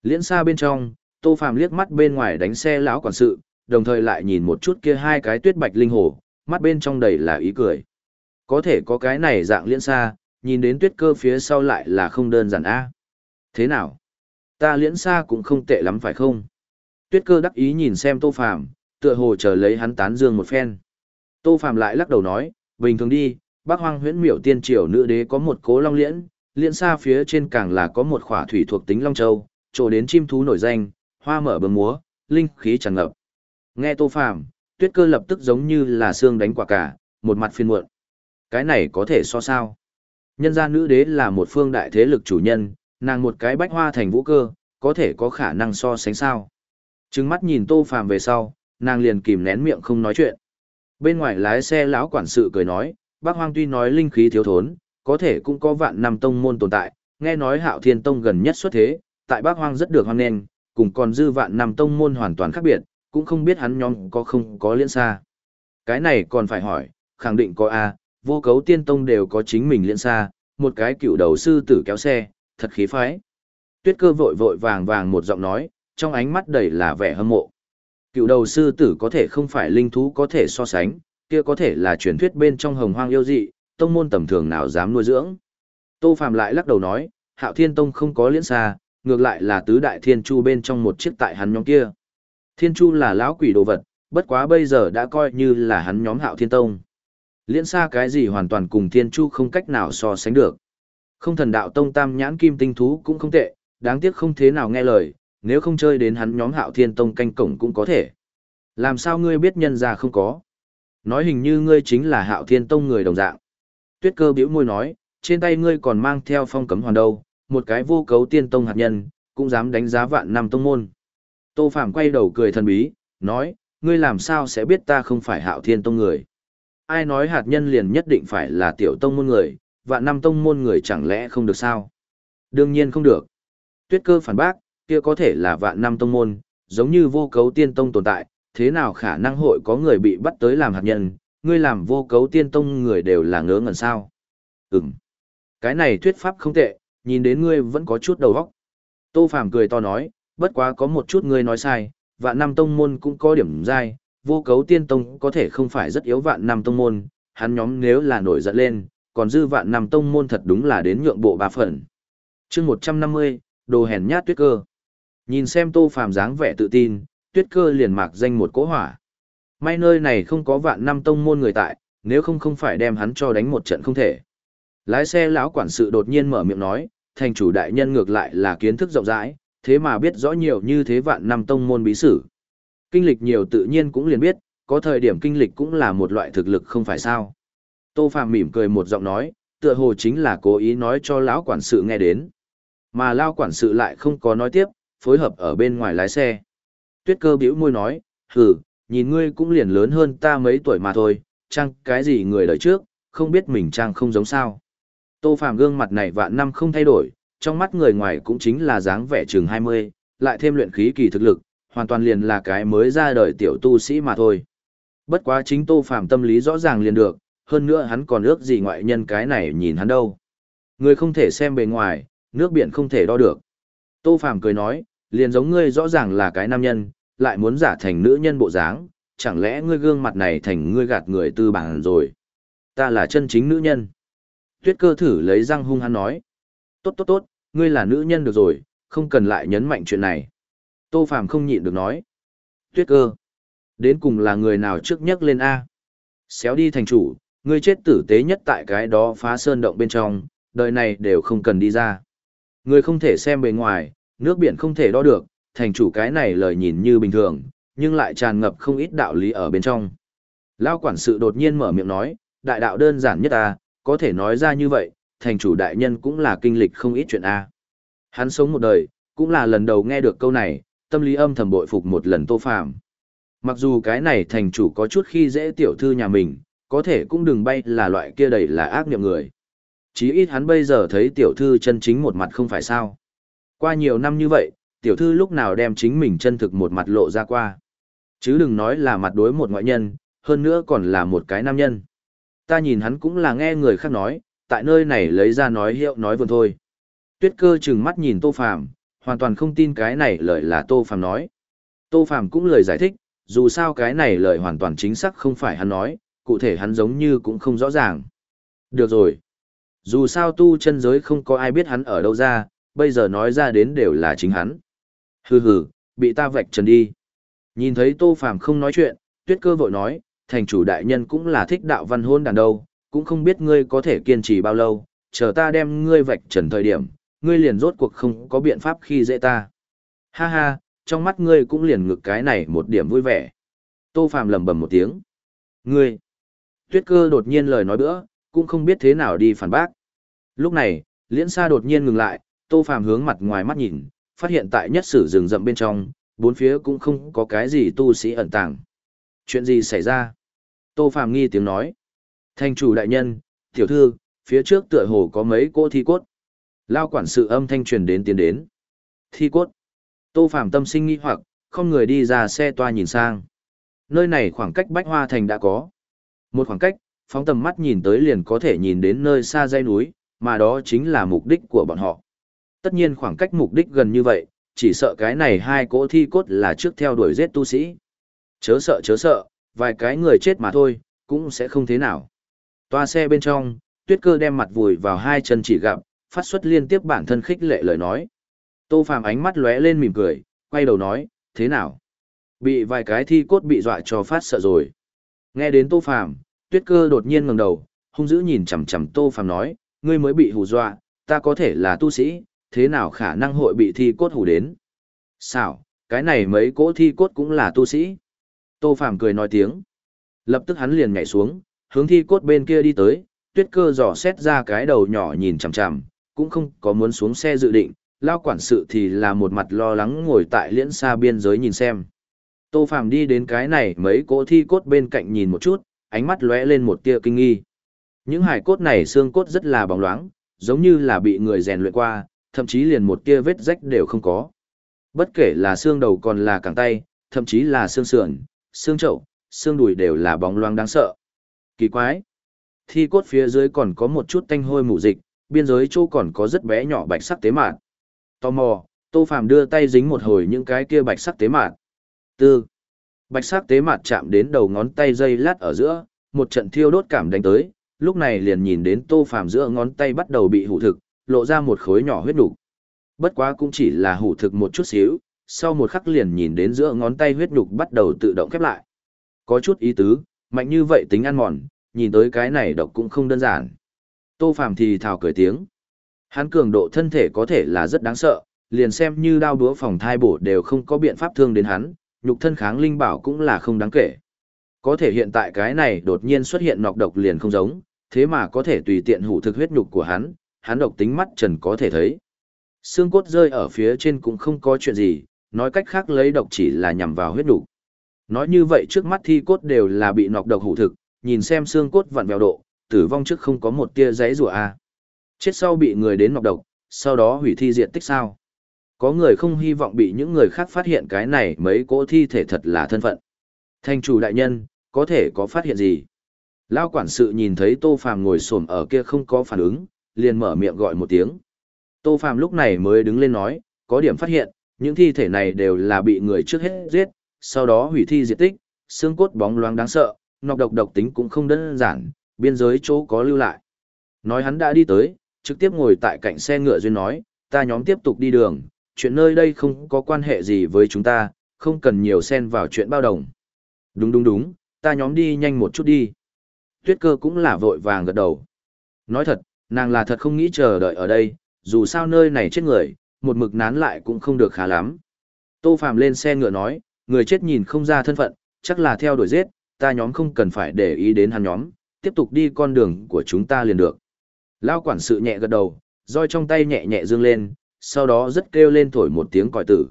Liễn xa bên trong, Tô Phạm liếc mắt bên ngoài đánh xe lão quản sự, đồng thời lại nhìn một chút kia hai cái tuyết bạch linh hồ, mắt bên trong đầy là ý cười. Có thể có cái này dạng liễn xa, nhìn đến tuyết cơ phía sau lại là không đơn giản a. Thế nào? Ta liễn xa cũng không tệ lắm phải không? Tuyết cơ đắc ý nhìn xem Tô Phàm, tựa hồ chờ lấy hắn tán dương một phen. Tô Phàm lại lắc đầu nói, bình thường đi, bác hoang huyễn miểu tiên triều nữ đế có một cố long liễn, liễn xa phía trên càng là có một khỏa thủy thuộc tính long châu, trổ đến chim thú nổi danh, hoa mở bướm múa, linh khí tràn ngập. Nghe Tô Phàm, tuyết cơ lập tức giống như là xương đánh quả cả, một mặt phiền muộn. Cái này có thể so sao? Nhân gia nữ đế là một phương đại thế lực chủ nhân, nàng một cái bách hoa thành vũ cơ, có thể có khả năng so sánh sao. Trừng mắt nhìn Tô Phàm về sau, nàng liền kìm nén miệng không nói chuyện. Bên ngoài lái xe lão quản sự cười nói, bác hoang tuy nói linh khí thiếu thốn, có thể cũng có vạn năm tông môn tồn tại, nghe nói hạo thiên tông gần nhất xuất thế, tại bác hoang rất được hoan nghênh, cùng còn dư vạn năm tông môn hoàn toàn khác biệt, cũng không biết hắn nhóm có không có liên xa. Cái này còn phải hỏi, khẳng định có A, vô cấu tiên tông đều có chính mình liên xa, một cái cựu đầu sư tử kéo xe, thật khí phái. Tuyết cơ vội vội vàng vàng một giọng nói, trong ánh mắt đầy là vẻ hâm mộ. Cựu đầu sư tử có thể không phải linh thú có thể so sánh, kia có thể là truyền thuyết bên trong hồng hoang yêu dị, tông môn tầm thường nào dám nuôi dưỡng. Tô Phạm lại lắc đầu nói, Hạo Thiên Tông không có liễn xa, ngược lại là tứ đại thiên chu bên trong một chiếc tại hắn nhóm kia. Thiên chu là lão quỷ đồ vật, bất quá bây giờ đã coi như là hắn nhóm Hạo Thiên Tông. Liễn xa cái gì hoàn toàn cùng thiên chu không cách nào so sánh được. Không thần đạo tông tam nhãn kim tinh thú cũng không tệ, đáng tiếc không thế nào nghe lời, nếu không chơi đến hắn nhóm hạo thiên tông canh cổng cũng có thể. Làm sao ngươi biết nhân ra không có? Nói hình như ngươi chính là hạo thiên tông người đồng dạng. Tuyết cơ biểu môi nói, trên tay ngươi còn mang theo phong cấm hoàn đâu, một cái vô cấu tiên tông hạt nhân, cũng dám đánh giá vạn năm tông môn. Tô Phạm quay đầu cười thần bí, nói, ngươi làm sao sẽ biết ta không phải hạo thiên tông người? Ai nói hạt nhân liền nhất định phải là tiểu tông môn người, vạn năm tông môn người chẳng lẽ không được sao? Đương nhiên không được. Tuyết cơ phản bác, kia có thể là vạn năm tông môn, giống như vô cấu tiên tông tồn tại, thế nào khả năng hội có người bị bắt tới làm hạt nhân, ngươi làm vô cấu tiên tông người đều là ngớ ngẩn sao? Ừm. Cái này thuyết pháp không tệ, nhìn đến ngươi vẫn có chút đầu óc. Tô Phàm cười to nói, bất quá có một chút ngươi nói sai, vạn năm tông môn cũng có điểm dai, vô cấu tiên tông có thể không phải rất yếu vạn năm tông môn, hắn nhóm nếu là nổi giận lên, còn dư vạn năm tông môn thật đúng là đến nhượng bộ ba phần. chương 150, đồ hèn nhát tuyết cơ. Nhìn xem tô phàm dáng vẻ tự tin, tuyết cơ liền mạc danh một cỗ hỏa. May nơi này không có vạn năm tông môn người tại, nếu không không phải đem hắn cho đánh một trận không thể. Lái xe lão quản sự đột nhiên mở miệng nói, thành chủ đại nhân ngược lại là kiến thức rộng rãi, thế mà biết rõ nhiều như thế vạn năm tông môn bí sử. Kinh lịch nhiều tự nhiên cũng liền biết, có thời điểm kinh lịch cũng là một loại thực lực không phải sao. Tô Phạm mỉm cười một giọng nói, tựa hồ chính là cố ý nói cho lão quản sự nghe đến. Mà lão quản sự lại không có nói tiếp, phối hợp ở bên ngoài lái xe. Tuyết cơ bĩu môi nói, hừ, nhìn ngươi cũng liền lớn hơn ta mấy tuổi mà thôi, chăng cái gì người đời trước, không biết mình trang không giống sao. Tô Phạm gương mặt này vạn năm không thay đổi, trong mắt người ngoài cũng chính là dáng vẻ chừng 20, lại thêm luyện khí kỳ thực lực, hoàn toàn liền là cái mới ra đời tiểu tu sĩ mà thôi. Bất quá chính Tô Phạm tâm lý rõ ràng liền được, hơn nữa hắn còn ước gì ngoại nhân cái này nhìn hắn đâu. Người không thể xem bề ngoài, nước biển không thể đo được. Tô Phàm cười nói, liền giống ngươi rõ ràng là cái nam nhân, lại muốn giả thành nữ nhân bộ dáng, chẳng lẽ ngươi gương mặt này thành ngươi gạt người tư bản rồi. Ta là chân chính nữ nhân. Tuyết cơ thử lấy răng hung hắn nói. Tốt tốt tốt, ngươi là nữ nhân được rồi, không cần lại nhấn mạnh chuyện này. Tô Phàm không nhịn được nói. Tuyết cơ. Đến cùng là người nào trước nhất lên A. Xéo đi thành chủ, ngươi chết tử tế nhất tại cái đó phá sơn động bên trong, đời này đều không cần đi ra. Ngươi không thể xem bề ngoài, nước biển không thể đo được, thành chủ cái này lời nhìn như bình thường, nhưng lại tràn ngập không ít đạo lý ở bên trong. Lao quản sự đột nhiên mở miệng nói, đại đạo đơn giản nhất ta, có thể nói ra như vậy, thành chủ đại nhân cũng là kinh lịch không ít chuyện a. Hắn sống một đời, cũng là lần đầu nghe được câu này, tâm lý âm thầm bội phục một lần tô phàm. Mặc dù cái này thành chủ có chút khi dễ tiểu thư nhà mình, có thể cũng đừng bay là loại kia đầy là ác niệm người. Chí ít hắn bây giờ thấy tiểu thư chân chính một mặt không phải sao. Qua nhiều năm như vậy, tiểu thư lúc nào đem chính mình chân thực một mặt lộ ra qua. Chứ đừng nói là mặt đối một ngoại nhân, hơn nữa còn là một cái nam nhân. Ta nhìn hắn cũng là nghe người khác nói, tại nơi này lấy ra nói hiệu nói vườn thôi. Tuyết cơ chừng mắt nhìn Tô Phàm, hoàn toàn không tin cái này lời là Tô Phàm nói. Tô Phàm cũng lời giải thích, dù sao cái này lời hoàn toàn chính xác không phải hắn nói, cụ thể hắn giống như cũng không rõ ràng. Được rồi. Dù sao tu chân giới không có ai biết hắn ở đâu ra, bây giờ nói ra đến đều là chính hắn. Hừ hừ, bị ta vạch trần đi. Nhìn thấy Tô Phàm không nói chuyện, Tuyết Cơ vội nói, thành chủ đại nhân cũng là thích đạo văn hôn đàn đâu, cũng không biết ngươi có thể kiên trì bao lâu, chờ ta đem ngươi vạch trần thời điểm, ngươi liền rốt cuộc không có biện pháp khi dễ ta. Ha ha, trong mắt ngươi cũng liền ngực cái này một điểm vui vẻ. Tô Phạm lầm bầm một tiếng. Ngươi. Tuyết cơ đột nhiên lời nói bữa, cũng không biết thế nào đi phản bác. Lúc này, liễn xa đột nhiên ngừng lại, Tô Phạm hướng mặt ngoài mắt nhìn, phát hiện tại nhất sử rừng rậm bên trong, bốn phía cũng không có cái gì tu sĩ ẩn tàng. Chuyện gì xảy ra? Tô Phạm nghi tiếng nói. Thành chủ đại nhân, tiểu thư, phía trước tựa hồ có mấy cô thi cốt. Lao quản sự âm thanh truyền đến tiến đến. Thi cốt. Tô Phàm tâm sinh nghi hoặc, không người đi ra xe toa nhìn sang. Nơi này khoảng cách Bách Hoa Thành đã có. Một khoảng cách, phóng tầm mắt nhìn tới liền có thể nhìn đến nơi xa dãy núi, mà đó chính là mục đích của bọn họ. Tất nhiên khoảng cách mục đích gần như vậy, chỉ sợ cái này hai cỗ thi cốt là trước theo đuổi giết tu sĩ. Chớ sợ chớ sợ, vài cái người chết mà thôi, cũng sẽ không thế nào. Toa xe bên trong, tuyết cơ đem mặt vùi vào hai chân chỉ gặp, phát xuất liên tiếp bản thân khích lệ lời nói. Tô Phàm ánh mắt lóe lên mỉm cười, quay đầu nói, thế nào? Bị vài cái thi cốt bị dọa cho phát sợ rồi. Nghe đến Tô Phàm, tuyết cơ đột nhiên ngẩng đầu, hung dữ nhìn chằm chằm Tô Phàm nói, ngươi mới bị hù dọa, ta có thể là tu sĩ, thế nào khả năng hội bị thi cốt hù đến? Sao, cái này mấy cỗ thi cốt cũng là tu sĩ. Tô Phàm cười nói tiếng. Lập tức hắn liền nhảy xuống, hướng thi cốt bên kia đi tới, tuyết cơ dò xét ra cái đầu nhỏ nhìn chằm chằm, cũng không có muốn xuống xe dự định, lao quản sự thì là một mặt lo lắng ngồi tại liễn xa biên giới nhìn xem. Tô Phàm đi đến cái này mấy cỗ thi cốt bên cạnh nhìn một chút, ánh mắt lóe lên một tia kinh nghi. Những hải cốt này xương cốt rất là bóng loáng, giống như là bị người rèn luyện qua, thậm chí liền một tia vết rách đều không có. Bất kể là xương đầu còn là cẳng tay, thậm chí là xương sườn, xương chậu, xương đùi đều là bóng loáng đáng sợ. Kỳ quái! Thi cốt phía dưới còn có một chút tanh hôi mù dịch, biên giới chỗ còn có rất bé nhỏ bạch sắc tế mạt. Tò mò, Tô Phàm đưa tay dính một hồi những cái kia bạch sắc tế mạt. Tư. Bạch sắc tế mạt chạm đến đầu ngón tay dây lát ở giữa, một trận thiêu đốt cảm đánh tới, lúc này liền nhìn đến Tô Phàm giữa ngón tay bắt đầu bị hủ thực, lộ ra một khối nhỏ huyết nục. Bất quá cũng chỉ là hủ thực một chút xíu, sau một khắc liền nhìn đến giữa ngón tay huyết nục bắt đầu tự động khép lại. Có chút ý tứ, mạnh như vậy tính ăn mòn, nhìn tới cái này độc cũng không đơn giản. Tô Phàm thì thào cười tiếng. Hắn cường độ thân thể có thể là rất đáng sợ, liền xem như đao đũa phòng thai bổ đều không có biện pháp thương đến hắn, nhục thân kháng linh bảo cũng là không đáng kể. Có thể hiện tại cái này đột nhiên xuất hiện nọc độc liền không giống, thế mà có thể tùy tiện hủ thực huyết nhục của hắn, hắn độc tính mắt trần có thể thấy. Xương cốt rơi ở phía trên cũng không có chuyện gì, nói cách khác lấy độc chỉ là nhằm vào huyết nhục. Nói như vậy trước mắt thi cốt đều là bị nọc độc hủ thực, nhìn xem xương cốt vặn vẹo độ, tử vong trước không có một tia giấy rùa à, Chết sau bị người đến nọc độc, sau đó hủy thi diện tích sao? Có người không hy vọng bị những người khác phát hiện cái này mấy cỗ thi thể thật là thân phận. Thành chủ đại nhân, có thể có phát hiện gì? Lao quản sự nhìn thấy Tô Phàm ngồi xổm ở kia không có phản ứng, liền mở miệng gọi một tiếng. Tô Phàm lúc này mới đứng lên nói, có điểm phát hiện, những thi thể này đều là bị người trước hết giết, sau đó hủy thi diệt tích, xương cốt bóng loáng đáng sợ, nọc độc độc tính cũng không đơn giản, biên giới chỗ có lưu lại. Nói hắn đã đi tới, trực tiếp ngồi tại cạnh xe ngựa duyên nói, ta nhóm tiếp tục đi đường, chuyện nơi đây không có quan hệ gì với chúng ta, không cần nhiều xen vào chuyện bao đồng. Đúng đúng đúng, ta nhóm đi nhanh một chút đi. Tuyết cơ cũng là vội vàng gật đầu. Nói thật, nàng là thật không nghĩ chờ đợi ở đây, dù sao nơi này chết người, một mực nán lại cũng không được khá lắm. Tô Phạm lên xe ngựa nói, người chết nhìn không ra thân phận, chắc là theo đuổi giết, ta nhóm không cần phải để ý đến hắn nhóm, tiếp tục đi con đường của chúng ta liền được. Lao quản sự nhẹ gật đầu, roi trong tay nhẹ nhẹ dương lên, sau đó rất kêu lên thổi một tiếng còi tử.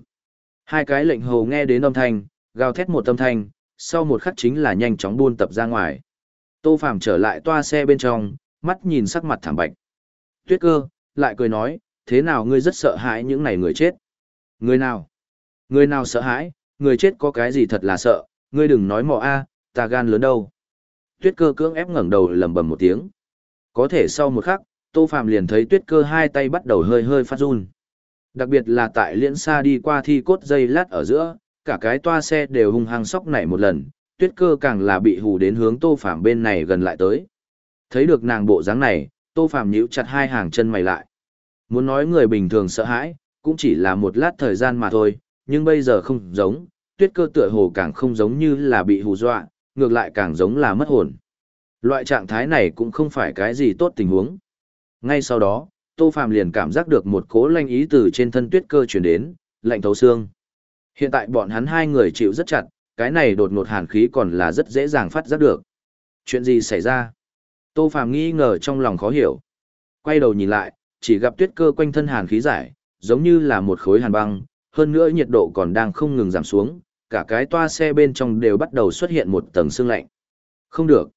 Hai cái lệnh hầu nghe đến âm thanh, gào thét một âm thanh, sau một khắc chính là nhanh chóng buôn tập ra ngoài. Tô Phàm trở lại toa xe bên trong, mắt nhìn sắc mặt thảm bạch. Tuyết cơ, lại cười nói, thế nào ngươi rất sợ hãi những này người chết? Người nào? Người nào sợ hãi, người chết có cái gì thật là sợ, ngươi đừng nói mò a, ta gan lớn đâu. Tuyết cơ cưỡng ép ngẩng đầu lầm bầm một tiếng. Có thể sau một khắc, Tô Phạm liền thấy tuyết cơ hai tay bắt đầu hơi hơi phát run. Đặc biệt là tại liễn xa đi qua thi cốt dây lát ở giữa, cả cái toa xe đều hung hăng sóc nảy một lần, tuyết cơ càng là bị hù đến hướng Tô Phạm bên này gần lại tới. Thấy được nàng bộ dáng này, Tô Phạm nhíu chặt hai hàng chân mày lại. Muốn nói người bình thường sợ hãi, cũng chỉ là một lát thời gian mà thôi, nhưng bây giờ không giống, tuyết cơ tựa hồ càng không giống như là bị hù dọa, ngược lại càng giống là mất hồn. Loại trạng thái này cũng không phải cái gì tốt tình huống. Ngay sau đó, Tô Phàm liền cảm giác được một cố lanh ý từ trên thân tuyết cơ truyền đến, lạnh thấu xương. Hiện tại bọn hắn hai người chịu rất chặt, cái này đột ngột hàn khí còn là rất dễ dàng phát giác được. Chuyện gì xảy ra? Tô Phàm nghi ngờ trong lòng khó hiểu. Quay đầu nhìn lại, chỉ gặp tuyết cơ quanh thân hàn khí giải, giống như là một khối hàn băng, hơn nữa nhiệt độ còn đang không ngừng giảm xuống, cả cái toa xe bên trong đều bắt đầu xuất hiện một tầng sương lạnh. Không được.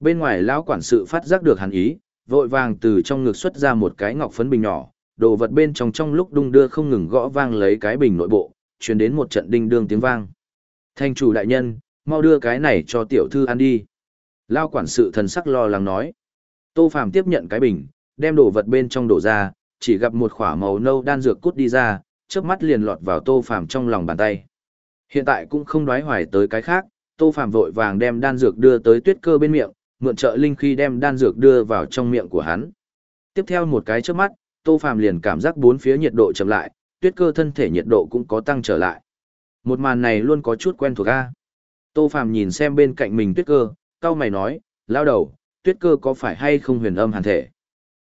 Bên ngoài lão quản sự phát giác được hàn ý, vội vàng từ trong ngực xuất ra một cái ngọc phấn bình nhỏ, đồ vật bên trong trong lúc đung đưa không ngừng gõ vang lấy cái bình nội bộ, truyền đến một trận đinh đương tiếng vang. Thanh chủ đại nhân, mau đưa cái này cho tiểu thư ăn đi. Lao quản sự thần sắc lo lắng nói. Tô Phàm tiếp nhận cái bình, đem đồ vật bên trong đổ ra, chỉ gặp một khỏa màu nâu đan dược cút đi ra, trước mắt liền lọt vào Tô Phàm trong lòng bàn tay. Hiện tại cũng không đoái hoài tới cái khác, Tô Phàm vội vàng đem đan dược đưa tới tuyết cơ bên miệng, mượn trợ linh khi đem đan dược đưa vào trong miệng của hắn. Tiếp theo một cái trước mắt, Tô Phàm liền cảm giác bốn phía nhiệt độ chậm lại, tuyết cơ thân thể nhiệt độ cũng có tăng trở lại. Một màn này luôn có chút quen thuộc a. Tô Phàm nhìn xem bên cạnh mình tuyết cơ, cao mày nói, lao đầu, tuyết cơ có phải hay không huyền âm hàn thể?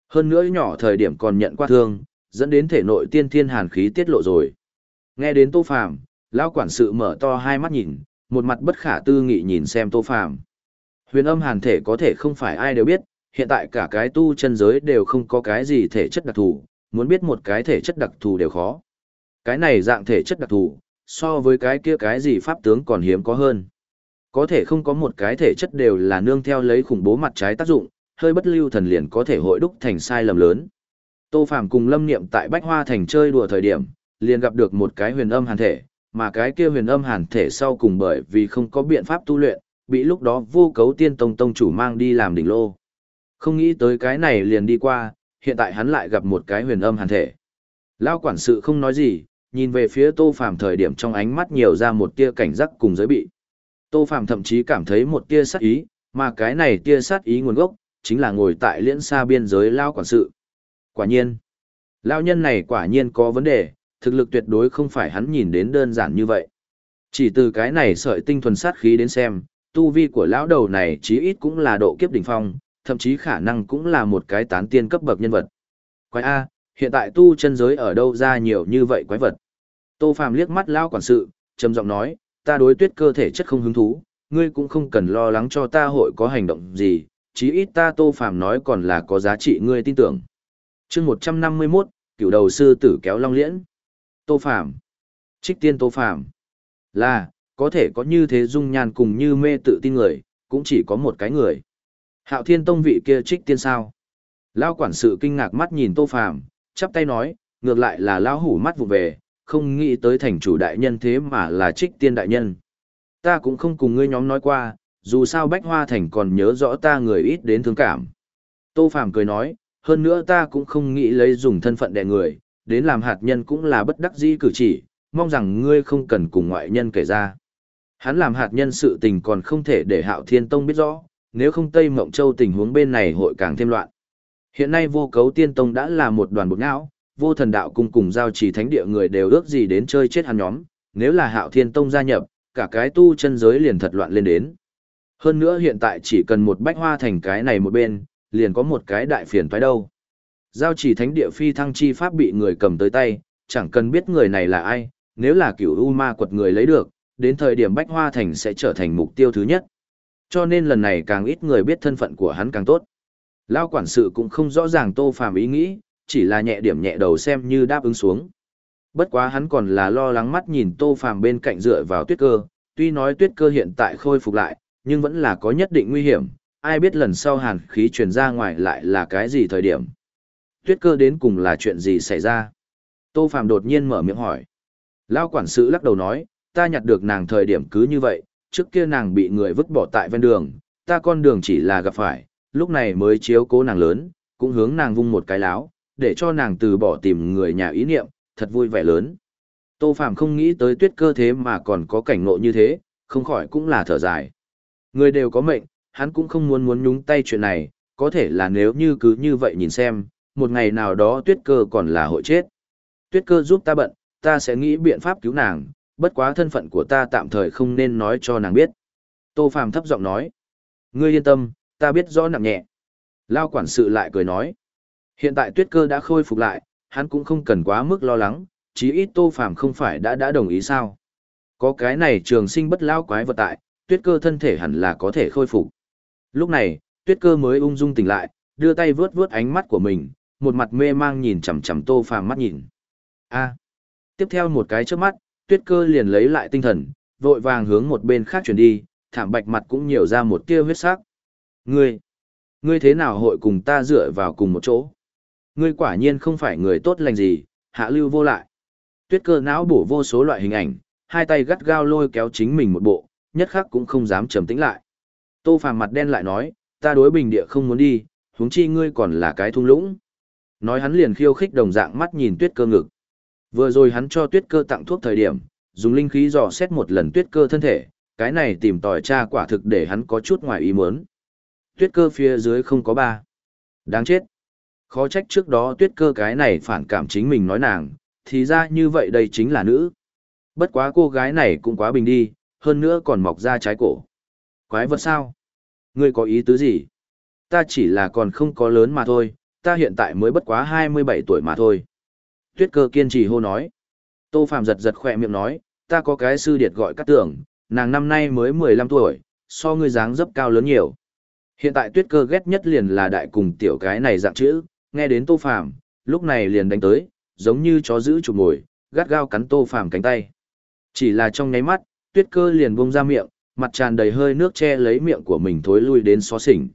Hơn nữa nhỏ thời điểm còn nhận qua thương, dẫn đến thể nội tiên thiên hàn khí tiết lộ rồi. Nghe đến Tô Phàm, lão quản sự mở to hai mắt nhìn, một mặt bất khả tư nghị nhìn xem Tô Phàm. Huyền âm hàn thể có thể không phải ai đều biết, hiện tại cả cái tu chân giới đều không có cái gì thể chất đặc thù, muốn biết một cái thể chất đặc thù đều khó. Cái này dạng thể chất đặc thù, so với cái kia cái gì pháp tướng còn hiếm có hơn. Có thể không có một cái thể chất đều là nương theo lấy khủng bố mặt trái tác dụng, hơi bất lưu thần liền có thể hội đúc thành sai lầm lớn. Tô Phàm cùng Lâm Niệm tại Bách Hoa Thành chơi đùa thời điểm, liền gặp được một cái huyền âm hàn thể, mà cái kia huyền âm hàn thể sau cùng bởi vì không có biện pháp tu luyện, bị lúc đó vô cấu tiên tông tông chủ mang đi làm đỉnh lô. Không nghĩ tới cái này liền đi qua, hiện tại hắn lại gặp một cái huyền âm hàn thể. Lao quản sự không nói gì, nhìn về phía Tô Phàm thời điểm trong ánh mắt nhiều ra một tia cảnh giác cùng giới bị. Tô Phàm thậm chí cảm thấy một tia sát ý, mà cái này tia sát ý nguồn gốc, chính là ngồi tại liễn xa biên giới Lao quản sự. Quả nhiên, Lao nhân này quả nhiên có vấn đề, thực lực tuyệt đối không phải hắn nhìn đến đơn giản như vậy. Chỉ từ cái này sợi tinh thuần sát khí đến xem, tu vi của lão đầu này chí ít cũng là độ kiếp đỉnh phong, thậm chí khả năng cũng là một cái tán tiên cấp bậc nhân vật. Quái A, hiện tại tu chân giới ở đâu ra nhiều như vậy quái vật. Tô Phàm liếc mắt lão quản sự, trầm giọng nói, ta đối tuyết cơ thể chất không hứng thú, ngươi cũng không cần lo lắng cho ta hội có hành động gì, chí ít ta Tô Phàm nói còn là có giá trị ngươi tin tưởng. Chương 151, cửu đầu sư tử kéo long liễn. Tô Phàm Trích tiên Tô Phàm Là, có thể có như thế dung nhan cùng như mê tự tin người, cũng chỉ có một cái người. Hạo Thiên Tông vị kia trích tiên sao? Lão quản sự kinh ngạc mắt nhìn Tô Phàm, chắp tay nói, ngược lại là lão hủ mắt vụ về, không nghĩ tới thành chủ đại nhân thế mà là trích tiên đại nhân. Ta cũng không cùng ngươi nhóm nói qua, dù sao Bách Hoa Thành còn nhớ rõ ta người ít đến thương cảm. Tô Phàm cười nói, hơn nữa ta cũng không nghĩ lấy dùng thân phận đè người, đến làm hạt nhân cũng là bất đắc dĩ cử chỉ, mong rằng ngươi không cần cùng ngoại nhân kể ra. Hắn làm hạt nhân sự tình còn không thể để Hạo Thiên Tông biết rõ, nếu không Tây Mộng Châu tình huống bên này hội càng thêm loạn. Hiện nay vô cấu tiên tông đã là một đoàn bột não, vô thần đạo cung cùng giao trì thánh địa người đều ước gì đến chơi chết hắn nhóm, nếu là hạo thiên tông gia nhập, cả cái tu chân giới liền thật loạn lên đến. Hơn nữa hiện tại chỉ cần một bách hoa thành cái này một bên, liền có một cái đại phiền toái đâu. Giao chỉ thánh địa phi thăng chi pháp bị người cầm tới tay, chẳng cần biết người này là ai, nếu là cửu u ma quật người lấy được, đến thời điểm bách hoa thành sẽ trở thành mục tiêu thứ nhất. Cho nên lần này càng ít người biết thân phận của hắn càng tốt. Lao quản sự cũng không rõ ràng tô phàm ý nghĩ, chỉ là nhẹ điểm nhẹ đầu xem như đáp ứng xuống. Bất quá hắn còn là lo lắng mắt nhìn tô phàm bên cạnh dựa vào tuyết cơ, tuy nói tuyết cơ hiện tại khôi phục lại, nhưng vẫn là có nhất định nguy hiểm, ai biết lần sau hàn khí truyền ra ngoài lại là cái gì thời điểm. Tuyết cơ đến cùng là chuyện gì xảy ra? Tô Phạm đột nhiên mở miệng hỏi. Lao quản sự lắc đầu nói, ta nhặt được nàng thời điểm cứ như vậy, trước kia nàng bị người vứt bỏ tại ven đường, ta con đường chỉ là gặp phải, lúc này mới chiếu cố nàng lớn, cũng hướng nàng vung một cái láo, để cho nàng từ bỏ tìm người nhà ý niệm, thật vui vẻ lớn. Tô Phạm không nghĩ tới tuyết cơ thế mà còn có cảnh ngộ như thế, không khỏi cũng là thở dài. Người đều có mệnh, hắn cũng không muốn muốn nhúng tay chuyện này, có thể là nếu như cứ như vậy nhìn xem, một ngày nào đó tuyết cơ còn là hội chết. Tuyết cơ giúp ta bận, ta sẽ nghĩ biện pháp cứu nàng, bất quá thân phận của ta tạm thời không nên nói cho nàng biết. Tô Phàm thấp giọng nói, ngươi yên tâm, ta biết rõ nặng nhẹ. Lao quản sự lại cười nói, hiện tại tuyết cơ đã khôi phục lại, hắn cũng không cần quá mức lo lắng, chí ít Tô Phàm không phải đã đã đồng ý sao. Có cái này trường sinh bất lao quái vật tại, tuyết cơ thân thể hẳn là có thể khôi phục. Lúc này, tuyết cơ mới ung dung tỉnh lại, đưa tay vướt vướt ánh mắt của mình, một mặt mê mang nhìn chằm chằm tô phàm mắt nhìn. A. Tiếp theo một cái trước mắt, tuyết cơ liền lấy lại tinh thần, vội vàng hướng một bên khác chuyển đi, thảm bạch mặt cũng nhiều ra một tia huyết sắc. Ngươi, ngươi thế nào hội cùng ta dựa vào cùng một chỗ? Ngươi quả nhiên không phải người tốt lành gì, hạ lưu vô lại. Tuyết cơ não bổ vô số loại hình ảnh, hai tay gắt gao lôi kéo chính mình một bộ, nhất khắc cũng không dám trầm tĩnh lại. Tô Phàm mặt đen lại nói, ta đối bình địa không muốn đi, huống chi ngươi còn là cái thung lũng. Nói hắn liền khiêu khích đồng dạng mắt nhìn tuyết cơ ngực. Vừa rồi hắn cho tuyết cơ tặng thuốc thời điểm, dùng linh khí dò xét một lần tuyết cơ thân thể, cái này tìm tòi tra quả thực để hắn có chút ngoài ý muốn. Tuyết cơ phía dưới không có ba. Đáng chết. Khó trách trước đó tuyết cơ cái này phản cảm chính mình nói nàng, thì ra như vậy đây chính là nữ. Bất quá cô gái này cũng quá bình đi, hơn nữa còn mọc ra trái cổ. Quái vật sao? Ngươi có ý tứ gì? Ta chỉ là còn không có lớn mà thôi, ta hiện tại mới bất quá 27 tuổi mà thôi. Tuyết cơ kiên trì hô nói. Tô Phạm giật giật khỏe miệng nói, ta có cái sư điệt gọi cắt tưởng, nàng năm nay mới 15 tuổi, so ngươi dáng dấp cao lớn nhiều. Hiện tại tuyết cơ ghét nhất liền là đại cùng tiểu cái này dạng chữ, nghe đến Tô Phạm, lúc này liền đánh tới, giống như chó giữ chụp mồi, gắt gao cắn Tô Phạm cánh tay. Chỉ là trong nháy mắt, tuyết cơ liền bông ra miệng, mặt tràn đầy hơi nước che lấy miệng của mình thối lui đến xó xỉnh.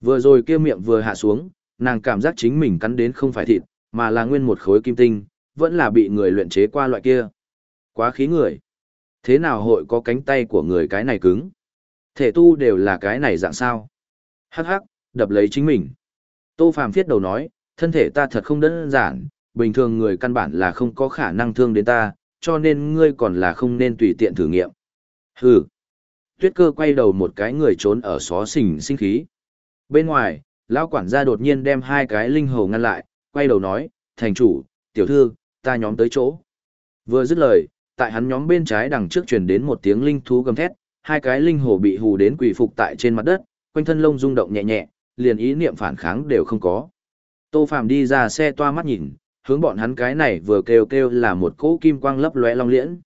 Vừa rồi kia miệng vừa hạ xuống, nàng cảm giác chính mình cắn đến không phải thịt, mà là nguyên một khối kim tinh, vẫn là bị người luyện chế qua loại kia. Quá khí người. Thế nào hội có cánh tay của người cái này cứng? Thể tu đều là cái này dạng sao? Hắc hắc, đập lấy chính mình. Tô Phàm phiết đầu nói, thân thể ta thật không đơn giản, bình thường người căn bản là không có khả năng thương đến ta, cho nên ngươi còn là không nên tùy tiện thử nghiệm. Hừ. Tuyết cơ quay đầu một cái người trốn ở xó xỉnh sinh khí. Bên ngoài, lão quản gia đột nhiên đem hai cái linh hồ ngăn lại, quay đầu nói, thành chủ, tiểu thư, ta nhóm tới chỗ. Vừa dứt lời, tại hắn nhóm bên trái đằng trước truyền đến một tiếng linh thú gầm thét, hai cái linh hồ bị hù đến quỳ phục tại trên mặt đất, quanh thân lông rung động nhẹ nhẹ, liền ý niệm phản kháng đều không có. Tô Phàm đi ra xe toa mắt nhìn, hướng bọn hắn cái này vừa kêu kêu là một cỗ kim quang lấp lóe long liễn.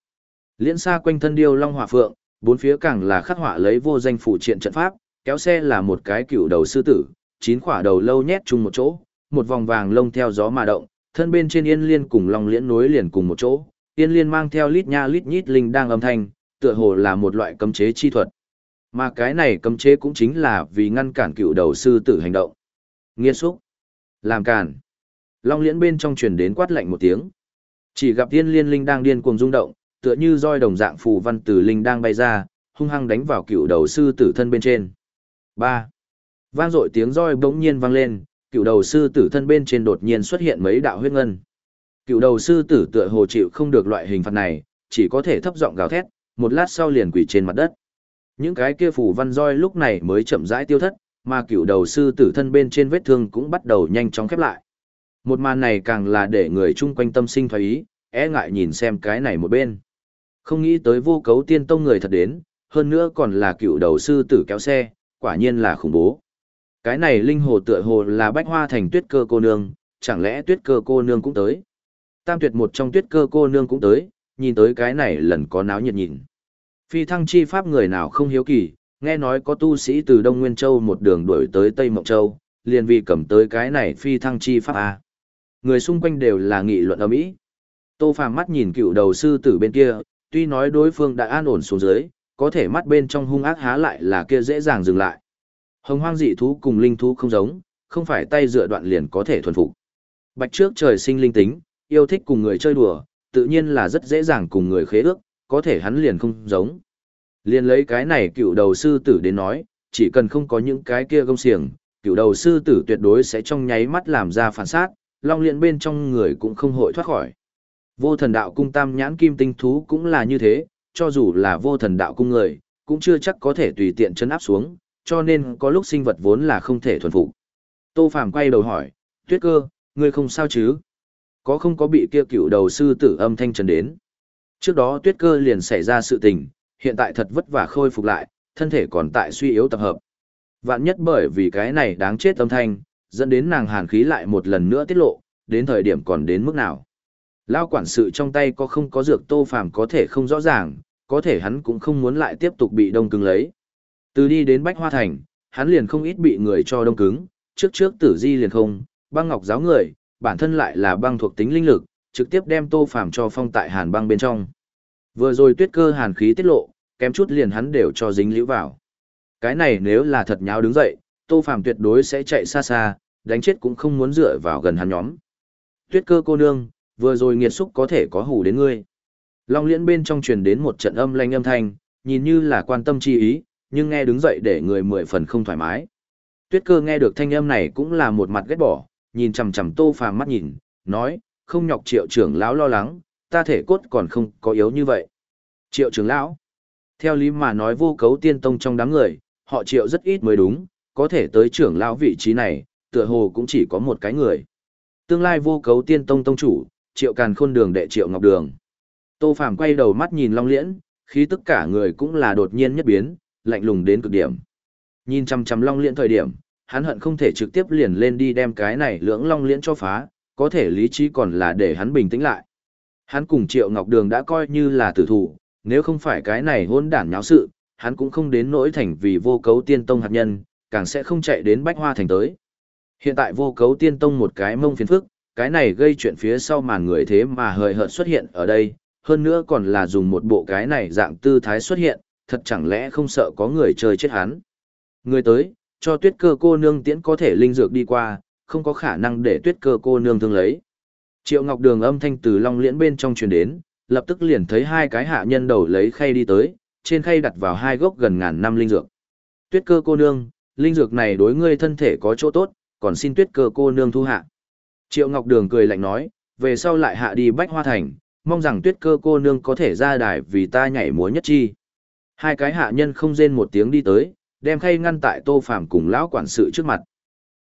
Liễn xa quanh thân điêu long hỏa phượng, bốn phía càng là khắc họa lấy vô danh phụ triện trận pháp, kéo xe là một cái cựu đầu sư tử, chín quả đầu lâu nhét chung một chỗ, một vòng vàng lông theo gió mà động, thân bên trên yên liên cùng long liễn nối liền cùng một chỗ, yên liên mang theo lít nha lít nhít linh đang âm thanh, tựa hồ là một loại cấm chế chi thuật. Mà cái này cấm chế cũng chính là vì ngăn cản cựu đầu sư tử hành động. Nghiên xúc. Làm cản. Long liễn bên trong truyền đến quát lạnh một tiếng. Chỉ gặp tiên liên linh đang điên cuồng rung động, tựa như roi đồng dạng phù văn từ linh đang bay ra, hung hăng đánh vào cựu đầu sư tử thân bên trên. 3. Vang dội tiếng roi bỗng nhiên vang lên, cựu đầu sư tử thân bên trên đột nhiên xuất hiện mấy đạo huyết ngân. Cựu đầu sư tử tựa hồ chịu không được loại hình phạt này, chỉ có thể thấp giọng gào thét, một lát sau liền quỳ trên mặt đất. Những cái kia phù văn roi lúc này mới chậm rãi tiêu thất, mà cựu đầu sư tử thân bên trên vết thương cũng bắt đầu nhanh chóng khép lại. Một màn này càng là để người chung quanh tâm sinh thoái ý, e ngại nhìn xem cái này một bên. Không nghĩ tới vô cấu tiên tông người thật đến, hơn nữa còn là cựu đầu sư tử kéo xe, quả nhiên là khủng bố. Cái này linh hồ tựa hồ là bách hoa thành tuyết cơ cô nương, chẳng lẽ tuyết cơ cô nương cũng tới. Tam tuyệt một trong tuyết cơ cô nương cũng tới, nhìn tới cái này lần có náo nhiệt nhìn. Phi thăng chi pháp người nào không hiếu kỳ, nghe nói có tu sĩ từ Đông Nguyên Châu một đường đuổi tới Tây Mộng Châu, liền vì cầm tới cái này phi thăng chi pháp A. Người xung quanh đều là nghị luận ầm ĩ. Tô Phàm mắt nhìn cựu đầu sư tử bên kia, tuy nói đối phương đã an ổn xuống dưới, có thể mắt bên trong hung ác há lại là kia dễ dàng dừng lại. Hồng hoang dị thú cùng linh thú không giống, không phải tay dựa đoạn liền có thể thuần phục. Bạch trước trời sinh linh tính, yêu thích cùng người chơi đùa, tự nhiên là rất dễ dàng cùng người khế ước, có thể hắn liền không giống. Liền lấy cái này cựu đầu sư tử đến nói, chỉ cần không có những cái kia gông xiềng, cựu đầu sư tử tuyệt đối sẽ trong nháy mắt làm ra phản sát, long liện bên trong người cũng không hội thoát khỏi. Vô thần đạo cung tam nhãn kim tinh thú cũng là như thế, cho dù là vô thần đạo cung người, cũng chưa chắc có thể tùy tiện chấn áp xuống, cho nên có lúc sinh vật vốn là không thể thuần phục. Tô Phàm quay đầu hỏi, tuyết cơ, ngươi không sao chứ? Có không có bị kia cựu đầu sư tử âm thanh trần đến? Trước đó tuyết cơ liền xảy ra sự tình, hiện tại thật vất vả khôi phục lại, thân thể còn tại suy yếu tập hợp. Vạn nhất bởi vì cái này đáng chết âm thanh, dẫn đến nàng hàn khí lại một lần nữa tiết lộ, đến thời điểm còn đến mức nào. Lao quản sự trong tay có không có dược tô phàm có thể không rõ ràng, có thể hắn cũng không muốn lại tiếp tục bị đông cứng lấy. Từ đi đến Bách Hoa Thành, hắn liền không ít bị người cho đông cứng, trước trước tử di liền không, băng ngọc giáo người, bản thân lại là băng thuộc tính linh lực, trực tiếp đem tô phàm cho phong tại hàn băng bên trong. Vừa rồi tuyết cơ hàn khí tiết lộ, kém chút liền hắn đều cho dính liễu vào. Cái này nếu là thật nháo đứng dậy, tô phàm tuyệt đối sẽ chạy xa xa, đánh chết cũng không muốn dựa vào gần hắn nhóm. Tuyết cơ cô nương, vừa rồi nghiệt xúc có thể có hù đến ngươi. Long liễn bên trong truyền đến một trận âm lanh âm thanh, nhìn như là quan tâm chi ý, nhưng nghe đứng dậy để người mười phần không thoải mái. Tuyết cơ nghe được thanh âm này cũng là một mặt ghét bỏ, nhìn chằm chằm tô phàm mắt nhìn, nói, không nhọc triệu trưởng lão lo lắng, ta thể cốt còn không có yếu như vậy. Triệu trưởng lão, theo lý mà nói vô cấu tiên tông trong đám người, họ triệu rất ít mới đúng, có thể tới trưởng lão vị trí này, tựa hồ cũng chỉ có một cái người. Tương lai vô cấu tiên tông tông chủ, triệu càn khôn đường đệ triệu ngọc đường. Tô Phàm quay đầu mắt nhìn Long Liễn, khí tất cả người cũng là đột nhiên nhất biến, lạnh lùng đến cực điểm. Nhìn chằm chằm Long Liễn thời điểm, hắn hận không thể trực tiếp liền lên đi đem cái này lưỡng Long Liễn cho phá, có thể lý trí còn là để hắn bình tĩnh lại. Hắn cùng Triệu Ngọc Đường đã coi như là tử thủ, nếu không phải cái này hôn đản nháo sự, hắn cũng không đến nỗi thành vì vô cấu tiên tông hạt nhân, càng sẽ không chạy đến Bách Hoa Thành tới. Hiện tại vô cấu tiên tông một cái mông phiền phức, cái này gây chuyện phía sau màn người thế mà hời hợt xuất hiện ở đây, hơn nữa còn là dùng một bộ cái này dạng tư thái xuất hiện, thật chẳng lẽ không sợ có người chơi chết hắn. Người tới, cho tuyết cơ cô nương tiễn có thể linh dược đi qua, không có khả năng để tuyết cơ cô nương thương lấy. Triệu Ngọc Đường âm thanh từ long liễn bên trong truyền đến, lập tức liền thấy hai cái hạ nhân đầu lấy khay đi tới, trên khay đặt vào hai gốc gần ngàn năm linh dược. Tuyết cơ cô nương, linh dược này đối ngươi thân thể có chỗ tốt, còn xin tuyết cơ cô nương thu hạ. Triệu Ngọc Đường cười lạnh nói, về sau lại hạ đi bách hoa thành, mong rằng tuyết cơ cô nương có thể ra đài vì ta nhảy múa nhất chi. Hai cái hạ nhân không rên một tiếng đi tới, đem khay ngăn tại tô phàm cùng lão quản sự trước mặt.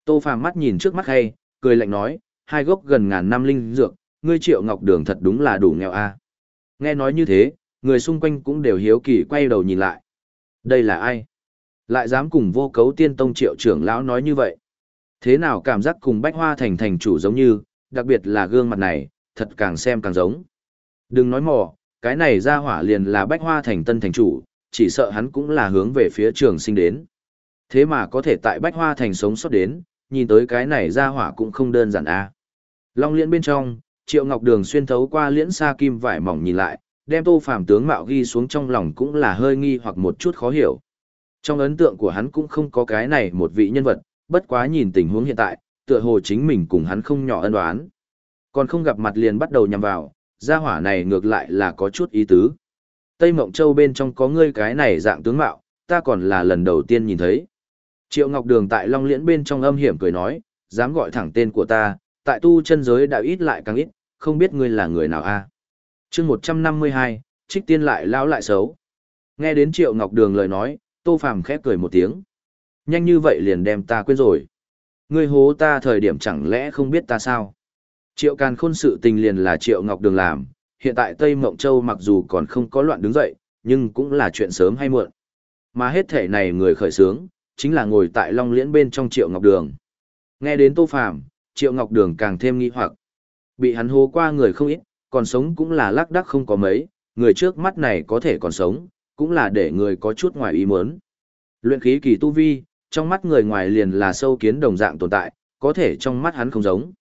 Tô phàm mắt nhìn trước mắt khay, cười lạnh nói, hai gốc gần ngàn năm linh dược, ngươi triệu ngọc đường thật đúng là đủ nghèo a. Nghe nói như thế, người xung quanh cũng đều hiếu kỳ quay đầu nhìn lại. Đây là ai? Lại dám cùng vô cấu tiên tông triệu trưởng lão nói như vậy. Thế nào cảm giác cùng bách hoa thành thành chủ giống như, đặc biệt là gương mặt này, thật càng xem càng giống. Đừng nói mò, cái này ra hỏa liền là bách hoa thành tân thành chủ, chỉ sợ hắn cũng là hướng về phía trường sinh đến. Thế mà có thể tại bách hoa thành sống sót đến, nhìn tới cái này ra hỏa cũng không đơn giản a. Long liễn bên trong, Triệu Ngọc Đường xuyên thấu qua liễn sa kim vải mỏng nhìn lại, đem Tô Phàm tướng mạo ghi xuống trong lòng cũng là hơi nghi hoặc một chút khó hiểu. Trong ấn tượng của hắn cũng không có cái này một vị nhân vật, bất quá nhìn tình huống hiện tại, tựa hồ chính mình cùng hắn không nhỏ ân đoán. Còn không gặp mặt liền bắt đầu nhằm vào, gia hỏa này ngược lại là có chút ý tứ. Tây Mộng Châu bên trong có ngươi cái này dạng tướng mạo, ta còn là lần đầu tiên nhìn thấy. Triệu Ngọc Đường tại Long Liễn bên trong âm hiểm cười nói, dám gọi thẳng tên của ta, tại tu chân giới đã ít lại càng ít, không biết ngươi là người nào a? À? Chương 152, Trích Tiên lại lão lại xấu. Nghe đến Triệu Ngọc Đường lời nói, Tô Phàm khẽ cười một tiếng. nhanh như vậy liền đem ta quên rồi. Ngươi hố ta thời điểm chẳng lẽ không biết ta sao? Triệu Càn Khôn sự tình liền là Triệu Ngọc Đường làm, hiện tại Tây Mộng Châu mặc dù còn không có loạn đứng dậy, nhưng cũng là chuyện sớm hay muộn. Mà hết thể này người khởi sướng, chính là ngồi tại Long Liễn bên trong Triệu Ngọc Đường. Nghe đến Tô Phàm, Triệu Ngọc Đường càng thêm nghi hoặc. Bị hắn hô qua người không ít, còn sống cũng là lác đác không có mấy, người trước mắt này có thể còn sống, cũng là để người có chút ngoài ý muốn. Luyện khí kỳ tu vi, trong mắt người ngoài liền là sâu kiến đồng dạng tồn tại, có thể trong mắt hắn không giống.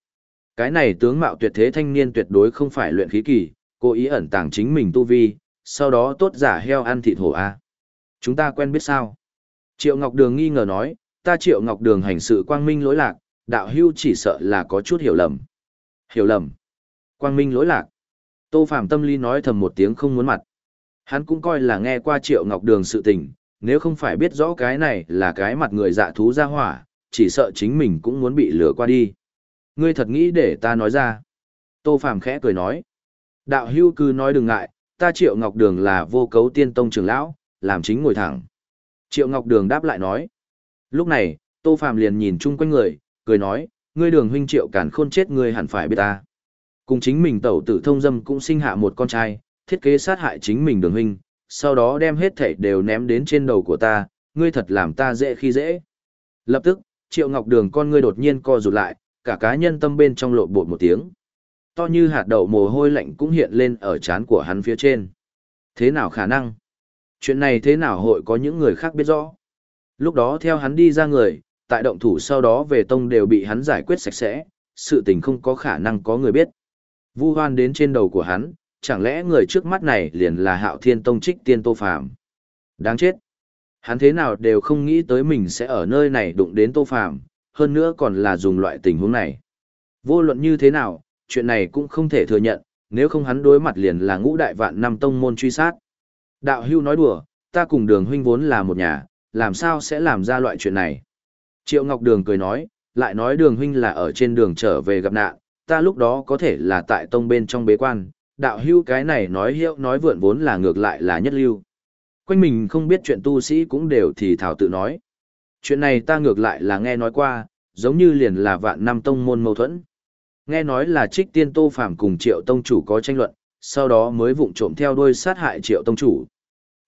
Cái này tướng mạo tuyệt thế thanh niên tuyệt đối không phải luyện khí kỳ, cố ý ẩn tàng chính mình tu vi, sau đó tốt giả heo ăn thịt hổ a. Chúng ta quen biết sao? Triệu Ngọc Đường nghi ngờ nói, ta Triệu Ngọc Đường hành sự quang minh lỗi lạc, đạo hưu chỉ sợ là có chút hiểu lầm. Hiểu lầm. Quang minh lỗi lạc. Tô Phạm tâm lý nói thầm một tiếng không muốn mặt. Hắn cũng coi là nghe qua Triệu Ngọc Đường sự tình, nếu không phải biết rõ cái này là cái mặt người dạ thú ra hỏa, chỉ sợ chính mình cũng muốn bị lừa qua đi. Ngươi thật nghĩ để ta nói ra. Tô Phạm khẽ cười nói. Đạo hưu cứ nói đừng ngại, ta Triệu Ngọc Đường là vô cấu tiên tông trưởng lão, làm chính ngồi thẳng. Triệu Ngọc Đường đáp lại nói. Lúc này, Tô Phạm liền nhìn chung quanh người, cười nói, ngươi đường huynh Triệu cản khôn chết ngươi hẳn phải biết ta. Cùng chính mình tẩu tử thông dâm cũng sinh hạ một con trai, thiết kế sát hại chính mình đường huynh, sau đó đem hết thảy đều ném đến trên đầu của ta, ngươi thật làm ta dễ khi dễ. Lập tức, Triệu Ngọc Đường con ngươi đột nhiên co rụt lại, cả cá nhân tâm bên trong lộ bột một tiếng. To như hạt đậu mồ hôi lạnh cũng hiện lên ở trán của hắn phía trên. Thế nào khả năng? Chuyện này thế nào hội có những người khác biết rõ? Lúc đó theo hắn đi ra người, tại động thủ sau đó về tông đều bị hắn giải quyết sạch sẽ, sự tình không có khả năng có người biết. Vu hoan đến trên đầu của hắn, chẳng lẽ người trước mắt này liền là hạo thiên tông trích tiên tô phàm đáng chết hắn thế nào đều không nghĩ tới mình sẽ ở nơi này đụng đến tô phàm hơn nữa còn là dùng loại tình huống này vô luận như thế nào chuyện này cũng không thể thừa nhận nếu không hắn đối mặt liền là ngũ đại vạn năm tông môn truy sát đạo hưu nói đùa ta cùng đường huynh vốn là một nhà làm sao sẽ làm ra loại chuyện này triệu ngọc đường cười nói lại nói đường huynh là ở trên đường trở về gặp nạn ta lúc đó có thể là tại tông bên trong bế quan đạo hưu cái này nói hiệu nói vượn vốn là ngược lại là nhất lưu. Quanh mình không biết chuyện tu sĩ cũng đều thì thảo tự nói. Chuyện này ta ngược lại là nghe nói qua, giống như liền là vạn năm tông môn mâu thuẫn. Nghe nói là trích tiên tô phàm cùng triệu tông chủ có tranh luận, sau đó mới vụng trộm theo đuôi sát hại triệu tông chủ.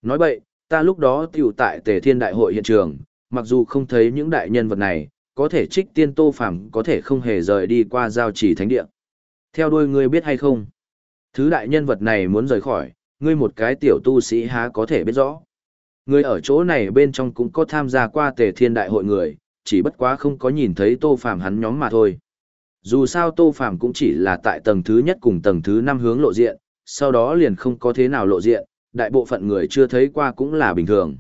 Nói vậy, ta lúc đó tiểu tại tề thiên đại hội hiện trường, mặc dù không thấy những đại nhân vật này, có thể trích tiên tô phàm có thể không hề rời đi qua giao chỉ thánh địa. Theo đuôi ngươi biết hay không? Thứ đại nhân vật này muốn rời khỏi, ngươi một cái tiểu tu sĩ há có thể biết rõ. Người ở chỗ này bên trong cũng có tham gia qua tề thiên đại hội người, chỉ bất quá không có nhìn thấy tô phàm hắn nhóm mà thôi. Dù sao tô phàm cũng chỉ là tại tầng thứ nhất cùng tầng thứ năm hướng lộ diện, sau đó liền không có thế nào lộ diện, đại bộ phận người chưa thấy qua cũng là bình thường.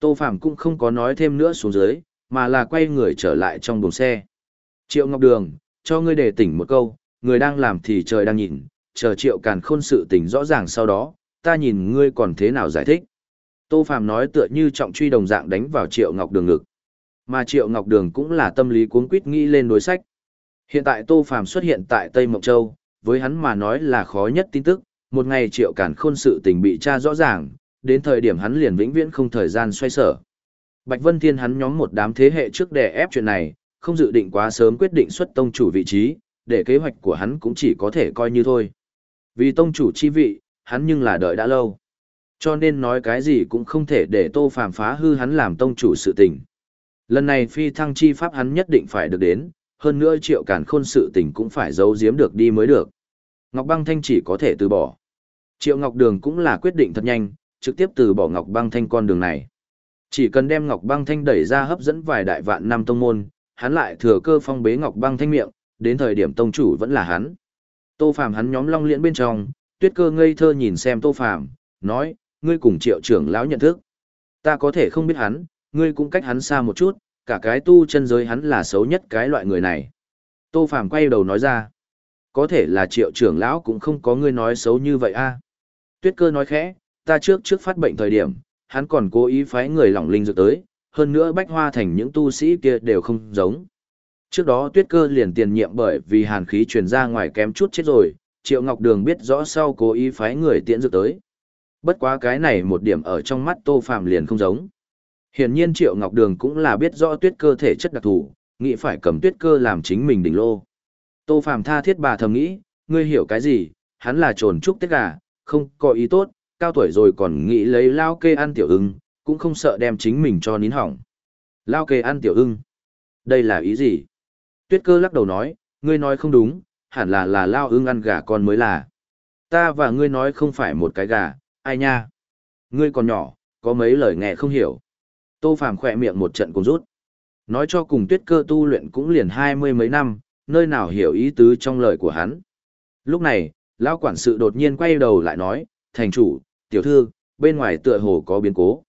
Tô phàm cũng không có nói thêm nữa xuống dưới, mà là quay người trở lại trong buồng xe. Triệu Ngọc Đường, cho ngươi để tỉnh một câu, người đang làm thì trời đang nhìn, chờ triệu càn khôn sự tình rõ ràng sau đó, ta nhìn ngươi còn thế nào giải thích. Tô Phàm nói tựa như trọng truy đồng dạng đánh vào triệu ngọc đường ngực. Mà triệu ngọc đường cũng là tâm lý cuốn quýt nghĩ lên đối sách. Hiện tại Tô Phàm xuất hiện tại Tây Mộng Châu, với hắn mà nói là khó nhất tin tức, một ngày triệu cản khôn sự tình bị tra rõ ràng, đến thời điểm hắn liền vĩnh viễn không thời gian xoay sở. Bạch Vân Thiên hắn nhóm một đám thế hệ trước đè ép chuyện này, không dự định quá sớm quyết định xuất tông chủ vị trí, để kế hoạch của hắn cũng chỉ có thể coi như thôi. Vì tông chủ chi vị, hắn nhưng là đợi đã lâu. Cho nên nói cái gì cũng không thể để Tô Phàm phá hư hắn làm tông chủ sự tình. Lần này phi thăng chi pháp hắn nhất định phải được đến, hơn nữa triệu cản khôn sự tình cũng phải giấu giếm được đi mới được. Ngọc Băng Thanh chỉ có thể từ bỏ. Triệu Ngọc Đường cũng là quyết định thật nhanh, trực tiếp từ bỏ Ngọc Băng Thanh con đường này. Chỉ cần đem Ngọc Băng Thanh đẩy ra hấp dẫn vài đại vạn năm tông môn, hắn lại thừa cơ phong bế Ngọc Băng Thanh miệng, đến thời điểm tông chủ vẫn là hắn. Tô Phàm hắn nhóm long liễn bên trong, tuyết cơ ngây thơ nhìn xem Tô Phàm nói, ngươi cùng triệu trưởng lão nhận thức. Ta có thể không biết hắn, ngươi cũng cách hắn xa một chút, cả cái tu chân giới hắn là xấu nhất cái loại người này. Tô Phàm quay đầu nói ra, có thể là triệu trưởng lão cũng không có ngươi nói xấu như vậy a. Tuyết cơ nói khẽ, ta trước trước phát bệnh thời điểm, hắn còn cố ý phái người lỏng linh dược tới, hơn nữa bách hoa thành những tu sĩ kia đều không giống. Trước đó tuyết cơ liền tiền nhiệm bởi vì hàn khí truyền ra ngoài kém chút chết rồi, Triệu Ngọc Đường biết rõ sau cố ý phái người tiễn dược tới. Bất quá cái này một điểm ở trong mắt Tô Phàm liền không giống. Hiển nhiên Triệu Ngọc Đường cũng là biết rõ tuyết cơ thể chất đặc thù, nghĩ phải cầm tuyết cơ làm chính mình đỉnh lô. Tô Phàm tha thiết bà thầm nghĩ, ngươi hiểu cái gì, hắn là trồn trúc tết gà, không có ý tốt, cao tuổi rồi còn nghĩ lấy lao kê ăn tiểu ưng, cũng không sợ đem chính mình cho nín hỏng. Lao kê ăn tiểu ưng. Đây là ý gì? Tuyết cơ lắc đầu nói, ngươi nói không đúng, hẳn là là lao ưng ăn gà con mới là. Ta và ngươi nói không phải một cái gà, ai nha? Ngươi còn nhỏ, có mấy lời nghe không hiểu. Tô Phàm khỏe miệng một trận cùng rút. Nói cho cùng tuyết cơ tu luyện cũng liền hai mươi mấy năm, nơi nào hiểu ý tứ trong lời của hắn. Lúc này, lão quản sự đột nhiên quay đầu lại nói, thành chủ, tiểu thư, bên ngoài tựa hồ có biến cố.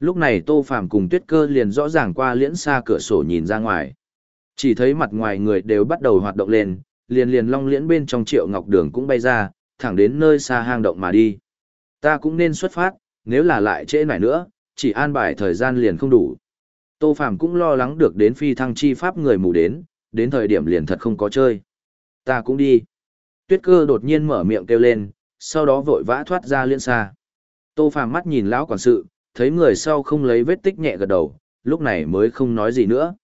Lúc này Tô Phàm cùng Tuyết Cơ liền rõ ràng qua liễn xa cửa sổ nhìn ra ngoài. Chỉ thấy mặt ngoài người đều bắt đầu hoạt động lên, liền liền long liễn bên trong Triệu Ngọc Đường cũng bay ra, thẳng đến nơi xa hang động mà đi. Ta cũng nên xuất phát, nếu là lại trễ nải nữa, chỉ an bài thời gian liền không đủ. Tô Phàm cũng lo lắng được đến phi thăng chi pháp người mù đến, đến thời điểm liền thật không có chơi. Ta cũng đi. Tuyết cơ đột nhiên mở miệng kêu lên, sau đó vội vã thoát ra liên xa. Tô Phàm mắt nhìn lão quản sự, thấy người sau không lấy vết tích nhẹ gật đầu, lúc này mới không nói gì nữa.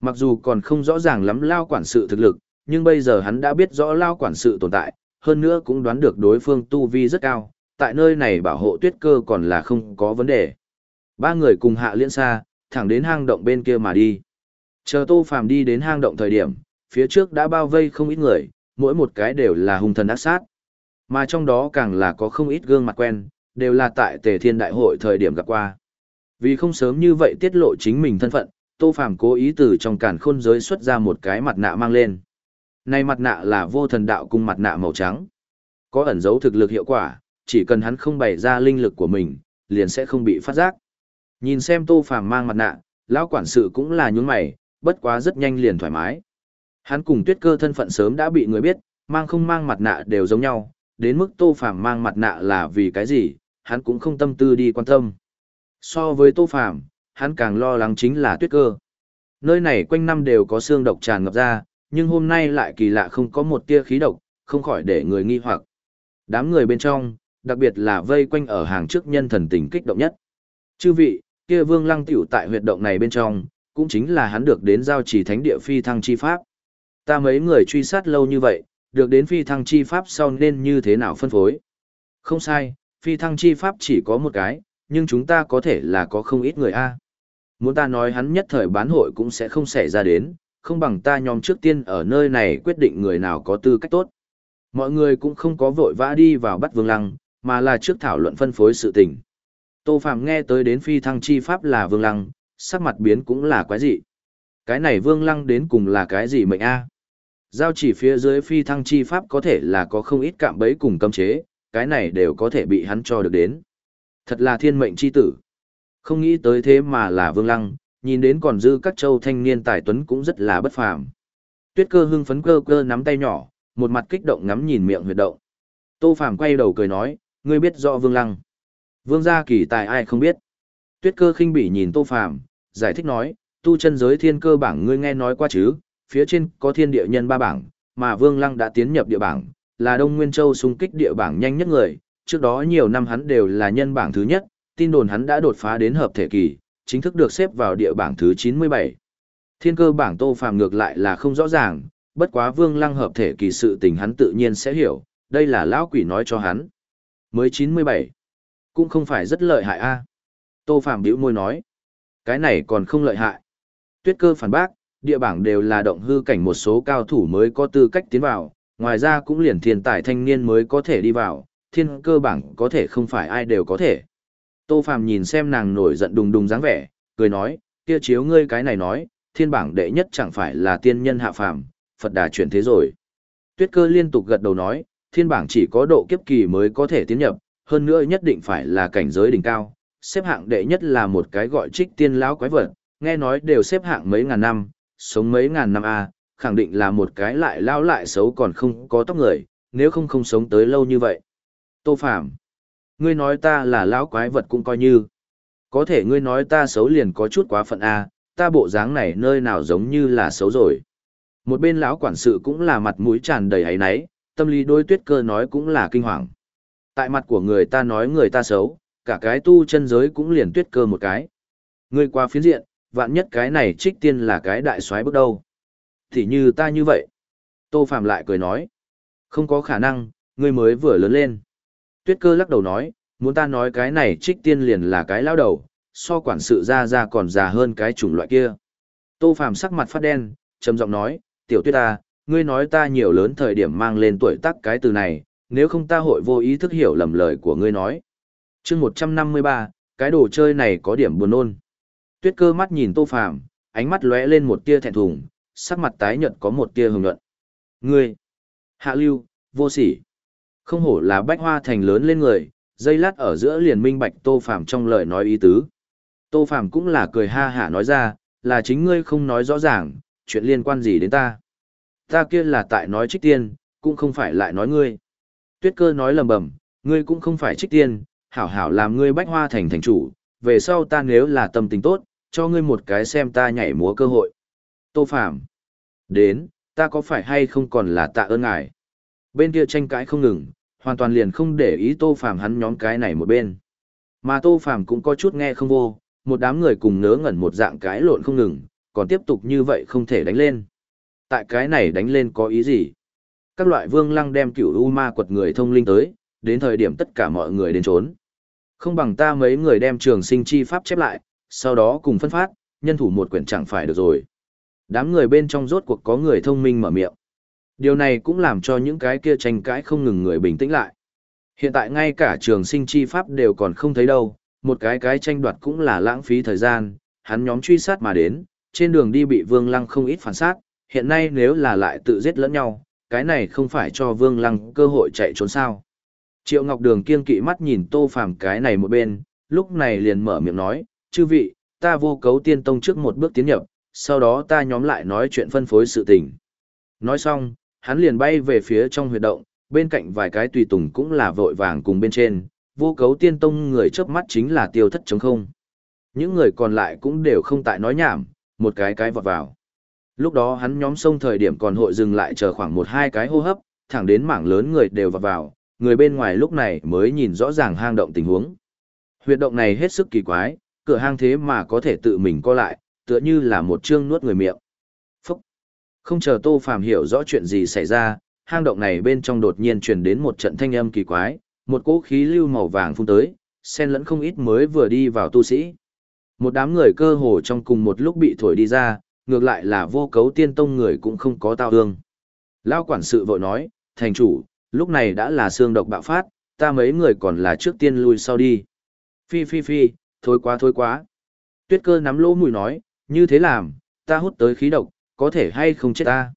Mặc dù còn không rõ ràng lắm lao quản sự thực lực, nhưng bây giờ hắn đã biết rõ lao quản sự tồn tại, hơn nữa cũng đoán được đối phương tu vi rất cao, tại nơi này bảo hộ tuyết cơ còn là không có vấn đề. Ba người cùng hạ liên xa, thẳng đến hang động bên kia mà đi. Chờ Tô Phàm đi đến hang động thời điểm, phía trước đã bao vây không ít người, mỗi một cái đều là hung thần ác sát. Mà trong đó càng là có không ít gương mặt quen, đều là tại Tề Thiên Đại hội thời điểm gặp qua. Vì không sớm như vậy tiết lộ chính mình thân phận, Tô Phàm cố ý từ trong càn khôn giới xuất ra một cái mặt nạ mang lên. Này mặt nạ là vô thần đạo cung mặt nạ màu trắng. Có ẩn dấu thực lực hiệu quả, chỉ cần hắn không bày ra linh lực của mình, liền sẽ không bị phát giác. Nhìn xem Tô Phàm mang mặt nạ, lão quản sự cũng là nhún mày, bất quá rất nhanh liền thoải mái. Hắn cùng Tuyết Cơ thân phận sớm đã bị người biết, mang không mang mặt nạ đều giống nhau, đến mức Tô Phàm mang mặt nạ là vì cái gì, hắn cũng không tâm tư đi quan tâm. So với Tô Phàm, hắn càng lo lắng chính là Tuyết Cơ. Nơi này quanh năm đều có xương độc tràn ngập ra, nhưng hôm nay lại kỳ lạ không có một tia khí độc, không khỏi để người nghi hoặc. Đám người bên trong, đặc biệt là vây quanh ở hàng trước nhân thần tình kích động nhất. Chư vị, kia Vương Lăng tiểu tại huyệt động này bên trong, cũng chính là hắn được đến giao chỉ thánh địa phi thăng chi pháp. Ta mấy người truy sát lâu như vậy, được đến phi thăng chi pháp sau nên như thế nào phân phối? Không sai, phi thăng chi pháp chỉ có một cái, nhưng chúng ta có thể là có không ít người a. Muốn ta nói hắn nhất thời bán hội cũng sẽ không xảy ra đến, không bằng ta nhóm trước tiên ở nơi này quyết định người nào có tư cách tốt. Mọi người cũng không có vội vã đi vào bắt Vương Lăng, mà là trước thảo luận phân phối sự tình. Tô Phạm nghe tới đến phi thăng chi pháp là Vương Lăng, sắc mặt biến cũng là quái dị. Cái này Vương Lăng đến cùng là cái gì mệnh a? Giao chỉ phía dưới phi thăng chi pháp có thể là có không ít cạm bẫy cùng cấm chế, cái này đều có thể bị hắn cho được đến. Thật là thiên mệnh chi tử. Không nghĩ tới thế mà là Vương Lăng, nhìn đến còn dư các châu thanh niên tài tuấn cũng rất là bất phàm. Tuyết cơ hưng phấn cơ cơ nắm tay nhỏ, một mặt kích động ngắm nhìn miệng huyệt động. Tô Phàm quay đầu cười nói, ngươi biết rõ Vương Lăng. Vương gia kỳ tài ai không biết. Tuyết cơ khinh bỉ nhìn Tô Phàm, giải thích nói, tu chân giới thiên cơ bảng ngươi nghe nói qua chứ, phía trên có thiên địa nhân ba bảng, mà Vương Lăng đã tiến nhập địa bảng, là Đông Nguyên Châu xung kích địa bảng nhanh nhất người, trước đó nhiều năm hắn đều là nhân bảng thứ nhất, tin đồn hắn đã đột phá đến hợp thể kỳ, chính thức được xếp vào địa bảng thứ 97. Thiên cơ bảng Tô Phàm ngược lại là không rõ ràng, bất quá Vương Lăng hợp thể kỳ sự tình hắn tự nhiên sẽ hiểu, đây là lão quỷ nói cho hắn. Mới 97, cũng không phải rất lợi hại a. Tô Phàm bĩu môi nói, cái này còn không lợi hại. Tuyết cơ phản bác, địa bảng đều là động hư cảnh một số cao thủ mới có tư cách tiến vào, ngoài ra cũng liền thiên tài thanh niên mới có thể đi vào, thiên cơ bảng có thể không phải ai đều có thể. Tô Phàm nhìn xem nàng nổi giận đùng đùng dáng vẻ, cười nói, kia chiếu ngươi cái này nói, thiên bảng đệ nhất chẳng phải là tiên nhân hạ phàm, Phật đà chuyển thế rồi. Tuyết cơ liên tục gật đầu nói, thiên bảng chỉ có độ kiếp kỳ mới có thể tiến nhập, hơn nữa nhất định phải là cảnh giới đỉnh cao. Xếp hạng đệ nhất là một cái gọi trích tiên lão quái vật, nghe nói đều xếp hạng mấy ngàn năm, sống mấy ngàn năm a, à, khẳng định là một cái lại lao lại xấu còn không có tóc người, nếu không không sống tới lâu như vậy. Tô Phạm, ngươi nói ta là lão quái vật cũng coi như. Có thể ngươi nói ta xấu liền có chút quá phận a, à, ta bộ dáng này nơi nào giống như là xấu rồi. Một bên lão quản sự cũng là mặt mũi tràn đầy ấy náy, tâm lý đôi tuyết cơ nói cũng là kinh hoàng. Tại mặt của người ta nói người ta xấu, cả cái tu chân giới cũng liền tuyết cơ một cái. Ngươi qua phiến diện, vạn nhất cái này trích tiên là cái đại soái bước đâu. Thì như ta như vậy. Tô Phạm lại cười nói. Không có khả năng, ngươi mới vừa lớn lên. Tuyết cơ lắc đầu nói, muốn ta nói cái này trích tiên liền là cái lao đầu, so quản sự ra ra còn già hơn cái chủng loại kia. Tô Phạm sắc mặt phát đen, trầm giọng nói, tiểu tuyết ta, ngươi nói ta nhiều lớn thời điểm mang lên tuổi tác cái từ này, nếu không ta hội vô ý thức hiểu lầm lời của ngươi nói. chương 153, cái đồ chơi này có điểm buồn nôn. Tuyết cơ mắt nhìn Tô Phạm, ánh mắt lóe lên một tia thẹn thùng, sắc mặt tái nhợt có một tia hồng nhuận. Ngươi, hạ lưu, vô sỉ. Không hổ là bách hoa thành lớn lên người, dây lát ở giữa liền minh bạch Tô Phạm trong lời nói ý tứ. Tô Phạm cũng là cười ha hả nói ra, là chính ngươi không nói rõ ràng, chuyện liên quan gì đến ta. Ta kia là tại nói trích tiên, cũng không phải lại nói ngươi. Tuyết cơ nói lầm bầm, ngươi cũng không phải trích tiên, hảo hảo làm ngươi bách hoa thành thành chủ, về sau ta nếu là tâm tình tốt, cho ngươi một cái xem ta nhảy múa cơ hội. Tô Phạm. Đến, ta có phải hay không còn là tạ ơn ngài. Bên kia tranh cãi không ngừng, hoàn toàn liền không để ý Tô Phạm hắn nhóm cái này một bên. Mà Tô Phạm cũng có chút nghe không vô, một đám người cùng ngớ ngẩn một dạng cái lộn không ngừng, còn tiếp tục như vậy không thể đánh lên. Tại cái này đánh lên có ý gì? Các loại vương lăng đem cửu u ma quật người thông linh tới, đến thời điểm tất cả mọi người đến trốn. Không bằng ta mấy người đem trường sinh chi pháp chép lại, sau đó cùng phân phát, nhân thủ một quyển chẳng phải được rồi. Đám người bên trong rốt cuộc có người thông minh mở miệng. Điều này cũng làm cho những cái kia tranh cãi không ngừng người bình tĩnh lại. Hiện tại ngay cả trường sinh chi pháp đều còn không thấy đâu, một cái cái tranh đoạt cũng là lãng phí thời gian, hắn nhóm truy sát mà đến, trên đường đi bị Vương Lăng không ít phản sát, hiện nay nếu là lại tự giết lẫn nhau, cái này không phải cho Vương Lăng cơ hội chạy trốn sao. Triệu Ngọc Đường kiên kỵ mắt nhìn Tô Phàm cái này một bên, lúc này liền mở miệng nói, chư vị, ta vô cấu tiên tông trước một bước tiến nhập, sau đó ta nhóm lại nói chuyện phân phối sự tình. Nói xong, hắn liền bay về phía trong huyệt động, bên cạnh vài cái tùy tùng cũng là vội vàng cùng bên trên, vô cấu tiên tông người chớp mắt chính là tiêu thất chống không. Những người còn lại cũng đều không tại nói nhảm, một cái cái vọt vào. Lúc đó hắn nhóm sông thời điểm còn hội dừng lại chờ khoảng một hai cái hô hấp, thẳng đến mảng lớn người đều vào vào, người bên ngoài lúc này mới nhìn rõ ràng hang động tình huống. Huyệt động này hết sức kỳ quái, cửa hang thế mà có thể tự mình co lại, tựa như là một chương nuốt người miệng. Phúc! Không chờ Tô Phàm hiểu rõ chuyện gì xảy ra, hang động này bên trong đột nhiên truyền đến một trận thanh âm kỳ quái, một cỗ khí lưu màu vàng phun tới, xen lẫn không ít mới vừa đi vào tu sĩ. Một đám người cơ hồ trong cùng một lúc bị thổi đi ra, ngược lại là vô cấu tiên tông người cũng không có tao ương. Lao quản sự vội nói, thành chủ, lúc này đã là xương độc bạo phát, ta mấy người còn là trước tiên lui sau đi. Phi phi phi, thôi quá thôi quá. Tuyết cơ nắm lỗ mùi nói, như thế làm, ta hút tới khí độc, có thể hay không chết ta.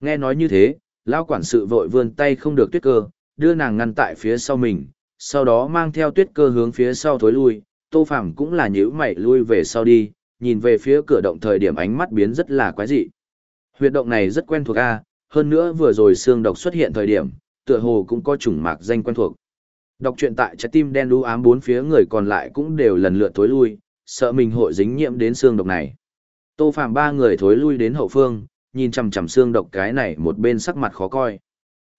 Nghe nói như thế, Lao quản sự vội vươn tay không được tuyết cơ, đưa nàng ngăn tại phía sau mình, sau đó mang theo tuyết cơ hướng phía sau thối lui, tô phẳng cũng là nhíu mày lui về sau đi, nhìn về phía cửa động thời điểm ánh mắt biến rất là quái dị. Huyệt động này rất quen thuộc a, hơn nữa vừa rồi xương độc xuất hiện thời điểm, tựa hồ cũng có chủng mạc danh quen thuộc. Đọc truyện tại trái tim đen đu ám bốn phía người còn lại cũng đều lần lượt thối lui, sợ mình hội dính nhiễm đến xương độc này. Tô Phàm ba người thối lui đến hậu phương, nhìn chằm chằm xương độc cái này một bên sắc mặt khó coi.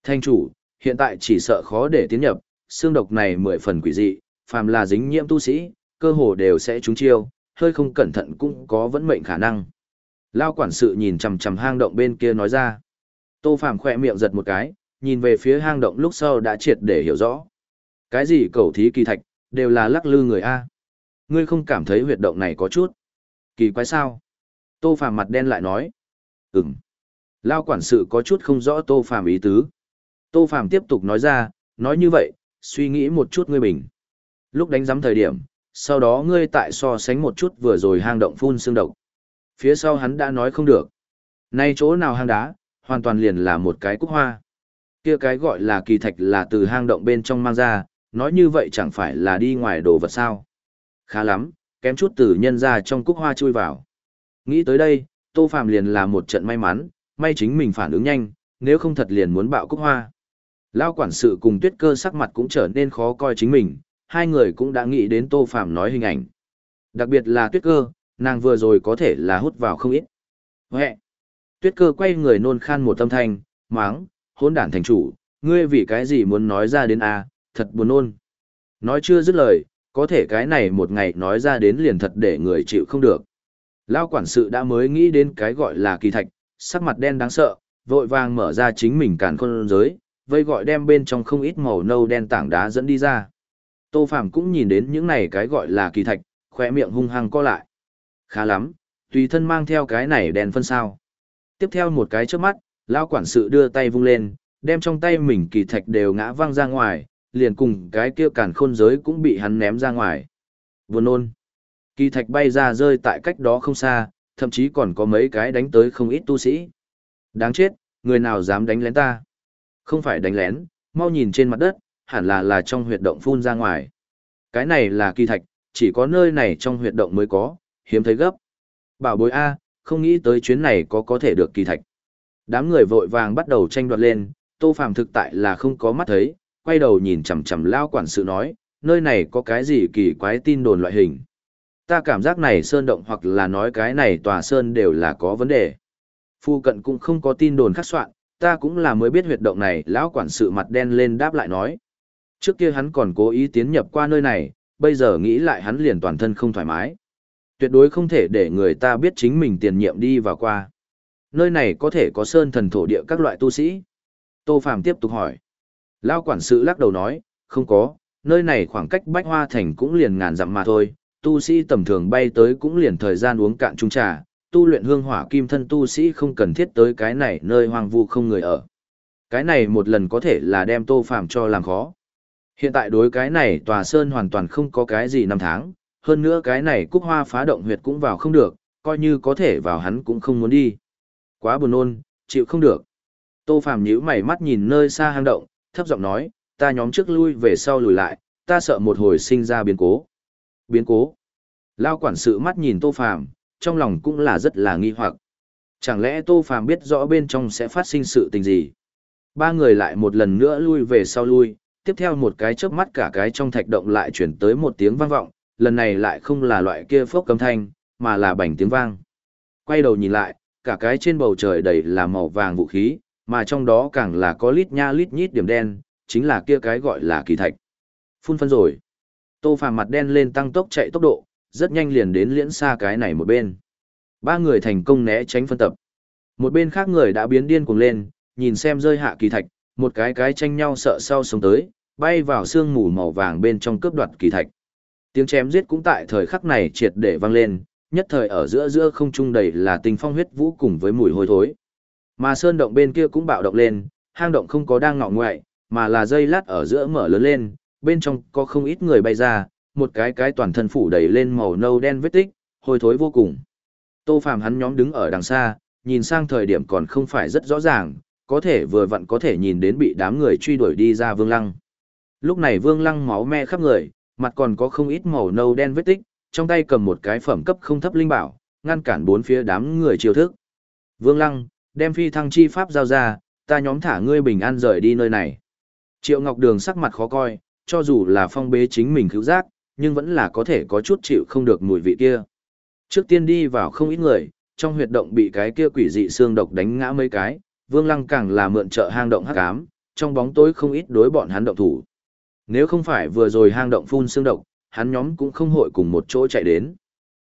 Thanh chủ, hiện tại chỉ sợ khó để tiến nhập, xương độc này mười phần quỷ dị, phàm là dính nhiễm tu sĩ, cơ hồ đều sẽ trúng chiêu, hơi không cẩn thận cũng có vẫn mệnh khả năng. Lao quản sự nhìn chằm chằm hang động bên kia nói ra. Tô Phàm khỏe miệng giật một cái, nhìn về phía hang động lúc sau đã triệt để hiểu rõ. Cái gì cầu thí kỳ thạch, đều là lắc lư người A. Ngươi không cảm thấy huyệt động này có chút. Kỳ quái sao? Tô Phàm mặt đen lại nói. Ừm. Lao quản sự có chút không rõ Tô Phàm ý tứ. Tô Phàm tiếp tục nói ra, nói như vậy, suy nghĩ một chút ngươi bình. Lúc đánh giám thời điểm, sau đó ngươi tại so sánh một chút vừa rồi hang động phun xương độc. Phía sau hắn đã nói không được. Nay chỗ nào hang đá, hoàn toàn liền là một cái cúc hoa. Kia cái gọi là kỳ thạch là từ hang động bên trong mang ra, nói như vậy chẳng phải là đi ngoài đồ vật sao. Khá lắm, kém chút từ nhân ra trong cúc hoa chui vào. Nghĩ tới đây, Tô Phàm liền là một trận may mắn, may chính mình phản ứng nhanh, nếu không thật liền muốn bạo cúc hoa. Lao quản sự cùng tuyết cơ sắc mặt cũng trở nên khó coi chính mình, hai người cũng đã nghĩ đến Tô Phàm nói hình ảnh. Đặc biệt là tuyết cơ, nàng vừa rồi có thể là hút vào không ít. Huệ! Tuyết cơ quay người nôn khan một tâm thanh, máng, hôn đản thành chủ, ngươi vì cái gì muốn nói ra đến a thật buồn nôn. Nói chưa dứt lời, có thể cái này một ngày nói ra đến liền thật để người chịu không được. Lao quản sự đã mới nghĩ đến cái gọi là kỳ thạch, sắc mặt đen đáng sợ, vội vàng mở ra chính mình càn khôn giới, vây gọi đem bên trong không ít màu nâu đen tảng đá dẫn đi ra. Tô Phàm cũng nhìn đến những này cái gọi là kỳ thạch, khóe miệng hung hăng co lại. Khá lắm, tùy thân mang theo cái này đèn phân sao. Tiếp theo một cái trước mắt, lão quản sự đưa tay vung lên, đem trong tay mình kỳ thạch đều ngã văng ra ngoài, liền cùng cái kia càn khôn giới cũng bị hắn ném ra ngoài. Vừa nôn. Kỳ thạch bay ra rơi tại cách đó không xa, thậm chí còn có mấy cái đánh tới không ít tu sĩ. Đáng chết, người nào dám đánh lén ta? Không phải đánh lén, mau nhìn trên mặt đất, hẳn là là trong huyệt động phun ra ngoài. Cái này là kỳ thạch, chỉ có nơi này trong huyệt động mới có, hiếm thấy gấp. Bảo bối A, không nghĩ tới chuyến này có có thể được kỳ thạch. Đám người vội vàng bắt đầu tranh đoạt lên, Tô Phàm thực tại là không có mắt thấy, quay đầu nhìn chằm chằm lao quản sự nói, nơi này có cái gì kỳ quái tin đồn loại hình. Ta cảm giác này sơn động hoặc là nói cái này tòa sơn đều là có vấn đề. Phu cận cũng không có tin đồn khắc soạn, ta cũng là mới biết huyệt động này, lão quản sự mặt đen lên đáp lại nói. Trước kia hắn còn cố ý tiến nhập qua nơi này, bây giờ nghĩ lại hắn liền toàn thân không thoải mái. Tuyệt đối không thể để người ta biết chính mình tiền nhiệm đi vào qua. Nơi này có thể có sơn thần thổ địa các loại tu sĩ. Tô Phàm tiếp tục hỏi. Lao quản sự lắc đầu nói, không có, nơi này khoảng cách Bách Hoa Thành cũng liền ngàn dặm mà thôi, tu sĩ tầm thường bay tới cũng liền thời gian uống cạn chung trà, tu luyện hương hỏa kim thân tu sĩ không cần thiết tới cái này nơi hoang vu không người ở. Cái này một lần có thể là đem Tô Phàm cho làm khó. Hiện tại đối cái này tòa sơn hoàn toàn không có cái gì năm tháng, hơn nữa cái này cúc hoa phá động huyệt cũng vào không được, coi như có thể vào hắn cũng không muốn đi. Quá buồn nôn, chịu không được. Tô Phàm nhíu mày mắt nhìn nơi xa hang động, thấp giọng nói, ta nhóm trước lui về sau lùi lại, ta sợ một hồi sinh ra biến cố. Biến cố? Lao quản sự mắt nhìn Tô Phàm, trong lòng cũng là rất là nghi hoặc. Chẳng lẽ Tô Phàm biết rõ bên trong sẽ phát sinh sự tình gì? Ba người lại một lần nữa lui về sau lui, tiếp theo một cái chớp mắt cả cái trong thạch động lại chuyển tới một tiếng vang vọng, lần này lại không là loại kia phốc cấm thanh, mà là bảnh tiếng vang. Quay đầu nhìn lại, cả cái trên bầu trời đầy là màu vàng vũ khí, mà trong đó càng là có lít nha lít nhít điểm đen, chính là kia cái gọi là kỳ thạch. Phun phân rồi. Tô Phàm mặt đen lên tăng tốc chạy tốc độ, rất nhanh liền đến liễn xa cái này một bên. Ba người thành công né tránh phân tập. Một bên khác người đã biến điên cuồng lên, nhìn xem rơi hạ kỳ thạch, một cái cái tranh nhau sợ sau sống tới, bay vào sương mù màu vàng bên trong cướp đoạt kỳ thạch. Tiếng chém giết cũng tại thời khắc này triệt để vang lên, nhất thời ở giữa giữa không trung đầy là tình phong huyết vũ cùng với mùi hôi thối. Mà sơn động bên kia cũng bạo động lên, hang động không có đang ngọ ngoại, mà là dây lát ở giữa mở lớn lên, bên trong có không ít người bay ra, một cái cái toàn thân phủ đầy lên màu nâu đen vết tích, hôi thối vô cùng. Tô Phàm hắn nhóm đứng ở đằng xa, nhìn sang thời điểm còn không phải rất rõ ràng, có thể vừa vặn có thể nhìn đến bị đám người truy đuổi đi ra Vương Lăng. Lúc này Vương Lăng máu me khắp người, mặt còn có không ít màu nâu đen vết tích, trong tay cầm một cái phẩm cấp không thấp linh bảo, ngăn cản bốn phía đám người chiêu thức. Vương Lăng, đem phi thăng chi pháp giao ra, ta nhóm thả ngươi bình an rời đi nơi này. Triệu Ngọc Đường sắc mặt khó coi, cho dù là phong bế chính mình cứu giác, nhưng vẫn là có thể có chút chịu không được mùi vị kia. Trước tiên đi vào không ít người, trong huyệt động bị cái kia quỷ dị xương độc đánh ngã mấy cái, Vương Lăng càng là mượn trợ hang động hắc ám, trong bóng tối không ít đối bọn hắn động thủ. Nếu không phải vừa rồi hang động phun xương độc, hắn nhóm cũng không hội cùng một chỗ chạy đến.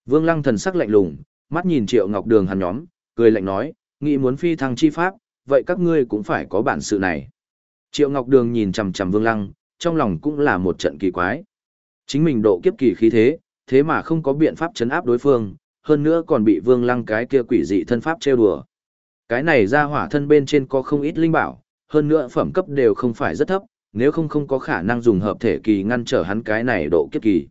Vương Lăng thần sắc lạnh lùng, mắt nhìn Triệu Ngọc Đường hắn nhóm, cười lạnh nói, nghĩ muốn phi thăng chi pháp, vậy các ngươi cũng phải có bản sự này. Triệu Ngọc Đường nhìn chằm chằm Vương Lăng, trong lòng cũng là một trận kỳ quái. Chính mình độ kiếp kỳ khí thế, thế mà không có biện pháp chấn áp đối phương, hơn nữa còn bị Vương Lăng cái kia quỷ dị thân pháp trêu đùa. Cái này ra hỏa thân bên trên có không ít linh bảo, hơn nữa phẩm cấp đều không phải rất thấp, nếu không không có khả năng dùng hợp thể kỳ ngăn trở hắn cái này độ kiếp kỳ.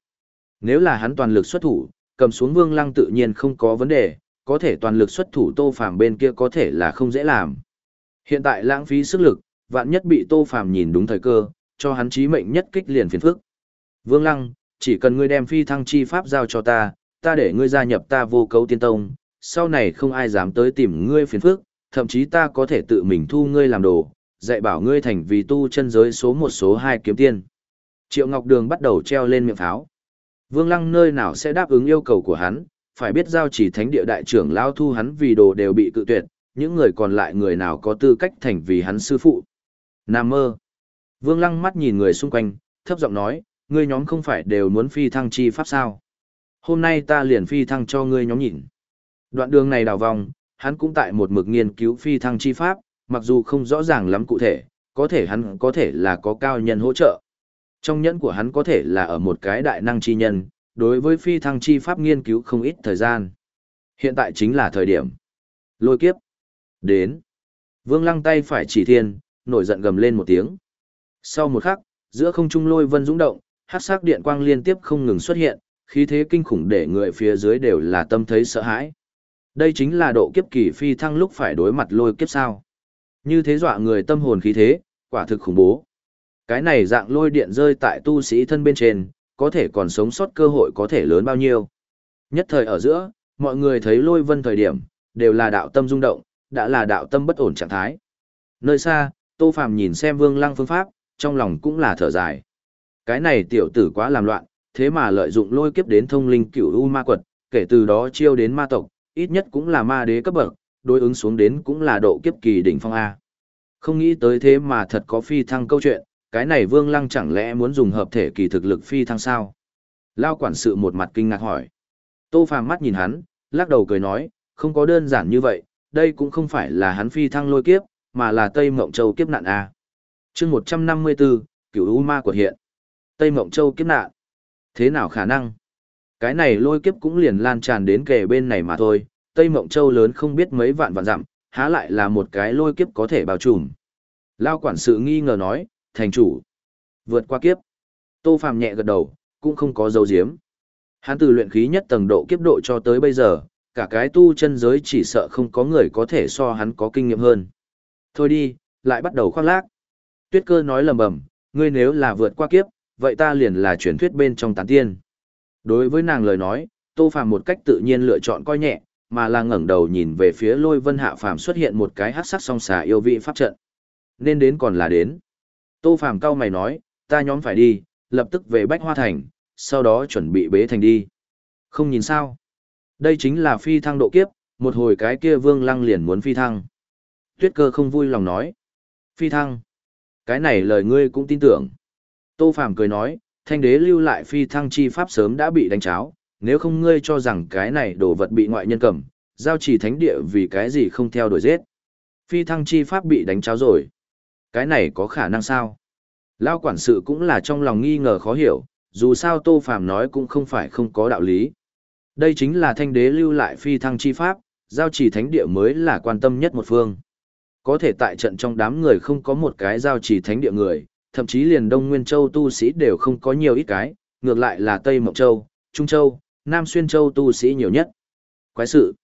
Nếu là hắn toàn lực xuất thủ, cầm xuống Vương Lăng tự nhiên không có vấn đề, có thể toàn lực xuất thủ Tô Phàm bên kia có thể là không dễ làm. Hiện tại lãng phí sức lực, vạn nhất bị Tô Phàm nhìn đúng thời cơ, cho hắn chí mệnh nhất kích liền phiền phức. Vương Lăng, chỉ cần ngươi đem phi thăng chi pháp giao cho ta, ta để ngươi gia nhập ta vô cấu tiên tông, sau này không ai dám tới tìm ngươi phiền phức, thậm chí ta có thể tự mình thu ngươi làm đồ, dạy bảo ngươi thành vì tu chân giới số một số hai kiếm tiên. Triệu Ngọc Đường bắt đầu treo lên miệng pháo. Vương Lăng nơi nào sẽ đáp ứng yêu cầu của hắn, phải biết giao chỉ thánh địa đại trưởng lao thu hắn vì đồ đều bị cự tuyệt, những người còn lại người nào có tư cách thành vì hắn sư phụ. Nam mơ. Vương Lăng mắt nhìn người xung quanh, thấp giọng nói, ngươi nhóm không phải đều muốn phi thăng chi pháp sao? Hôm nay ta liền phi thăng cho ngươi nhóm nhìn. Đoạn đường này đào vòng, hắn cũng tại một mực nghiên cứu phi thăng chi pháp, mặc dù không rõ ràng lắm cụ thể, có thể hắn có thể là có cao nhân hỗ trợ. Trong nhẫn của hắn có thể là ở một cái đại năng chi nhân, đối với phi thăng chi pháp nghiên cứu không ít thời gian. Hiện tại chính là thời điểm. Lôi kiếp. Đến. Vương lăng tay phải chỉ thiên, nổi giận gầm lên một tiếng. Sau một khắc, giữa không trung lôi vân dũng động, hát sắc điện quang liên tiếp không ngừng xuất hiện, khí thế kinh khủng để người phía dưới đều là tâm thấy sợ hãi. Đây chính là độ kiếp kỳ phi thăng lúc phải đối mặt lôi kiếp sao. Như thế dọa người tâm hồn khí thế, quả thực khủng bố. Cái này dạng lôi điện rơi tại tu sĩ thân bên trên, có thể còn sống sót cơ hội có thể lớn bao nhiêu. Nhất thời ở giữa, mọi người thấy lôi vân thời điểm, đều là đạo tâm rung động, đã là đạo tâm bất ổn trạng thái. Nơi xa, Tô Phàm nhìn xem Vương Lăng phương pháp, trong lòng cũng là thở dài. Cái này tiểu tử quá làm loạn, thế mà lợi dụng lôi kiếp đến thông linh cửu u ma quật, kể từ đó chiêu đến ma tộc, ít nhất cũng là ma đế cấp bậc, đối ứng xuống đến cũng là độ kiếp kỳ đỉnh phong A. Không nghĩ tới thế mà thật có phi thăng câu chuyện, cái này Vương Lăng chẳng lẽ muốn dùng hợp thể kỳ thực lực phi thăng sao? Lao quản sự một mặt kinh ngạc hỏi. Tô Phàm mắt nhìn hắn, lắc đầu cười nói, không có đơn giản như vậy, đây cũng không phải là hắn phi thăng lôi kiếp, mà là Tây Mộng Châu kiếp nạn A. chương 154, cửu U Ma của hiện. Tây Mộng Châu kiếp nạn. Thế nào khả năng? Cái này lôi kiếp cũng liền lan tràn đến kề bên này mà thôi, Tây Mộng Châu lớn không biết mấy vạn vạn dặm, há lại là một cái lôi kiếp có thể bao trùm. Lao quản sự nghi ngờ nói, thành chủ. Vượt qua kiếp. Tô Phàm nhẹ gật đầu, cũng không có dấu diếm. Hắn từ luyện khí nhất tầng độ kiếp độ cho tới bây giờ, cả cái tu chân giới chỉ sợ không có người có thể so hắn có kinh nghiệm hơn. Thôi đi, lại bắt đầu khoác lác. Tuyết cơ nói lầm bầm, ngươi nếu là vượt qua kiếp, vậy ta liền là truyền thuyết bên trong tán tiên. Đối với nàng lời nói, Tô Phàm một cách tự nhiên lựa chọn coi nhẹ, mà là ngẩng đầu nhìn về phía Lôi Vân Hạ Phàm xuất hiện một cái hắc sắc song xà yêu vị pháp trận. Nên đến còn là đến. Tô Phàm cao mày nói, ta nhóm phải đi, lập tức về Bách Hoa Thành, sau đó chuẩn bị bế thành đi. Không nhìn sao? Đây chính là phi thăng độ kiếp, một hồi cái kia Vương Lăng liền muốn phi thăng. Tuyết cơ không vui lòng nói. Phi thăng. Cái này lời ngươi cũng tin tưởng. Tô Phàm cười nói, thanh đế lưu lại phi thăng chi pháp sớm đã bị đánh cháo, nếu không ngươi cho rằng cái này đồ vật bị ngoại nhân cầm, giao chỉ thánh địa vì cái gì không theo đuổi giết. Phi thăng chi pháp bị đánh cháo rồi. Cái này có khả năng sao? Lao quản sự cũng là trong lòng nghi ngờ khó hiểu, dù sao Tô Phàm nói cũng không phải không có đạo lý. Đây chính là thanh đế lưu lại phi thăng chi pháp, giao chỉ thánh địa mới là quan tâm nhất một phương. Có thể tại trận trong đám người không có một cái giao chỉ thánh địa người, thậm chí liền Đông Nguyên Châu tu sĩ đều không có nhiều ít cái, ngược lại là Tây Mộng Châu, Trung Châu, Nam Xuyên Châu tu sĩ nhiều nhất. Quái sự.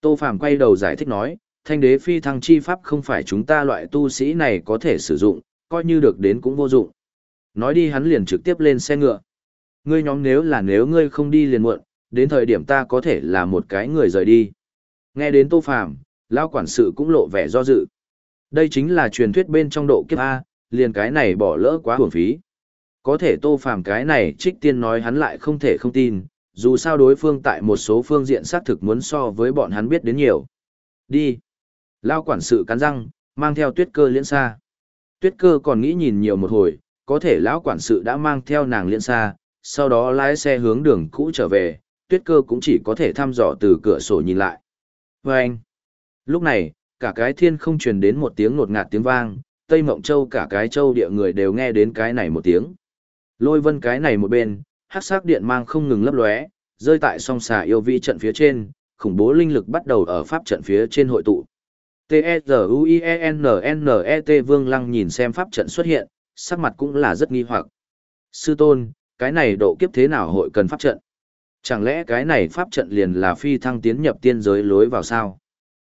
Tô Phàm quay đầu giải thích nói, thanh đế phi thăng chi pháp không phải chúng ta loại tu sĩ này có thể sử dụng, coi như được đến cũng vô dụng. Nói đi hắn liền trực tiếp lên xe ngựa. Ngươi nhóm nếu là nếu ngươi không đi liền muộn, đến thời điểm ta có thể là một cái người rời đi. Nghe đến Tô Phàm, lão quản sự cũng lộ vẻ do dự. Đây chính là truyền thuyết bên trong độ kiếp A, liền cái này bỏ lỡ quá hưởng phí. Có thể Tô Phàm cái này trích tiên nói hắn lại không thể không tin, dù sao đối phương tại một số phương diện xác thực muốn so với bọn hắn biết đến nhiều. Đi. Lao quản sự cắn răng, mang theo tuyết cơ liễn xa. Tuyết cơ còn nghĩ nhìn nhiều một hồi, có thể lão quản sự đã mang theo nàng liễn xa, sau đó lái xe hướng đường cũ trở về, tuyết cơ cũng chỉ có thể thăm dò từ cửa sổ nhìn lại. Và anh, lúc này, cả cái thiên không truyền đến một tiếng nột ngạt tiếng vang, Tây Mộng Châu cả cái châu địa người đều nghe đến cái này một tiếng. Lôi vân cái này một bên, hắc sắc điện mang không ngừng lấp lóe, rơi tại song xà yêu vi trận phía trên, khủng bố linh lực bắt đầu ở pháp trận phía trên hội tụ. T-E-Z-U-I-E-N-N-E-T Vương Lăng nhìn xem pháp trận xuất hiện, sắc mặt cũng là rất nghi hoặc. Sư tôn, cái này độ kiếp thế nào hội cần pháp trận? Chẳng lẽ cái này pháp trận liền là phi thăng tiến nhập tiên giới lối vào sao?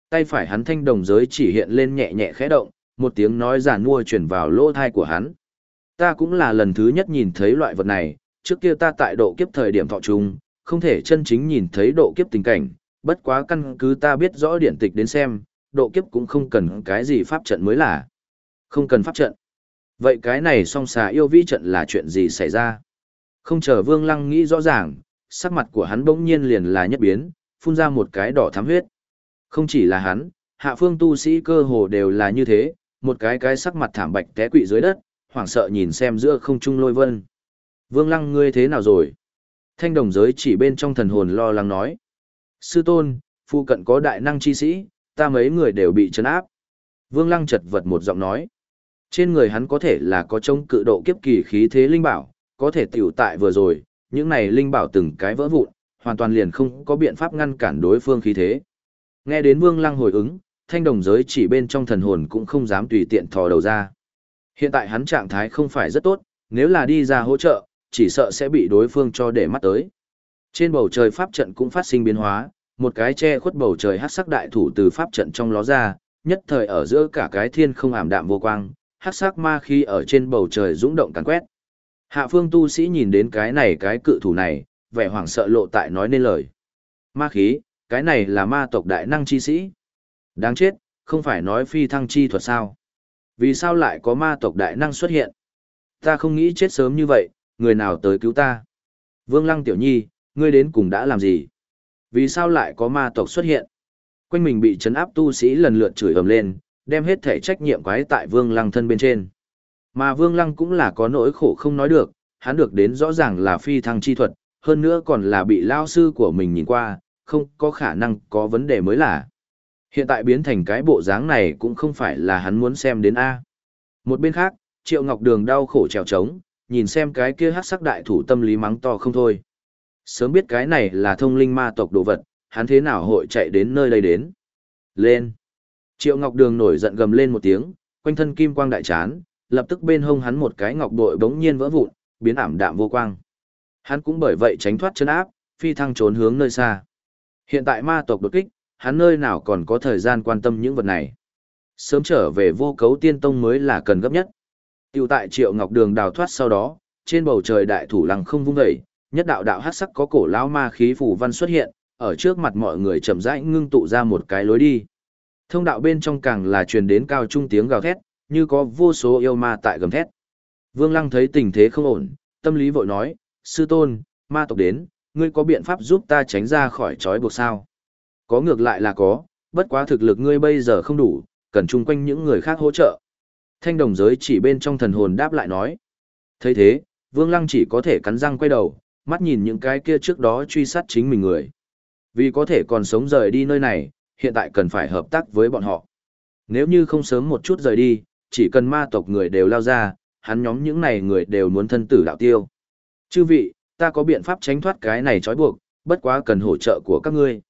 Tay phải hắn thanh đồng giới chỉ hiện lên nhẹ nhẹ khẽ động, một tiếng nói giản mua chuyển vào lỗ thai của hắn. Ta cũng là lần thứ nhất nhìn thấy loại vật này, trước kia ta tại độ kiếp thời điểm thọ trùng, không thể chân chính nhìn thấy độ kiếp tình cảnh, bất quá căn cứ ta biết rõ điển tịch đến xem, độ kiếp cũng không cần cái gì pháp trận mới là. Không cần pháp trận. Vậy cái này song xà yêu vĩ trận là chuyện gì xảy ra? Không chờ Vương Lăng nghĩ rõ ràng, sắc mặt của hắn bỗng nhiên liền là nhất biến, phun ra một cái đỏ thắm huyết. Không chỉ là hắn, hạ phương tu sĩ cơ hồ đều là như thế, một cái cái sắc mặt thảm bạch té quỵ dưới đất, hoảng sợ nhìn xem giữa không trung lôi vân. Vương Lăng ngươi thế nào rồi? Thanh đồng giới chỉ bên trong thần hồn lo lắng nói. Sư tôn, phụ cận có đại năng chi sĩ, ta mấy người đều bị chấn áp. Vương Lăng chật vật một giọng nói. Trên người hắn có thể là có trông cự độ kiếp kỳ khí thế linh bảo, có thể tiểu tại vừa rồi, những này linh bảo từng cái vỡ vụn, hoàn toàn liền không có biện pháp ngăn cản đối phương khí thế. Nghe đến Vương Lăng hồi ứng, thanh đồng giới chỉ bên trong thần hồn cũng không dám tùy tiện thò đầu ra. Hiện tại hắn trạng thái không phải rất tốt, nếu là đi ra hỗ trợ, chỉ sợ sẽ bị đối phương cho để mắt tới. Trên bầu trời pháp trận cũng phát sinh biến hóa, một cái che khuất bầu trời hắc sắc đại thủ từ pháp trận trong ló ra, nhất thời ở giữa cả cái thiên không ảm đạm vô quang, hắc sắc ma khí ở trên bầu trời dũng động càn quét. Hạ phương tu sĩ nhìn đến cái này cái cự thủ này, vẻ hoảng sợ lộ tại nói nên lời. Ma khí, cái này là ma tộc đại năng chi sĩ. Đáng chết, không phải nói phi thăng chi thuật sao? Vì sao lại có ma tộc đại năng xuất hiện? Ta không nghĩ chết sớm như vậy, người nào tới cứu ta? Vương Lăng Tiểu Nhi, ngươi đến cùng đã làm gì? Vì sao lại có ma tộc xuất hiện? Quanh mình bị chấn áp tu sĩ lần lượt chửi ầm lên, đem hết thể trách nhiệm quái tại Vương Lăng thân bên trên. Mà Vương Lăng cũng là có nỗi khổ không nói được, hắn được đến rõ ràng là phi thăng chi thuật, hơn nữa còn là bị lao sư của mình nhìn qua, không có khả năng có vấn đề mới là. Hiện tại biến thành cái bộ dáng này cũng không phải là hắn muốn xem đến A. Một bên khác, Triệu Ngọc Đường đau khổ trèo trống, nhìn xem cái kia hát sắc đại thủ tâm lý mắng to không thôi. Sớm biết cái này là thông linh ma tộc đồ vật, hắn thế nào hội chạy đến nơi đây đến. Lên! Triệu Ngọc Đường nổi giận gầm lên một tiếng, quanh thân kim quang đại chán, lập tức bên hông hắn một cái ngọc bội bỗng nhiên vỡ vụn, biến ảm đạm vô quang. Hắn cũng bởi vậy tránh thoát chân áp, phi thăng trốn hướng nơi xa. Hiện tại ma tộc đột kích, hắn nơi nào còn có thời gian quan tâm những vật này. Sớm trở về vô cấu tiên tông mới là cần gấp nhất. Tiểu tại Triệu Ngọc Đường đào thoát sau đó, trên bầu trời đại thủ lăng không vung dậy, nhất đạo đạo hắc sắc có cổ lão ma khí phủ văn xuất hiện, ở trước mặt mọi người chậm rãi ngưng tụ ra một cái lối đi. Thông đạo bên trong càng là truyền đến cao trung tiếng gào thét, như có vô số yêu ma tại gầm thét. Vương Lăng thấy tình thế không ổn, tâm lý vội nói, sư tôn, ma tộc đến, ngươi có biện pháp giúp ta tránh ra khỏi trói buộc sao? Có ngược lại là có, bất quá thực lực ngươi bây giờ không đủ, cần chung quanh những người khác hỗ trợ. Thanh đồng giới chỉ bên trong thần hồn đáp lại nói. thấy thế, Vương Lăng chỉ có thể cắn răng quay đầu, mắt nhìn những cái kia trước đó truy sát chính mình người. Vì có thể còn sống rời đi nơi này, hiện tại cần phải hợp tác với bọn họ. Nếu như không sớm một chút rời đi, chỉ cần ma tộc người đều lao ra, hắn nhóm những này người đều muốn thân tử đạo tiêu. Chư vị, ta có biện pháp tránh thoát cái này trói buộc, bất quá cần hỗ trợ của các ngươi.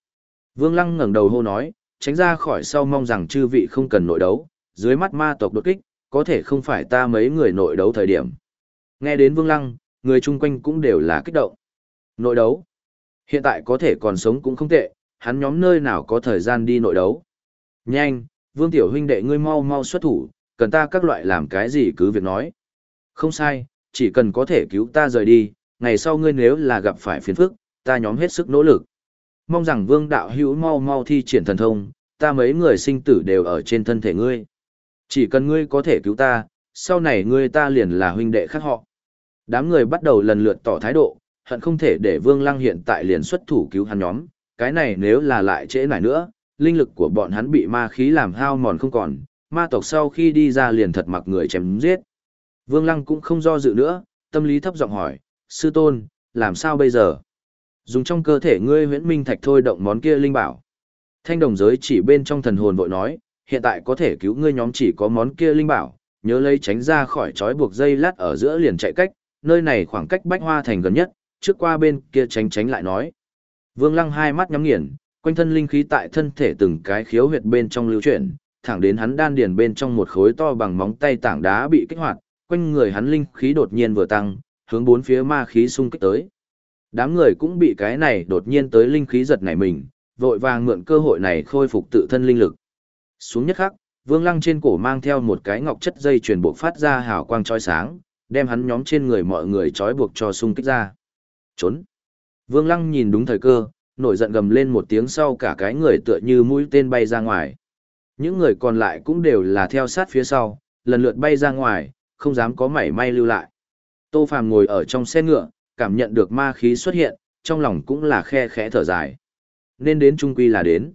Vương Lăng ngẩng đầu hô nói, tránh ra khỏi sau mong rằng chư vị không cần nội đấu, dưới mắt ma tộc đột kích, có thể không phải ta mấy người nội đấu thời điểm. Nghe đến Vương Lăng, người chung quanh cũng đều là kích động. Nội đấu. Hiện tại có thể còn sống cũng không tệ, hắn nhóm nơi nào có thời gian đi nội đấu. Nhanh, Vương Tiểu huynh đệ ngươi mau mau xuất thủ, cần ta các loại làm cái gì cứ việc nói. Không sai, chỉ cần có thể cứu ta rời đi, ngày sau ngươi nếu là gặp phải phiền phức, ta nhóm hết sức nỗ lực. Mong rằng Vương đạo hữu mau mau thi triển thần thông, ta mấy người sinh tử đều ở trên thân thể ngươi. Chỉ cần ngươi có thể cứu ta, sau này ngươi ta liền là huynh đệ khác họ. Đám người bắt đầu lần lượt tỏ thái độ, hận không thể để Vương Lăng hiện tại liền xuất thủ cứu hắn nhóm, cái này nếu là lại trễ nải nữa, linh lực của bọn hắn bị ma khí làm hao mòn không còn, ma tộc sau khi đi ra liền thật mặc người chém giết. Vương Lăng cũng không do dự nữa, tâm lý thấp giọng hỏi, sư tôn, làm sao bây giờ? Dùng trong cơ thể ngươi huyễn minh thạch thôi động món kia linh bảo. Thanh đồng giới chỉ bên trong thần hồn vội nói, hiện tại có thể cứu ngươi nhóm chỉ có món kia linh bảo, nhớ lấy tránh ra khỏi trói buộc dây lát ở giữa liền chạy cách, nơi này khoảng cách bách hoa thành gần nhất, trước qua bên kia tránh tránh lại nói. Vương Lăng hai mắt nhắm nghiền, quanh thân linh khí tại thân thể từng cái khiếu huyệt bên trong lưu chuyển, thẳng đến hắn đan điền bên trong một khối to bằng móng tay tảng đá bị kích hoạt, quanh người hắn linh khí đột nhiên vừa tăng, hướng bốn phía ma khí xung kích tới. Đám người cũng bị cái này đột nhiên tới linh khí giật nảy mình, vội vàng mượn cơ hội này khôi phục tự thân linh lực. Xuống nhất khắc, Vương Lăng trên cổ mang theo một cái ngọc chất dây chuyền buộc phát ra hào quang chói sáng, đem hắn nhóm trên người mọi người trói buộc cho xung kích ra. Trốn. Vương Lăng nhìn đúng thời cơ, nổi giận gầm lên một tiếng sau cả cái người tựa như mũi tên bay ra ngoài. Những người còn lại cũng đều là theo sát phía sau, lần lượt bay ra ngoài, không dám có mảy may lưu lại. Tô Phàm ngồi ở trong xe ngựa, cảm nhận được ma khí xuất hiện, trong lòng cũng là khe khẽ thở dài. Nên đến trung quy là đến.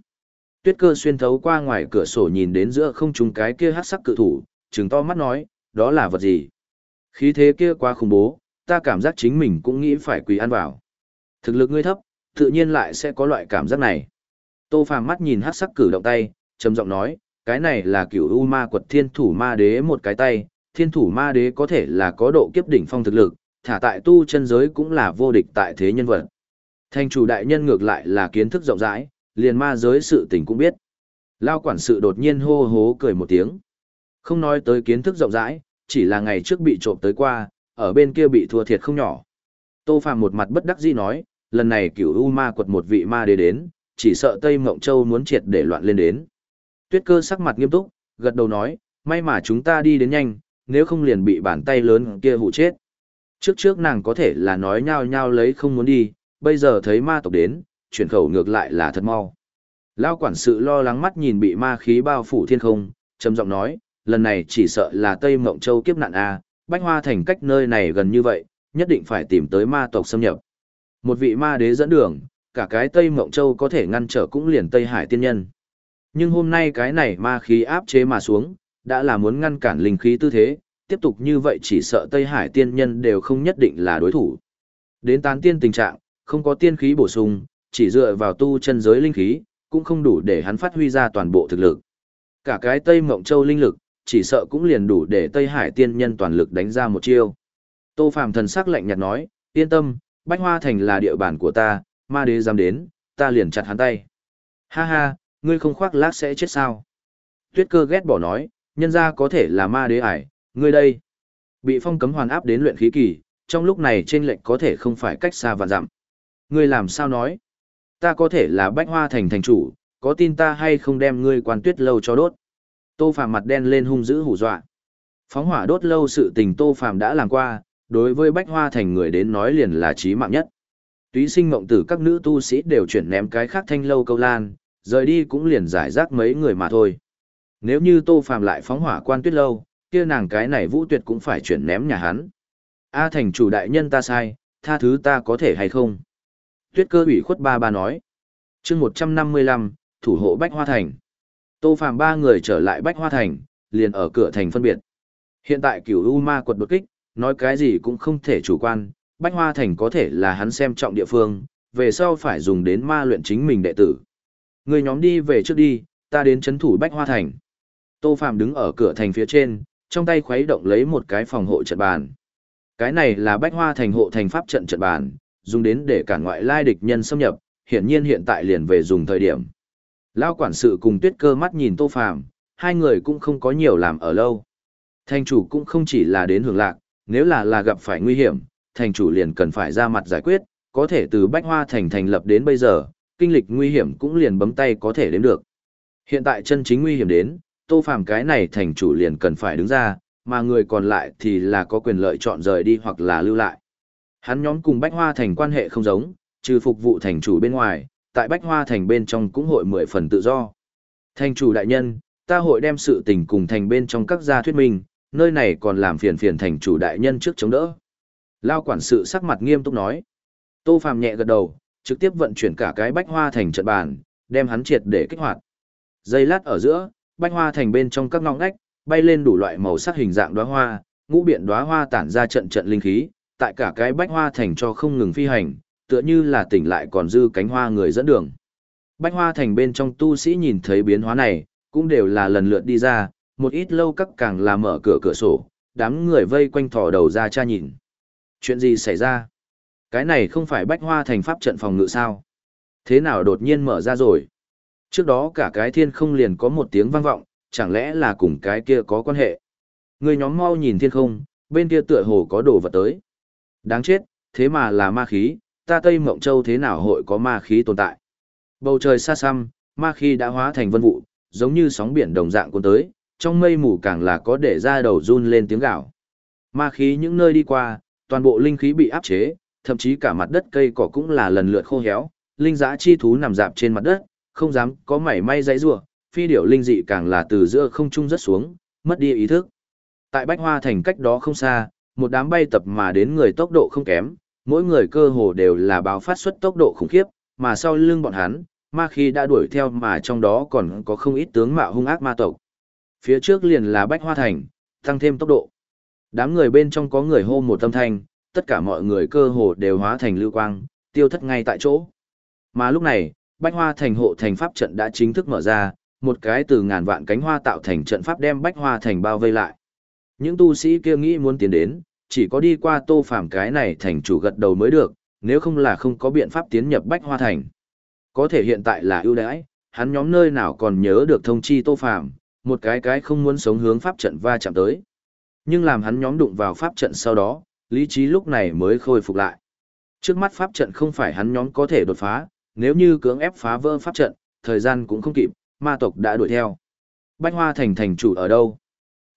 Tuyết cơ xuyên thấu qua ngoài cửa sổ nhìn đến giữa không trung cái kia hắc sắc cự thủ, trừng to mắt nói, đó là vật gì? Khí thế kia quá khủng bố, ta cảm giác chính mình cũng nghĩ phải quỳ ăn vào. Thực lực ngươi thấp, tự nhiên lại sẽ có loại cảm giác này. Tô Phàm mắt nhìn hắc sắc cử động tay, trầm giọng nói, cái này là cửu u ma quật thiên thủ ma đế một cái tay, thiên thủ ma đế có thể là có độ kiếp đỉnh phong thực lực, thả tại tu chân giới cũng là vô địch tại thế nhân vật. Thành chủ đại nhân ngược lại là kiến thức rộng rãi, liền ma giới sự tình cũng biết. Lao quản sự đột nhiên hô hố cười một tiếng. Không nói tới kiến thức rộng rãi, chỉ là ngày trước bị trộm tới qua, ở bên kia bị thua thiệt không nhỏ. Tô Phàm một mặt bất đắc dĩ nói, lần này cửu U ma quật một vị ma đế đến, chỉ sợ Tây Mộng Châu muốn triệt để loạn lên đến. Tuyết cơ sắc mặt nghiêm túc, gật đầu nói, may mà chúng ta đi đến nhanh, nếu không liền bị bàn tay lớn kia hụ chết. Trước trước nàng có thể là nói nhao nhao lấy không muốn đi, bây giờ thấy ma tộc đến, chuyển khẩu ngược lại là thật mau. Lao quản sự lo lắng mắt nhìn bị ma khí bao phủ thiên không, trầm giọng nói, lần này chỉ sợ là Tây Mộng Châu kiếp nạn A, Bách Hoa thành cách nơi này gần như vậy, nhất định phải tìm tới ma tộc xâm nhập. Một vị ma đế dẫn đường, cả cái Tây Mộng Châu có thể ngăn trở cũng liền Tây Hải tiên nhân. Nhưng hôm nay cái này ma khí áp chế mà xuống, đã là muốn ngăn cản linh khí tư thế, tiếp tục như vậy chỉ sợ Tây Hải tiên nhân đều không nhất định là đối thủ. Đến tán tiên tình trạng, không có tiên khí bổ sung, chỉ dựa vào tu chân giới linh khí, cũng không đủ để hắn phát huy ra toàn bộ thực lực. Cả cái Tây Mộng Châu linh lực, chỉ sợ cũng liền đủ để Tây Hải tiên nhân toàn lực đánh ra một chiêu. Tô Phàm thần sắc lạnh nhạt nói, yên tâm, Bách Hoa Thành là địa bàn của ta, ma đế dám đến, ta liền chặt hắn tay. Ha ha, ngươi không khoác lác sẽ chết sao? Tuyết cơ ghét bỏ nói, nhân ra có thể là ma đế ải, ngươi đây. Bị phong cấm hoàn áp đến luyện khí kỳ, trong lúc này trên lệnh có thể không phải cách xa và dặm. Ngươi làm sao nói? Ta có thể là bách hoa thành thành chủ, có tin ta hay không đem ngươi quan tuyết lâu cho đốt? Tô Phàm mặt đen lên hung dữ hù dọa. Phóng hỏa đốt lâu sự tình Tô Phàm đã làm qua, đối với bách hoa thành người đến nói liền là chí mạng nhất. Túy sinh mộng tử các nữ tu sĩ đều chuyển ném cái khác thanh lâu câu lan, rời đi cũng liền giải rác mấy người mà thôi. Nếu như Tô Phàm lại phóng hỏa quan tuyết lâu, kia nàng cái này Vũ Tuyệt cũng phải chuyển ném nhà hắn. A thành chủ đại nhân ta sai, tha thứ ta có thể hay không? Tuyết cơ ủy khuất ba ba nói. chương 155, thủ hộ Bách Hoa Thành. Tô Phàm ba người trở lại Bách Hoa Thành, liền ở cửa thành phân biệt. Hiện tại cửu U Ma quật đột kích, nói cái gì cũng không thể chủ quan, Bách Hoa Thành có thể là hắn xem trọng địa phương, về sau phải dùng đến ma luyện chính mình đệ tử. Người nhóm đi về trước đi, ta đến chấn thủ Bách Hoa Thành. Tô Phạm đứng ở cửa thành phía trên, trong tay khuấy động lấy một cái phòng hộ trận bàn. Cái này là Bách Hoa Thành hộ thành pháp trận trận bàn, dùng đến để cản ngoại lai địch nhân xâm nhập, hiển nhiên hiện tại liền về dùng thời điểm. Lao quản sự cùng tuyết cơ mắt nhìn Tô phàm, hai người cũng không có nhiều làm ở lâu. Thành chủ cũng không chỉ là đến hưởng lạc, nếu là là gặp phải nguy hiểm, thành chủ liền cần phải ra mặt giải quyết, có thể từ Bách Hoa Thành thành lập đến bây giờ, kinh lịch nguy hiểm cũng liền bấm tay có thể đến được. Hiện tại chân chính nguy hiểm đến, Tô Phàm cái này thành chủ liền cần phải đứng ra, mà người còn lại thì là có quyền lợi chọn rời đi hoặc là lưu lại. Hắn nhóm cùng Bách Hoa Thành quan hệ không giống, trừ phục vụ thành chủ bên ngoài, tại Bách Hoa Thành bên trong cũng hội mười phần tự do. Thành chủ đại nhân, ta hội đem sự tình cùng thành bên trong các gia thuyết minh, nơi này còn làm phiền phiền thành chủ đại nhân trước chống đỡ. Lao quản sự sắc mặt nghiêm túc nói. Tô Phàm nhẹ gật đầu, trực tiếp vận chuyển cả cái bách hoa thành trận bàn, đem hắn triệt để kích hoạt. Giây lát ở giữa, bách hoa thành bên trong các ngóc ngách, bay lên đủ loại màu sắc hình dạng đóa hoa, ngũ biện đóa hoa tản ra trận trận linh khí, tại cả cái bách hoa thành cho không ngừng phi hành, tựa như là tỉnh lại còn dư cánh hoa người dẫn đường. Bách hoa thành bên trong tu sĩ nhìn thấy biến hóa này, cũng đều là lần lượt đi ra, một ít lâu các càng là mở cửa cửa sổ, đám người vây quanh thò đầu ra cha nhìn. Chuyện gì xảy ra? Cái này không phải bách hoa thành pháp trận phòng ngự sao? Thế nào đột nhiên mở ra rồi? Trước đó cả cái thiên không liền có một tiếng vang vọng, chẳng lẽ là cùng cái kia có quan hệ? Người nhóm mau nhìn thiên không, bên kia tựa hồ có đồ vật tới. Đáng chết, thế mà là ma khí, ta Tây Mộng Châu thế nào hội có ma khí tồn tại? Bầu trời xa xăm, ma khí đã hóa thành vân vụ, giống như sóng biển đồng dạng cuốn tới, trong mây mù càng là có để ra đầu run lên tiếng gạo. Ma khí những nơi đi qua, toàn bộ linh khí bị áp chế, thậm chí cả mặt đất cây cỏ cũng là lần lượt khô héo, linh dã chi thú nằm dạp trên mặt đất, không dám có mảy may dãy rủa, phi điểu linh dị càng là từ giữa không trung rất xuống, mất đi ý thức. Tại Bách Hoa thành cách đó không xa, một đám bay tập mà đến người tốc độ không kém, mỗi người cơ hồ đều là báo phát xuất tốc độ khủng khiếp, mà sau lưng bọn hắn, ma khi đã đuổi theo mà trong đó còn có không ít tướng mạo hung ác ma tộc. Phía trước liền là Bách Hoa thành, tăng thêm tốc độ. Đám người bên trong có người hô một tâm thanh, tất cả mọi người cơ hồ đều hóa thành lưu quang, tiêu thất ngay tại chỗ. Mà lúc này, Bách Hoa Thành hộ thành pháp trận đã chính thức mở ra, một cái từ ngàn vạn cánh hoa tạo thành trận pháp đem Bách Hoa Thành bao vây lại. Những tu sĩ kia nghĩ muốn tiến đến, chỉ có đi qua Tô Phàm cái này thành chủ gật đầu mới được, nếu không là không có biện pháp tiến nhập Bách Hoa Thành. Có thể hiện tại là ưu đãi, hắn nhóm nơi nào còn nhớ được thông chi Tô Phàm, một cái cái không muốn sống hướng pháp trận va chạm tới. Nhưng làm hắn nhóm đụng vào pháp trận sau đó, lý trí lúc này mới khôi phục lại. Trước mắt pháp trận không phải hắn nhóm có thể đột phá, nếu như cưỡng ép phá vỡ pháp trận, thời gian cũng không kịp, ma tộc đã đuổi theo. Bách Hoa Thành thành chủ ở đâu?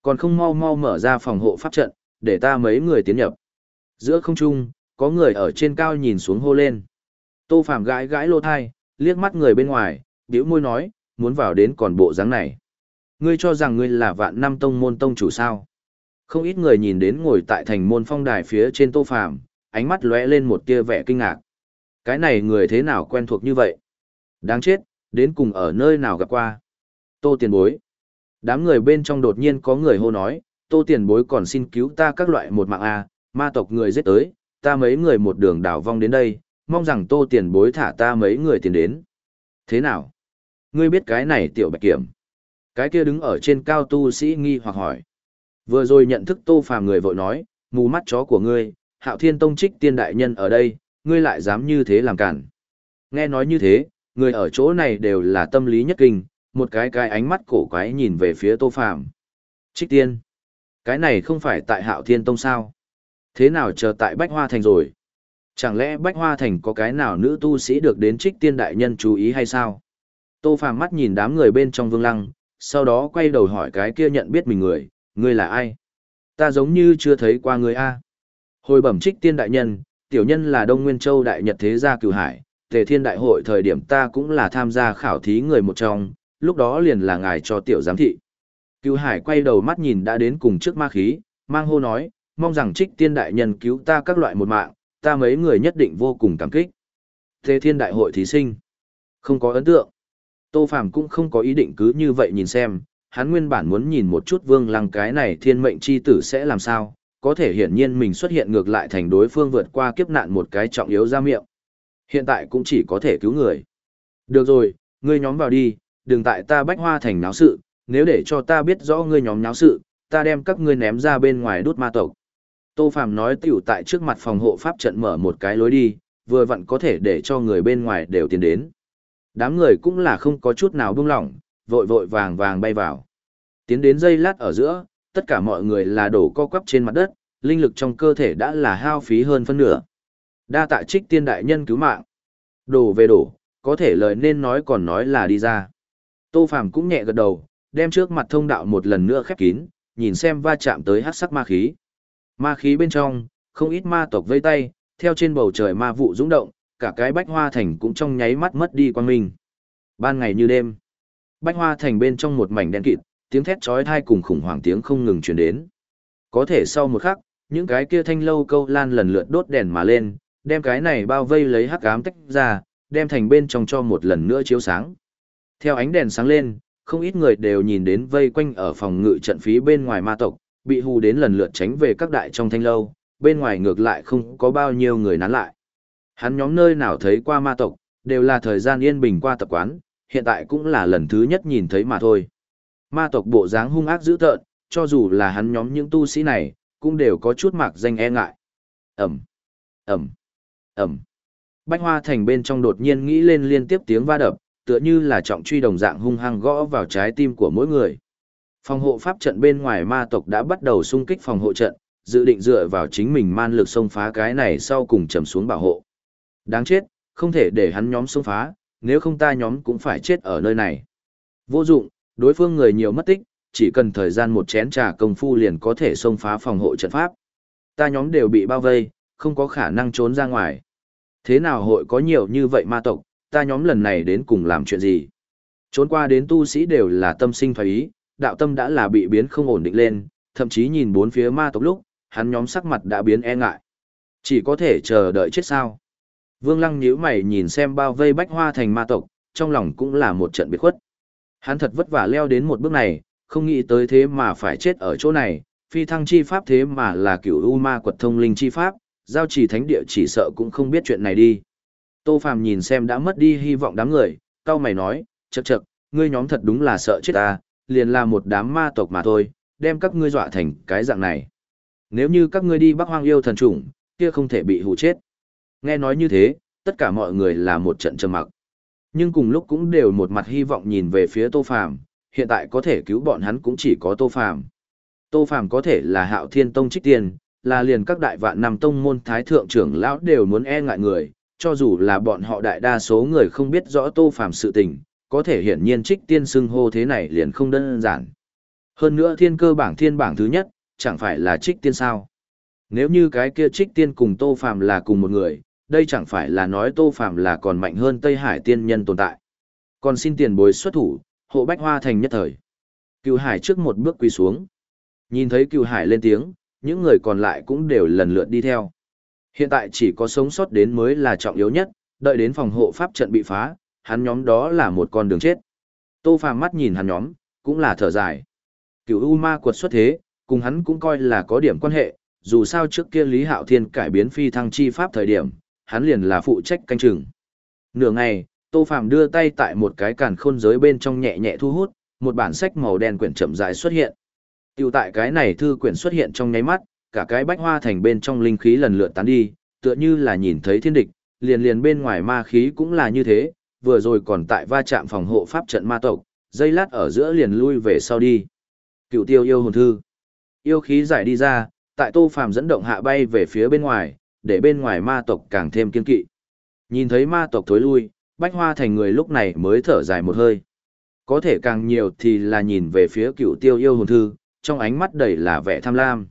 Còn không mau mau mở ra phòng hộ pháp trận, để ta mấy người tiến nhập. Giữa không trung, có người ở trên cao nhìn xuống hô lên. Tô Phạm gãi gãi lô thai, liếc mắt người bên ngoài, bĩu môi nói, muốn vào đến còn bộ dáng này. Ngươi cho rằng ngươi là vạn năm tông môn tông chủ sao? Không ít người nhìn đến ngồi tại thành môn phong đài phía trên Tô Phạm, ánh mắt lóe lên một tia vẻ kinh ngạc. Cái này người thế nào quen thuộc như vậy? Đáng chết, đến cùng ở nơi nào gặp qua? Tô tiền bối. Đám người bên trong đột nhiên có người hô nói, tô tiền bối còn xin cứu ta các loại một mạng A, ma tộc người giết tới, ta mấy người một đường đảo vong đến đây, mong rằng tô tiền bối thả ta mấy người tiền đến. Thế nào? Ngươi biết cái này tiểu bạch kiểm. Cái kia đứng ở trên cao tu sĩ nghi hoặc hỏi. Vừa rồi nhận thức tô phàm người vội nói, mù mắt chó của ngươi, hạo thiên tông trích tiên đại nhân ở đây, ngươi lại dám như thế làm cản. Nghe nói như thế, người ở chỗ này đều là tâm lý nhất kinh, một cái cái ánh mắt cổ quái nhìn về phía tô phàm. Trích tiên. Cái này không phải tại hạo thiên tông sao? Thế nào chờ tại Bách Hoa Thành rồi? Chẳng lẽ Bách Hoa Thành có cái nào nữ tu sĩ được đến trích tiên đại nhân chú ý hay sao? Tô Phàm mắt nhìn đám người bên trong vương lăng, sau đó quay đầu hỏi cái kia nhận biết mình người, ngươi là ai? Ta giống như chưa thấy qua người A. Hồi bẩm trích tiên đại nhân, tiểu nhân là Đông Nguyên Châu Đại Nhật Thế Gia Cửu Hải, Tề Thiên Đại Hội thời điểm ta cũng là tham gia khảo thí người một trong, lúc đó liền là ngài cho tiểu giám thị. cứu Hải quay đầu mắt nhìn đã đến cùng trước ma khí, mang hô nói, mong rằng trích tiên đại nhân cứu ta các loại một mạng, ta mấy người nhất định vô cùng cảm kích. thế Thiên Đại Hội thí sinh, không có ấn tượng. Tô Phàm cũng không có ý định cứ như vậy nhìn xem, hắn nguyên bản muốn nhìn một chút vương lăng cái này thiên mệnh chi tử sẽ làm sao, có thể hiển nhiên mình xuất hiện ngược lại thành đối phương vượt qua kiếp nạn một cái trọng yếu ra miệng. Hiện tại cũng chỉ có thể cứu người. Được rồi, ngươi nhóm vào đi, đừng tại ta bách hoa thành náo sự, nếu để cho ta biết rõ ngươi nhóm náo sự, ta đem các ngươi ném ra bên ngoài đốt ma tộc. Tô Phạm nói tiểu tại trước mặt phòng hộ pháp trận mở một cái lối đi, vừa vặn có thể để cho người bên ngoài đều tiến đến. Đám người cũng là không có chút nào buông lỏng, vội vội vàng vàng bay vào. Tiến đến dây lát ở giữa, tất cả mọi người là đổ co quắp trên mặt đất, linh lực trong cơ thể đã là hao phí hơn phân nửa. Đa tạ trích tiên đại nhân cứu mạng. Đổ về đổ, có thể lời nên nói còn nói là đi ra. Tô Phàm cũng nhẹ gật đầu, đem trước mặt thông đạo một lần nữa khép kín, nhìn xem va chạm tới hắc sắc ma khí. Ma khí bên trong, không ít ma tộc vây tay, theo trên bầu trời ma vụ dũng động, cả cái bách hoa thành cũng trong nháy mắt mất đi quang minh. Ban ngày như đêm, bách hoa thành bên trong một mảnh đen kịt, tiếng thét chói tai cùng khủng hoảng tiếng không ngừng truyền đến. Có thể sau một khắc, những cái kia thanh lâu câu lan lần lượt đốt đèn mà lên, đem cái này bao vây lấy hắc ám tách ra, đem thành bên trong cho một lần nữa chiếu sáng. Theo ánh đèn sáng lên, không ít người đều nhìn đến vây quanh ở phòng ngự trận phí bên ngoài ma tộc, bị hù đến lần lượt tránh về các đại trong thanh lâu, bên ngoài ngược lại không có bao nhiêu người nán lại. Hắn nhóm nơi nào thấy qua ma tộc, đều là thời gian yên bình qua tập quán, hiện tại cũng là lần thứ nhất nhìn thấy mà thôi. Ma tộc bộ dáng hung ác dữ tợn, cho dù là hắn nhóm những tu sĩ này, cũng đều có chút mạc danh e ngại. Ẩm, Ẩm, Ẩm. Bách Hoa Thành bên trong đột nhiên nghĩ lên liên tiếp tiếng va đập, tựa như là trọng truy đồng dạng hung hăng gõ vào trái tim của mỗi người. Phòng hộ pháp trận bên ngoài ma tộc đã bắt đầu xung kích phòng hộ trận, dự định dựa vào chính mình man lực xông phá cái này sau cùng trầm xuống bảo hộ. Đáng chết, không thể để hắn nhóm xông phá, nếu không ta nhóm cũng phải chết ở nơi này. Vô dụng, đối phương người nhiều mất tích, chỉ cần thời gian một chén trà công phu liền có thể xông phá phòng hộ trận pháp. Ta nhóm đều bị bao vây, không có khả năng trốn ra ngoài. Thế nào hội có nhiều như vậy ma tộc, ta nhóm lần này đến cùng làm chuyện gì? Trốn qua đến tu sĩ đều là tâm sinh thoái ý, đạo tâm đã là bị biến không ổn định lên, thậm chí nhìn bốn phía ma tộc lúc, hắn nhóm sắc mặt đã biến e ngại. Chỉ có thể chờ đợi chết sao. Vương Lăng nhíu mày nhìn xem bao vây bách hoa thành ma tộc, trong lòng cũng là một trận biệt khuất. Hắn thật vất vả leo đến một bước này, không nghĩ tới thế mà phải chết ở chỗ này, phi thăng chi pháp thế mà là kiểu u ma quật thông linh chi pháp, giao chỉ thánh địa chỉ sợ cũng không biết chuyện này đi. Tô Phàm nhìn xem đã mất đi hy vọng đám người, cao mày nói, chậc chậc, ngươi nhóm thật đúng là sợ chết ta, liền là một đám ma tộc mà thôi, đem các ngươi dọa thành cái dạng này. Nếu như các ngươi đi Bắc Hoang yêu thần trùng, kia không thể bị hù chết. Nghe nói như thế, tất cả mọi người là một trận trầm mặc. Nhưng cùng lúc cũng đều một mặt hy vọng nhìn về phía Tô Phàm, hiện tại có thể cứu bọn hắn cũng chỉ có Tô Phàm. Tô Phàm có thể là Hạo Thiên Tông trích tiền, là liền các đại vạn năm tông môn thái thượng trưởng lão đều muốn e ngại người, cho dù là bọn họ đại đa số người không biết rõ Tô Phàm sự tình, có thể hiển nhiên trích tiên xưng hô thế này liền không đơn giản. Hơn nữa thiên cơ bảng thiên bảng thứ nhất, chẳng phải là trích tiên sao. Nếu như cái kia trích tiên cùng Tô Phàm là cùng một người, đây chẳng phải là nói Tô Phàm là còn mạnh hơn Tây Hải tiên nhân tồn tại. Còn xin tiền bối xuất thủ, hộ bách hoa thành nhất thời. Cựu Hải trước một bước quỳ xuống. Nhìn thấy Cựu Hải lên tiếng, những người còn lại cũng đều lần lượt đi theo. Hiện tại chỉ có sống sót đến mới là trọng yếu nhất, đợi đến phòng hộ pháp trận bị phá, hắn nhóm đó là một con đường chết. Tô Phàm mắt nhìn hắn nhóm, cũng là thở dài. Cựu U Ma quật xuất thế, cùng hắn cũng coi là có điểm quan hệ, dù sao trước kia Lý Hạo Thiên cải biến phi thăng chi pháp thời điểm, hắn liền là phụ trách canh chừng. Nửa ngày, Tô Phàm đưa tay tại một cái càn khôn giới bên trong nhẹ nhẹ thu hút, một bản sách màu đen quyển chậm rãi xuất hiện. Tiểu tại cái này thư quyển xuất hiện trong nháy mắt, cả cái bách hoa thành bên trong linh khí lần lượt tán đi, tựa như là nhìn thấy thiên địch, liền liền bên ngoài ma khí cũng là như thế, vừa rồi còn tại va chạm phòng hộ pháp trận ma tộc, dây lát ở giữa liền lui về sau đi. Cựu tiêu yêu hồn thư. Yêu khí giải đi ra, tại tô phàm dẫn động hạ bay về phía bên ngoài, để bên ngoài ma tộc càng thêm kiên kỵ. Nhìn thấy ma tộc thối lui, bách hoa thành người lúc này mới thở dài một hơi. Có thể càng nhiều thì là nhìn về phía cựu tiêu yêu hồn thư, trong ánh mắt đầy là vẻ tham lam.